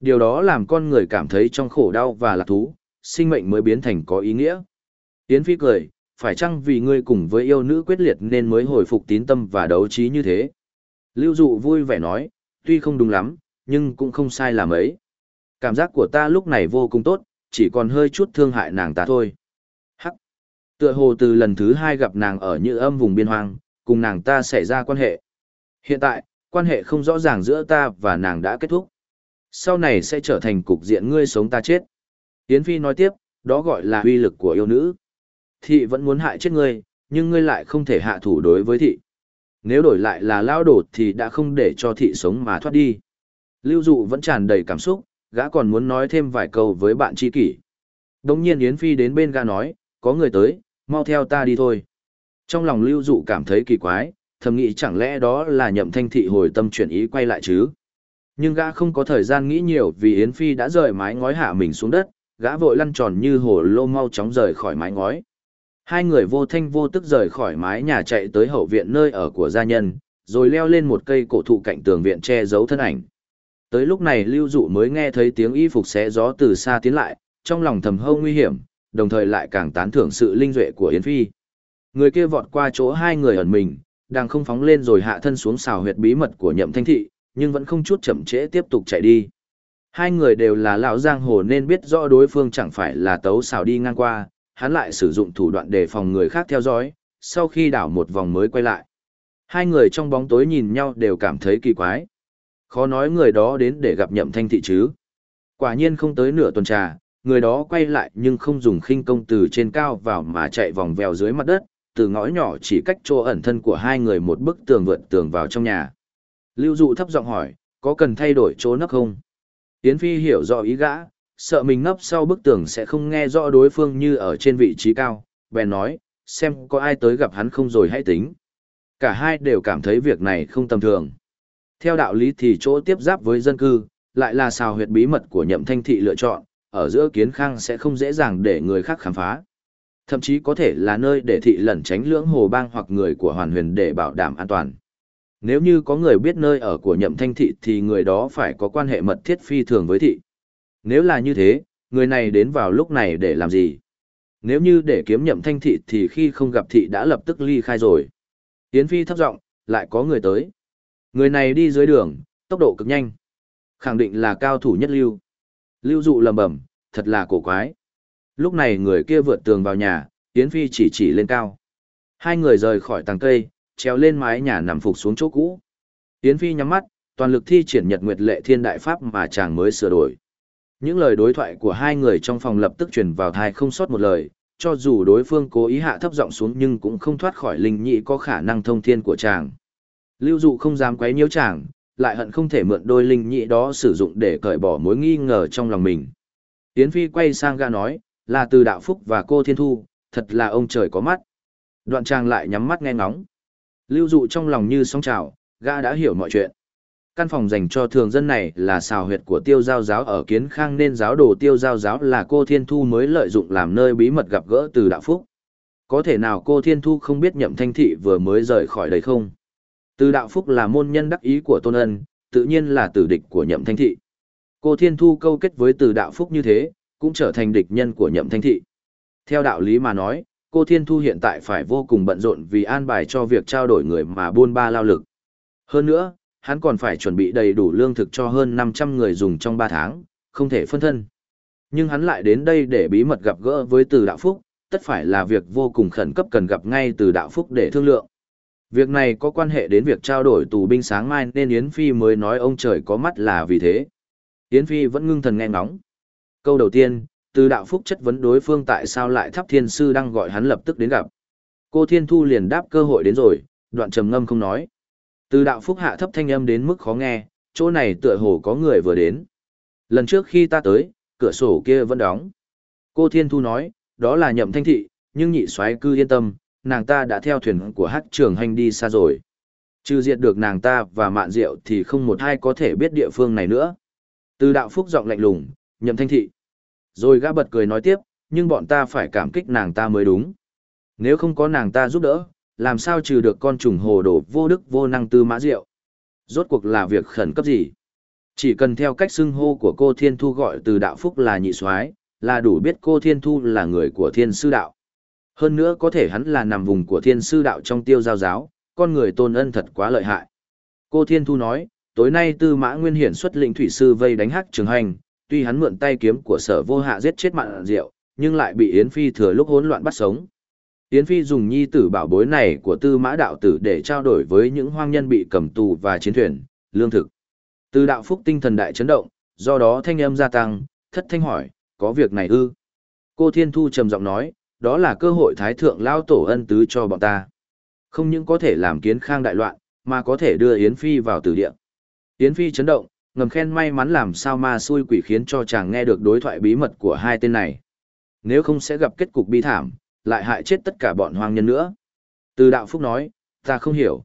Điều đó làm con người cảm thấy trong khổ đau và lạc thú, sinh mệnh mới biến thành có ý nghĩa. Yến Phi cười, phải chăng vì ngươi cùng với yêu nữ quyết liệt nên mới hồi phục tín tâm và đấu trí như thế? Lưu Dụ vui vẻ nói, tuy không đúng lắm, nhưng cũng không sai là mấy. Cảm giác của ta lúc này vô cùng tốt, chỉ còn hơi chút thương hại nàng ta thôi. Hắc. Tựa hồ từ lần thứ hai gặp nàng ở như âm vùng biên hoang, cùng nàng ta xảy ra quan hệ. Hiện tại, quan hệ không rõ ràng giữa ta và nàng đã kết thúc. Sau này sẽ trở thành cục diện ngươi sống ta chết. Yến Phi nói tiếp, đó gọi là uy lực của yêu nữ. Thị vẫn muốn hại chết ngươi, nhưng ngươi lại không thể hạ thủ đối với thị. Nếu đổi lại là lao đột thì đã không để cho thị sống mà thoát đi. Lưu dụ vẫn tràn đầy cảm xúc, gã còn muốn nói thêm vài câu với bạn tri kỷ. Đồng nhiên Yến Phi đến bên gã nói, có người tới, mau theo ta đi thôi. Trong lòng lưu dụ cảm thấy kỳ quái, thầm nghĩ chẳng lẽ đó là nhậm thanh thị hồi tâm chuyển ý quay lại chứ. Nhưng gã không có thời gian nghĩ nhiều vì Yến Phi đã rời mái ngói hạ mình xuống đất, gã vội lăn tròn như hồ lô mau chóng rời khỏi mái ngói. Hai người vô thanh vô tức rời khỏi mái nhà chạy tới hậu viện nơi ở của gia nhân, rồi leo lên một cây cổ thụ cạnh tường viện che giấu thân ảnh. Tới lúc này Lưu Dụ mới nghe thấy tiếng y phục xé gió từ xa tiến lại, trong lòng thầm hâu nguy hiểm, đồng thời lại càng tán thưởng sự linh duệ của Yến Phi. Người kia vọt qua chỗ hai người ẩn mình, đang không phóng lên rồi hạ thân xuống xào huyệt bí mật của nhậm thanh thị, nhưng vẫn không chút chậm trễ tiếp tục chạy đi. Hai người đều là lão giang hồ nên biết rõ đối phương chẳng phải là tấu xào đi ngang qua, hắn lại sử dụng thủ đoạn đề phòng người khác theo dõi, sau khi đảo một vòng mới quay lại. Hai người trong bóng tối nhìn nhau đều cảm thấy kỳ quái. Khó nói người đó đến để gặp nhậm thanh thị chứ. Quả nhiên không tới nửa tuần trà, người đó quay lại nhưng không dùng khinh công từ trên cao vào mà chạy vòng vèo dưới mặt đất, từ ngõ nhỏ chỉ cách chỗ ẩn thân của hai người một bức tường vượt tường vào trong nhà. Lưu dụ thấp giọng hỏi, có cần thay đổi chỗ nấp không? Yến Phi hiểu rõ ý gã, sợ mình ngấp sau bức tường sẽ không nghe rõ đối phương như ở trên vị trí cao, bèn nói, xem có ai tới gặp hắn không rồi hãy tính. Cả hai đều cảm thấy việc này không tầm thường. Theo đạo lý thì chỗ tiếp giáp với dân cư, lại là xào huyệt bí mật của nhậm thanh thị lựa chọn, ở giữa kiến khang sẽ không dễ dàng để người khác khám phá. Thậm chí có thể là nơi để thị lẩn tránh lưỡng hồ bang hoặc người của hoàn huyền để bảo đảm an toàn. Nếu như có người biết nơi ở của nhậm thanh thị thì người đó phải có quan hệ mật thiết phi thường với thị. Nếu là như thế, người này đến vào lúc này để làm gì? Nếu như để kiếm nhậm thanh thị thì khi không gặp thị đã lập tức ly khai rồi. Yến Phi thấp giọng, lại có người tới. Người này đi dưới đường, tốc độ cực nhanh. Khẳng định là cao thủ nhất lưu. Lưu dụ lầm bẩm, thật là cổ quái. Lúc này người kia vượt tường vào nhà, Yến Phi chỉ chỉ lên cao. Hai người rời khỏi tàng cây, treo lên mái nhà nằm phục xuống chỗ cũ. Yến Phi nhắm mắt, toàn lực thi triển nhật nguyệt lệ thiên đại pháp mà chàng mới sửa đổi. Những lời đối thoại của hai người trong phòng lập tức truyền vào thai không sót một lời, cho dù đối phương cố ý hạ thấp giọng xuống nhưng cũng không thoát khỏi linh nhị có khả năng thông thiên của chàng. Lưu dụ không dám quấy nhiễu chàng, lại hận không thể mượn đôi linh nhị đó sử dụng để cởi bỏ mối nghi ngờ trong lòng mình. Yến Phi quay sang gã nói, là từ đạo phúc và cô thiên thu, thật là ông trời có mắt. Đoạn chàng lại nhắm mắt nghe ngóng. Lưu dụ trong lòng như sóng trào, gã đã hiểu mọi chuyện. Căn phòng dành cho thường dân này là xào huyệt của tiêu giao giáo ở Kiến Khang nên giáo đồ tiêu giao giáo là cô Thiên Thu mới lợi dụng làm nơi bí mật gặp gỡ từ đạo phúc. Có thể nào cô Thiên Thu không biết nhậm thanh thị vừa mới rời khỏi đây không? Từ đạo phúc là môn nhân đắc ý của Tôn Ân, tự nhiên là tử địch của nhậm thanh thị. Cô Thiên Thu câu kết với từ đạo phúc như thế, cũng trở thành địch nhân của nhậm thanh thị. Theo đạo lý mà nói, cô Thiên Thu hiện tại phải vô cùng bận rộn vì an bài cho việc trao đổi người mà buôn ba lao lực. Hơn nữa, hắn còn phải chuẩn bị đầy đủ lương thực cho hơn 500 người dùng trong 3 tháng, không thể phân thân. Nhưng hắn lại đến đây để bí mật gặp gỡ với từ đạo phúc, tất phải là việc vô cùng khẩn cấp cần gặp ngay từ đạo phúc để thương lượng. Việc này có quan hệ đến việc trao đổi tù binh sáng mai nên Yến Phi mới nói ông trời có mắt là vì thế. Yến Phi vẫn ngưng thần nghe ngóng. Câu đầu tiên, từ đạo phúc chất vấn đối phương tại sao lại thắp thiên sư đang gọi hắn lập tức đến gặp. Cô Thiên Thu liền đáp cơ hội đến rồi, đoạn trầm ngâm không nói. Từ đạo phúc hạ thấp thanh âm đến mức khó nghe, chỗ này tựa hồ có người vừa đến. Lần trước khi ta tới, cửa sổ kia vẫn đóng. Cô Thiên Thu nói, đó là nhậm thanh thị, nhưng nhị soái cư yên tâm, nàng ta đã theo thuyền của hát trường hành đi xa rồi. Trừ diệt được nàng ta và mạn diệu thì không một ai có thể biết địa phương này nữa. Từ đạo phúc giọng lạnh lùng, nhậm thanh thị. Rồi gã bật cười nói tiếp, nhưng bọn ta phải cảm kích nàng ta mới đúng. Nếu không có nàng ta giúp đỡ, làm sao trừ được con trùng hồ đồ vô đức vô năng tư mã rượu? Rốt cuộc là việc khẩn cấp gì? Chỉ cần theo cách xưng hô của cô Thiên Thu gọi từ đạo phúc là nhị soái là đủ biết cô Thiên Thu là người của thiên sư đạo. Hơn nữa có thể hắn là nằm vùng của thiên sư đạo trong tiêu giao giáo, con người tôn ân thật quá lợi hại. Cô Thiên Thu nói, tối nay tư mã nguyên hiển xuất lĩnh thủy sư vây đánh hắc trường hành, tuy hắn mượn tay kiếm của sở vô hạ giết chết mạn rượu, nhưng lại bị Yến Phi thừa lúc hỗn loạn bắt sống. Yến Phi dùng nhi tử bảo bối này của tư mã đạo tử để trao đổi với những hoang nhân bị cầm tù và chiến thuyền, lương thực. Tư đạo phúc tinh thần đại chấn động, do đó thanh âm gia tăng, thất thanh hỏi, có việc này ư? Cô Thiên Thu trầm giọng nói, đó là cơ hội thái thượng lao tổ ân tứ cho bọn ta. Không những có thể làm kiến khang đại loạn, mà có thể đưa Yến Phi vào tử địa. Yến Phi chấn động, ngầm khen may mắn làm sao ma xui quỷ khiến cho chàng nghe được đối thoại bí mật của hai tên này. Nếu không sẽ gặp kết cục bi thảm, lại hại chết tất cả bọn hoang nhân nữa. Từ đạo phúc nói, ta không hiểu.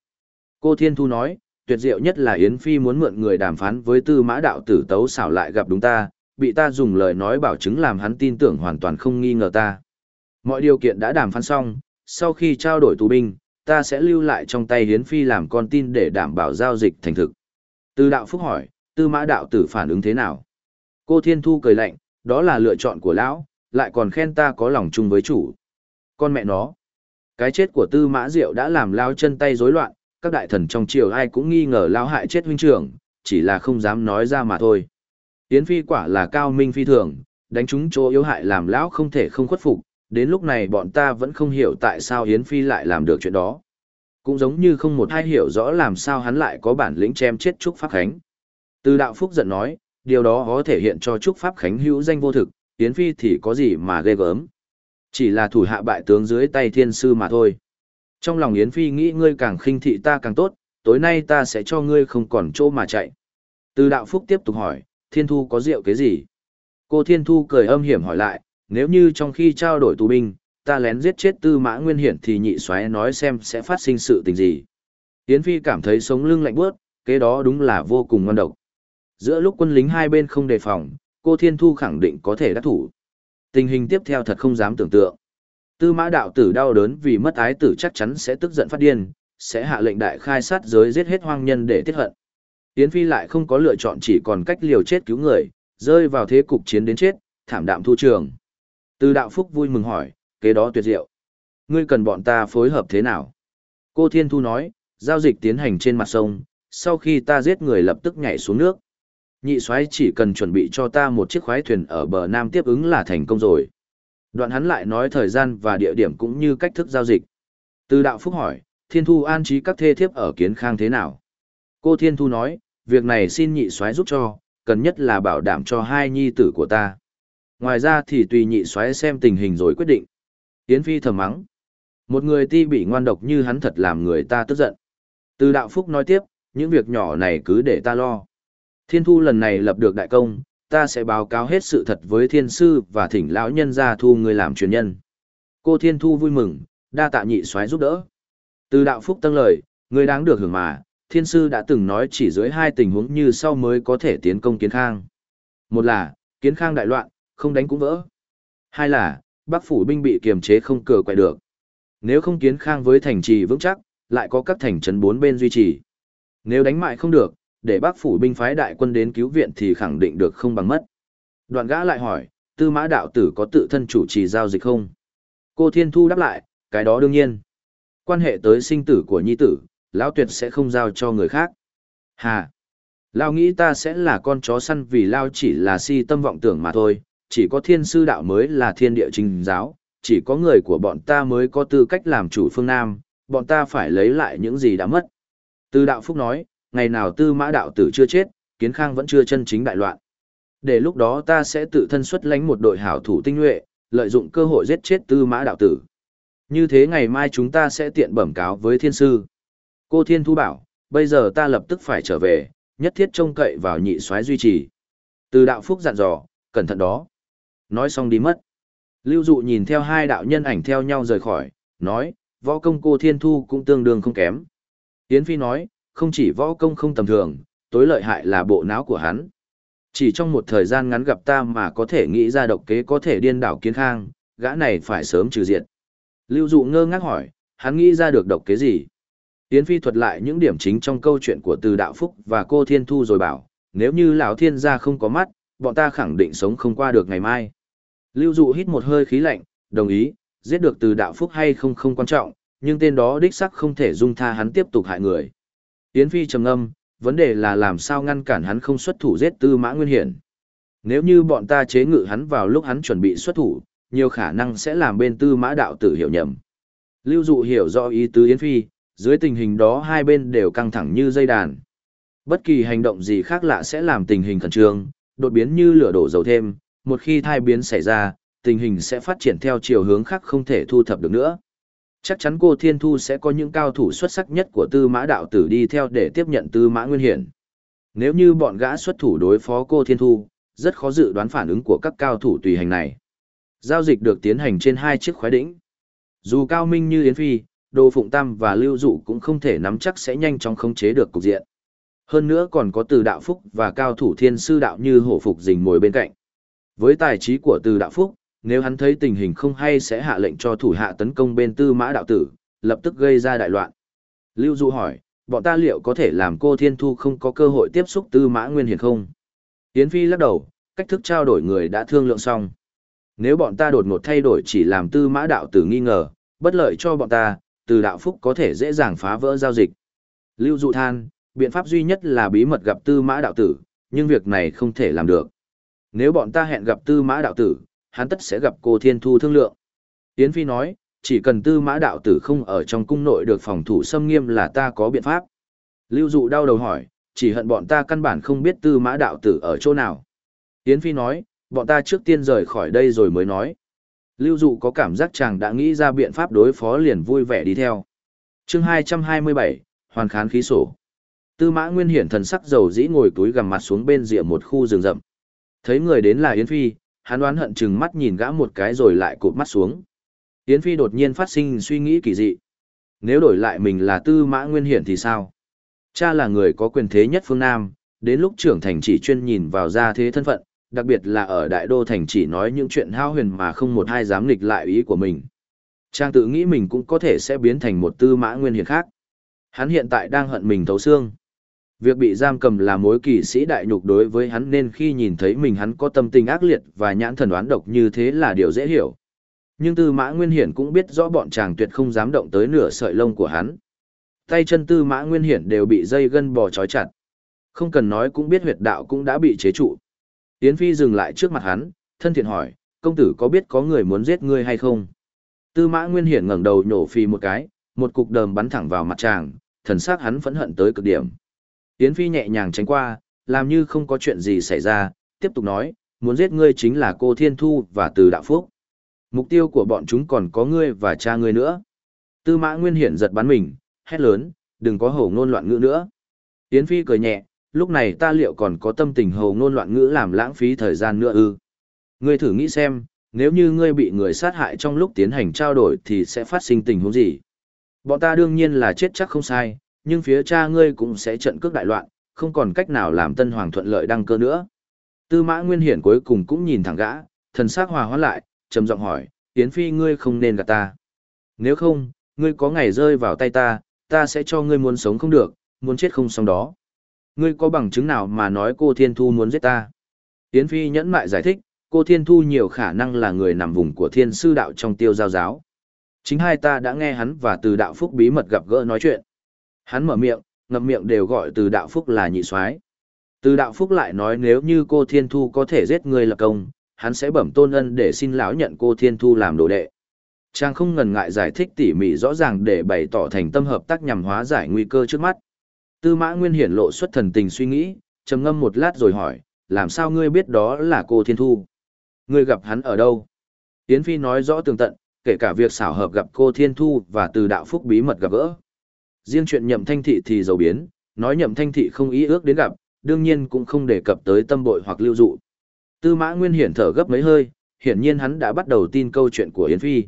Cô Thiên Thu nói, tuyệt diệu nhất là Yến Phi muốn mượn người đàm phán với tư mã đạo tử tấu xảo lại gặp đúng ta, bị ta dùng lời nói bảo chứng làm hắn tin tưởng hoàn toàn không nghi ngờ ta. Mọi điều kiện đã đàm phán xong, sau khi trao đổi tù binh, ta sẽ lưu lại trong tay Yến Phi làm con tin để đảm bảo giao dịch thành thực. Từ đạo phúc hỏi, tư mã đạo tử phản ứng thế nào? Cô Thiên Thu cười lạnh, đó là lựa chọn của lão, lại còn khen ta có lòng chung với chủ. Con mẹ nó. Cái chết của tư mã diệu đã làm lao chân tay rối loạn, các đại thần trong triều ai cũng nghi ngờ lao hại chết huynh trưởng, chỉ là không dám nói ra mà thôi. Yến phi quả là cao minh phi thường, đánh trúng chỗ yếu hại làm lão không thể không khuất phục, đến lúc này bọn ta vẫn không hiểu tại sao Yến phi lại làm được chuyện đó. Cũng giống như không một ai hiểu rõ làm sao hắn lại có bản lĩnh chém chết Trúc Pháp Khánh. Từ đạo phúc giận nói, điều đó có thể hiện cho Trúc Pháp Khánh hữu danh vô thực, Yến phi thì có gì mà ghê gớm. Chỉ là thủ hạ bại tướng dưới tay thiên sư mà thôi. Trong lòng Yến Phi nghĩ ngươi càng khinh thị ta càng tốt, tối nay ta sẽ cho ngươi không còn chỗ mà chạy. Từ đạo phúc tiếp tục hỏi, Thiên Thu có rượu cái gì? Cô Thiên Thu cười âm hiểm hỏi lại, nếu như trong khi trao đổi tù binh, ta lén giết chết tư mã nguyên hiển thì nhị xoáy nói xem sẽ phát sinh sự tình gì. Yến Phi cảm thấy sống lưng lạnh bước, kế đó đúng là vô cùng ngon độc. Giữa lúc quân lính hai bên không đề phòng, cô Thiên Thu khẳng định có thể đắc thủ. Tình hình tiếp theo thật không dám tưởng tượng. Tư mã đạo tử đau đớn vì mất ái tử chắc chắn sẽ tức giận phát điên, sẽ hạ lệnh đại khai sát giới giết hết hoang nhân để tiết hận. Yến Phi lại không có lựa chọn chỉ còn cách liều chết cứu người, rơi vào thế cục chiến đến chết, thảm đạm thu trường. Từ đạo phúc vui mừng hỏi, kế đó tuyệt diệu. Ngươi cần bọn ta phối hợp thế nào? Cô Thiên Thu nói, giao dịch tiến hành trên mặt sông, sau khi ta giết người lập tức nhảy xuống nước. Nhị soái chỉ cần chuẩn bị cho ta một chiếc khoái thuyền ở bờ Nam tiếp ứng là thành công rồi. Đoạn hắn lại nói thời gian và địa điểm cũng như cách thức giao dịch. Từ đạo phúc hỏi, Thiên Thu an trí các thê thiếp ở kiến khang thế nào? Cô Thiên Thu nói, việc này xin nhị soái giúp cho, cần nhất là bảo đảm cho hai nhi tử của ta. Ngoài ra thì tùy nhị soái xem tình hình rồi quyết định. Yến Phi thầm mắng. Một người ti bị ngoan độc như hắn thật làm người ta tức giận. Từ đạo phúc nói tiếp, những việc nhỏ này cứ để ta lo. Thiên thu lần này lập được đại công, ta sẽ báo cáo hết sự thật với thiên sư và thỉnh lão nhân ra thu người làm truyền nhân. Cô thiên thu vui mừng, đa tạ nhị soái giúp đỡ. Từ đạo phúc tăng lời, người đáng được hưởng mà, thiên sư đã từng nói chỉ dưới hai tình huống như sau mới có thể tiến công kiến khang. Một là, kiến khang đại loạn, không đánh cũng vỡ. Hai là, bắc phủ binh bị kiềm chế không cờ quậy được. Nếu không kiến khang với thành trì vững chắc, lại có các thành trấn bốn bên duy trì. Nếu đánh mại không được, để bắc phủ binh phái đại quân đến cứu viện thì khẳng định được không bằng mất. Đoạn gã lại hỏi, tư mã đạo tử có tự thân chủ trì giao dịch không? Cô Thiên Thu đáp lại, cái đó đương nhiên. Quan hệ tới sinh tử của nhi tử, lão tuyệt sẽ không giao cho người khác. Hà! Lao nghĩ ta sẽ là con chó săn vì Lao chỉ là si tâm vọng tưởng mà thôi, chỉ có thiên sư đạo mới là thiên địa trình giáo, chỉ có người của bọn ta mới có tư cách làm chủ phương Nam, bọn ta phải lấy lại những gì đã mất. Tư đạo phúc nói, ngày nào tư mã đạo tử chưa chết, kiến khang vẫn chưa chân chính đại loạn. Để lúc đó ta sẽ tự thân xuất lánh một đội hảo thủ tinh nhuệ, lợi dụng cơ hội giết chết tư mã đạo tử. Như thế ngày mai chúng ta sẽ tiện bẩm cáo với thiên sư. Cô thiên thu bảo, bây giờ ta lập tức phải trở về, nhất thiết trông cậy vào nhị soái duy trì. Từ đạo phúc dặn dò, cẩn thận đó. Nói xong đi mất. Lưu dụ nhìn theo hai đạo nhân ảnh theo nhau rời khỏi, nói, võ công cô thiên thu cũng tương đương không kém. Yến Phi nói, không chỉ võ công không tầm thường, tối lợi hại là bộ não của hắn. Chỉ trong một thời gian ngắn gặp ta mà có thể nghĩ ra độc kế có thể điên đảo kiến khang, gã này phải sớm trừ diệt. Lưu dụ ngơ ngác hỏi, hắn nghĩ ra được độc kế gì? Yến Phi thuật lại những điểm chính trong câu chuyện của từ đạo phúc và cô Thiên Thu rồi bảo, nếu như lão thiên gia không có mắt, bọn ta khẳng định sống không qua được ngày mai. Lưu dụ hít một hơi khí lạnh, đồng ý, giết được từ đạo phúc hay không không quan trọng, nhưng tên đó đích sắc không thể dung tha hắn tiếp tục hại người. Yến Phi trầm ngâm, vấn đề là làm sao ngăn cản hắn không xuất thủ giết tư mã nguyên hiển. Nếu như bọn ta chế ngự hắn vào lúc hắn chuẩn bị xuất thủ, nhiều khả năng sẽ làm bên tư mã đạo tử hiểu nhầm. Lưu dụ hiểu rõ ý tứ Yến Phi, dưới tình hình đó hai bên đều căng thẳng như dây đàn. Bất kỳ hành động gì khác lạ sẽ làm tình hình khẩn trương, đột biến như lửa đổ dầu thêm, một khi thai biến xảy ra, tình hình sẽ phát triển theo chiều hướng khác không thể thu thập được nữa. Chắc chắn cô Thiên Thu sẽ có những cao thủ xuất sắc nhất của tư mã đạo tử đi theo để tiếp nhận tư mã nguyên hiển. Nếu như bọn gã xuất thủ đối phó cô Thiên Thu, rất khó dự đoán phản ứng của các cao thủ tùy hành này. Giao dịch được tiến hành trên hai chiếc khoái đỉnh. Dù cao minh như Yến Phi, Đồ Phụng Tam và Lưu Dụ cũng không thể nắm chắc sẽ nhanh chóng khống chế được cục diện. Hơn nữa còn có từ đạo phúc và cao thủ thiên sư đạo như hổ phục dình Mồi bên cạnh. Với tài trí của từ đạo phúc, nếu hắn thấy tình hình không hay sẽ hạ lệnh cho thủ hạ tấn công bên tư mã đạo tử, lập tức gây ra đại loạn. Lưu Du hỏi, bọn ta liệu có thể làm cô Thiên Thu không có cơ hội tiếp xúc tư mã nguyên hiền không? Yến Phi lắc đầu, cách thức trao đổi người đã thương lượng xong. Nếu bọn ta đột ngột thay đổi chỉ làm tư mã đạo tử nghi ngờ, bất lợi cho bọn ta, từ đạo phúc có thể dễ dàng phá vỡ giao dịch. Lưu Dụ than, biện pháp duy nhất là bí mật gặp tư mã đạo tử, nhưng việc này không thể làm được. Nếu bọn ta hẹn gặp tư mã đạo tử, hắn tất sẽ gặp cô Thiên Thu thương lượng. Yến Phi nói, chỉ cần tư mã đạo tử không ở trong cung nội được phòng thủ xâm nghiêm là ta có biện pháp. Lưu Dụ đau đầu hỏi, chỉ hận bọn ta căn bản không biết tư mã đạo tử ở chỗ nào. Yến Phi nói, bọn ta trước tiên rời khỏi đây rồi mới nói. Lưu Dụ có cảm giác chàng đã nghĩ ra biện pháp đối phó liền vui vẻ đi theo. chương 227, hoàn khán khí sổ. Tư mã nguyên hiển thần sắc dầu dĩ ngồi túi gằm mặt xuống bên rìa một khu rừng rậm. Thấy người đến là Yến Phi, hắn đoán hận chừng mắt nhìn gã một cái rồi lại cụp mắt xuống. Yến Phi đột nhiên phát sinh suy nghĩ kỳ dị. Nếu đổi lại mình là tư mã nguyên hiển thì sao? Cha là người có quyền thế nhất phương Nam, đến lúc trưởng thành chỉ chuyên nhìn vào gia thế thân phận, đặc biệt là ở đại đô thành chỉ nói những chuyện hao huyền mà không một ai dám nghịch lại ý của mình. Trang tự nghĩ mình cũng có thể sẽ biến thành một tư mã nguyên hiển khác. Hắn hiện tại đang hận mình thấu xương. Việc bị giam cầm là mối kỳ sĩ đại nhục đối với hắn nên khi nhìn thấy mình hắn có tâm tình ác liệt và nhãn thần đoán độc như thế là điều dễ hiểu. Nhưng tư mã nguyên hiển cũng biết rõ bọn chàng tuyệt không dám động tới nửa sợi lông của hắn. Tay chân tư mã nguyên hiển đều bị dây gân bò trói chặt. Không cần nói cũng biết huyệt đạo cũng đã bị chế trụ. Yến Phi dừng lại trước mặt hắn, thân thiện hỏi, công tử có biết có người muốn giết ngươi hay không? Tư mã nguyên hiển ngẩng đầu nhổ phi một cái, một cục đờm bắn thẳng vào mặt chàng, thần sắc hắn phẫn hận tới cực điểm. Yến Phi nhẹ nhàng tránh qua, làm như không có chuyện gì xảy ra, tiếp tục nói, muốn giết ngươi chính là cô Thiên Thu và Từ Đạo Phúc. Mục tiêu của bọn chúng còn có ngươi và cha ngươi nữa. Tư mã nguyên hiển giật bắn mình, hét lớn, đừng có hổ ngôn loạn ngữ nữa. Yến Phi cười nhẹ, lúc này ta liệu còn có tâm tình hổ ngôn loạn ngữ làm lãng phí thời gian nữa ư. Ngươi thử nghĩ xem, nếu như ngươi bị người sát hại trong lúc tiến hành trao đổi thì sẽ phát sinh tình huống gì? Bọn ta đương nhiên là chết chắc không sai, nhưng phía cha ngươi cũng sẽ trận cước đại loạn, không còn cách nào làm tân hoàng thuận lợi đăng cơ nữa. Tư mã nguyên hiển cuối cùng cũng nhìn thẳng gã, thần sắc hòa hoãn lại, trầm giọng hỏi, Yến Phi ngươi không nên gạt ta. Nếu không, ngươi có ngày rơi vào tay ta, ta sẽ cho ngươi muốn sống không được, muốn chết không xong đó. Ngươi có bằng chứng nào mà nói cô Thiên Thu muốn giết ta? Yến Phi nhẫn mại giải thích, cô Thiên Thu nhiều khả năng là người nằm vùng của thiên sư đạo trong tiêu giao giáo. Chính hai ta đã nghe hắn và từ đạo phúc bí mật gặp gỡ nói chuyện. Hắn mở miệng, ngậm miệng đều gọi từ đạo phúc là nhị soái. Từ đạo phúc lại nói nếu như cô Thiên Thu có thể giết người lập công, hắn sẽ bẩm tôn ân để xin lão nhận cô Thiên Thu làm đồ đệ. Trang không ngần ngại giải thích tỉ mỉ rõ ràng để bày tỏ thành tâm hợp tác nhằm hóa giải nguy cơ trước mắt. Tư mã nguyên hiển lộ xuất thần tình suy nghĩ, trầm ngâm một lát rồi hỏi, làm sao ngươi biết đó là cô Thiên Thu? Ngươi gặp hắn ở đâu? Yến Phi nói rõ tường tận, kể cả việc xảo hợp gặp cô Thiên Thu và từ đạo phúc bí mật gặp gỡ. Riêng chuyện nhậm thanh thị thì dầu biến, nói nhậm thanh thị không ý ước đến gặp, đương nhiên cũng không đề cập tới tâm bội hoặc lưu dụ. Tư mã nguyên hiển thở gấp mấy hơi, hiển nhiên hắn đã bắt đầu tin câu chuyện của Yến Phi.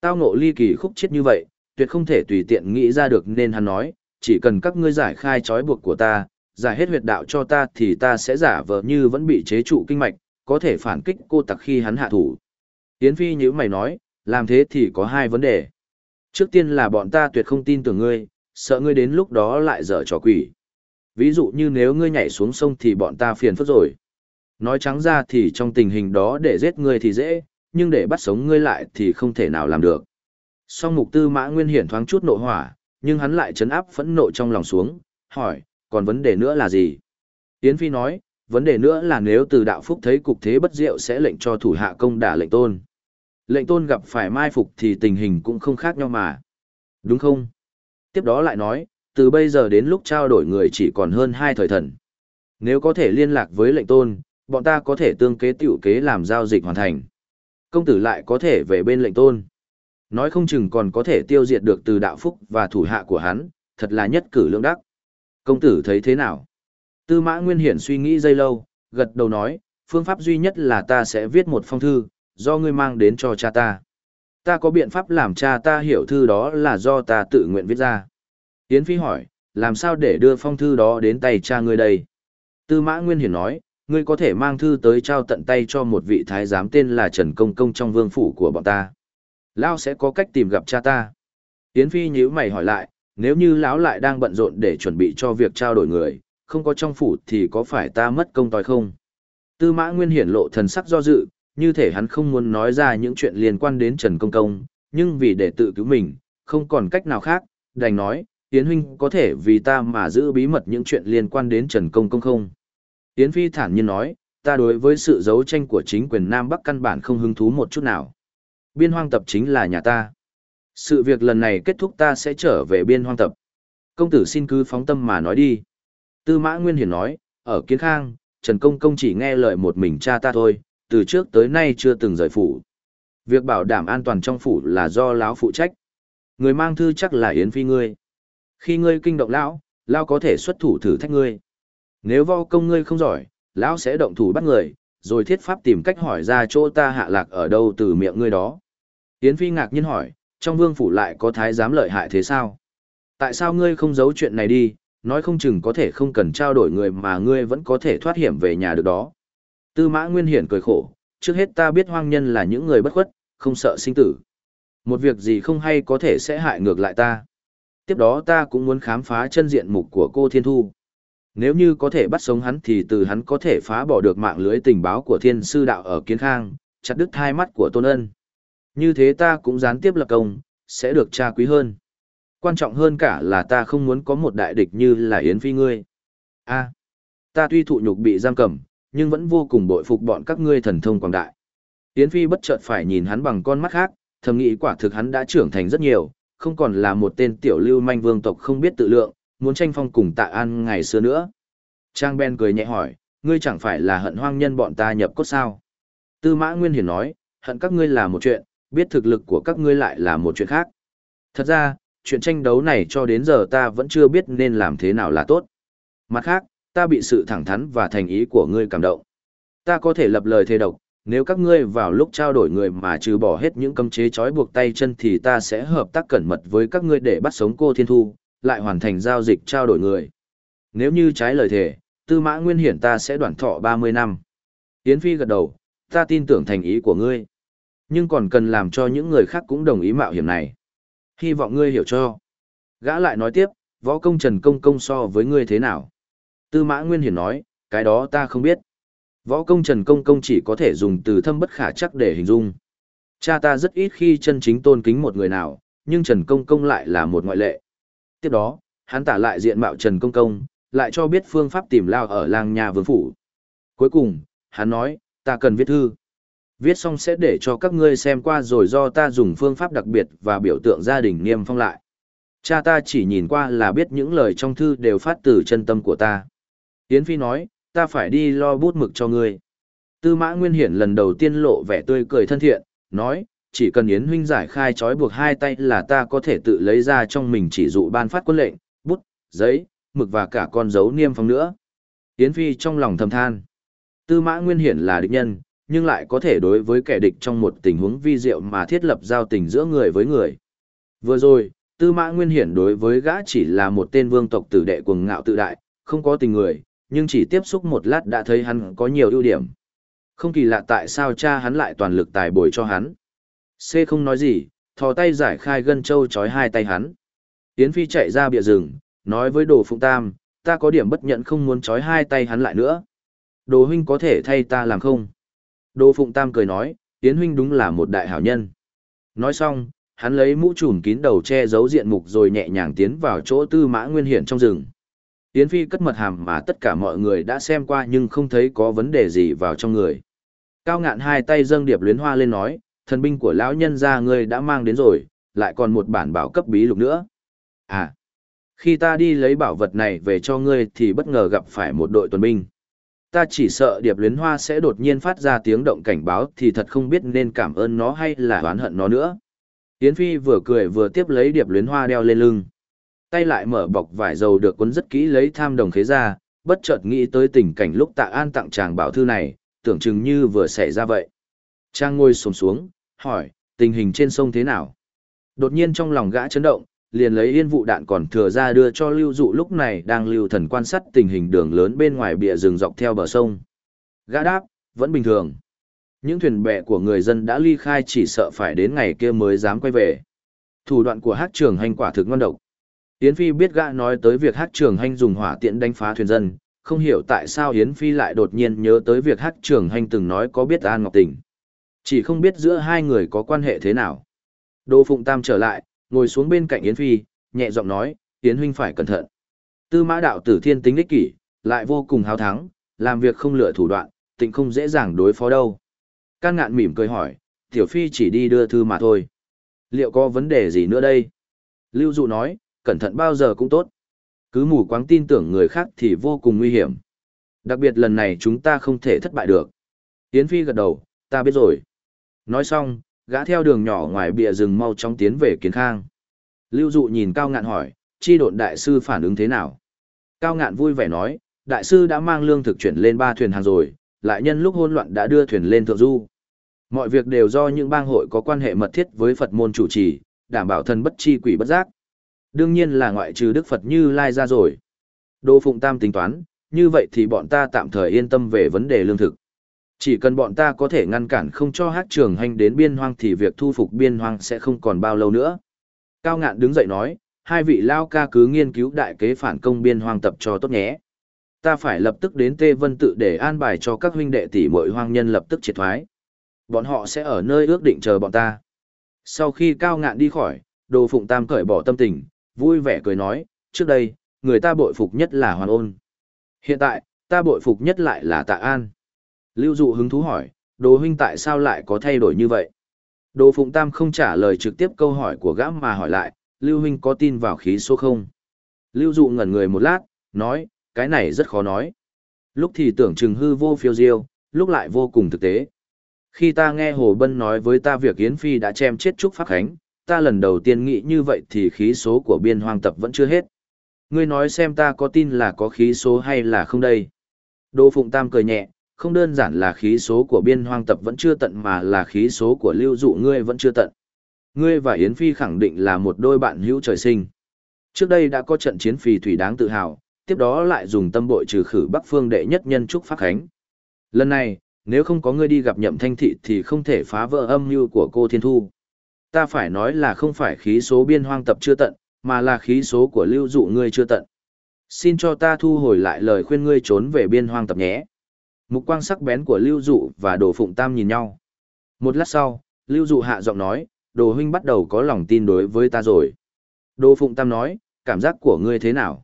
Tao ngộ ly kỳ khúc chết như vậy, tuyệt không thể tùy tiện nghĩ ra được nên hắn nói, chỉ cần các ngươi giải khai trói buộc của ta, giải hết huyệt đạo cho ta thì ta sẽ giả vờ như vẫn bị chế trụ kinh mạch, có thể phản kích cô tặc khi hắn hạ thủ. Yến Phi như mày nói, làm thế thì có hai vấn đề. Trước tiên là bọn ta tuyệt không tin tưởng ngươi, sợ ngươi đến lúc đó lại dở trò quỷ. Ví dụ như nếu ngươi nhảy xuống sông thì bọn ta phiền phức rồi. Nói trắng ra thì trong tình hình đó để giết ngươi thì dễ, nhưng để bắt sống ngươi lại thì không thể nào làm được. Song mục tư mã nguyên hiển thoáng chút nộ hỏa, nhưng hắn lại chấn áp phẫn nộ trong lòng xuống, hỏi, còn vấn đề nữa là gì? Yến Phi nói, vấn đề nữa là nếu từ đạo phúc thấy cục thế bất diệu sẽ lệnh cho thủ hạ công đả lệnh tôn. Lệnh tôn gặp phải mai phục thì tình hình cũng không khác nhau mà. Đúng không? Tiếp đó lại nói, từ bây giờ đến lúc trao đổi người chỉ còn hơn hai thời thần. Nếu có thể liên lạc với lệnh tôn, bọn ta có thể tương kế tiểu kế làm giao dịch hoàn thành. Công tử lại có thể về bên lệnh tôn. Nói không chừng còn có thể tiêu diệt được từ đạo phúc và thủ hạ của hắn, thật là nhất cử lương đắc. Công tử thấy thế nào? Tư mã Nguyên Hiển suy nghĩ dây lâu, gật đầu nói, phương pháp duy nhất là ta sẽ viết một phong thư, do ngươi mang đến cho cha ta. Ta có biện pháp làm cha ta hiểu thư đó là do ta tự nguyện viết ra. Yến Phi hỏi, làm sao để đưa phong thư đó đến tay cha ngươi đây? Tư mã Nguyên Hiển nói, ngươi có thể mang thư tới trao tận tay cho một vị thái giám tên là Trần Công Công trong vương phủ của bọn ta. Lão sẽ có cách tìm gặp cha ta. Yến Phi nhíu mày hỏi lại, nếu như lão lại đang bận rộn để chuẩn bị cho việc trao đổi người, không có trong phủ thì có phải ta mất công tòi không? Tư mã nguyên hiển lộ thần sắc do dự, như thể hắn không muốn nói ra những chuyện liên quan đến Trần Công Công, nhưng vì để tự cứu mình, không còn cách nào khác, đành nói, Yến huynh có thể vì ta mà giữ bí mật những chuyện liên quan đến Trần Công Công không? Yến Phi thản nhiên nói, ta đối với sự đấu tranh của chính quyền Nam Bắc căn bản không hứng thú một chút nào. Biên hoang tập chính là nhà ta. Sự việc lần này kết thúc ta sẽ trở về biên hoang tập. Công tử xin cứ phóng tâm mà nói đi. Tư mã Nguyên Hiển nói, ở Kiến Khang, Trần Công Công chỉ nghe lời một mình cha ta thôi, từ trước tới nay chưa từng rời phủ. Việc bảo đảm an toàn trong phủ là do lão phụ trách. Người mang thư chắc là Yến Phi ngươi. Khi ngươi kinh động lão, lão có thể xuất thủ thử thách ngươi. Nếu vo công ngươi không giỏi, Lão sẽ động thủ bắt người, rồi thiết pháp tìm cách hỏi ra chỗ ta hạ lạc ở đâu từ miệng ngươi đó. Yến Phi ngạc nhiên hỏi, trong vương phủ lại có thái giám lợi hại thế sao? Tại sao ngươi không giấu chuyện này đi, nói không chừng có thể không cần trao đổi người mà ngươi vẫn có thể thoát hiểm về nhà được đó. Tư mã Nguyên Hiển cười khổ, trước hết ta biết hoang nhân là những người bất khuất, không sợ sinh tử. Một việc gì không hay có thể sẽ hại ngược lại ta. Tiếp đó ta cũng muốn khám phá chân diện mục của cô Thiên Thu. Nếu như có thể bắt sống hắn thì từ hắn có thể phá bỏ được mạng lưới tình báo của thiên sư đạo ở Kiến Khang, chặt đứt hai mắt của Tôn Ân. Như thế ta cũng gián tiếp lập công, sẽ được tra quý hơn. Quan trọng hơn cả là ta không muốn có một đại địch như là Yến Phi ngươi. a ta tuy thụ nhục bị giam cầm, nhưng vẫn vô cùng bội phục bọn các ngươi thần thông quảng đại. Yến Phi bất chợt phải nhìn hắn bằng con mắt khác, thầm nghĩ quả thực hắn đã trưởng thành rất nhiều, không còn là một tên tiểu lưu manh vương tộc không biết tự lượng, muốn tranh phong cùng tạ an ngày xưa nữa. Trang Ben cười nhẹ hỏi, ngươi chẳng phải là hận hoang nhân bọn ta nhập cốt sao? Tư mã Nguyên Hiển nói, hận các ngươi là một chuyện, biết thực lực của các ngươi lại là một chuyện khác. Thật ra, chuyện tranh đấu này cho đến giờ ta vẫn chưa biết nên làm thế nào là tốt. Mặt khác, ta bị sự thẳng thắn và thành ý của ngươi cảm động. Ta có thể lập lời thề độc, nếu các ngươi vào lúc trao đổi người mà trừ bỏ hết những cấm chế trói buộc tay chân thì ta sẽ hợp tác cẩn mật với các ngươi để bắt sống cô Thiên Thu, lại hoàn thành giao dịch trao đổi người. Nếu như trái lời thề, tư mã nguyên hiển ta sẽ đoạn thọ 30 năm. Yến Phi gật đầu, ta tin tưởng thành ý của ngươi. Nhưng còn cần làm cho những người khác cũng đồng ý mạo hiểm này. Hy vọng ngươi hiểu cho. Gã lại nói tiếp, võ công Trần Công Công so với ngươi thế nào? Tư mã Nguyên Hiển nói, cái đó ta không biết. Võ công Trần Công Công chỉ có thể dùng từ thâm bất khả chắc để hình dung. Cha ta rất ít khi chân chính tôn kính một người nào, nhưng Trần Công Công lại là một ngoại lệ. Tiếp đó, hắn tả lại diện mạo Trần Công Công, lại cho biết phương pháp tìm lao ở làng nhà vương phủ. Cuối cùng, hắn nói, ta cần viết thư. Viết xong sẽ để cho các ngươi xem qua rồi do ta dùng phương pháp đặc biệt và biểu tượng gia đình niêm phong lại. Cha ta chỉ nhìn qua là biết những lời trong thư đều phát từ chân tâm của ta. Yến Phi nói, ta phải đi lo bút mực cho ngươi. Tư mã Nguyên Hiển lần đầu tiên lộ vẻ tươi cười thân thiện, nói, chỉ cần Yến huynh giải khai trói buộc hai tay là ta có thể tự lấy ra trong mình chỉ dụ ban phát quân lệnh, bút, giấy, mực và cả con dấu niêm phong nữa. Yến Phi trong lòng thầm than. Tư mã Nguyên Hiển là địch nhân, nhưng lại có thể đối với kẻ địch trong một tình huống vi diệu mà thiết lập giao tình giữa người với người. Vừa rồi, Tư Mã Nguyên Hiển đối với gã chỉ là một tên vương tộc tử đệ cuồng ngạo tự đại, không có tình người, nhưng chỉ tiếp xúc một lát đã thấy hắn có nhiều ưu điểm. Không kỳ lạ tại sao cha hắn lại toàn lực tài bồi cho hắn. C không nói gì, thò tay giải khai gân châu chói hai tay hắn. Yến Phi chạy ra bìa rừng, nói với Đồ Phụng Tam, ta có điểm bất nhận không muốn chói hai tay hắn lại nữa. Đồ huynh có thể thay ta làm không? Đồ Phụng Tam cười nói, Yến huynh đúng là một đại hảo nhân. Nói xong, hắn lấy mũ trùm kín đầu che giấu diện mục rồi nhẹ nhàng tiến vào chỗ tư mã nguyên hiển trong rừng. Yến Phi cất mật hàm mà tất cả mọi người đã xem qua nhưng không thấy có vấn đề gì vào trong người. Cao ngạn hai tay dâng điệp luyến hoa lên nói, thần binh của lão nhân gia ngươi đã mang đến rồi, lại còn một bản bảo cấp bí lục nữa. À, khi ta đi lấy bảo vật này về cho ngươi thì bất ngờ gặp phải một đội tuần binh ta chỉ sợ điệp luyến hoa sẽ đột nhiên phát ra tiếng động cảnh báo thì thật không biết nên cảm ơn nó hay là oán hận nó nữa. Yến Phi vừa cười vừa tiếp lấy điệp luyến hoa đeo lên lưng. Tay lại mở bọc vải dầu được cuốn rất kỹ lấy tham đồng khế ra, bất chợt nghĩ tới tình cảnh lúc tạ an tặng chàng bảo thư này, tưởng chừng như vừa xảy ra vậy. Trang ngồi xổm xuống, hỏi, tình hình trên sông thế nào? Đột nhiên trong lòng gã chấn động, liền lấy yên vụ đạn còn thừa ra đưa cho lưu dụ lúc này đang lưu thần quan sát tình hình đường lớn bên ngoài bìa rừng dọc theo bờ sông. Gã đáp, vẫn bình thường. Những thuyền bè của người dân đã ly khai chỉ sợ phải đến ngày kia mới dám quay về. Thủ đoạn của hát trường hành quả thực ngon độc. Yến Phi biết gã nói tới việc hát trường hành dùng hỏa tiện đánh phá thuyền dân, không hiểu tại sao Yến Phi lại đột nhiên nhớ tới việc hát trường hành từng nói có biết An Ngọc Tình. Chỉ không biết giữa hai người có quan hệ thế nào. Đô Phụng Tam trở lại, ngồi xuống bên cạnh Yến Phi, nhẹ giọng nói, Yến huynh phải cẩn thận. Tư mã đạo tử thiên tính ích kỷ, lại vô cùng hào thắng, làm việc không lựa thủ đoạn, tình không dễ dàng đối phó đâu. Can ngạn mỉm cười hỏi, Tiểu Phi chỉ đi đưa thư mà thôi. Liệu có vấn đề gì nữa đây? Lưu Dụ nói, cẩn thận bao giờ cũng tốt. Cứ mù quáng tin tưởng người khác thì vô cùng nguy hiểm. Đặc biệt lần này chúng ta không thể thất bại được. Yến Phi gật đầu, ta biết rồi. Nói xong, gã theo đường nhỏ ngoài bìa rừng mau chóng tiến về kiến khang. Lưu dụ nhìn cao ngạn hỏi, chi độn đại sư phản ứng thế nào? Cao ngạn vui vẻ nói, đại sư đã mang lương thực chuyển lên ba thuyền hàng rồi, lại nhân lúc hỗn loạn đã đưa thuyền lên thượng du. Mọi việc đều do những bang hội có quan hệ mật thiết với Phật môn chủ trì, đảm bảo thần bất chi quỷ bất giác. Đương nhiên là ngoại trừ Đức Phật Như Lai ra rồi. Đô Phụng Tam tính toán, như vậy thì bọn ta tạm thời yên tâm về vấn đề lương thực. Chỉ cần bọn ta có thể ngăn cản không cho hát trường hành đến biên hoang thì việc thu phục biên hoang sẽ không còn bao lâu nữa. Cao ngạn đứng dậy nói, hai vị lao ca cứ nghiên cứu đại kế phản công biên hoang tập cho tốt nhé. Ta phải lập tức đến Tê Vân tự để an bài cho các huynh đệ tỷ muội hoang nhân lập tức triệt thoái. Bọn họ sẽ ở nơi ước định chờ bọn ta. Sau khi cao ngạn đi khỏi, đồ phụng tam cởi bỏ tâm tình, vui vẻ cười nói, trước đây, người ta bội phục nhất là hoàn ôn. Hiện tại, ta bội phục nhất lại là tạ an. Lưu dụ hứng thú hỏi, đồ huynh tại sao lại có thay đổi như vậy? Đồ phụng tam không trả lời trực tiếp câu hỏi của gã mà hỏi lại, Lưu huynh có tin vào khí số không? Lưu dụ ngẩn người một lát, nói, cái này rất khó nói. Lúc thì tưởng chừng hư vô phiêu diêu, lúc lại vô cùng thực tế. Khi ta nghe Hồ Bân nói với ta việc Yến Phi đã chém chết Trúc Pháp Khánh, ta lần đầu tiên nghĩ như vậy thì khí số của biên hoang tập vẫn chưa hết. Ngươi nói xem ta có tin là có khí số hay là không đây? Đỗ Phụng Tam cười nhẹ, không đơn giản là khí số của biên hoang tập vẫn chưa tận mà là khí số của lưu dụ ngươi vẫn chưa tận. Ngươi và Yến Phi khẳng định là một đôi bạn hữu trời sinh. Trước đây đã có trận chiến phì thủy đáng tự hào, tiếp đó lại dùng tâm bội trừ khử Bắc Phương đệ nhất nhân Trúc Pháp Khánh. Lần này, nếu không có ngươi đi gặp nhậm thanh thị thì không thể phá vỡ âm mưu của cô Thiên Thu. Ta phải nói là không phải khí số biên hoang tập chưa tận, mà là khí số của lưu dụ ngươi chưa tận. Xin cho ta thu hồi lại lời khuyên ngươi trốn về biên hoang tập nhé. Mục quang sắc bén của lưu dụ và đồ phụng tam nhìn nhau. Một lát sau, lưu dụ hạ giọng nói, đồ huynh bắt đầu có lòng tin đối với ta rồi. Đồ phụng tam nói, cảm giác của ngươi thế nào?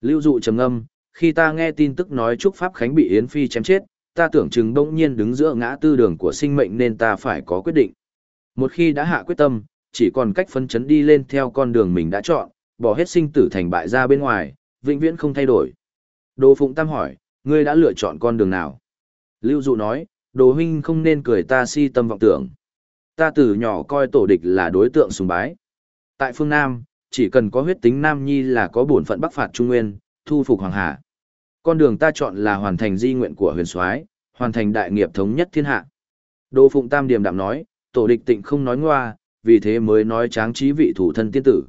Lưu dụ trầm ngâm, khi ta nghe tin tức nói Trúc Pháp Khánh bị Yến Phi chém chết, ta tưởng chừng đông nhiên đứng giữa ngã tư đường của sinh mệnh nên ta phải có quyết định. Một khi đã hạ quyết tâm, chỉ còn cách phân chấn đi lên theo con đường mình đã chọn, bỏ hết sinh tử thành bại ra bên ngoài, vĩnh viễn không thay đổi. Đồ Phụng Tam hỏi, ngươi đã lựa chọn con đường nào? Lưu Dụ nói, đồ huynh không nên cười ta si tâm vọng tưởng. Ta từ nhỏ coi tổ địch là đối tượng sùng bái. Tại phương Nam, chỉ cần có huyết tính Nam Nhi là có bổn phận bắc phạt Trung Nguyên, thu phục Hoàng Hà. Con đường ta chọn là hoàn thành di nguyện của huyền soái, hoàn thành đại nghiệp thống nhất thiên hạ. Đồ Phụng Tam Điềm đạm nói, tổ địch tịnh không nói ngoa, vì thế mới nói tráng trí vị thủ thân tiên tử.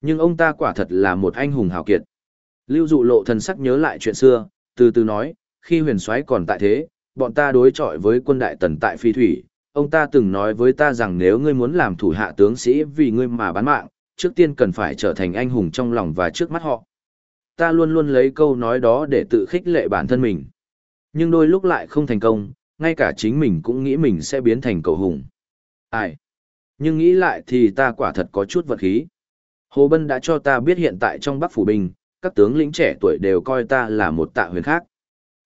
Nhưng ông ta quả thật là một anh hùng hào kiệt. Lưu dụ lộ thần sắc nhớ lại chuyện xưa, từ từ nói, khi huyền soái còn tại thế, bọn ta đối chọi với quân đại tần tại phi thủy. Ông ta từng nói với ta rằng nếu ngươi muốn làm thủ hạ tướng sĩ vì ngươi mà bán mạng, trước tiên cần phải trở thành anh hùng trong lòng và trước mắt họ ta luôn luôn lấy câu nói đó để tự khích lệ bản thân mình. Nhưng đôi lúc lại không thành công, ngay cả chính mình cũng nghĩ mình sẽ biến thành cầu hùng. Ai? Nhưng nghĩ lại thì ta quả thật có chút vật khí. Hồ Bân đã cho ta biết hiện tại trong Bắc Phủ Bình, các tướng lĩnh trẻ tuổi đều coi ta là một tạ huyền khác.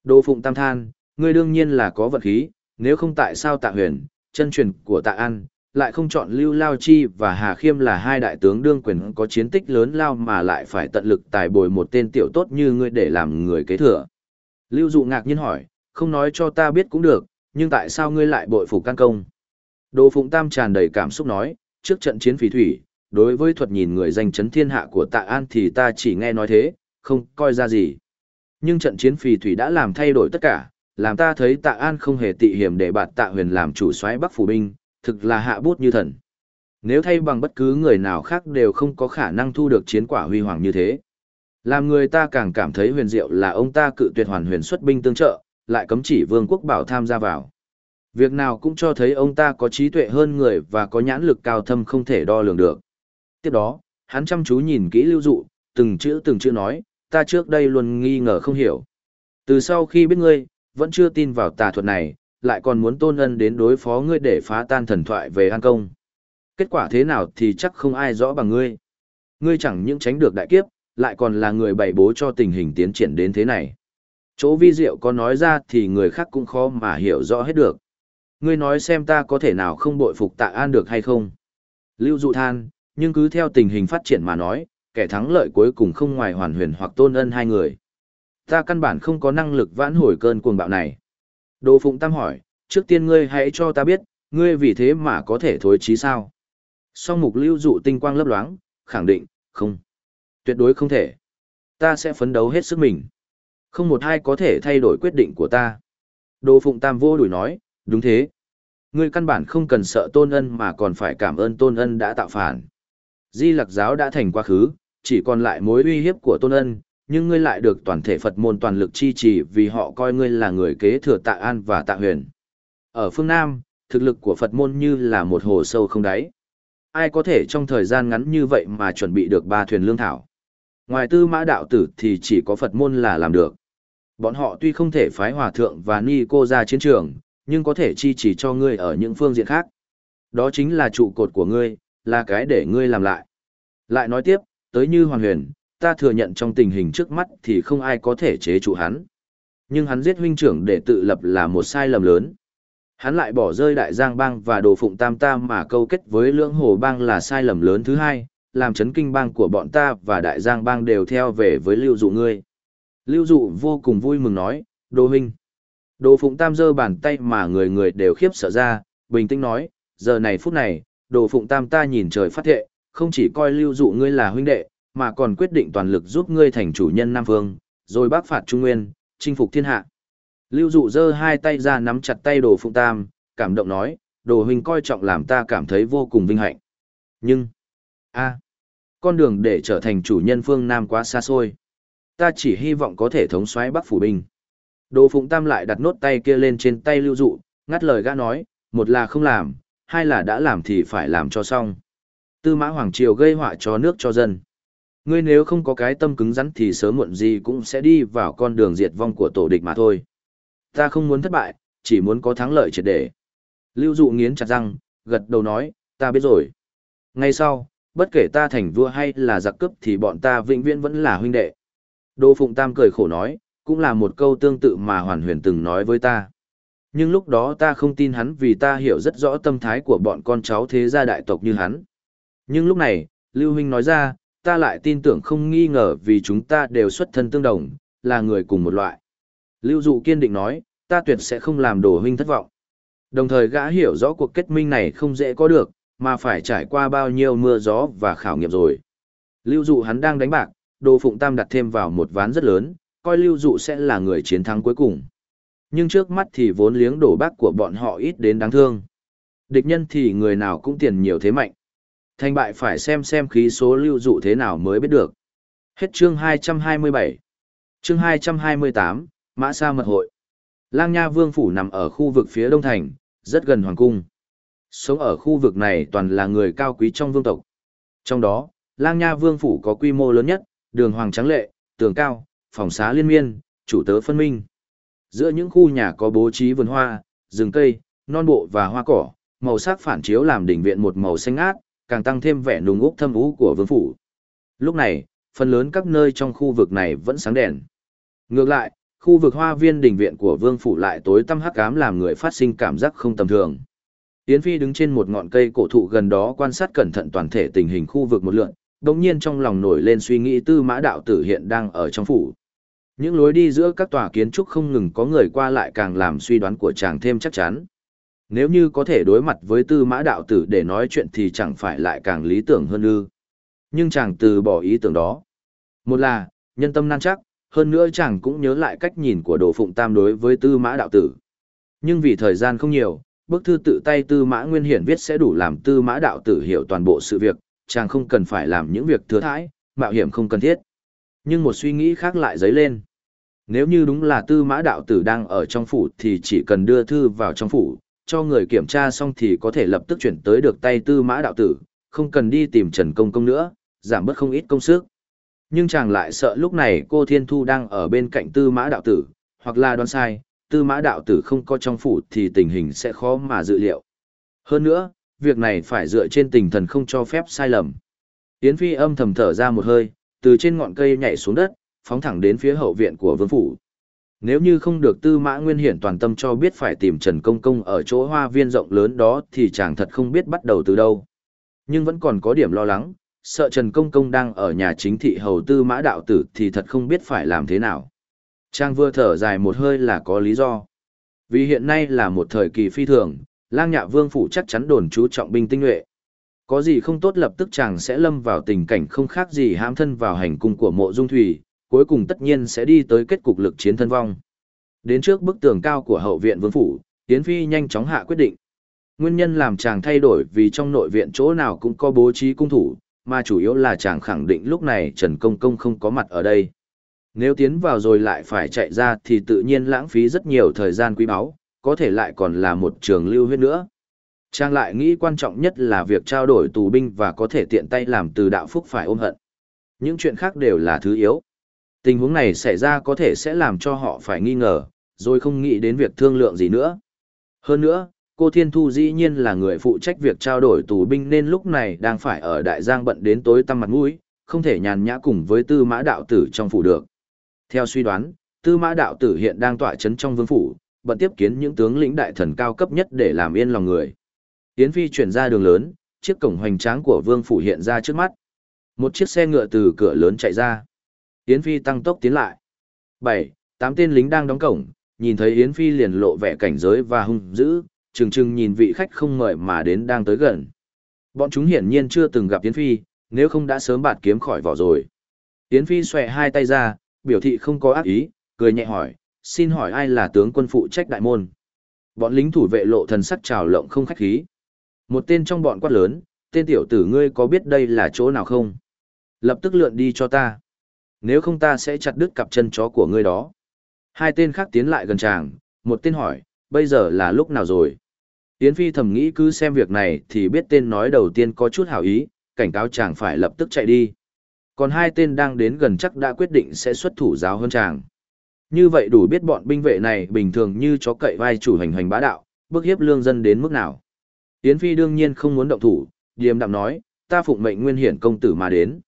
Đô Phụng Tam Than, ngươi đương nhiên là có vật khí, nếu không tại sao tạ huyền, chân truyền của tạ an, lại không chọn Lưu Lao Chi và Hà Khiêm là hai đại tướng đương quyền có chiến tích lớn lao mà lại phải tận lực tài bồi một tên tiểu tốt như ngươi để làm người kế thừa. Lưu Dụ ngạc nhiên hỏi, không nói cho ta biết cũng được, nhưng tại sao ngươi lại bội phục can công? Đồ Phụng Tam tràn đầy cảm xúc nói, trước trận chiến phỉ thủy, đối với thuật nhìn người danh chấn thiên hạ của Tạ An thì ta chỉ nghe nói thế, không coi ra gì. Nhưng trận chiến phỉ thủy đã làm thay đổi tất cả, làm ta thấy Tạ An không hề tị hiểm để bạt Tạ Huyền làm chủ soái Bắc phủ binh, thực là hạ bút như thần. Nếu thay bằng bất cứ người nào khác đều không có khả năng thu được chiến quả huy hoàng như thế. Làm người ta càng cảm thấy huyền diệu là ông ta cự tuyệt hoàn huyền xuất binh tương trợ, lại cấm chỉ vương quốc bảo tham gia vào. Việc nào cũng cho thấy ông ta có trí tuệ hơn người và có nhãn lực cao thâm không thể đo lường được. Tiếp đó, hắn chăm chú nhìn kỹ lưu dụ, từng chữ từng chữ nói, ta trước đây luôn nghi ngờ không hiểu. Từ sau khi biết ngươi, vẫn chưa tin vào tà thuật này, lại còn muốn tôn ân đến đối phó ngươi để phá tan thần thoại về an công. Kết quả thế nào thì chắc không ai rõ bằng ngươi. Ngươi chẳng những tránh được đại kiếp, lại còn là người bày bố cho tình hình tiến triển đến thế này. Chỗ vi diệu có nói ra thì người khác cũng khó mà hiểu rõ hết được. Ngươi nói xem ta có thể nào không bội phục tạ an được hay không. Lưu dụ than, nhưng cứ theo tình hình phát triển mà nói, kẻ thắng lợi cuối cùng không ngoài hoàn huyền hoặc tôn ân hai người. Ta căn bản không có năng lực vãn hồi cơn cuồng bạo này. Đồ Phụng Tam hỏi, trước tiên ngươi hãy cho ta biết, ngươi vì thế mà có thể thối chí sao? Song mục lưu dụ tinh quang lấp loáng, khẳng định, không. Tuyệt đối không thể. Ta sẽ phấn đấu hết sức mình. Không một ai có thể thay đổi quyết định của ta. Đồ Phụng Tam vô đuổi nói, đúng thế. Ngươi căn bản không cần sợ tôn ân mà còn phải cảm ơn tôn ân đã tạo phản. Di lặc giáo đã thành quá khứ, chỉ còn lại mối uy hiếp của tôn ân, nhưng ngươi lại được toàn thể Phật môn toàn lực chi trì vì họ coi ngươi là người kế thừa tạ an và tạ huyền. Ở phương Nam, thực lực của Phật môn như là một hồ sâu không đáy. Ai có thể trong thời gian ngắn như vậy mà chuẩn bị được ba thuyền lương thảo. Ngoài tư mã đạo tử thì chỉ có Phật môn là làm được. Bọn họ tuy không thể phái hòa thượng và ni cô ra chiến trường, nhưng có thể chi chỉ cho ngươi ở những phương diện khác. Đó chính là trụ cột của ngươi, là cái để ngươi làm lại. Lại nói tiếp, tới như hoàn huyền, ta thừa nhận trong tình hình trước mắt thì không ai có thể chế trụ hắn. Nhưng hắn giết huynh trưởng để tự lập là một sai lầm lớn. Hắn lại bỏ rơi đại giang bang và đồ phụng tam tam mà câu kết với lưỡng hồ bang là sai lầm lớn thứ hai, làm chấn kinh bang của bọn ta và đại giang bang đều theo về với lưu dụ ngươi. Lưu dụ vô cùng vui mừng nói, đồ huynh. Đồ phụng tam giơ bàn tay mà người người đều khiếp sợ ra, bình tĩnh nói, giờ này phút này, đồ phụng tam ta nhìn trời phát thệ, không chỉ coi lưu dụ ngươi là huynh đệ, mà còn quyết định toàn lực giúp ngươi thành chủ nhân Nam Vương, rồi bác phạt Trung Nguyên, chinh phục thiên hạ. Lưu dụ giơ hai tay ra nắm chặt tay đồ phụng tam, cảm động nói, đồ huynh coi trọng làm ta cảm thấy vô cùng vinh hạnh. Nhưng, a con đường để trở thành chủ nhân phương Nam quá xa xôi. Ta chỉ hy vọng có thể thống soái bắc phủ binh. Đồ phụng tam lại đặt nốt tay kia lên trên tay lưu dụ, ngắt lời gã nói, một là không làm, hai là đã làm thì phải làm cho xong. Tư mã Hoàng Triều gây họa cho nước cho dân. Ngươi nếu không có cái tâm cứng rắn thì sớm muộn gì cũng sẽ đi vào con đường diệt vong của tổ địch mà thôi. Ta không muốn thất bại, chỉ muốn có thắng lợi triệt để. Lưu dụ nghiến chặt răng, gật đầu nói, ta biết rồi. Ngay sau, bất kể ta thành vua hay là giặc cướp thì bọn ta vĩnh viễn vẫn là huynh đệ. Đô Phụng Tam cười khổ nói, cũng là một câu tương tự mà Hoàn Huyền từng nói với ta. Nhưng lúc đó ta không tin hắn vì ta hiểu rất rõ tâm thái của bọn con cháu thế gia đại tộc như hắn. Nhưng lúc này, Lưu Huynh nói ra, ta lại tin tưởng không nghi ngờ vì chúng ta đều xuất thân tương đồng, là người cùng một loại. Lưu Dụ kiên định nói, ta tuyệt sẽ không làm đồ huynh thất vọng. Đồng thời gã hiểu rõ cuộc kết minh này không dễ có được, mà phải trải qua bao nhiêu mưa gió và khảo nghiệm rồi. Lưu Dụ hắn đang đánh bạc, đồ phụng tam đặt thêm vào một ván rất lớn, coi Lưu Dụ sẽ là người chiến thắng cuối cùng. Nhưng trước mắt thì vốn liếng đổ bác của bọn họ ít đến đáng thương. Địch nhân thì người nào cũng tiền nhiều thế mạnh. Thành bại phải xem xem khí số lưu dụ thế nào mới biết được. Hết chương 227. Chương 228, Mã Sa Mật Hội. Lang Nha Vương Phủ nằm ở khu vực phía đông thành, rất gần Hoàng Cung. Sống ở khu vực này toàn là người cao quý trong vương tộc. Trong đó, Lang Nha Vương Phủ có quy mô lớn nhất, đường hoàng trắng lệ, tường cao, phòng xá liên miên, chủ tớ phân minh. Giữa những khu nhà có bố trí vườn hoa, rừng cây, non bộ và hoa cỏ, màu sắc phản chiếu làm đỉnh viện một màu xanh ngát, càng tăng thêm vẻ nùng úc thâm ú của vương phủ. Lúc này, phần lớn các nơi trong khu vực này vẫn sáng đèn. Ngược lại, khu vực hoa viên đình viện của vương phủ lại tối tăm hắc ám làm người phát sinh cảm giác không tầm thường. Yến Phi đứng trên một ngọn cây cổ thụ gần đó quan sát cẩn thận toàn thể tình hình khu vực một lượn, đồng nhiên trong lòng nổi lên suy nghĩ tư mã đạo tử hiện đang ở trong phủ. Những lối đi giữa các tòa kiến trúc không ngừng có người qua lại càng làm suy đoán của chàng thêm chắc chắn. Nếu như có thể đối mặt với tư mã đạo tử để nói chuyện thì chẳng phải lại càng lý tưởng hơn ư. Nhưng chàng từ bỏ ý tưởng đó. Một là, nhân tâm nan chắc, hơn nữa chàng cũng nhớ lại cách nhìn của Đồ Phụng Tam đối với tư mã đạo tử. Nhưng vì thời gian không nhiều, bức thư tự tay tư mã nguyên hiển viết sẽ đủ làm tư mã đạo tử hiểu toàn bộ sự việc, chàng không cần phải làm những việc thừa thãi, mạo hiểm không cần thiết. Nhưng một suy nghĩ khác lại dấy lên. Nếu như đúng là tư mã đạo tử đang ở trong phủ thì chỉ cần đưa thư vào trong phủ, cho người kiểm tra xong thì có thể lập tức chuyển tới được tay tư mã đạo tử, không cần đi tìm Trần Công Công nữa, giảm bớt không ít công sức. Nhưng chàng lại sợ lúc này cô Thiên Thu đang ở bên cạnh tư mã đạo tử, hoặc là đoán sai, tư mã đạo tử không có trong phủ thì tình hình sẽ khó mà dự liệu. Hơn nữa, việc này phải dựa trên tình thần không cho phép sai lầm. Yến Phi âm thầm thở ra một hơi, từ trên ngọn cây nhảy xuống đất, phóng thẳng đến phía hậu viện của vương phủ. Nếu như không được tư mã nguyên hiển toàn tâm cho biết phải tìm Trần Công Công ở chỗ hoa viên rộng lớn đó thì chàng thật không biết bắt đầu từ đâu. Nhưng vẫn còn có điểm lo lắng, sợ Trần Công Công đang ở nhà chính thị hầu tư mã đạo tử thì thật không biết phải làm thế nào. Trang vừa thở dài một hơi là có lý do. Vì hiện nay là một thời kỳ phi thường, lang nhạ vương phủ chắc chắn đồn chú trọng binh tinh nhuệ. Có gì không tốt lập tức chàng sẽ lâm vào tình cảnh không khác gì hãm thân vào hành cung của mộ dung thủy, cuối cùng tất nhiên sẽ đi tới kết cục lực chiến thân vong. Đến trước bức tường cao của hậu viện vương phủ, Yến Phi nhanh chóng hạ quyết định. Nguyên nhân làm chàng thay đổi vì trong nội viện chỗ nào cũng có bố trí cung thủ, mà chủ yếu là chàng khẳng định lúc này Trần Công Công không có mặt ở đây. Nếu tiến vào rồi lại phải chạy ra thì tự nhiên lãng phí rất nhiều thời gian quý báu, có thể lại còn là một trường lưu huyết nữa. Trang lại nghĩ quan trọng nhất là việc trao đổi tù binh và có thể tiện tay làm từ đạo phúc phải ôm hận. Những chuyện khác đều là thứ yếu. Tình huống này xảy ra có thể sẽ làm cho họ phải nghi ngờ, rồi không nghĩ đến việc thương lượng gì nữa. Hơn nữa, cô Thiên Thu dĩ nhiên là người phụ trách việc trao đổi tù binh nên lúc này đang phải ở Đại Giang bận đến tối tăm mặt mũi, không thể nhàn nhã cùng với tư mã đạo tử trong phủ được. Theo suy đoán, tư mã đạo tử hiện đang tọa chấn trong vương phủ, bận tiếp kiến những tướng lĩnh đại thần cao cấp nhất để làm yên lòng người. Yến Phi chuyển ra đường lớn, chiếc cổng hoành tráng của vương phủ hiện ra trước mắt. Một chiếc xe ngựa từ cửa lớn chạy ra. Yến Phi tăng tốc tiến lại. Bảy, tám tên lính đang đóng cổng, nhìn thấy Yến Phi liền lộ vẻ cảnh giới và hung dữ, chừng chừng nhìn vị khách không mời mà đến đang tới gần. Bọn chúng hiển nhiên chưa từng gặp Yến Phi, nếu không đã sớm bạt kiếm khỏi vỏ rồi. Yến Phi xòe hai tay ra, biểu thị không có ác ý, cười nhẹ hỏi, xin hỏi ai là tướng quân phụ trách đại môn. Bọn lính thủ vệ lộ thần sắc trào lộng không khách khí. Một tên trong bọn quát lớn, tên tiểu tử ngươi có biết đây là chỗ nào không? Lập tức lượn đi cho ta. Nếu không ta sẽ chặt đứt cặp chân chó của ngươi đó. Hai tên khác tiến lại gần chàng, một tên hỏi, bây giờ là lúc nào rồi? Yến Phi thầm nghĩ cứ xem việc này thì biết tên nói đầu tiên có chút hảo ý, cảnh cáo chàng phải lập tức chạy đi. Còn hai tên đang đến gần chắc đã quyết định sẽ xuất thủ giáo hơn chàng. Như vậy đủ biết bọn binh vệ này bình thường như chó cậy vai chủ hành hành bá đạo, bức hiếp lương dân đến mức nào. Yến Phi đương nhiên không muốn động thủ, điềm đạm nói, ta phụng mệnh nguyên hiển công tử mà đến.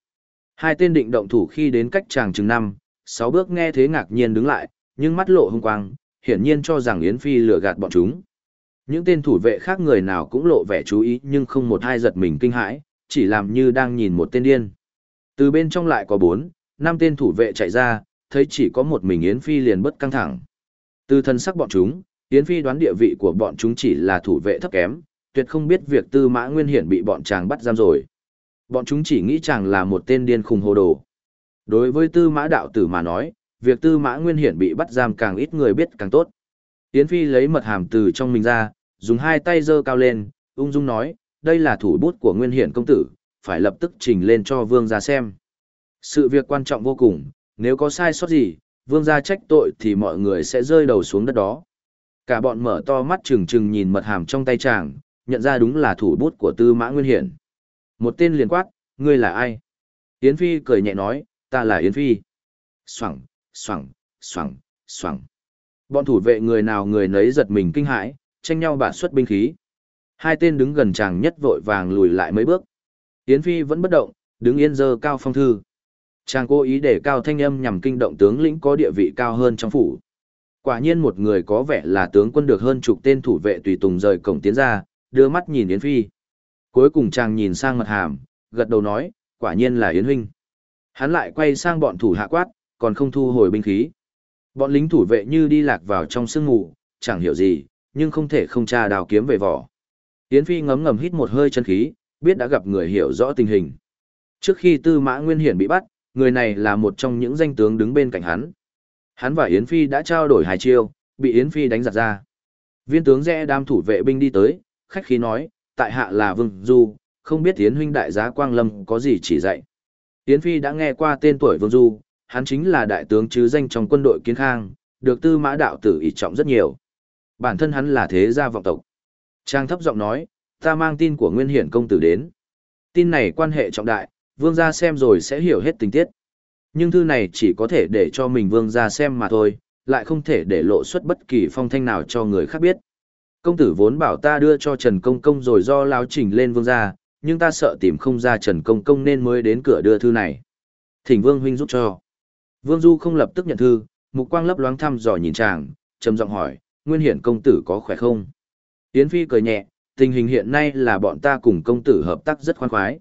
Hai tên định động thủ khi đến cách chàng chừng năm, sáu bước nghe thế ngạc nhiên đứng lại, nhưng mắt lộ hung quang, hiển nhiên cho rằng Yến Phi lừa gạt bọn chúng. Những tên thủ vệ khác người nào cũng lộ vẻ chú ý nhưng không một hai giật mình kinh hãi, chỉ làm như đang nhìn một tên điên. Từ bên trong lại có bốn, năm tên thủ vệ chạy ra, thấy chỉ có một mình Yến Phi liền bất căng thẳng. Từ thân sắc bọn chúng, Yến Phi đoán địa vị của bọn chúng chỉ là thủ vệ thấp kém, tuyệt không biết việc tư mã nguyên hiển bị bọn chàng bắt giam rồi. Bọn chúng chỉ nghĩ chàng là một tên điên khùng hồ đồ. Đối với tư mã đạo tử mà nói, việc tư mã nguyên hiển bị bắt giam càng ít người biết càng tốt. Yến Phi lấy mật hàm từ trong mình ra, dùng hai tay giơ cao lên, ung dung nói, đây là thủ bút của nguyên hiển công tử, phải lập tức trình lên cho vương gia xem. Sự việc quan trọng vô cùng, nếu có sai sót gì, vương gia trách tội thì mọi người sẽ rơi đầu xuống đất đó. Cả bọn mở to mắt trừng trừng nhìn mật hàm trong tay chàng, nhận ra đúng là thủ bút của tư mã nguyên hiển. Một tên liền quát, ngươi là ai? Yến Phi cười nhẹ nói, ta là Yến Phi. Xoẳng, xoẳng, xoẳng, xoẳng. Bọn thủ vệ người nào người nấy giật mình kinh hãi, tranh nhau bả xuất binh khí. Hai tên đứng gần chàng nhất vội vàng lùi lại mấy bước. Yến Phi vẫn bất động, đứng yên dơ cao phong thư. Chàng cố ý để cao thanh âm nhằm kinh động tướng lĩnh có địa vị cao hơn trong phủ. Quả nhiên một người có vẻ là tướng quân được hơn chục tên thủ vệ tùy tùng rời cổng tiến ra, đưa mắt nhìn Yến Phi. Cuối cùng chàng nhìn sang mật hàm, gật đầu nói, quả nhiên là Yến Huynh. Hắn lại quay sang bọn thủ hạ quát, còn không thu hồi binh khí. Bọn lính thủ vệ như đi lạc vào trong sương mù, chẳng hiểu gì, nhưng không thể không tra đào kiếm về vỏ. Yến Phi ngấm ngầm hít một hơi chân khí, biết đã gặp người hiểu rõ tình hình. Trước khi Tư Mã Nguyên Hiển bị bắt, người này là một trong những danh tướng đứng bên cạnh hắn. Hắn và Yến Phi đã trao đổi hai chiêu, bị Yến Phi đánh giặt ra. Viên tướng rẽ đam thủ vệ binh đi tới, khách khí nói, tại hạ là Vương Du, không biết Yến huynh đại giá Quang Lâm có gì chỉ dạy. Yến Phi đã nghe qua tên tuổi Vương Du, hắn chính là đại tướng chứ danh trong quân đội kiến khang, được tư mã đạo tử ý trọng rất nhiều. Bản thân hắn là thế gia vọng tộc. Trang thấp giọng nói, ta mang tin của Nguyên Hiển công tử đến. Tin này quan hệ trọng đại, vương gia xem rồi sẽ hiểu hết tình tiết. Nhưng thư này chỉ có thể để cho mình vương gia xem mà thôi, lại không thể để lộ xuất bất kỳ phong thanh nào cho người khác biết. Công tử vốn bảo ta đưa cho Trần Công Công rồi do lao trình lên vương gia, nhưng ta sợ tìm không ra Trần Công Công nên mới đến cửa đưa thư này. Thỉnh vương huynh giúp cho. Vương Du không lập tức nhận thư, mục quang lấp loáng thăm dò nhìn chàng, trầm giọng hỏi, Nguyên Hiển công tử có khỏe không? Yến Phi cười nhẹ, tình hình hiện nay là bọn ta cùng công tử hợp tác rất khoan khoái.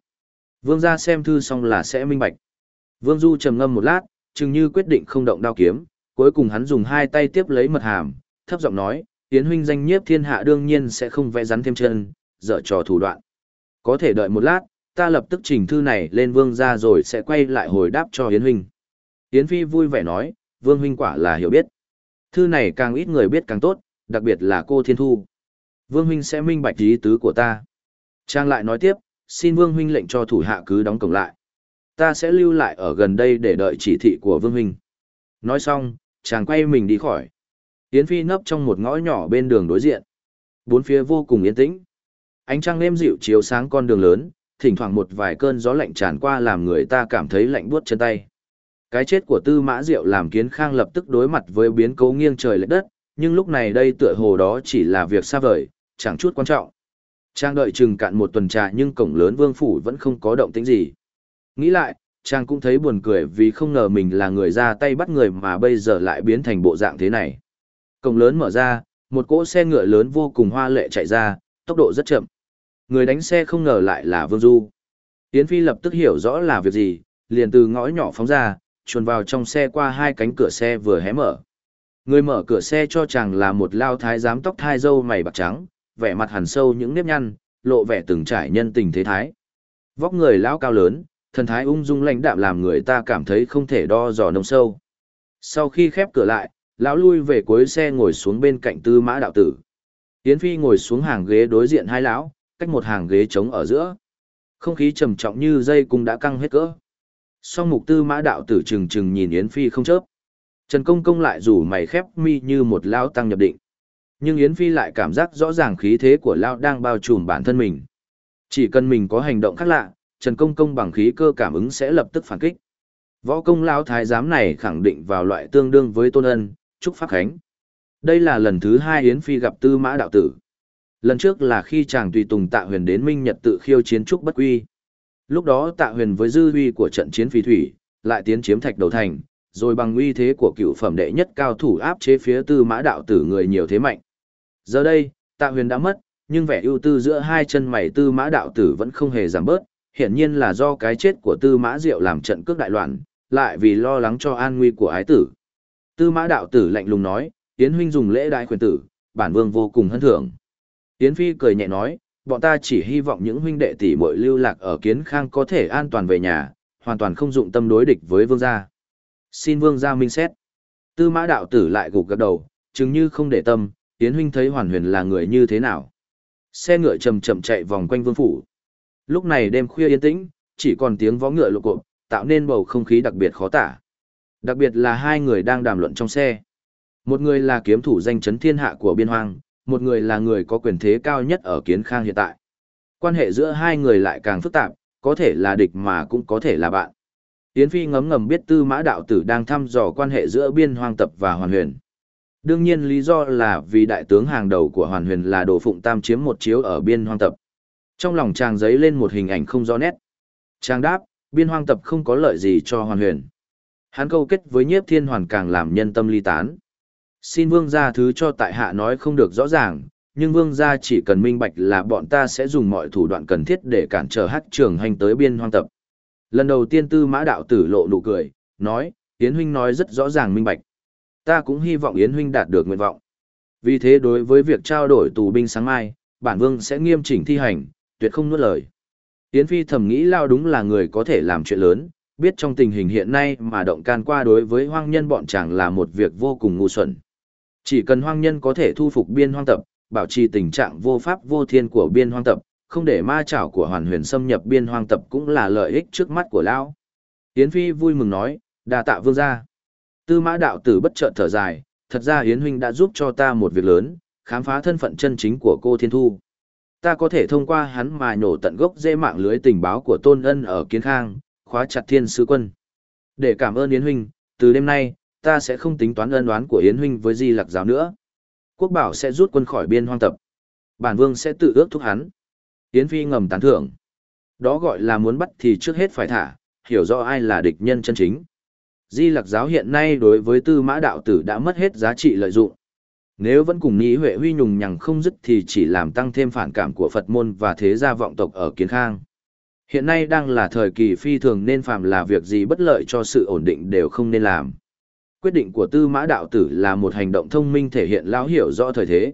Vương gia xem thư xong là sẽ minh bạch. Vương Du trầm ngâm một lát, chừng như quyết định không động đao kiếm, cuối cùng hắn dùng hai tay tiếp lấy mật hàm, thấp giọng nói, Yến huynh danh nhiếp thiên hạ đương nhiên sẽ không vẽ rắn thêm chân, dở trò thủ đoạn. Có thể đợi một lát, ta lập tức trình thư này lên vương gia rồi sẽ quay lại hồi đáp cho Yến huynh. Yến Phi vui vẻ nói, Vương huynh quả là hiểu biết. Thư này càng ít người biết càng tốt, đặc biệt là cô Thiên Thu. Vương huynh sẽ minh bạch ý tứ của ta. Trang lại nói tiếp, xin Vương huynh lệnh cho thủ hạ cứ đóng cổng lại. Ta sẽ lưu lại ở gần đây để đợi chỉ thị của Vương huynh. Nói xong, chàng quay mình đi khỏi. Yến Phi nấp trong một ngõ nhỏ bên đường đối diện. Bốn phía vô cùng yên tĩnh. Ánh trăng êm dịu chiếu sáng con đường lớn, thỉnh thoảng một vài cơn gió lạnh tràn qua làm người ta cảm thấy lạnh buốt chân tay. Cái chết của Tư Mã Diệu làm Kiến Khang lập tức đối mặt với biến cố nghiêng trời lệch đất, nhưng lúc này đây tựa hồ đó chỉ là việc xa vời, chẳng chút quan trọng. Trang đợi chừng cạn một tuần trà nhưng cổng lớn vương phủ vẫn không có động tĩnh gì. Nghĩ lại, Trang cũng thấy buồn cười vì không ngờ mình là người ra tay bắt người mà bây giờ lại biến thành bộ dạng thế này. Cổng lớn mở ra, một cỗ xe ngựa lớn vô cùng hoa lệ chạy ra, tốc độ rất chậm. Người đánh xe không ngờ lại là Vương Du. Yến Phi lập tức hiểu rõ là việc gì, liền từ ngõ nhỏ phóng ra, chuồn vào trong xe qua hai cánh cửa xe vừa hé mở. Người mở cửa xe cho chàng là một lao thái giám tóc thai dâu mày bạc trắng, vẻ mặt hằn sâu những nếp nhăn, lộ vẻ từng trải nhân tình thế thái. Vóc người lão cao lớn, thần thái ung dung lãnh đạm làm người ta cảm thấy không thể đo dò nông sâu. Sau khi khép cửa lại, lão lui về cuối xe ngồi xuống bên cạnh tư mã đạo tử. Yến Phi ngồi xuống hàng ghế đối diện hai lão, cách một hàng ghế trống ở giữa. Không khí trầm trọng như dây cung đã căng hết cỡ. Song mục tư mã đạo tử trừng trừng nhìn Yến Phi không chớp. Trần Công Công lại rủ mày khép mi như một lao tăng nhập định. Nhưng Yến Phi lại cảm giác rõ ràng khí thế của lao đang bao trùm bản thân mình. Chỉ cần mình có hành động khác lạ, Trần Công Công bằng khí cơ cảm ứng sẽ lập tức phản kích. Võ công lao thái giám này khẳng định vào loại tương đương với Tôn Ân, Trúc Pháp Khánh. Đây là lần thứ hai Yến Phi gặp Tư Mã Đạo Tử. Lần trước là khi chàng tùy tùng tạ huyền đến Minh Nhật tự khiêu chiến Trúc Bất Quy. Lúc đó tạ huyền với dư uy của trận chiến phi thủy, lại tiến chiếm thạch đầu thành, rồi bằng uy thế của cựu phẩm đệ nhất cao thủ áp chế phía tư mã đạo tử người nhiều thế mạnh. Giờ đây, tạ huyền đã mất, nhưng vẻ ưu tư giữa hai chân mày tư mã đạo tử vẫn không hề giảm bớt, hiển nhiên là do cái chết của tư mã diệu làm trận cước đại loạn, lại vì lo lắng cho an nguy của ái tử. Tư mã đạo tử lạnh lùng nói, Yến huynh dùng lễ đại khuyên tử, bản vương vô cùng hân thưởng. Yến phi cười nhẹ nói, bọn ta chỉ hy vọng những huynh đệ tỷ muội lưu lạc ở kiến khang có thể an toàn về nhà, hoàn toàn không dụng tâm đối địch với vương gia. Xin vương gia minh xét. Tư mã đạo tử lại gục gật đầu, chứng như không để tâm, Yến huynh thấy hoàn huyền là người như thế nào. Xe ngựa chậm chậm chạy vòng quanh vương phủ. Lúc này đêm khuya yên tĩnh, chỉ còn tiếng vó ngựa lộ cộp, tạo nên bầu không khí đặc biệt khó tả. Đặc biệt là hai người đang đàm luận trong xe. Một người là kiếm thủ danh chấn thiên hạ của biên hoang, một người là người có quyền thế cao nhất ở kiến khang hiện tại. Quan hệ giữa hai người lại càng phức tạp, có thể là địch mà cũng có thể là bạn. Yến Phi ngấm ngầm biết tư mã đạo tử đang thăm dò quan hệ giữa biên hoang tập và hoàn huyền. Đương nhiên lý do là vì đại tướng hàng đầu của hoàn huyền là đồ phụng tam chiếm một chiếu ở biên hoang tập. Trong lòng chàng giấy lên một hình ảnh không rõ nét. Chàng đáp, biên hoang tập không có lợi gì cho hoàn huyền. Hắn câu kết với nhiếp thiên hoàn càng làm nhân tâm ly tán. Xin vương gia thứ cho tại hạ nói không được rõ ràng, nhưng vương gia chỉ cần minh bạch là bọn ta sẽ dùng mọi thủ đoạn cần thiết để cản trở hắc trường hành tới biên hoang tập. Lần đầu tiên tư mã đạo tử lộ nụ cười, nói, Yến huynh nói rất rõ ràng minh bạch. Ta cũng hy vọng Yến huynh đạt được nguyện vọng. Vì thế đối với việc trao đổi tù binh sáng mai, bản vương sẽ nghiêm chỉnh thi hành, tuyệt không nuốt lời. Yến phi thầm nghĩ lao đúng là người có thể làm chuyện lớn, biết trong tình hình hiện nay mà động can qua đối với hoang nhân bọn chàng là một việc vô cùng ngu xuẩn. Chỉ cần hoang nhân có thể thu phục biên hoang tập, bảo trì tình trạng vô pháp vô thiên của biên hoang tập, không để ma chảo của hoàn huyền xâm nhập biên hoang tập cũng là lợi ích trước mắt của lão. Yến Phi vui mừng nói, đà tạ vương gia. Tư mã đạo tử bất chợt thở dài, thật ra Yến huynh đã giúp cho ta một việc lớn, khám phá thân phận chân chính của cô Thiên Thu. Ta có thể thông qua hắn mà nhổ tận gốc dễ mạng lưới tình báo của Tôn Ân ở Kiến Khang, khóa chặt Thiên Sứ Quân. Để cảm ơn Yến huynh, từ đêm nay, ta sẽ không tính toán ân oán của Yến huynh với Di Lặc giáo nữa. Quốc bảo sẽ rút quân khỏi biên hoang tập. Bản vương sẽ tự ước thúc hắn. Yến Phi ngầm tán thưởng. Đó gọi là muốn bắt thì trước hết phải thả, hiểu rõ ai là địch nhân chân chính. Di Lặc giáo hiện nay đối với tư mã đạo tử đã mất hết giá trị lợi dụng. Nếu vẫn cùng nghĩ Huệ Huy nhùng nhằng không dứt thì chỉ làm tăng thêm phản cảm của Phật môn và thế gia vọng tộc ở Kiến Khang. Hiện nay đang là thời kỳ phi thường nên phàm là việc gì bất lợi cho sự ổn định đều không nên làm. Quyết định của tư mã đạo tử là một hành động thông minh thể hiện lão hiểu rõ thời thế.